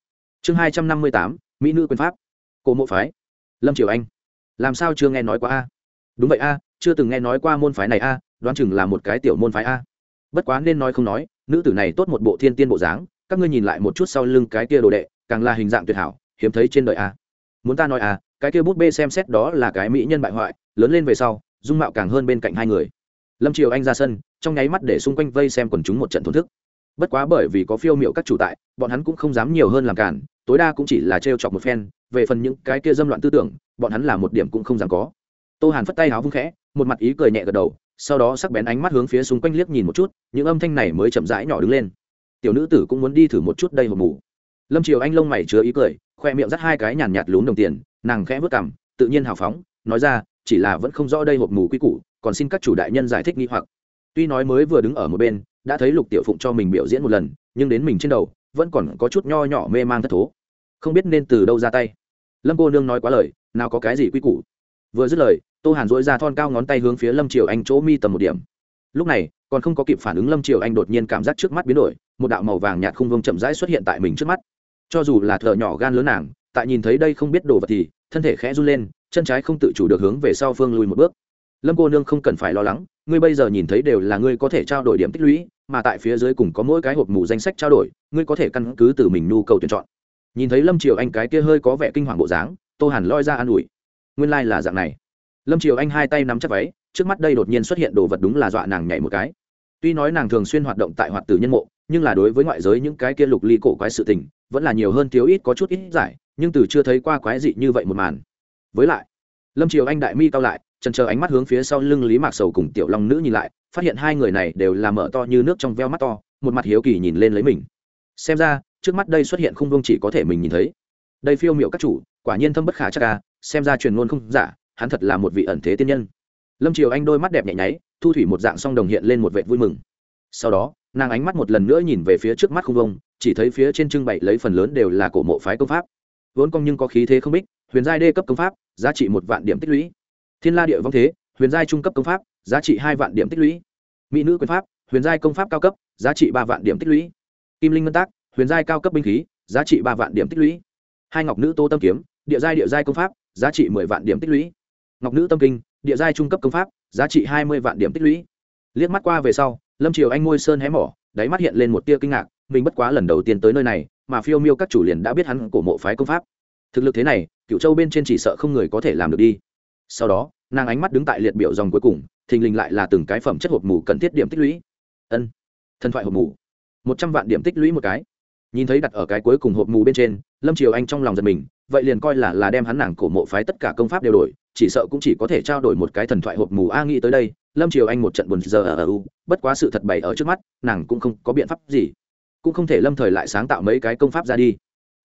Chương hai trăm năm mươi tám, mỹ nữ quyền pháp. Cổ mộ phái. Lâm triều anh làm sao chưa nghe nói qua a? Đúng vậy a, chưa từng nghe nói qua môn phái này a, đoán chừng là một cái tiểu môn phái a. Bất quá nên nói không nói, nữ tử này tốt một bộ thiên tiên bộ dáng, các ngươi nhìn lại một chút sau lưng cái kia đồ đệ, càng là hình dạng tuyệt hảo, hiếm thấy trên đời a. Muốn ta nói a cái kia bút bê xem xét đó là cái mỹ nhân bại hoại, lớn lên về sau, dung mạo càng hơn bên cạnh hai người. Lâm triều anh ra sân, trong nháy mắt để xung quanh vây xem quần chúng một trận thổn thức. Bất quá bởi vì có phiêu m i ệ u các chủ tại, bọn hắn cũng không dám nhiều hơn làm cản tối đa cũng chỉ là trêu chọc một phen, về phần những cái kia dâm loạn tư tưởng, bọn hắn là một điểm cũng không dám có. Tô hàn phất tay háo vung khẽ, một mặt ý cười nhẹ gật đầu, sau đó sắc bén ánh mắt hướng phía xung quanh liếc nhìn một chút, những âm thanh này mới chậm rãi nhỏ đứng lên. Tiểu nữ tử cũng muốn đi thử một chút đây hộp mù. Lâm triều anh lông mày chứa ý cười, khoe miệng dắt hai cái nhàn nhạt lún đồng tiền, nàng khẽ vớt cảm tự nhiên hào phóng, nói ra, chỉ là vẫn không rõ đây hộp mù quy củ, còn xin các chủ đại nhân giải thích nghi hoặc. Tuy nói mới vừa đứng ở một bên, đã thấy lục tiểu phụng cho mình biểu diễn một lần, nhưng đến mình trên đầu, vẫn còn có chút nho nhỏ mê man thất thố không biết nên từ đâu ra tay. Lâm cô nương nói quá lời, nào có cái gì quy củ. Vừa dứt lời, tô hàn dỗi ra thon cao ngón tay hướng phía lâm triều anh chỗ mi tầm một điểm. Lúc này, còn không có kịp phản ứng lâm triều anh đột nhiên cảm giác trước mắt biến đổi, một đạo màu vàng nhạt không vông chậm rãi xuất hiện tại mình trước mắt. Cho dù là thợ nhỏ gan lớn nàng, tại nhìn thấy đây không biết đồ vật thì, thân thể khẽ run lên, chân trái không tự chủ được hướng về sau phương lùi một bước. Lâm cô nương không cần phải lo lắng, ngươi bây giờ nhìn thấy đều là ngươi có thể trao đổi điểm tích lũy, mà tại phía dưới cùng có mỗi cái hộp mù danh sách trao đổi, ngươi có thể căn cứ từ mình nhu cầu tuyển chọn nhìn thấy lâm triều anh cái kia hơi có vẻ kinh hoàng bộ dáng, tô hàn loi ra an ủi. Nguyên lai、like、là dạng này. Lâm triều anh hai tay nắm chắc váy, trước mắt đây đột nhiên xuất hiện đồ vật đúng là dọa nàng nhảy một cái. Tuy nói nàng thường xuyên hoạt động tại hoạt tử nhân mộ, nhưng là đối với ngoại giới những cái kia lục ly cổ quái sự tình, vẫn là nhiều hơn thiếu ít có chút ít giải, nhưng từ chưa thấy qua quái dị như vậy một màn. Với lại, lâm triều anh đại mi cao lại trần chờ ánh mắt hướng phía sau lưng lý mạc sầu cùng tiểu long nữ nhìn lại, phát hiện hai người này đều là mở to như nước trong veo mắt to, một mặt hiếu kỳ nhìn lên lấy mình. Xem ra trước mắt đây xuất hiện không vương chỉ có thể mình nhìn thấy. Đây phiêu miệu các chủ, quả nhiên thâm bất khả chắc ca xem ra truyền ngôn không giả, hắn thật là một vị ẩn thế tiên nhân. Lâm triều anh đôi mắt đẹp nhẹ nháy, thu thủy một dạng song đồng hiện lên một vệ vui mừng. Sau đó, nàng ánh mắt một lần nữa nhìn về phía trước mắt không vông chỉ thấy phía trên trưng bày lấy phần lớn đều là cổ mộ phái công pháp. Vốn công nhưng có khí thế không bích, huyền giai đê cấp công pháp, giá trị một vạn điểm tích lũy. Thiên la địa vong thế, huyền giai trung cấp công pháp, giá trị hai vạn điểm tích lũy. Mỹ nữ quyền pháp, huyền giai công pháp cao cấp, giá trị ba vạn điểm tích lũy. Kim linh ngân tác huyền giai cao cấp binh khí, giá trị ba vạn điểm tích lũy. Hai ngọc nữ tô tâm kiếm, địa giai địa giai công pháp, giá trị mười vạn điểm tích lũy. Ngọc nữ tâm kinh, địa giai trung cấp công pháp, giá trị hai mươi vạn điểm tích lũy. Liếc mắt qua về sau, lâm triều anh ngôi sơn hé mỏ, đáy mắt hiện lên một tia kinh ngạc, mình bất quá lần đầu tiên tới nơi này, mà phiêu miêu các chủ liền đã biết hắn cổ mộ phái công pháp. Thực lực thế này cựu châu bên trên chỉ sợ không người có thể làm được đi. Sau đó, nàng ánh mắt đứng tại liệt biểu dòng cuối cùng, thình lình lại là từng cái phẩm chất hộp mù cần thiết điểm tích lũy. Ân, thần thoại hộp mù. Một trăm vạn điểm tích lũy một cái nhìn thấy đặt ở cái cuối cùng hộp mù bên trên, lâm triều anh trong lòng giật mình, vậy liền coi là là đem hắn nàng cổ mộ phái tất cả công pháp đều đổi, chỉ sợ cũng chỉ có thể trao đổi một cái thần thoại hộp mù a nghĩ tới đây, lâm triều anh một trận buồn giờ ở u, bất quá sự thật bày ở trước mắt, nàng cũng không có biện pháp gì. Cũng không thể lâm thời lại sáng tạo mấy cái công pháp ra đi.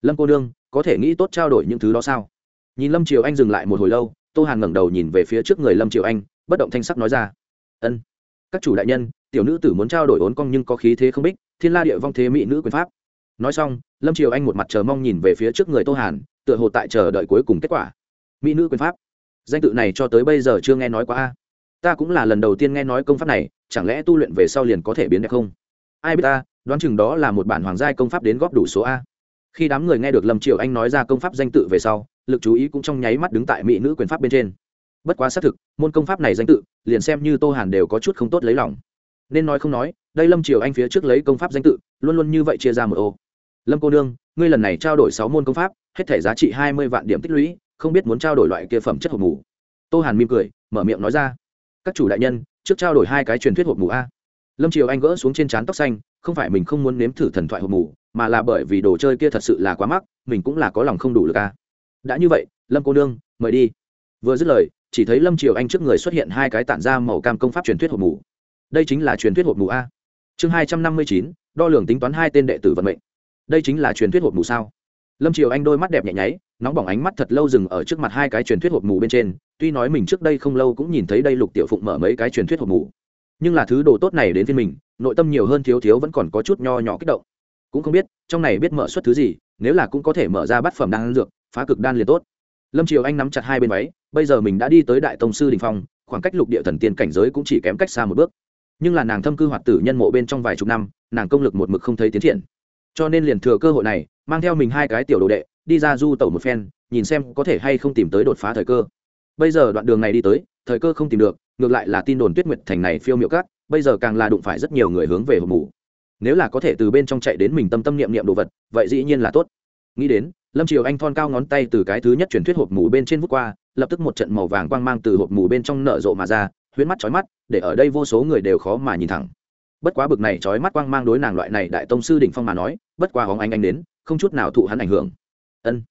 Lâm cô đương có thể nghĩ tốt trao đổi những thứ đó sao? Nhìn lâm triều anh dừng lại một hồi lâu, tô hàn ngẩng đầu nhìn về phía trước người lâm triều anh, bất động thanh sắc nói ra. Ân, các chủ đại nhân, tiểu nữ tử muốn trao đổi ốn cong nhưng có khí thế không bích, thiên la địa vong thế mỹ nữ quyền pháp nói xong, lâm triều anh một mặt chờ mong nhìn về phía trước người tô hàn, tựa hồ tại chờ đợi cuối cùng kết quả. Mỹ nữ quyền pháp. Danh tự này cho tới bây giờ chưa nghe nói quá a. Ta cũng là lần đầu tiên nghe nói công pháp này, chẳng lẽ tu luyện về sau liền có thể biến đẹp không? Ai biết ta, đoán chừng đó là một bản hoàng giai công pháp đến góp đủ số a. Khi đám người nghe được lâm triều anh nói ra công pháp danh tự về sau, lực chú ý cũng trong nháy mắt đứng tại mỹ nữ quyền pháp bên trên. Bất quá xác thực, môn công pháp này danh tự, liền xem như tô hàn đều có chút không tốt lấy lòng. Nên nói không nói, đây lâm triều anh phía trước lấy công pháp danh tự, luôn luôn như vậy chia ra một ô lâm cô nương, ngươi lần này trao đổi sáu môn công pháp, hết thể giá trị hai mươi vạn điểm tích lũy, không biết muốn trao đổi loại kia phẩm chất hộp mù. Tô hàn mỉm cười, mở miệng nói ra. Các chủ đại nhân, trước trao đổi hai cái truyền thuyết hộp mù a. Lâm triều anh gỡ xuống trên trán tóc xanh, không phải mình không muốn nếm thử thần thoại hộp mù, mà là bởi vì đồ chơi kia thật sự là quá mắc, mình cũng là có lòng không đủ lực a. Đã như vậy, lâm cô nương, mời đi. Vừa dứt lời, chỉ thấy lâm triều anh trước người xuất hiện hai cái tản ra màu cam công pháp truyền thuyết hộp mù. Đây chính là truyền thuyết hộp mù a. Chương hai trăm năm mươi chín, đo lường tính toán hai tên đệ tử vận mệnh đây chính là truyền thuyết hộp mù sao? Lâm triều anh đôi mắt đẹp nhẹ nháy, nóng bỏng ánh mắt thật lâu dừng ở trước mặt hai cái truyền thuyết hộp mù bên trên, tuy nói mình trước đây không lâu cũng nhìn thấy đây lục tiểu phụng mở mấy cái truyền thuyết hộp mù. Nhưng là thứ đồ tốt này đến phiên mình, nội tâm nhiều hơn thiếu thiếu vẫn còn có chút nho nhỏ kích động. Cũng không biết, trong này biết mở xuất thứ gì, nếu là cũng có thể mở ra bát phẩm đan dược, phá cực đan liền tốt. Lâm triều anh nắm chặt hai bên váy, bây giờ mình đã đi tới đại tông sư đình phong, khoảng cách lục địa thần tiên cảnh giới cũng chỉ kém cách xa một bước. Nhưng là nàng thâm cư hoạt tử nhân mộ bên trong vài chục năm, nàng công lực một mực không thấy tiến triển cho nên liền thừa cơ hội này, mang theo mình hai cái tiểu đồ đệ, đi ra du tẩu một phen, nhìn xem có thể hay không tìm tới đột phá thời cơ. Bây giờ đoạn đường này đi tới, thời cơ không tìm được, ngược lại là tin đồn tuyết nguyệt thành này phiêu miệu cát bây giờ càng là đụng phải rất nhiều người hướng về hộp mù nếu là có thể từ bên trong chạy đến mình tâm tâm niệm niệm đồ vật, vậy dĩ nhiên là tốt. Nghĩ đến, lâm triều anh thon cao ngón tay từ cái thứ nhất truyền thuyết hộp mù bên trên vút qua, lập tức một trận màu vàng quang mang từ hộp mù bên trong nở rộ mà ra, huyễn mắt chói mắt, để ở đây vô số người đều khó mà nhìn thẳng bất quá bực này chói mắt quang mang đối nàng loại này đại tông sư đỉnh phong mà nói, bất quá hóng anh anh đến, không chút nào thụ hắn ảnh hưởng. Ân,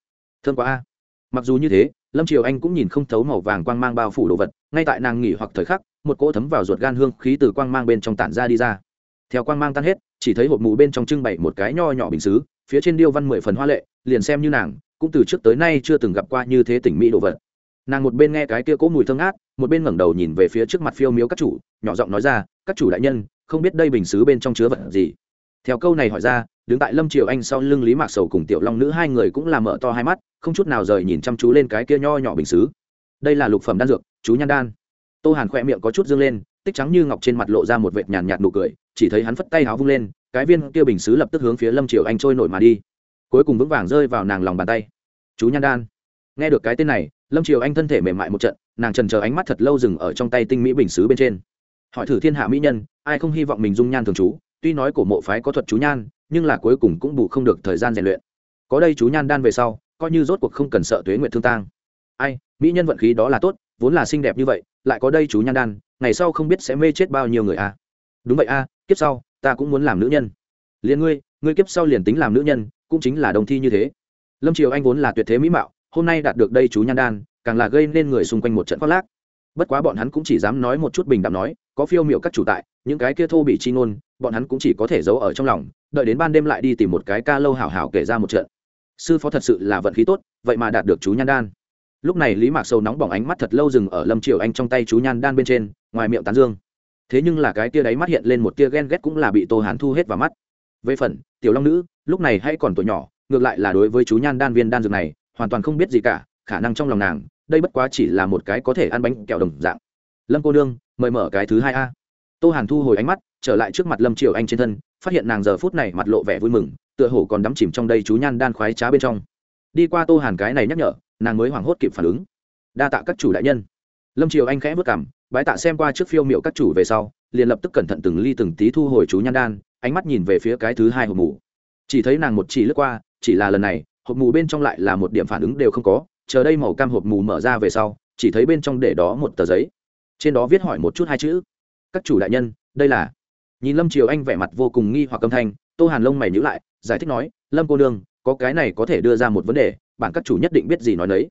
thương quá a. Mặc dù như thế, lâm triều anh cũng nhìn không thấu màu vàng quang mang bao phủ đồ vật, ngay tại nàng nghỉ hoặc thời khắc, một cỗ thấm vào ruột gan hương khí từ quang mang bên trong tản ra đi ra. Theo quang mang tan hết, chỉ thấy hộp mù bên trong trưng bày một cái nho nhỏ bình xứ, phía trên điêu văn mười phần hoa lệ, liền xem như nàng, cũng từ trước tới nay chưa từng gặp qua như thế tỉnh mỹ đồ vật. Nàng một bên nghe cái kia cỗ mùi thơm ngát, một bên ngẩng đầu nhìn về phía trước mặt phiêu miếu các chủ, nhỏ giọng nói ra, các chủ đại nhân không biết đây bình xứ bên trong chứa vật gì. Theo câu này hỏi ra, đứng tại lâm triều anh sau lưng lý mạc sầu cùng tiểu long nữ hai người cũng làm mở to hai mắt, không chút nào rời nhìn chăm chú lên cái kia nho nhỏ bình xứ. Đây là lục phẩm đan dược, chú nhan đan. Tô hàn khỏe miệng có chút dương lên, tích trắng như ngọc trên mặt lộ ra một vệt nhàn nhạt nụ cười, chỉ thấy hắn phất tay háo vung lên, cái viên kia bình xứ lập tức hướng phía lâm triều anh trôi nổi mà đi. Cuối cùng vững vàng rơi vào nàng lòng bàn tay. Chú nhan đan. Nghe được cái tên này, lâm triều anh thân thể mềm mại một trận, nàng trần chờ ánh mắt thật lâu dừng ở trong tay tinh mỹ bình xứ bên trên hỏi thử thiên hạ mỹ nhân ai không hy vọng mình dung nhan thường trú tuy nói cổ mộ phái có thuật chú nhan nhưng là cuối cùng cũng bù không được thời gian rèn luyện. Có đây chú nhan đan về sau coi như rốt cuộc không cần sợ tuế nguyện thương tang. Ai mỹ nhân vận khí đó là tốt vốn là xinh đẹp như vậy lại có đây chú nhan đan ngày sau không biết sẽ mê chết bao nhiêu người a à? đúng vậy a à, kiếp sau ta cũng muốn làm nữ nhân. Liền ngươi ngươi kiếp sau liền tính làm nữ nhân cũng chính là đồng thi như thế. Lâm triều anh vốn là tuyệt thế mỹ mạo hôm nay đạt được đây chú nhan đan càng là gây nên người xung quanh một trận khoác lác. Bất quá bọn hắn cũng chỉ dám nói một chút bình đạm nói có phiêu miệu các chủ tại, những cái kia thô bị chi ngôn, bọn hắn cũng chỉ có thể giấu ở trong lòng, đợi đến ban đêm lại đi tìm một cái ca lâu hảo hảo kể ra một trận. Sư phó thật sự là vận khí tốt, vậy mà đạt được chú nhan đan. Lúc này lý mạc sâu nóng bỏng ánh mắt thật lâu dừng ở lâm triều anh trong tay chú nhan đan bên trên, ngoài miệng tán dương. Thế nhưng là cái tia đáy mắt hiện lên một tia ghen ghét cũng là bị tô hán thu hết vào mắt. Về phần, tiểu long nữ, lúc này hay còn tuổi nhỏ, ngược lại là đối với chú nhan đan viên đan dược này, hoàn toàn không biết gì cả, khả năng trong lòng nàng, đây bất quá chỉ là một cái có thể ăn bánh kẹo đồng dạng. Lâm cô nương mời mở cái thứ hai a. Tô hàn thu hồi ánh mắt, trở lại trước mặt lâm triều anh trên thân, phát hiện nàng giờ phút này mặt lộ vẻ vui mừng, tựa hồ còn đắm chìm trong đây chú nhan đan khoái trá bên trong. Đi qua tô hàn cái này nhắc nhở, nàng mới hoảng hốt kịp phản ứng. Đa tạ các chủ đại nhân. Lâm triều anh khẽ vất cảm bái tạ xem qua trước phiêu miệu các chủ về sau, liền lập tức cẩn thận từng ly từng tí thu hồi chú nhan đan, ánh mắt nhìn về phía cái thứ hai hộp mù. Chỉ thấy nàng một chỉ lướt qua, chỉ là lần này, hộp mù bên trong lại là một điểm phản ứng đều không có, chờ đây màu cam hộp mù mở ra về sau, chỉ thấy bên trong để đó một tờ giấy trên đó viết hỏi một chút hai chữ. Các chủ đại nhân, đây là. Nhìn lâm triều anh vẻ mặt vô cùng nghi hoặc âm thanh, tô hàn lông mày nhữ lại, giải thích nói, lâm cô nương, có cái này có thể đưa ra một vấn đề bản các chủ nhất định biết gì nói nấy.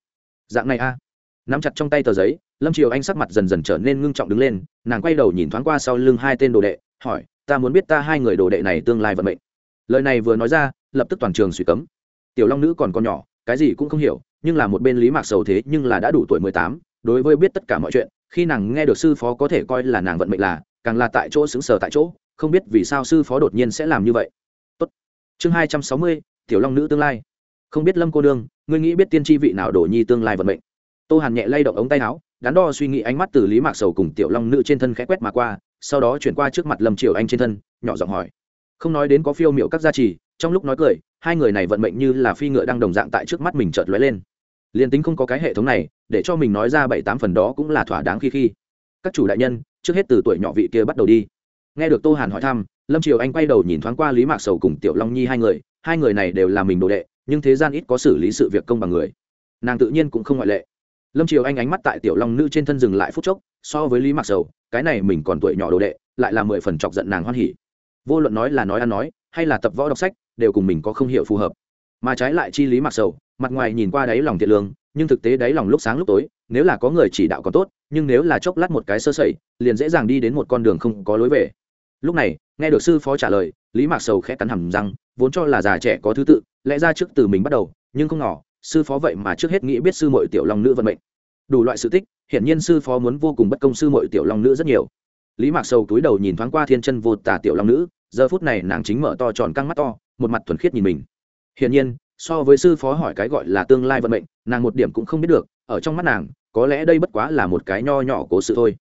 Dạng này a nắm chặt trong tay tờ giấy, lâm triều anh sắc mặt dần dần trở nên ngưng trọng đứng lên, nàng quay đầu nhìn thoáng qua sau lưng hai tên đồ đệ, hỏi, ta muốn biết ta hai người đồ đệ này tương lai vận mệnh. Lời này vừa nói ra, lập tức toàn trường suy cấm. Tiểu long nữ còn còn nhỏ, cái gì cũng không hiểu, nhưng là một bên lý mạc sầu thế nhưng là đã đủ tuổi mười tám, đối với biết tất cả mọi chuyện khi nàng nghe được sư phó có thể coi là nàng vận mệnh là, càng là tại chỗ xứng sở tại chỗ, không biết vì sao sư phó đột nhiên sẽ làm như vậy. Tốt. chương hai trăm sáu mươi, tiểu long nữ tương lai. Không biết lâm cô đương ngươi nghĩ biết tiên tri vị nào đổ nhi tương lai vận mệnh? Tô hàn nhẹ lay động ống tay áo, đắn đo suy nghĩ ánh mắt từ lý mạc sầu cùng tiểu long nữ trên thân khẽ quét mà qua, sau đó chuyển qua trước mặt lâm triều anh trên thân, nhỏ giọng hỏi. Không nói đến có phiêu miệu các gia trì, trong lúc nói cười, hai người này vận mệnh như là phi ngựa đang đồng dạng tại trước mắt mình chợt lóe lên liền tính không có cái hệ thống này, để cho mình nói ra bảy tám phần đó cũng là thỏa đáng khi khi. Các chủ đại nhân, trước hết từ tuổi nhỏ vị kia bắt đầu đi. Nghe được tô hàn hỏi thăm, lâm triều anh quay đầu nhìn thoáng qua lý mạc sầu cùng tiểu long nhi hai người hai người này đều là mình đồ đệ, nhưng thế gian ít có xử lý sự việc công bằng người. Nàng tự nhiên cũng không ngoại lệ. Lâm triều anh ánh mắt tại tiểu long nữ trên thân dừng lại phút chốc, so với lý mạc sầu, cái này mình còn tuổi nhỏ đồ đệ, lại là mười phần chọc giận nàng hoan hỉ. Vô luận nói là nói ăn nói, hay là tập võ đọc sách, đều cùng mình có không hiểu phù hợp. Mà trái lại chi lý mạc sầu mặt ngoài nhìn qua đáy lòng thiện lương, nhưng thực tế đáy lòng lúc sáng lúc tối, nếu là có người chỉ đạo còn tốt, nhưng nếu là chốc lát một cái sơ sẩy, liền dễ dàng đi đến một con đường không có lối về. Lúc này, nghe được sư phó trả lời, lý mạc sầu khẽ cắn hầm răng, vốn cho là già trẻ có thứ tự, lẽ ra trước từ mình bắt đầu, nhưng không ngỏ sư phó vậy mà trước hết nghĩ biết sư mội tiểu long nữ vận mệnh. Đủ loại sự tích hiện nhiên sư phó muốn vô cùng bất công sư mội tiểu long nữ rất nhiều. Lý mạc sầu túi đầu nhìn thoáng qua thiên chân vô tả tiểu long nữ, giờ phút này nàng chính mở to tròn căng mắt to, một mặt thuần khiết nhìn mình. Hiển nhiên so với sư phó hỏi cái gọi là tương lai vận mệnh, nàng một điểm cũng không biết được, ở trong mắt nàng, có lẽ đây bất quá là một cái nho nhỏ cố sự thôi.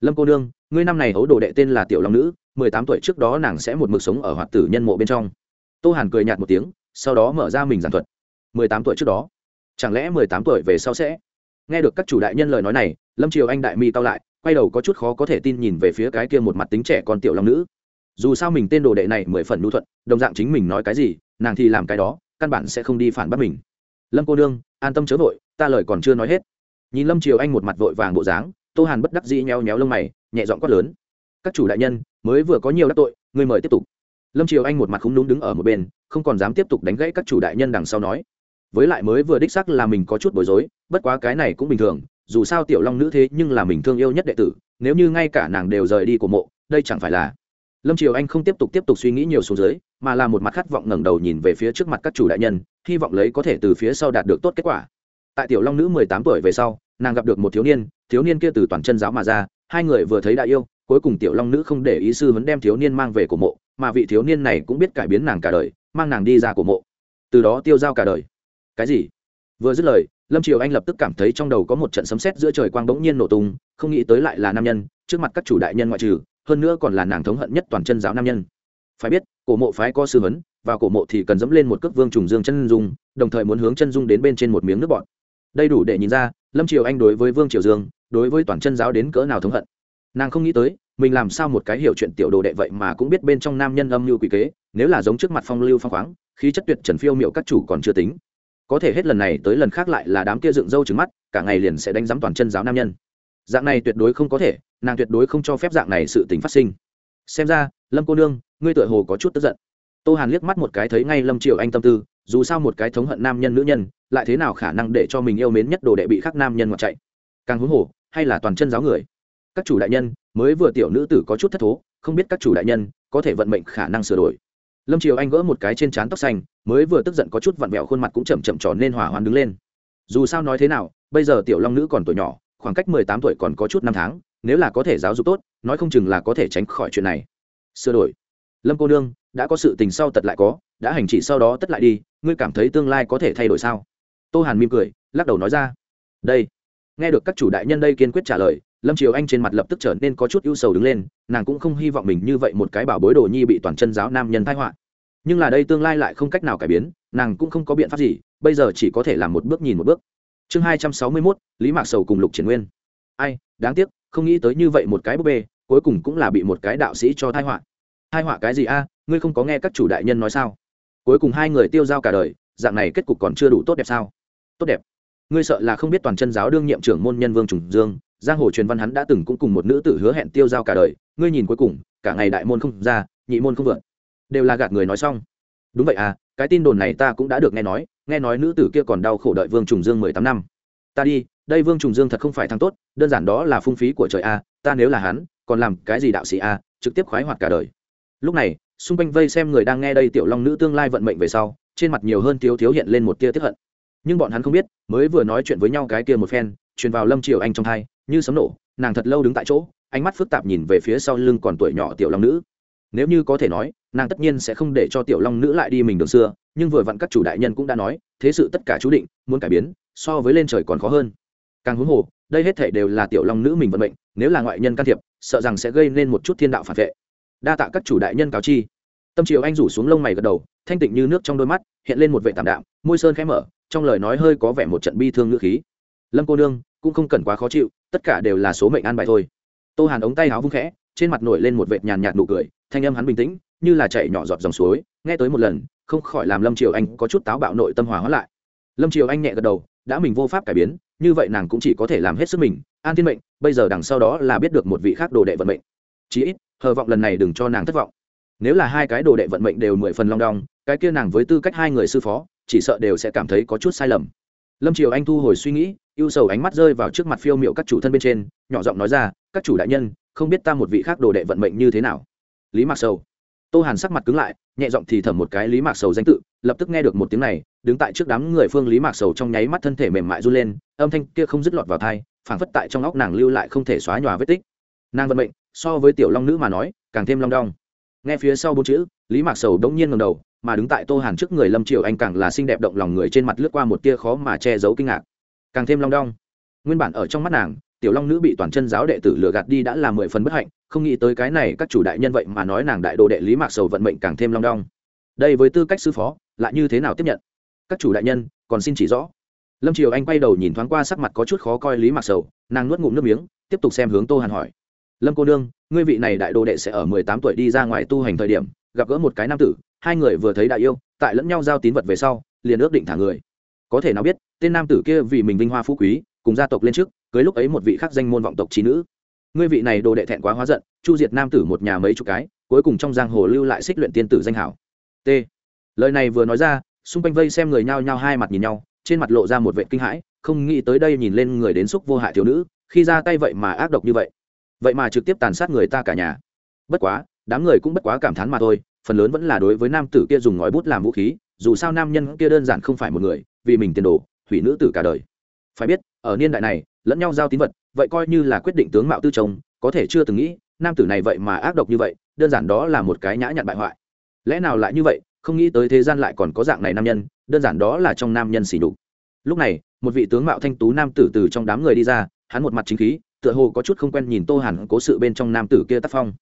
Lâm cô nương, ngươi năm này hấu đồ đệ tên là tiểu long nữ, mười tám tuổi trước đó nàng sẽ một mực sống ở hoạt tử nhân mộ bên trong. Tô hàn cười nhạt một tiếng, sau đó mở ra mình giảng thuật. mười tám tuổi trước đó, chẳng lẽ mười tám tuổi về sau sẽ? Nghe được các chủ đại nhân lời nói này, lâm triều anh đại mi tao lại, quay đầu có chút khó có thể tin nhìn về phía cái kia một mặt tính trẻ con tiểu long nữ. Dù sao mình tên đồ đệ này mười phần nhu thuận, đồng dạng chính mình nói cái gì, nàng thì làm cái đó căn bản sẽ không đi phản bác mình. Lâm cô nương, an tâm chớ vội, ta lời còn chưa nói hết. Nhìn lâm triều anh một mặt vội vàng bộ dáng, tô hàn bất đắc dĩ nheo nhéo lông mày, nhẹ giọng quát lớn. Các chủ đại nhân, mới vừa có nhiều đắc tội, người mời tiếp tục. Lâm triều anh một mặt không đúng đứng ở một bên, không còn dám tiếp tục đánh gãy các chủ đại nhân đằng sau nói. Với lại mới vừa đích sắc là mình có chút bối rối, bất quá cái này cũng bình thường, dù sao tiểu long nữ thế nhưng là mình thương yêu nhất đệ tử, nếu như ngay cả nàng đều rời đi của mộ, đây chẳng phải là lâm triều anh không tiếp tục tiếp tục suy nghĩ nhiều xuống dưới, mà là một mặt khát vọng ngẩng đầu nhìn về phía trước mặt các chủ đại nhân, hy vọng lấy có thể từ phía sau đạt được tốt kết quả. Tại tiểu long nữ mười tám tuổi về sau, nàng gặp được một thiếu niên thiếu niên kia từ toàn chân giáo mà ra, hai người vừa thấy đại yêu, cuối cùng tiểu long nữ không để ý sư vấn đem thiếu niên mang về cổ mộ, mà vị thiếu niên này cũng biết cải biến nàng cả đời, mang nàng đi ra cổ mộ. Từ đó tiêu dao cả đời. Cái gì? Vừa dứt lời, lâm triều anh lập tức cảm thấy trong đầu có một trận sấm sét giữa trời quang bỗng nhiên nổ tung, không nghĩ tới lại là nam nhân, trước mặt các chủ đại nhân ngoại trừ hơn nữa còn là nàng thống hận nhất toàn chân giáo nam nhân. Phải biết, cổ mộ phái có sư huấn, và cổ mộ thì cần dẫm lên một cước vương trùng dương chân dung, đồng thời muốn hướng chân dung đến bên trên một miếng nước bọt. Đây đủ để nhìn ra, lâm triều anh đối với vương triều dương, đối với toàn chân giáo đến cỡ nào thống hận. Nàng không nghĩ tới, mình làm sao một cái hiểu chuyện tiểu đồ đệ vậy mà cũng biết bên trong nam nhân âm mưu quỷ kế, nếu là giống trước mặt phong lưu phong khoáng, khí chất tuyệt trần phiêu miệu các chủ còn chưa tính. Có thể hết lần này tới lần khác lại là đám kia dựng râu trứng mắt, cả ngày liền sẽ đánh giám toàn chân giáo nam nhân dạng này tuyệt đối không có thể, nàng tuyệt đối không cho phép dạng này sự tình phát sinh. Xem ra, lâm cô nương, ngươi tựa hồ có chút tức giận. Tô hàn liếc mắt một cái thấy ngay lâm triều anh tâm tư, dù sao một cái thống hận nam nhân nữ nhân, lại thế nào khả năng để cho mình yêu mến nhất đồ đệ bị khắc nam nhân ngoặt chạy? Càng huống hồ, hay là toàn chân giáo người? Các chủ đại nhân, mới vừa tiểu nữ tử có chút thất thố, không biết các chủ đại nhân có thể vận mệnh khả năng sửa đổi. Lâm triều anh gỡ một cái trên trán tóc xanh, mới vừa tức giận có chút vặn vẹo khuôn mặt cũng chậm chậm tròn nên hỏa hoạn đứng lên. Dù sao nói thế nào, bây giờ tiểu long nữ còn tuổi nhỏ khoảng cách mười tám tuổi còn có chút năm tháng, nếu là có thể giáo dục tốt, nói không chừng là có thể tránh khỏi chuyện này. Sửa đổi. Lâm cô nương, đã có sự tình sau tật lại có, đã hành trì sau đó tất lại đi, ngươi cảm thấy tương lai có thể thay đổi sao? Tô hàn mỉm cười, lắc đầu nói ra. Đây. Nghe được các chủ đại nhân đây kiên quyết trả lời, lâm triều anh trên mặt lập tức trở nên có chút ưu sầu đứng lên, nàng cũng không hy vọng mình như vậy một cái bảo bối đồ nhi bị toàn chân giáo nam nhân thái họa. Nhưng là đây tương lai lại không cách nào cải biến, nàng cũng không có biện pháp gì, bây giờ chỉ có thể làm một bước nhìn một bước chương hai trăm sáu mươi mốt, lý mạc sầu cùng lục triển nguyên. Ai, đáng tiếc, không nghĩ tới như vậy một cái búp bê, cuối cùng cũng là bị một cái đạo sĩ cho thai họa. Thai họa cái gì a? Ngươi không có nghe các chủ đại nhân nói sao? Cuối cùng hai người tiêu giao cả đời, dạng này kết cục còn chưa đủ tốt đẹp sao? Tốt đẹp. Ngươi sợ là không biết toàn chân giáo đương nhiệm trưởng môn nhân vương trùng dương, giang hồ truyền văn hắn đã từng cũng cùng một nữ tử hứa hẹn tiêu giao cả đời, ngươi nhìn cuối cùng, cả ngày đại môn không ra, nhị môn không vượt. Đều là gạt người nói xong. Đúng vậy à cái tin đồn này ta cũng đã được nghe nói nghe nói nữ tử kia còn đau khổ đợi vương trùng dương mười tám năm. Ta đi, đây vương trùng dương thật không phải thằng tốt, đơn giản đó là phung phí của trời a, ta nếu là hắn, còn làm cái gì đạo sĩ a, trực tiếp khoái hoạt cả đời. Lúc này, xung quanh vây xem người đang nghe đây tiểu long nữ tương lai vận mệnh về sau, trên mặt nhiều hơn thiếu thiếu hiện lên một tia tiếp hận. Nhưng bọn hắn không biết, mới vừa nói chuyện với nhau cái kia một phen, truyền vào lâm triều anh trong hai, như sấm nổ, nàng thật lâu đứng tại chỗ, ánh mắt phức tạp nhìn về phía sau lưng còn tuổi nhỏ tiểu long nữ nếu như có thể nói, nàng tất nhiên sẽ không để cho tiểu long nữ lại đi mình đường xưa, nhưng vừa vặn các chủ đại nhân cũng đã nói, thế sự tất cả chú định, muốn cải biến, so với lên trời còn khó hơn. Càng huống hồ, đây hết thể đều là tiểu long nữ mình vận mệnh, nếu là ngoại nhân can thiệp, sợ rằng sẽ gây nên một chút thiên đạo phản vệ. Đa tạ các chủ đại nhân cáo chi. Tâm triều anh rủ xuống lông mày gật đầu, thanh tịnh như nước trong đôi mắt, hiện lên một vệ tạm đạm, môi sơn khẽ mở, trong lời nói hơi có vẻ một trận bi thương ngữ khí. Lâm cô nương, cũng không cần quá khó chịu, tất cả đều là số mệnh an bài thôi. Tô hàn ống tay háo vung khẽ trên mặt nổi lên một vệt nhàn nhạt nụ cười, thanh âm hắn bình tĩnh, như là chạy nhỏ giọt dòng suối. Nghe tới một lần, không khỏi làm lâm triều anh có chút táo bạo nội tâm hòa hóa lại. Lâm triều anh nhẹ gật đầu, đã mình vô pháp cải biến, như vậy nàng cũng chỉ có thể làm hết sức mình. An thiên mệnh, bây giờ đằng sau đó là biết được một vị khác đồ đệ vận mệnh. Chí ít, hờ vọng lần này đừng cho nàng thất vọng. Nếu là hai cái đồ đệ vận mệnh đều mười phần long đong, cái kia nàng với tư cách hai người sư phó, chỉ sợ đều sẽ cảm thấy có chút sai lầm. Lâm triều anh thu hồi suy nghĩ, ưu sầu ánh mắt rơi vào trước mặt phiêu m i ệ u các chủ thân bên trên, nhỏ giọng nói ra, các chủ đại nhân không biết ta một vị khác đồ đệ vận mệnh như thế nào. Lý mạc sầu. Tô hàn sắc mặt cứng lại, nhẹ giọng thì thầm một cái lý mạc sầu danh tự, lập tức nghe được một tiếng này, đứng tại trước đám người phương lý mạc sầu trong nháy mắt thân thể mềm mại run lên, âm thanh kia không dứt lọt vào thai phảng phất tại trong óc nàng lưu lại không thể xóa nhòa vết tích. Nàng vận mệnh, so với tiểu long nữ mà nói, càng thêm long đong. Nghe phía sau bốn chữ, lý mạc sầu đống nhiên ngầm đầu, mà đứng tại tô hàn trước người lâm triều anh càng là xinh đẹp động lòng người trên mặt lướt qua một tia khó mà che giấu kinh ngạc. Càng thêm long đong. Nguyên bản ở trong mắt nàng tiểu long nữ bị toàn chân giáo đệ tử lừa gạt đi đã là mười phần bất hạnh, không nghĩ tới cái này các chủ đại nhân vậy mà nói nàng đại đồ đệ lý mạc sầu vận mệnh càng thêm long đong. Đây với tư cách sư phó, lại như thế nào tiếp nhận? Các chủ đại nhân, còn xin chỉ rõ. Lâm triều anh quay đầu nhìn thoáng qua sắc mặt có chút khó coi lý mạc sầu, nàng nuốt ngụm nước miếng, tiếp tục xem hướng tô hàn hỏi. Lâm cô nương, ngươi vị này đại đồ đệ sẽ ở mười tám tuổi đi ra ngoài tu hành thời điểm, gặp gỡ một cái nam tử, hai người vừa thấy đại yêu, tại lẫn nhau giao tín vật về sau, liền ước định thả người. Có thể nào biết, tên nam tử kia vì mình vinh hoa phú quý, cùng gia tộc lên trước cưới lúc ấy một vị khác danh môn vọng tộc trí nữ. Ngươi vị này đồ đệ thẹn quá hóa giận, chu diệt nam tử một nhà mấy chục cái, cuối cùng trong giang hồ lưu lại xích luyện tiên tử danh hảo. T. Lời này vừa nói ra, xung quanh vây xem người nhao nhao hai mặt nhìn nhau, trên mặt lộ ra một vệ kinh hãi, không nghĩ tới đây nhìn lên người đến xúc vô hại thiếu nữ, khi ra tay vậy mà ác độc như vậy. Vậy mà trực tiếp tàn sát người ta cả nhà. Bất quá, đám người cũng bất quá cảm thán mà thôi, phần lớn vẫn là đối với nam tử kia dùng ngòi bút làm vũ khí, dù sao nam nhân kia đơn giản không phải một người, vì mình tiền đồ, hủy nữ tử cả đời. Phải biết ở niên đại này, lẫn nhau giao tín vật, vậy coi như là quyết định tướng mạo tư chồng có thể chưa từng nghĩ, nam tử này vậy mà ác độc như vậy, đơn giản đó là một cái nhã nhặn bại hoại. Lẽ nào lại như vậy, không nghĩ tới thế gian lại còn có dạng này nam nhân, đơn giản đó là trong nam nhân xỉ đục lúc này, một vị tướng mạo thanh tú nam tử từ trong đám người đi ra, hắn một mặt chính khí, tựa hồ có chút không quen nhìn tô hẳn cố sự bên trong nam tử kia tác phong.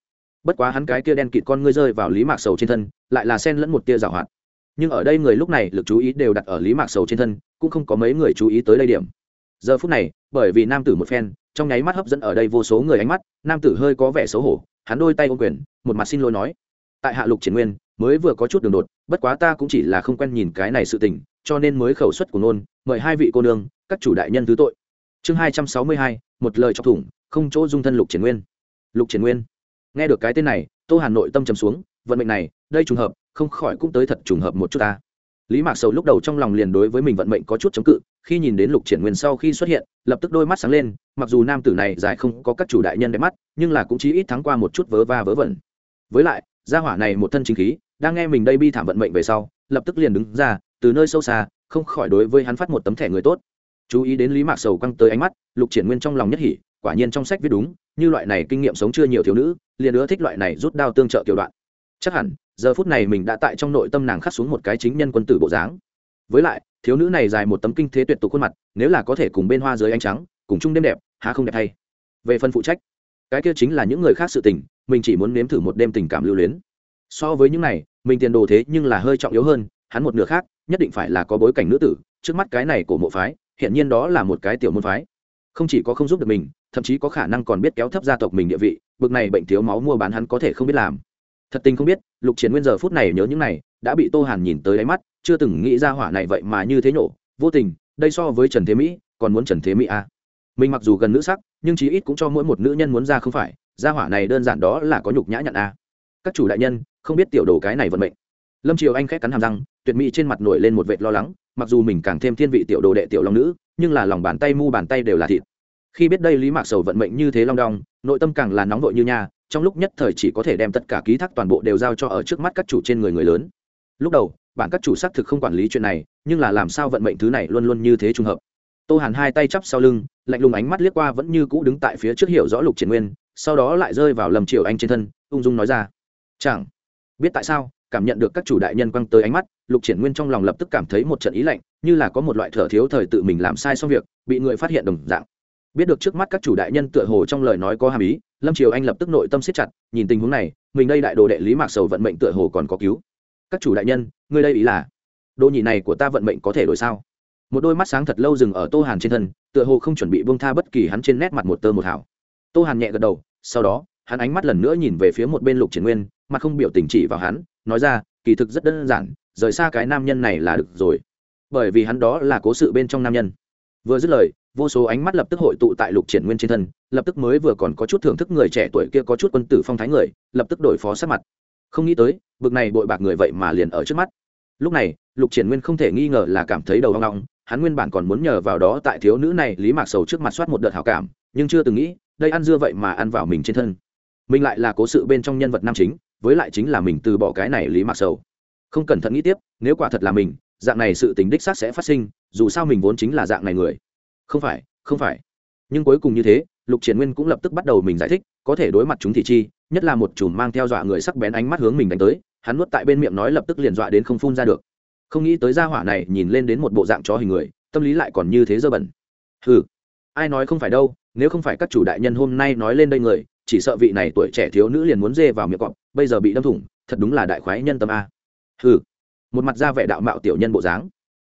Bất quá hắn cái kia đen kịt con ngươi rơi vào lý mạc sầu trên thân, lại là sen lẫn một tia rào hoạt. Nhưng ở đây người lúc này lực chú ý đều đặt ở lý mạc sầu trên thân, cũng không có mấy người chú ý tới đây điểm giờ phút này, bởi vì nam tử một phen, trong nháy mắt hấp dẫn ở đây vô số người ánh mắt, nam tử hơi có vẻ xấu hổ, hắn đôi tay ô quyền, một mặt xin lỗi nói. Tại hạ lục triển nguyên, mới vừa có chút đường đột, bất quá ta cũng chỉ là không quen nhìn cái này sự tình, cho nên mới khẩu suất của nôn mời hai vị cô nương, các chủ đại nhân thứ tội. Chương hai trăm sáu mươi hai, một lời chọc thủng, không chỗ dung thân lục triển nguyên. Lục triển nguyên. Nghe được cái tên này, tô hà nội tâm trầm xuống, vận mệnh này, đây trùng hợp, không khỏi cũng tới thật trùng hợp một chút ta lý mạc sầu lúc đầu trong lòng liền đối với mình vận mệnh có chút chống cự, khi nhìn đến lục triển nguyên sau khi xuất hiện, lập tức đôi mắt sáng lên, mặc dù nam tử này dài không có các chủ đại nhân đẹp mắt, nhưng là cũng chỉ ít thắng qua một chút vớ va vớ vẩn. Với lại, gia hỏa này một thân chính khí, đang nghe mình đây bi thảm vận mệnh về sau, lập tức liền đứng ra, từ nơi sâu xa, không khỏi đối với hắn phát một tấm thẻ người tốt. Chú ý đến lý mạc sầu quăng tới ánh mắt, lục triển nguyên trong lòng nhất hỉ, quả nhiên trong sách viết đúng, như loại này kinh nghiệm sống chưa nhiều thiếu nữ, liền ưa thích loại này rút đao tương trợ tiểu đoạn. Chắc hẳn giờ phút này mình đã tại trong nội tâm nàng khắc xuống một cái chính nhân quân tử bộ dáng. Với lại, thiếu nữ này dài một tấm kinh thế tuyệt tục khuôn mặt, nếu là có thể cùng bên hoa dưới ánh trắng, cùng chung đêm đẹp, há không đẹp thay. về phần phụ trách, cái kia chính là những người khác sự tình, mình chỉ muốn nếm thử một đêm tình cảm lưu luyến. So với những này, mình tiền đồ thế nhưng là hơi trọng yếu hơn, hắn một nửa khác, nhất định phải là có bối cảnh nữ tử, trước mắt cái này của mộ phái, hiện nhiên đó là một cái tiểu môn phái. Không chỉ có không giúp được mình, thậm chí có khả năng còn biết kéo thấp gia tộc mình địa vị, bực này bệnh thiếu máu mua bán hắn có thể không biết làm thật tình không biết, lục triển nguyên giờ phút này nhớ những này, đã bị tô hàn nhìn tới đáy mắt, chưa từng nghĩ ra hỏa này vậy mà như thế nhổ vô tình, đây so với trần thế mỹ, còn muốn trần thế mỹ à. mình mặc dù gần nữ sắc, nhưng chí ít cũng cho mỗi một nữ nhân muốn ra không phải, ra hỏa này đơn giản đó là có nhục nhã nhận à. các chủ đại nhân, không biết tiểu đồ cái này vận mệnh lâm triều anh khét cắn hàm răng, tuyệt mỹ trên mặt nổi lên một vệt lo lắng, mặc dù mình càng thêm thiên vị tiểu đồ đệ tiểu long nữ, nhưng là lòng bàn tay mu bàn tay đều là thịt khi biết đây lý mạc sầu vận mệnh như thế long đong, nội tâm càng là nóng vội như nha trong lúc nhất thời chỉ có thể đem tất cả ký thác toàn bộ đều giao cho ở trước mắt các chủ trên người người lớn. Lúc đầu, bản các chủ xác thực không quản lý chuyện này, nhưng là làm sao vận mệnh thứ này luôn luôn như thế trùng hợp. Tô hàn hai tay chắp sau lưng, lạnh lùng ánh mắt liếc qua vẫn như cũ đứng tại phía trước hiểu rõ lục triển nguyên, sau đó lại rơi vào lầm triều anh trên thân, ung dung nói ra, chẳng biết tại sao, cảm nhận được các chủ đại nhân quăng tới ánh mắt, lục triển nguyên trong lòng lập tức cảm thấy một trận ý lạnh, như là có một loại thở thiếu thời tự mình làm sai xong việc, bị người phát hiện đồng dạng. Biết được trước mắt các chủ đại nhân tựa hồ trong lời nói có hàm ý lâm triều anh lập tức nội tâm siết chặt, nhìn tình huống này, mình đây đại đồ đệ lý mạc sầu vận mệnh tựa hồ còn có cứu. Các chủ đại nhân ngươi đây ý là, đồ nhị này của ta vận mệnh có thể đổi sao? Một đôi mắt sáng thật lâu dừng ở tô hàn trên thân, tựa hồ không chuẩn bị bông tha bất kỳ hắn trên nét mặt một tơ một hảo tô hàn nhẹ gật đầu, sau đó, hắn ánh mắt lần nữa nhìn về phía một bên lục triển nguyên mà không biểu tình chỉ vào hắn, nói ra, kỳ thực rất đơn giản, rời xa cái nam nhân này là được rồi. Bởi vì hắn đó là cố sự bên trong nam nhân vừa dứt lời, vô số ánh mắt lập tức hội tụ tại lục triển nguyên trên thân, lập tức mới vừa còn có chút thưởng thức người trẻ tuổi kia có chút quân tử phong thái người, lập tức đổi phó sát mặt. Không nghĩ tới, bực này bội bạc người vậy mà liền ở trước mắt. Lúc này, lục triển nguyên không thể nghi ngờ là cảm thấy đầu hoang long hắn nguyên bản còn muốn nhờ vào đó tại thiếu nữ này lý mạc sầu trước mặt soát một đợt hào cảm, nhưng chưa từng nghĩ, đây ăn dưa vậy mà ăn vào mình trên thân. Mình lại là cố sự bên trong nhân vật nam chính, với lại chính là mình từ bỏ cái này lý mạc sầu. Không cẩn thận nghĩ tiếp, nếu quả thật là mình dạng này sự tính đích xác sẽ phát sinh, dù sao mình vốn chính là dạng này người. Không phải không phải. Nhưng cuối cùng như thế, lục triển nguyên cũng lập tức bắt đầu mình giải thích, có thể đối mặt chúng thị chi, nhất là một chùm mang theo dọa người sắc bén ánh mắt hướng mình đánh tới, hắn nuốt tại bên miệng nói lập tức liền dọa đến không phun ra được. Không nghĩ tới gia hỏa này nhìn lên đến một bộ dạng chó hình người, tâm lý lại còn như thế dơ bẩn. Ừ ai nói không phải đâu, nếu không phải các chủ đại nhân hôm nay nói lên đây người, chỉ sợ vị này tuổi trẻ thiếu nữ liền muốn dê vào miệng cọp, bây giờ bị đâm thủng, thật đúng là đại khoái nhân tâm a. Ừ một mặt ra vẻ đạo mạo tiểu nhân bộ dáng.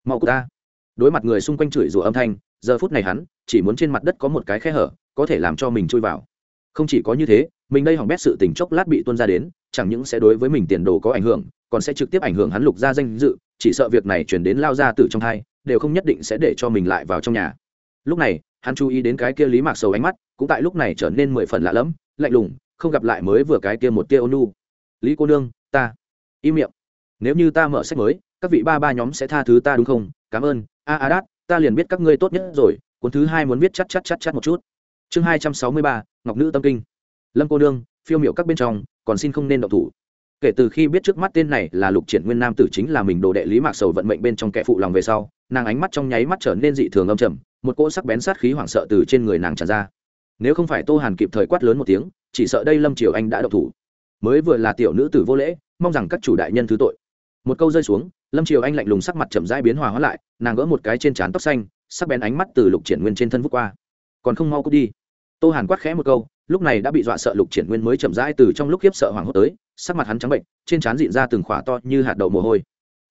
Mau của ta. Đối mặt người xung quanh chửi rủa âm thanh, giờ phút này hắn chỉ muốn trên mặt đất có một cái khe hở, có thể làm cho mình chui vào. Không chỉ có như thế, mình đây hỏng bét sự tình chốc lát bị tuân ra đến, chẳng những sẽ đối với mình tiền đồ có ảnh hưởng, còn sẽ trực tiếp ảnh hưởng hắn lục ra danh dự, chỉ sợ việc này chuyển đến lao ra từ trong thai đều không nhất định sẽ để cho mình lại vào trong nhà. Lúc này, hắn chú ý đến cái kia lý mạc sầu ánh mắt, cũng tại lúc này trở nên mười phần lạ lẫm, lạnh lùng, không gặp lại mới vừa cái kia một tia ônu lý cô nương, ta. Im miệng nếu như ta mở sách mới, các vị ba ba nhóm sẽ tha thứ ta đúng không? Cảm ơn. A a đát, ta liền biết các ngươi tốt nhất rồi. Cuốn thứ hai muốn viết chắc chắc chắc chắc một chút. Chương hai trăm sáu mươi ba, ngọc nữ tâm kinh. Lâm cô nương, phiêu miệu các bên trong, còn xin không nên động thủ. Kể từ khi biết trước mắt tên này là lục triển nguyên nam tử chính là mình đồ đệ lý mạc sầu vận mệnh bên trong kẻ phụ lòng về sau, nàng ánh mắt trong nháy mắt trở nên dị thường âm trầm, một cỗ sắc bén sát khí hoảng sợ từ trên người nàng tràn ra. Nếu không phải tô hàn kịp thời quát lớn một tiếng, chỉ sợ đây lâm triều anh đã độc thủ. Mới vừa là tiểu nữ tử vô lễ, mong rằng các chủ đại nhân thứ tội một câu rơi xuống, lâm triều anh lạnh lùng sắc mặt chậm rãi biến hòa hóa lại, nàng gỡ một cái trên trán tóc xanh, sắc bén ánh mắt từ lục triển nguyên trên thân vút qua. Còn không mau cút đi. Tô hàn quát khẽ một câu, lúc này đã bị dọa sợ lục triển nguyên mới chậm rãi từ trong lúc khiếp sợ hoảng hốt tới, sắc mặt hắn trắng bệnh, trên trán dịn ra từng khỏa to như hạt đậu mồ hôi.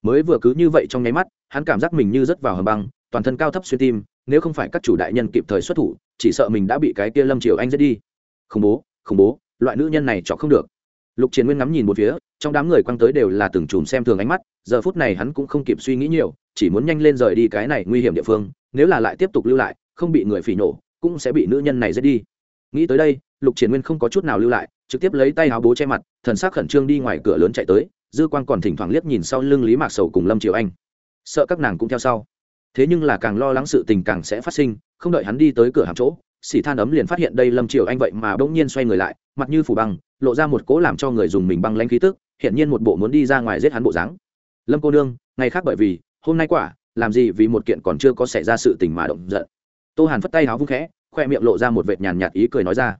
Mới vừa cứ như vậy trong nháy mắt, hắn cảm giác mình như rớt vào hầm băng, toàn thân cao thấp xuyên tim, nếu không phải các chủ đại nhân kịp thời xuất thủ, chỉ sợ mình đã bị cái kia lâm triều anh giết đi. Khủng bố khủng bố, loại nữ nhân này chọc không được. Lục triển nguyên ngắm nhìn một phía trong đám người quăng tới đều là từng chùm xem thường ánh mắt, giờ phút này hắn cũng không kịp suy nghĩ nhiều, chỉ muốn nhanh lên rời đi cái này nguy hiểm địa phương, nếu là lại tiếp tục lưu lại, không bị người phỉ nổ, cũng sẽ bị nữ nhân này giết đi. Nghĩ tới đây, lục triển nguyên không có chút nào lưu lại, trực tiếp lấy tay áo bố che mặt, thần sắc khẩn trương đi ngoài cửa lớn chạy tới, dư quan còn thỉnh thoảng liếc nhìn sau lưng lý mạc sầu cùng lâm triều anh. Sợ các nàng cũng theo sau. Thế nhưng là càng lo lắng sự tình càng sẽ phát sinh, không đợi hắn đi tới cửa hàng chỗ, xỉ than ấm liền phát hiện đây lâm triều anh vậy mà bỗng nhiên xoay người lại, mặt như phủ băng, lộ ra một cố làm cho người dùng mình băng lanh khí tức hiện nhiên một bộ muốn đi ra ngoài giết hắn bộ dáng. Lâm cô nương, ngày khác bởi vì, hôm nay quả, làm gì vì một kiện còn chưa có xảy ra sự tình mà động giận. Tô hàn phất tay háo vung khẽ, khoe miệng lộ ra một vệt nhàn nhạt ý cười nói ra.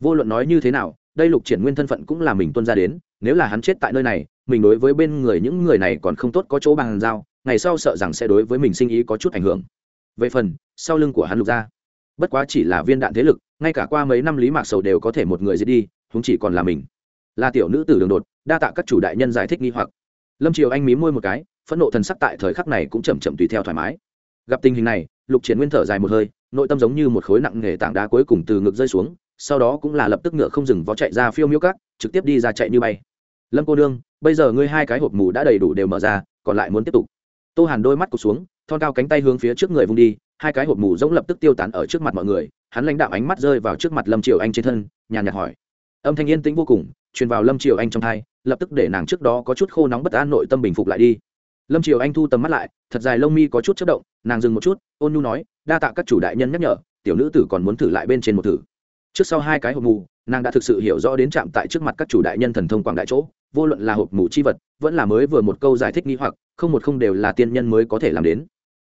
Vô luận nói như thế nào, đây lục triển nguyên thân phận cũng là mình tuân ra đến, nếu là hắn chết tại nơi này, mình đối với bên người những người này còn không tốt có chỗ bằng giao, ngày sau sợ rằng sẽ đối với mình sinh ý có chút ảnh hưởng. Về phần, sau lưng của hắn lục ra. Bất quá chỉ là viên đạn thế lực, ngay cả qua mấy năm lý mạc sầu đều có thể một người giết đi chúng chỉ còn là mình là tiểu nữ tử đường đột, đa tạ các chủ đại nhân giải thích nghi hoặc. Lâm triều anh mí môi một cái, phẫn nộ thần sắc tại thời khắc này cũng chậm chậm tùy theo thoải mái. Gặp tình hình này, lục triển nguyên thở dài một hơi, nội tâm giống như một khối nặng nghề tảng đá cuối cùng từ ngực rơi xuống, sau đó cũng là lập tức ngựa không dừng vó chạy ra phiêu miêu cắt trực tiếp đi ra chạy như bay. Lâm cô đương bây giờ ngươi hai cái hộp mù đã đầy đủ đều mở ra, còn lại muốn tiếp tục. Tô hàn đôi mắt cụt xuống, thon cao cánh tay hướng phía trước người vung đi, hai cái hộp mù giống lập tức tiêu tán ở trước mặt mọi người, hắn lãnh đạo ánh mắt rơi vào trước mặt lâm triều anh trên thân, nhàn nhạt hỏi. Âm thanh yên tĩnh vô cùng truyền vào lâm triều anh trong thai, lập tức để nàng trước đó có chút khô nóng bất an nội tâm bình phục lại đi. Lâm triều anh thu tầm mắt lại, thật dài lông mi có chút chất động, nàng dừng một chút, ôn nhu nói, đa tạ các chủ đại nhân nhắc nhở, tiểu nữ tử còn muốn thử lại bên trên một thử. Trước sau hai cái hộp mù, nàng đã thực sự hiểu rõ đến trạm tại trước mặt các chủ đại nhân thần thông quảng đại chỗ, vô luận là hộp mù chi vật, vẫn là mới vừa một câu giải thích nghi hoặc, không một không đều là tiên nhân mới có thể làm đến.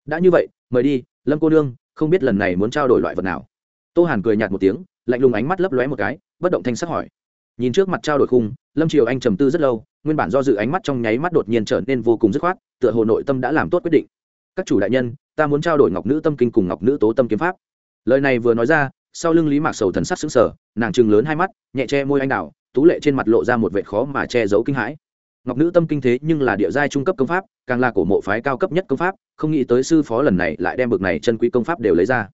Đã như vậy, mời đi, lâm cô nương, không biết lần này muốn trao đổi loại vật nào? Tô hàn cười nhạt một tiếng, lạnh lùng ánh mắt lấp lóe một cái, bất động thanh sắc hỏi nhìn trước mặt trao đổi khung, lâm triều anh trầm tư rất lâu, nguyên bản do dự ánh mắt trong nháy mắt đột nhiên trở nên vô cùng dứt khoát, tựa hồ nội tâm đã làm tốt quyết định. Các chủ đại nhân, ta muốn trao đổi ngọc nữ tâm kinh cùng ngọc nữ tố tâm kiếm pháp. Lời này vừa nói ra, sau lưng lý mạc sầu thần sắc xứng sở nàng trừng lớn hai mắt, nhẹ che môi anh đào, tú lệ trên mặt lộ ra một vệ khó mà che giấu kinh hãi. Ngọc nữ tâm kinh thế nhưng là địa giai trung cấp công pháp, càng là cổ mộ phái cao cấp nhất công pháp, không nghĩ tới sư phó lần này lại đem bực này chân quý công pháp đều lấy ra.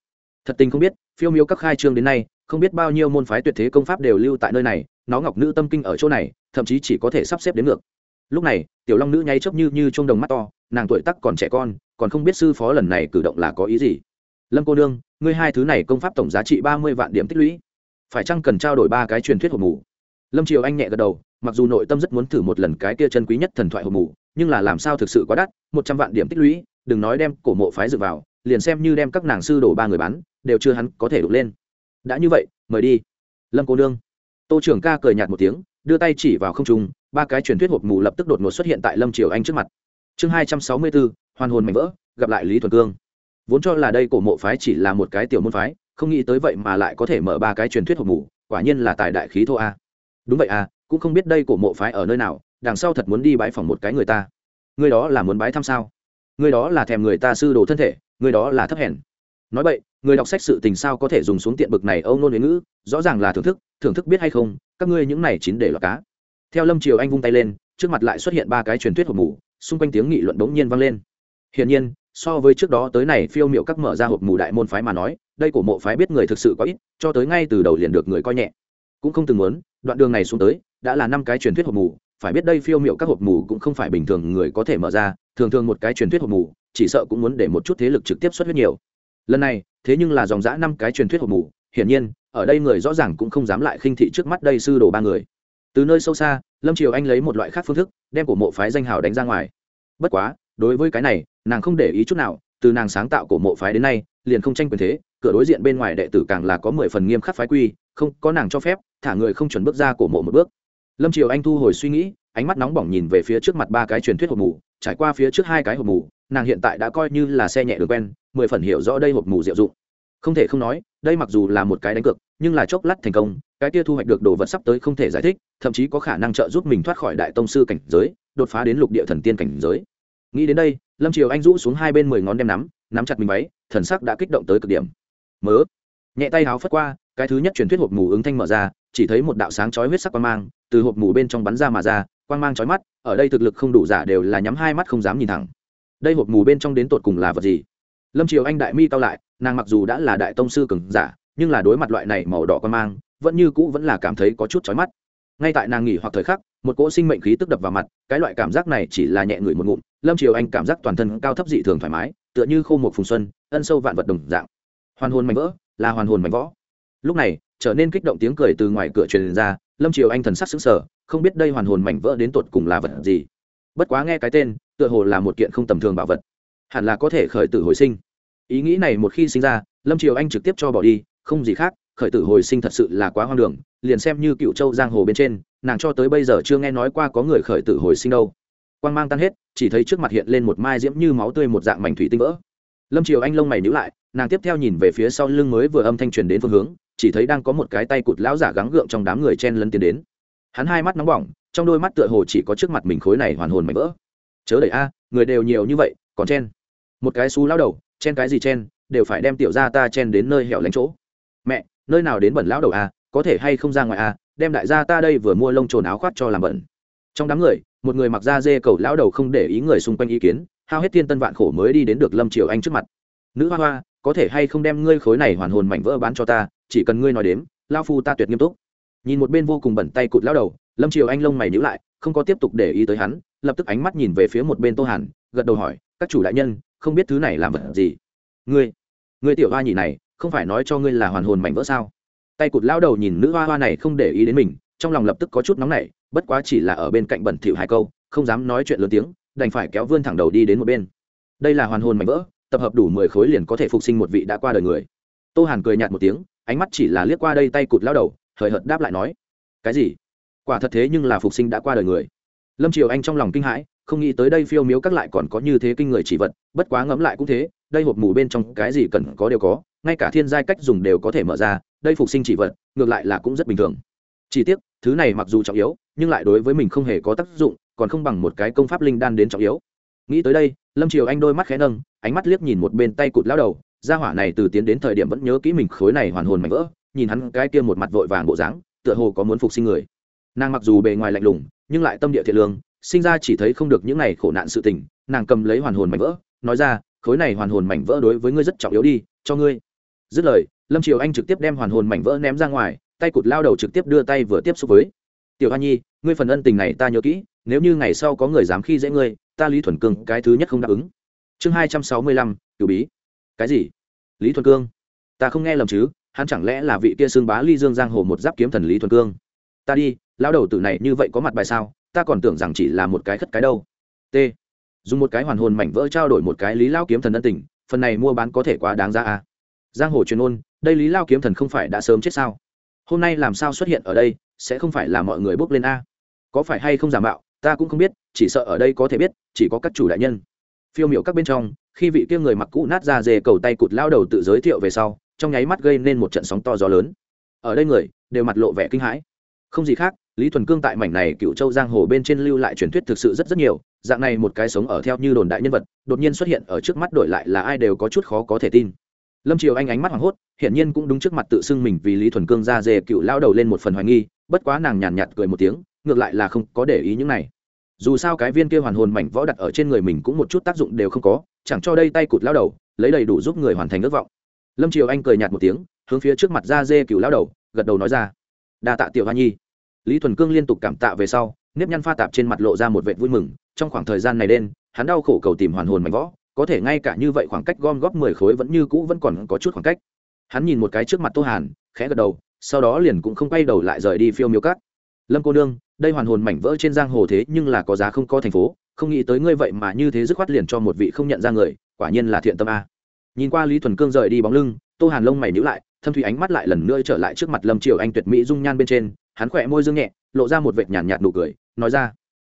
Thật tình không biết, phiêu miêu các khai trương đến nay không biết bao nhiêu môn phái tuyệt thế công pháp đều lưu tại nơi này, nó ngọc nữ tâm kinh ở chỗ này, thậm chí chỉ có thể sắp xếp đến ngược. Lúc này, tiểu long nữ nháy chớp như như trong đồng mắt to, nàng tuổi tắc còn trẻ con, còn không biết sư phó lần này cử động là có ý gì. Lâm cô nương, ngươi hai thứ này công pháp tổng giá trị ba mươi vạn điểm tích lũy. Phải chăng cần trao đổi ba cái truyền thuyết hộp mù? Lâm triều anh nhẹ gật đầu, mặc dù nội tâm rất muốn thử một lần cái kia chân quý nhất thần thoại hộp mù, nhưng là làm sao thực sự quá đắt, một trăm vạn điểm tích lũy, đừng nói đem cổ mộ phái dựa vào, liền xem như đem các nàng sư đổ ba người bán, đều chưa hắn có thể đục lên đã như vậy, mời đi. Lâm cô nương. Tô trưởng ca cười nhạt một tiếng, đưa tay chỉ vào không trung, ba cái truyền thuyết hộp mù lập tức đột ngột xuất hiện tại lâm triều anh trước mặt. Chương hai trăm sáu mươi bốn, hoàn hồn mảnh vỡ, gặp lại lý thuần cương. Vốn cho là đây cổ mộ phái chỉ là một cái tiểu môn phái, không nghĩ tới vậy mà lại có thể mở ba cái truyền thuyết hộp mù, quả nhiên là tài đại khí thô a. Đúng vậy à cũng không biết đây cổ mộ phái ở nơi nào, đằng sau thật muốn đi bái phỏng một cái người ta. Người đó là muốn bái thăm sao? Người đó là thèm người ta sư đồ thân thể, người đó là thấp hèn. Nói vậy người đọc sách sự tình sao có thể dùng xuống tiện bực này âu nôn huế ngữ, rõ ràng là thưởng thức thưởng thức biết hay không, các ngươi những này chín để loạt cá. Theo lâm triều anh vung tay lên, trước mặt lại xuất hiện ba cái truyền thuyết hộp mù, xung quanh tiếng nghị luận bỗng nhiên vang lên. Hiển nhiên, so với trước đó tới này phiêu miệu các mở ra hộp mù đại môn phái mà nói, đây của mộ phái biết người thực sự có ít, cho tới ngay từ đầu liền được người coi nhẹ. Cũng không từng muốn, đoạn đường này xuống tới, đã là năm cái truyền thuyết hộp mù, phải biết đây phiêu miệu các hộp mù cũng không phải bình thường người có thể mở ra, thường thường một cái truyền thuyết hộp mù, chỉ sợ cũng muốn để một chút thế lực trực tiếp xuất huyết nhiều lần này, thế nhưng là dòng dã năm cái truyền thuyết hộp mù, hiển nhiên, ở đây người rõ ràng cũng không dám lại khinh thị trước mắt đây sư đồ ba người. Từ nơi sâu xa, lâm triều anh lấy một loại khác phương thức, đem cổ mộ phái danh hào đánh ra ngoài. Bất quá, đối với cái này, nàng không để ý chút nào, từ nàng sáng tạo cổ mộ phái đến nay, liền không tranh quyền thế, cửa đối diện bên ngoài đệ tử càng là có mười phần nghiêm khắc phái quy, không, có nàng cho phép, thả người không chuẩn bước ra cổ mộ một bước. Lâm triều anh thu hồi suy nghĩ, ánh mắt nóng bỏng nhìn về phía trước mặt ba cái truyền thuyết hộp mù, trải qua phía trước hai cái hộp mù, nàng hiện tại đã coi như là xe nhẹ được quen mười phần hiểu rõ đây hộp mù diệu dụng. Không thể không nói, đây mặc dù là một cái đánh cược, nhưng là chốc lát thành công, cái kia thu hoạch được đồ vật sắp tới không thể giải thích, thậm chí có khả năng trợ giúp mình thoát khỏi đại tông sư cảnh giới, đột phá đến lục địa thần tiên cảnh giới. Nghĩ đến đây, lâm triều anh rũ xuống hai bên mười ngón đem nắm nắm chặt mình váy, thần sắc đã kích động tới cực điểm. Mớ. Nhẹ tay háo phất qua, cái thứ nhất truyền thuyết hộp mù ứng thanh mở ra, chỉ thấy một đạo sáng chói huyết sắc quang mang, từ hộp mù bên trong bắn ra mà ra, quang mang chói mắt, ở đây thực lực không đủ giả đều là nhắm hai mắt không dám nhìn thẳng. Đây hộp mù bên trong đến tột cùng là vật gì? Lâm triều anh đại mi cao lại, nàng mặc dù đã là đại tông sư cường giả, nhưng là đối mặt loại này màu đỏ con mang, vẫn như cũ vẫn là cảm thấy có chút chói mắt. Ngay tại nàng nghỉ hoặc thời khắc, một cỗ sinh mệnh khí tức đập vào mặt, cái loại cảm giác này chỉ là nhẹ người một ngụm, lâm triều anh cảm giác toàn thân cao thấp dị thường thoải mái, tựa như khô một phùng xuân, ân sâu vạn vật đồng dạng. Hoàn hồn mảnh vỡ, là hoàn hồn mảnh võ lúc này, trở nên kích động tiếng cười từ ngoài cửa truyền ra, lâm triều anh thần sắc xứng sở không biết đây hoàn hồn mảnh vỡ đến tột cùng là vật gì. Bất quá nghe cái tên, tựa hồ là một kiện không tầm thường bảo vật. Hẳn là có thể khởi tử hồi sinh ý nghĩ này một khi sinh ra, lâm triều anh trực tiếp cho bỏ đi, không gì khác, khởi tử hồi sinh thật sự là quá hoang đường, liền xem như cựu châu giang hồ bên trên, nàng cho tới bây giờ chưa nghe nói qua có người khởi tử hồi sinh đâu. Quang mang tan hết, chỉ thấy trước mặt hiện lên một mai diễm như máu tươi một dạng mảnh thủy tinh vỡ. Lâm triều anh lông mày nhữ lại, nàng tiếp theo nhìn về phía sau lưng mới vừa âm thanh truyền đến phương hướng, chỉ thấy đang có một cái tay cụt lão giả gắng gượng trong đám người chen lân tiến đến. Hắn hai mắt nóng bỏng, trong đôi mắt tựa hồ chỉ có trước mặt mình khối này hoàn hồn mảnh vỡ. Chớ đẩy a, người đều nhiều như vậy, còn chen. Một cái xú lao đầu chen cái gì chen, đều phải đem tiểu gia ta chen đến nơi hẻo lánh chỗ. Mẹ, nơi nào đến bẩn lão đầu a có thể hay không ra ngoài a đem đại gia ta đây vừa mua lông trồn áo khoác cho làm bẩn. Trong đám người, một người mặc da dê cầu lão đầu không để ý người xung quanh ý kiến, hao hết thiên tân vạn khổ mới đi đến được lâm triều anh trước mặt. Nữ hoa hoa, có thể hay không đem ngươi khối này hoàn hồn mảnh vỡ bán cho ta, chỉ cần ngươi nói đếm lao phu ta tuyệt nghiêm túc. Nhìn một bên vô cùng bẩn tay cụt lao đầu, lâm triều anh lông mày nhữ lại, không có tiếp tục để ý tới hắn, lập tức ánh mắt nhìn về phía một bên tô hàn, gật đầu hỏi, các chủ đại nhân không biết thứ này làm vật gì. Ngươi ngươi tiểu hoa nhị này, không phải nói cho ngươi là hoàn hồn mảnh vỡ sao? Tay cụt lao đầu nhìn nữ hoa hoa này không để ý đến mình, trong lòng lập tức có chút nóng nảy, bất quá chỉ là ở bên cạnh bẩn thỉu hai câu, không dám nói chuyện lớn tiếng, đành phải kéo vươn thẳng đầu đi đến một bên. Đây là hoàn hồn mảnh vỡ, tập hợp đủ mười khối liền có thể phục sinh một vị đã qua đời người. Tô hàn cười nhạt một tiếng, ánh mắt chỉ là liếc qua đây tay cụt lao đầu, hời hợt đáp lại nói, cái gì? Quả thật thế nhưng là phục sinh đã qua đời người. Lâm triều anh trong lòng kinh hãi không nghĩ tới đây phiêu miếu các lại còn có như thế kinh người chỉ vật, bất quá ngẫm lại cũng thế, đây hộp mù bên trong cái gì cần có đều có, ngay cả thiên giai cách dùng đều có thể mở ra, đây phục sinh chỉ vật, ngược lại là cũng rất bình thường. Chỉ tiếc, thứ này mặc dù trọng yếu, nhưng lại đối với mình không hề có tác dụng, còn không bằng một cái công pháp linh đan đến trọng yếu. Nghĩ tới đây, lâm triều anh đôi mắt khẽ nâng, ánh mắt liếc nhìn một bên tay cụt lao đầu, gia hỏa này từ tiến đến thời điểm vẫn nhớ kỹ mình khối này hoàn hồn mạnh vỡ, nhìn hắn cái kia một mặt vội vàng bộ dáng, tựa hồ có muốn phục sinh người. Nàng mặc dù bề ngoài lạnh lùng, nhưng lại tâm địa thiện lương sinh ra chỉ thấy không được những này khổ nạn sự tình, nàng cầm lấy hoàn hồn mảnh vỡ, nói ra, khối này hoàn hồn mảnh vỡ đối với ngươi rất trọng yếu đi, cho ngươi. Dứt lời, lâm triều anh trực tiếp đem hoàn hồn mảnh vỡ ném ra ngoài, tay cụt lao đầu trực tiếp đưa tay vừa tiếp xúc với. Tiểu hoa nhi, ngươi phần ân tình này ta nhớ kỹ, nếu như ngày sau có người dám khi dễ ngươi, ta lý thuần cương cái thứ nhất không đáp ứng. Chương hai trăm sáu mươi lăm, cửu bí. Cái gì? Lý thuần cương? Ta không nghe lầm chứ, hắn chẳng lẽ là vị kia xương bá ly dương giang hồ một giáp kiếm thần lý thuần cương? Ta đi lao đầu tử này như vậy có mặt bài sao? Ta còn tưởng rằng chỉ là một cái khất cái đâu. T. Dùng một cái hoàn hồn mảnh vỡ trao đổi một cái lý lao kiếm thần ân tình, phần này mua bán có thể quá đáng ra à? Giang hồ truyền ôn, đây lý lao kiếm thần không phải đã sớm chết sao? Hôm nay làm sao xuất hiện ở đây, sẽ không phải là mọi người bước lên a? Có phải hay không giả mạo, ta cũng không biết, chỉ sợ ở đây có thể biết, chỉ có các chủ đại nhân. Phiêu miểu các bên trong, khi vị kia người mặc cũ nát ra dề cầu tay cụt lao đầu tự giới thiệu về sau, trong nháy mắt gây nên một trận sóng to gió lớn. Ở đây người, đều mặt lộ vẻ kinh hãi không gì khác, lý thuần cương tại mảnh này cựu châu giang hồ bên trên lưu lại truyền thuyết thực sự rất rất nhiều, dạng này một cái sống ở theo như đồn đại nhân vật, đột nhiên xuất hiện ở trước mắt đổi lại là ai đều có chút khó có thể tin. Lâm triều anh ánh mắt hoảng hốt, hiển nhiên cũng đúng trước mặt tự xưng mình vì lý thuần cương ra dề cựu lao đầu lên một phần hoài nghi, bất quá nàng nhàn nhạt cười một tiếng, ngược lại là không có để ý những này. Dù sao cái viên kia hoàn hồn mảnh võ đặt ở trên người mình cũng một chút tác dụng đều không có, chẳng cho đây tay cụt lao đầu, lấy đầy đủ giúp người hoàn thành ước vọng. Lâm triều anh cười nhạt một tiếng, hướng phía trước mặt ra dê cựu lao đầu, gật đầu nói ra đa tạ tiểu hoa nhi. Lý thuần cương liên tục cảm tạ về sau, nếp nhăn pha tạp trên mặt lộ ra một vệ vui mừng, trong khoảng thời gian này đen, hắn đau khổ cầu tìm hoàn hồn mảnh võ, có thể ngay cả như vậy khoảng cách gom góp mười khối vẫn như cũ vẫn còn có chút khoảng cách. Hắn nhìn một cái trước mặt tô hàn, khẽ gật đầu, sau đó liền cũng không quay đầu lại rời đi phiêu miêu cát. lâm cô nương, đây hoàn hồn mảnh vỡ trên giang hồ thế nhưng là có giá không có thành phố, không nghĩ tới ngươi vậy mà như thế dứt khoát liền cho một vị không nhận ra người, quả nhiên là thiện tâm a. Nhìn qua lý thuần cương rời đi bóng lưng, tô hàn lông mày nhữ lại thâm thủy ánh mắt lại lần nữa trở lại trước mặt lâm triều anh tuyệt mỹ dung nhan bên trên hắn khỏe môi dương nhẹ lộ ra một vệt nhàn nhạt, nụ cười nói ra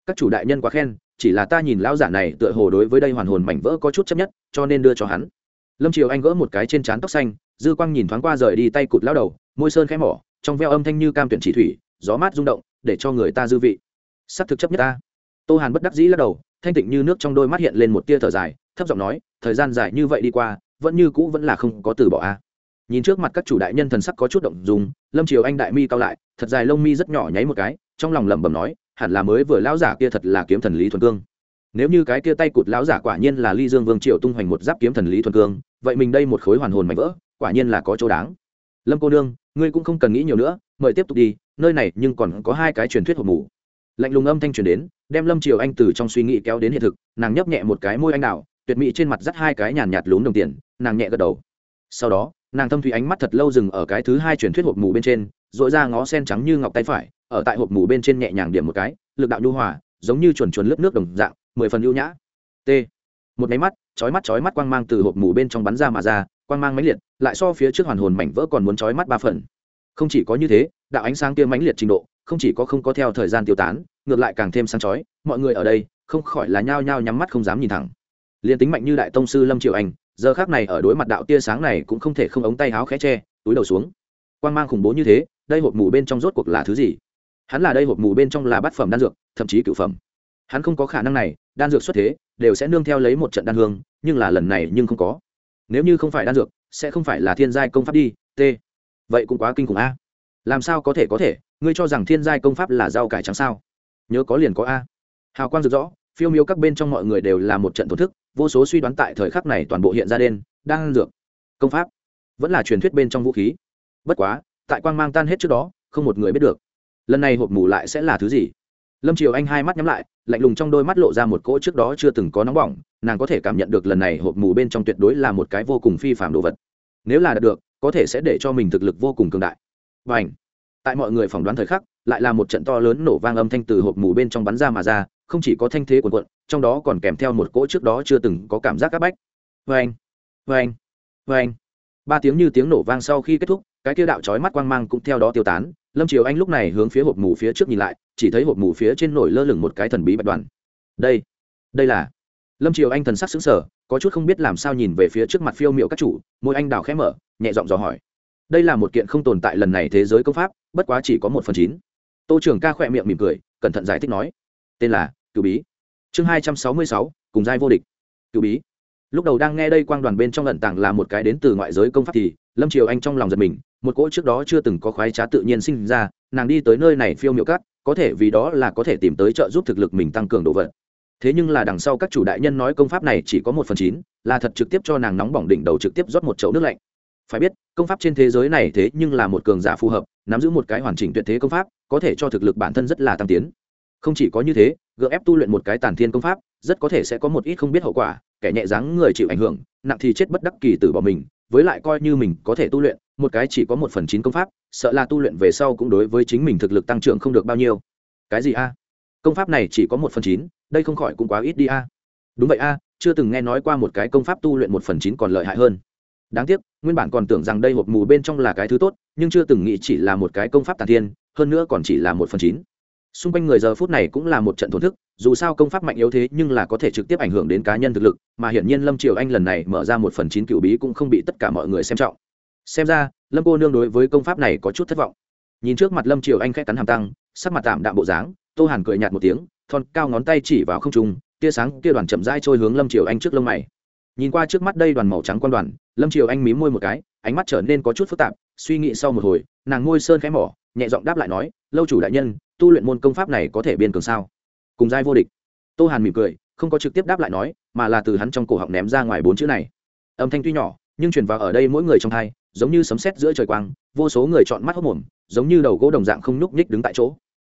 các chủ đại nhân quá khen chỉ là ta nhìn lão giả này tựa hồ đối với đây hoàn hồn mảnh vỡ có chút chấp nhất cho nên đưa cho hắn. Lâm triều anh gỡ một cái trên trán tóc xanh dư quang nhìn thoáng qua rời đi tay cụt lao đầu môi sơn khẽ mỏ trong veo âm thanh như cam tuyển chỉ thủy gió mát rung động để cho người ta dư vị. Sắc thực chấp nhất ta. Tô hàn bất đắc dĩ lắc đầu thanh tịnh như nước trong đôi mắt hiện lên một tia thở dài thấp giọng nói thời gian dài như vậy đi qua vẫn như cũ vẫn là không có từ bỏ a nhìn trước mặt các chủ đại nhân thần sắc có chút động dùng lâm triều anh đại mi cao lại, thật dài lông mi rất nhỏ nháy một cái, trong lòng lẩm bẩm nói, hẳn là mới vừa lão giả kia thật là kiếm thần lý thuần cương. Nếu như cái kia tay cụt lão giả quả nhiên là ly dương vương triều tung hoành một giáp kiếm thần lý thuần cương, vậy mình đây một khối hoàn hồn mảnh vỡ, quả nhiên là có chỗ đáng. Lâm cô nương, ngươi cũng không cần nghĩ nhiều nữa, mời tiếp tục đi, nơi này nhưng còn có hai cái truyền thuyết hộp mù lạnh lùng âm thanh truyền đến, đem lâm triều anh từ trong suy nghĩ kéo đến hiện thực, nàng nhấp nhẹ một cái môi anh đào, tuyệt mỹ trên mặt dắt hai cái nhàn nhạt lún đồng tiền, nàng nhẹ gật đầu. Sau đó nàng thâm thủy ánh mắt thật lâu dừng ở cái thứ hai truyền thuyết hộp mù bên trên dội ra ngó sen trắng như ngọc tay phải, ở tại hộp mù bên trên nhẹ nhàng điểm một cái, lực đạo nhu hòa, giống như chuồn chuồn lớp nước đồng dạng, mười phần ưu nhã. T. Một máy mắt, chói mắt chói mắt quang mang từ hộp mù bên trong bắn ra mà ra, quang mang mãnh liệt, lại so phía trước hoàn hồn mảnh vỡ còn muốn chói mắt ba phần. Không chỉ có như thế, đạo ánh sáng kia mãnh liệt trình độ, không chỉ có không có theo thời gian tiêu tán, ngược lại càng thêm sáng chói, mọi người ở đây, không khỏi là nhao nhao nhắm mắt không dám nhìn thẳng. Liền tính mạnh như đại tông sư lâm triệu anh giờ khác này ở đối mặt đạo tia sáng này cũng không thể không ống tay háo khẽ che, túi đầu xuống. Quang mang khủng bố như thế, đây hộp mù bên trong rốt cuộc là thứ gì? Hắn là đây hộp mù bên trong là bát phẩm đan dược, thậm chí cửu phẩm. Hắn không có khả năng này, đan dược xuất thế, đều sẽ nương theo lấy một trận đan hương, nhưng là lần này nhưng không có. Nếu như không phải đan dược, sẽ không phải là thiên giai công pháp đi t vậy cũng quá kinh khủng a. Làm sao có thể có thể? Ngươi cho rằng thiên giai công pháp là rau cải trắng sao? Nhớ có liền có a. Hào quang rực rõ phiêu miêu các bên trong mọi người đều là một trận thổn thức, vô số suy đoán tại thời khắc này toàn bộ hiện ra đen, đang dược. Công pháp vẫn là truyền thuyết bên trong vũ khí. Bất quá, tại quang mang tan hết trước đó, không một người biết được. Lần này hộp mù lại sẽ là thứ gì? Lâm triều anh hai mắt nhắm lại, lạnh lùng trong đôi mắt lộ ra một cỗ trước đó chưa từng có nóng bỏng, nàng có thể cảm nhận được lần này hộp mù bên trong tuyệt đối là một cái vô cùng phi phạm đồ vật. Nếu là đạt được, có thể sẽ để cho mình thực lực vô cùng cường đại. Và ảnh tại mọi người phỏng đoán thời khắc, lại là một trận to lớn nổ vang âm thanh từ hộp mù bên trong bắn ra mà ra không chỉ có thanh thế quần quận trong đó còn kèm theo một cỗ trước đó chưa từng có cảm giác áp bách. Vê anh vê anh vê anh ba tiếng như tiếng nổ vang sau khi kết thúc, cái kia đạo chói mắt quang mang cũng theo đó tiêu tán. Lâm triều anh lúc này hướng phía hộp mù phía trước nhìn lại, chỉ thấy hộp mù phía trên nổi lơ lửng một cái thần bí bạch đoàn. Đây đây là. Lâm triều anh thần sắc xứng sở có chút không biết làm sao nhìn về phía trước mặt phiêu m i ệ u các chủ, môi anh đào khẽ mở, nhẹ giọng dò hỏi. Đây là một kiện không tồn tại lần này thế giới công pháp, bất quá chỉ có một phần chín. Tô trưởng ca khỏe miệng mỉm cười, cẩn thận giải thích nói. Tên là cựu bí. Chương hai trăm sáu mươi sáu, cùng giai vô địch. Cựu bí. Lúc đầu đang nghe đây quang đoàn bên trong lận tảng là một cái đến từ ngoại giới công pháp thì, lâm triều anh trong lòng giật mình, một cỗ trước đó chưa từng có khoái trá tự nhiên sinh ra, nàng đi tới nơi này phiêu miệu cắt có thể vì đó là có thể tìm tới trợ giúp thực lực mình tăng cường độ vật thế nhưng là đằng sau các chủ đại nhân nói công pháp này chỉ có một phần chín, là thật trực tiếp cho nàng nóng bỏng đỉnh đầu trực tiếp rót một chậu nước lạnh. Phải biết, công pháp trên thế giới này thế nhưng là một cường giả phù hợp, nắm giữ một cái hoàn chỉnh tuyệt thế công pháp, có thể cho thực lực bản thân rất là tăng tiến không chỉ có như thế gượng ép tu luyện một cái tàn thiên công pháp, rất có thể sẽ có một ít không biết hậu quả, kẻ nhẹ dáng người chịu ảnh hưởng, nặng thì chết bất đắc kỳ tử bỏ mình, với lại coi như mình có thể tu luyện, một cái chỉ có một phần chín công pháp, sợ là tu luyện về sau cũng đối với chính mình thực lực tăng trưởng không được bao nhiêu. Cái gì a? Công pháp này chỉ có một phần chín, đây không khỏi cũng quá ít đi a. Đúng vậy a, chưa từng nghe nói qua một cái công pháp tu luyện một phần chín còn lợi hại hơn. Đáng tiếc, nguyên bản còn tưởng rằng đây hộp mù bên trong là cái thứ tốt, nhưng chưa từng nghĩ chỉ là một cái công pháp tàn thiên, hơn nữa còn chỉ là một phần chín xung quanh người giờ phút này cũng là một trận thổn thức, dù sao công pháp mạnh yếu thế nhưng là có thể trực tiếp ảnh hưởng đến cá nhân thực lực, mà hiển nhiên lâm triều anh lần này mở ra một phần chín cựu bí cũng không bị tất cả mọi người xem trọng. Xem ra, lâm cô nương đối với công pháp này có chút thất vọng. Nhìn trước mặt lâm triều anh khẽ cắn hàm tăng sắc mặt tạm đạm bộ dáng, tô hàn cười nhạt một tiếng, thon cao ngón tay chỉ vào không trung, tia sáng kia đoàn chậm rãi trôi hướng lâm triều anh trước lông mày. Nhìn qua trước mắt đây đoàn màu trắng quan đoàn, lâm triều anh mím môi một cái, ánh mắt trở nên có chút phức tạp, suy nghĩ sau một hồi, nàng ngôi sơn khẽ mỏ, nhẹ giọng đáp lại nói, lâu chủ đại nhân tu luyện môn công pháp này có thể biên cường sao? Cùng giai vô địch. Tô hàn mỉm cười, không có trực tiếp đáp lại nói, mà là từ hắn trong cổ họng ném ra ngoài bốn chữ này. Âm thanh tuy nhỏ, nhưng truyền vào ở đây mỗi người trong hai, giống như sấm sét giữa trời quang, vô số người chọn mắt hốc mồm, giống như đầu gỗ đồng dạng không nhúc nhích đứng tại chỗ.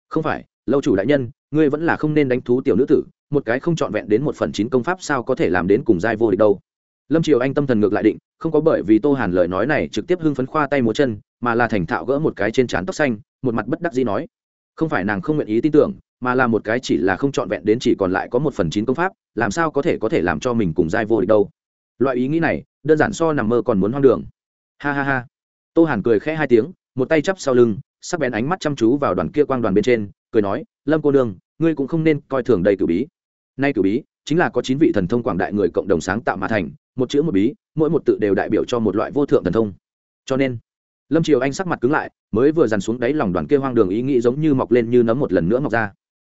Không phải, lâu chủ đại nhân, ngươi vẫn là không nên đánh thú tiểu nữ tử, một cái không trọn vẹn đến một phần chín công pháp sao có thể làm đến cùng giai vô địch đâu? Lâm triều anh tâm thần ngược lại định, không có bởi vì tô hàn lời nói này trực tiếp hưng phấn khoa tay múa chân, mà là thành thạo gỡ một cái trên trán tóc xanh, một mặt bất đắc dĩ nói không phải nàng không nguyện ý tin tưởng, mà là một cái chỉ là không trọn vẹn đến chỉ còn lại có một phần chín công pháp, làm sao có thể có thể làm cho mình cùng giai vô địch đâu? Loại ý nghĩ này, đơn giản so nằm mơ còn muốn hoang đường. Ha ha ha. Tô hàn cười khẽ hai tiếng, một tay chắp sau lưng, sắc bén ánh mắt chăm chú vào đoàn kia quang đoàn bên trên, cười nói, lâm cô nương, ngươi cũng không nên coi thường đầy cử bí. Nay cử bí chính là có chín vị thần thông quảng đại người cộng đồng sáng tạo mà thành, một chữ một bí, mỗi một tự đều đại biểu cho một loại vô thượng thần thông. Cho nên lâm triều anh sắc mặt cứng lại mới vừa dằn xuống đáy lòng đoàn kia hoang đường ý nghĩ giống như mọc lên như nấm một lần nữa mọc ra.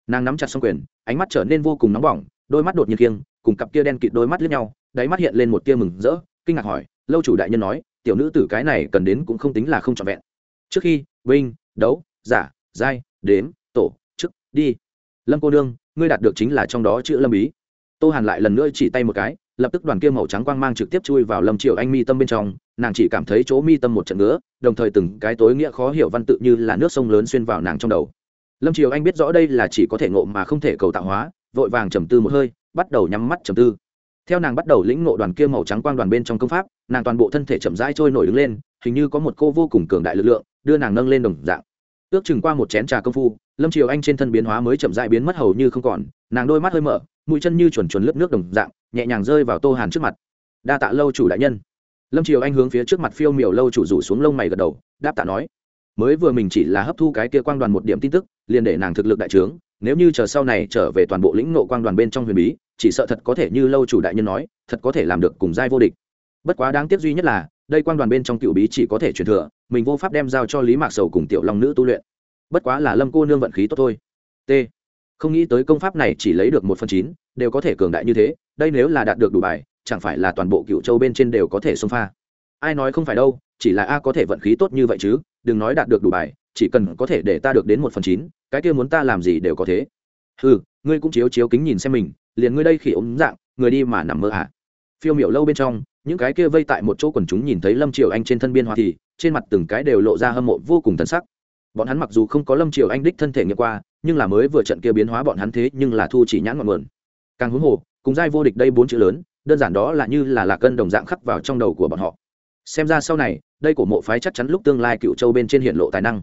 Nàng nắm chặt xong quyền ánh mắt trở nên vô cùng nóng bỏng đôi mắt đột nhiên kiêng cùng cặp kia đen kịt đôi mắt lướt nhau đáy mắt hiện lên một tia mừng rỡ kinh ngạc hỏi lâu chủ đại nhân nói tiểu nữ tử cái này cần đến cũng không tính là không trọn vẹn. Trước khi vinh đấu giả giai đếm tổ chức đi. Lâm cô đương, ngươi đạt được chính là trong đó chữ lâm ý. tô hàn lại lần nữa chỉ tay một cái lập tức đoàn kia màu trắng quang mang trực tiếp chui vào lâm triều anh mi tâm bên trong, nàng chỉ cảm thấy chỗ mi tâm một trận nữa đồng thời từng cái tối nghĩa khó hiểu văn tự như là nước sông lớn xuyên vào nàng trong đầu. Lâm triều anh biết rõ đây là chỉ có thể ngộ mà không thể cầu tạo hóa, vội vàng trầm tư một hơi, bắt đầu nhắm mắt trầm tư. Theo nàng bắt đầu lĩnh ngộ đoàn kia màu trắng quang đoàn bên trong công pháp, nàng toàn bộ thân thể chậm rãi trôi nổi đứng lên, hình như có một cô vô cùng cường đại lực lượng, đưa nàng nâng lên đồng dạng. Ước chừng qua một chén trà công phu, lâm triều anh trên thân biến hóa mới chậm rãi biến mất hầu như không còn, nàng đôi mắt hơi mở mũi chân như chuẩn chuẩn lướt nước đồng dạng, nhẹ nhàng rơi vào tô hàn trước mặt. Đa tạ lâu chủ đại nhân. Lâm triều anh hướng phía trước mặt phiêu miểu lâu chủ rủ xuống lông mày gật đầu, đáp tạ nói. Mới vừa mình chỉ là hấp thu cái kia quang đoàn một điểm tin tức, liền để nàng thực lực đại trướng, nếu như chờ sau này trở về toàn bộ lĩnh nộ quang đoàn bên trong huyền bí, chỉ sợ thật có thể như lâu chủ đại nhân nói, thật có thể làm được cùng giai vô địch. Bất quá đáng tiếc duy nhất là, đây quang đoàn bên trong cựu bí chỉ có thể truyền thừa, mình vô pháp đem giao cho lý mạc sầu cùng tiểu long nữ tu luyện. Bất quá là lâm cô nương vận khí tốt thôi. T không nghĩ tới công pháp này chỉ lấy được một phần chín, đều có thể cường đại như thế, đây nếu là đạt được đủ bài, chẳng phải là toàn bộ cựu châu bên trên đều có thể xông pha. Ai nói không phải đâu, chỉ là a có thể vận khí tốt như vậy chứ, đừng nói đạt được đủ bài, chỉ cần có thể để ta được đến một phần chín, cái kia muốn ta làm gì đều có thế. Ừ ngươi cũng chiếu chiếu kính nhìn xem mình, liền ngươi đây khỉ ống dạng, người đi mà nằm mơ à. phiêu miểu lâu bên trong, những cái kia vây tại một chỗ quần chúng nhìn thấy lâm triều anh trên thân biên hoa thì, trên mặt từng cái đều lộ ra hâm mộ vô cùng thân sắc. Bọn hắn mặc dù không có lâm triều anh đích thân thể nghiệm qua nhưng là mới vừa trận kia biến hóa bọn hắn thế nhưng là thu chỉ nhãn ngọn nguồn. Càng huống hồ, cùng giai vô địch đây bốn chữ lớn, đơn giản đó là như là lạc cân đồng dạng khắc vào trong đầu của bọn họ. Xem ra sau này, đây của mộ phái chắc chắn lúc tương lai cựu châu bên trên hiện lộ tài năng.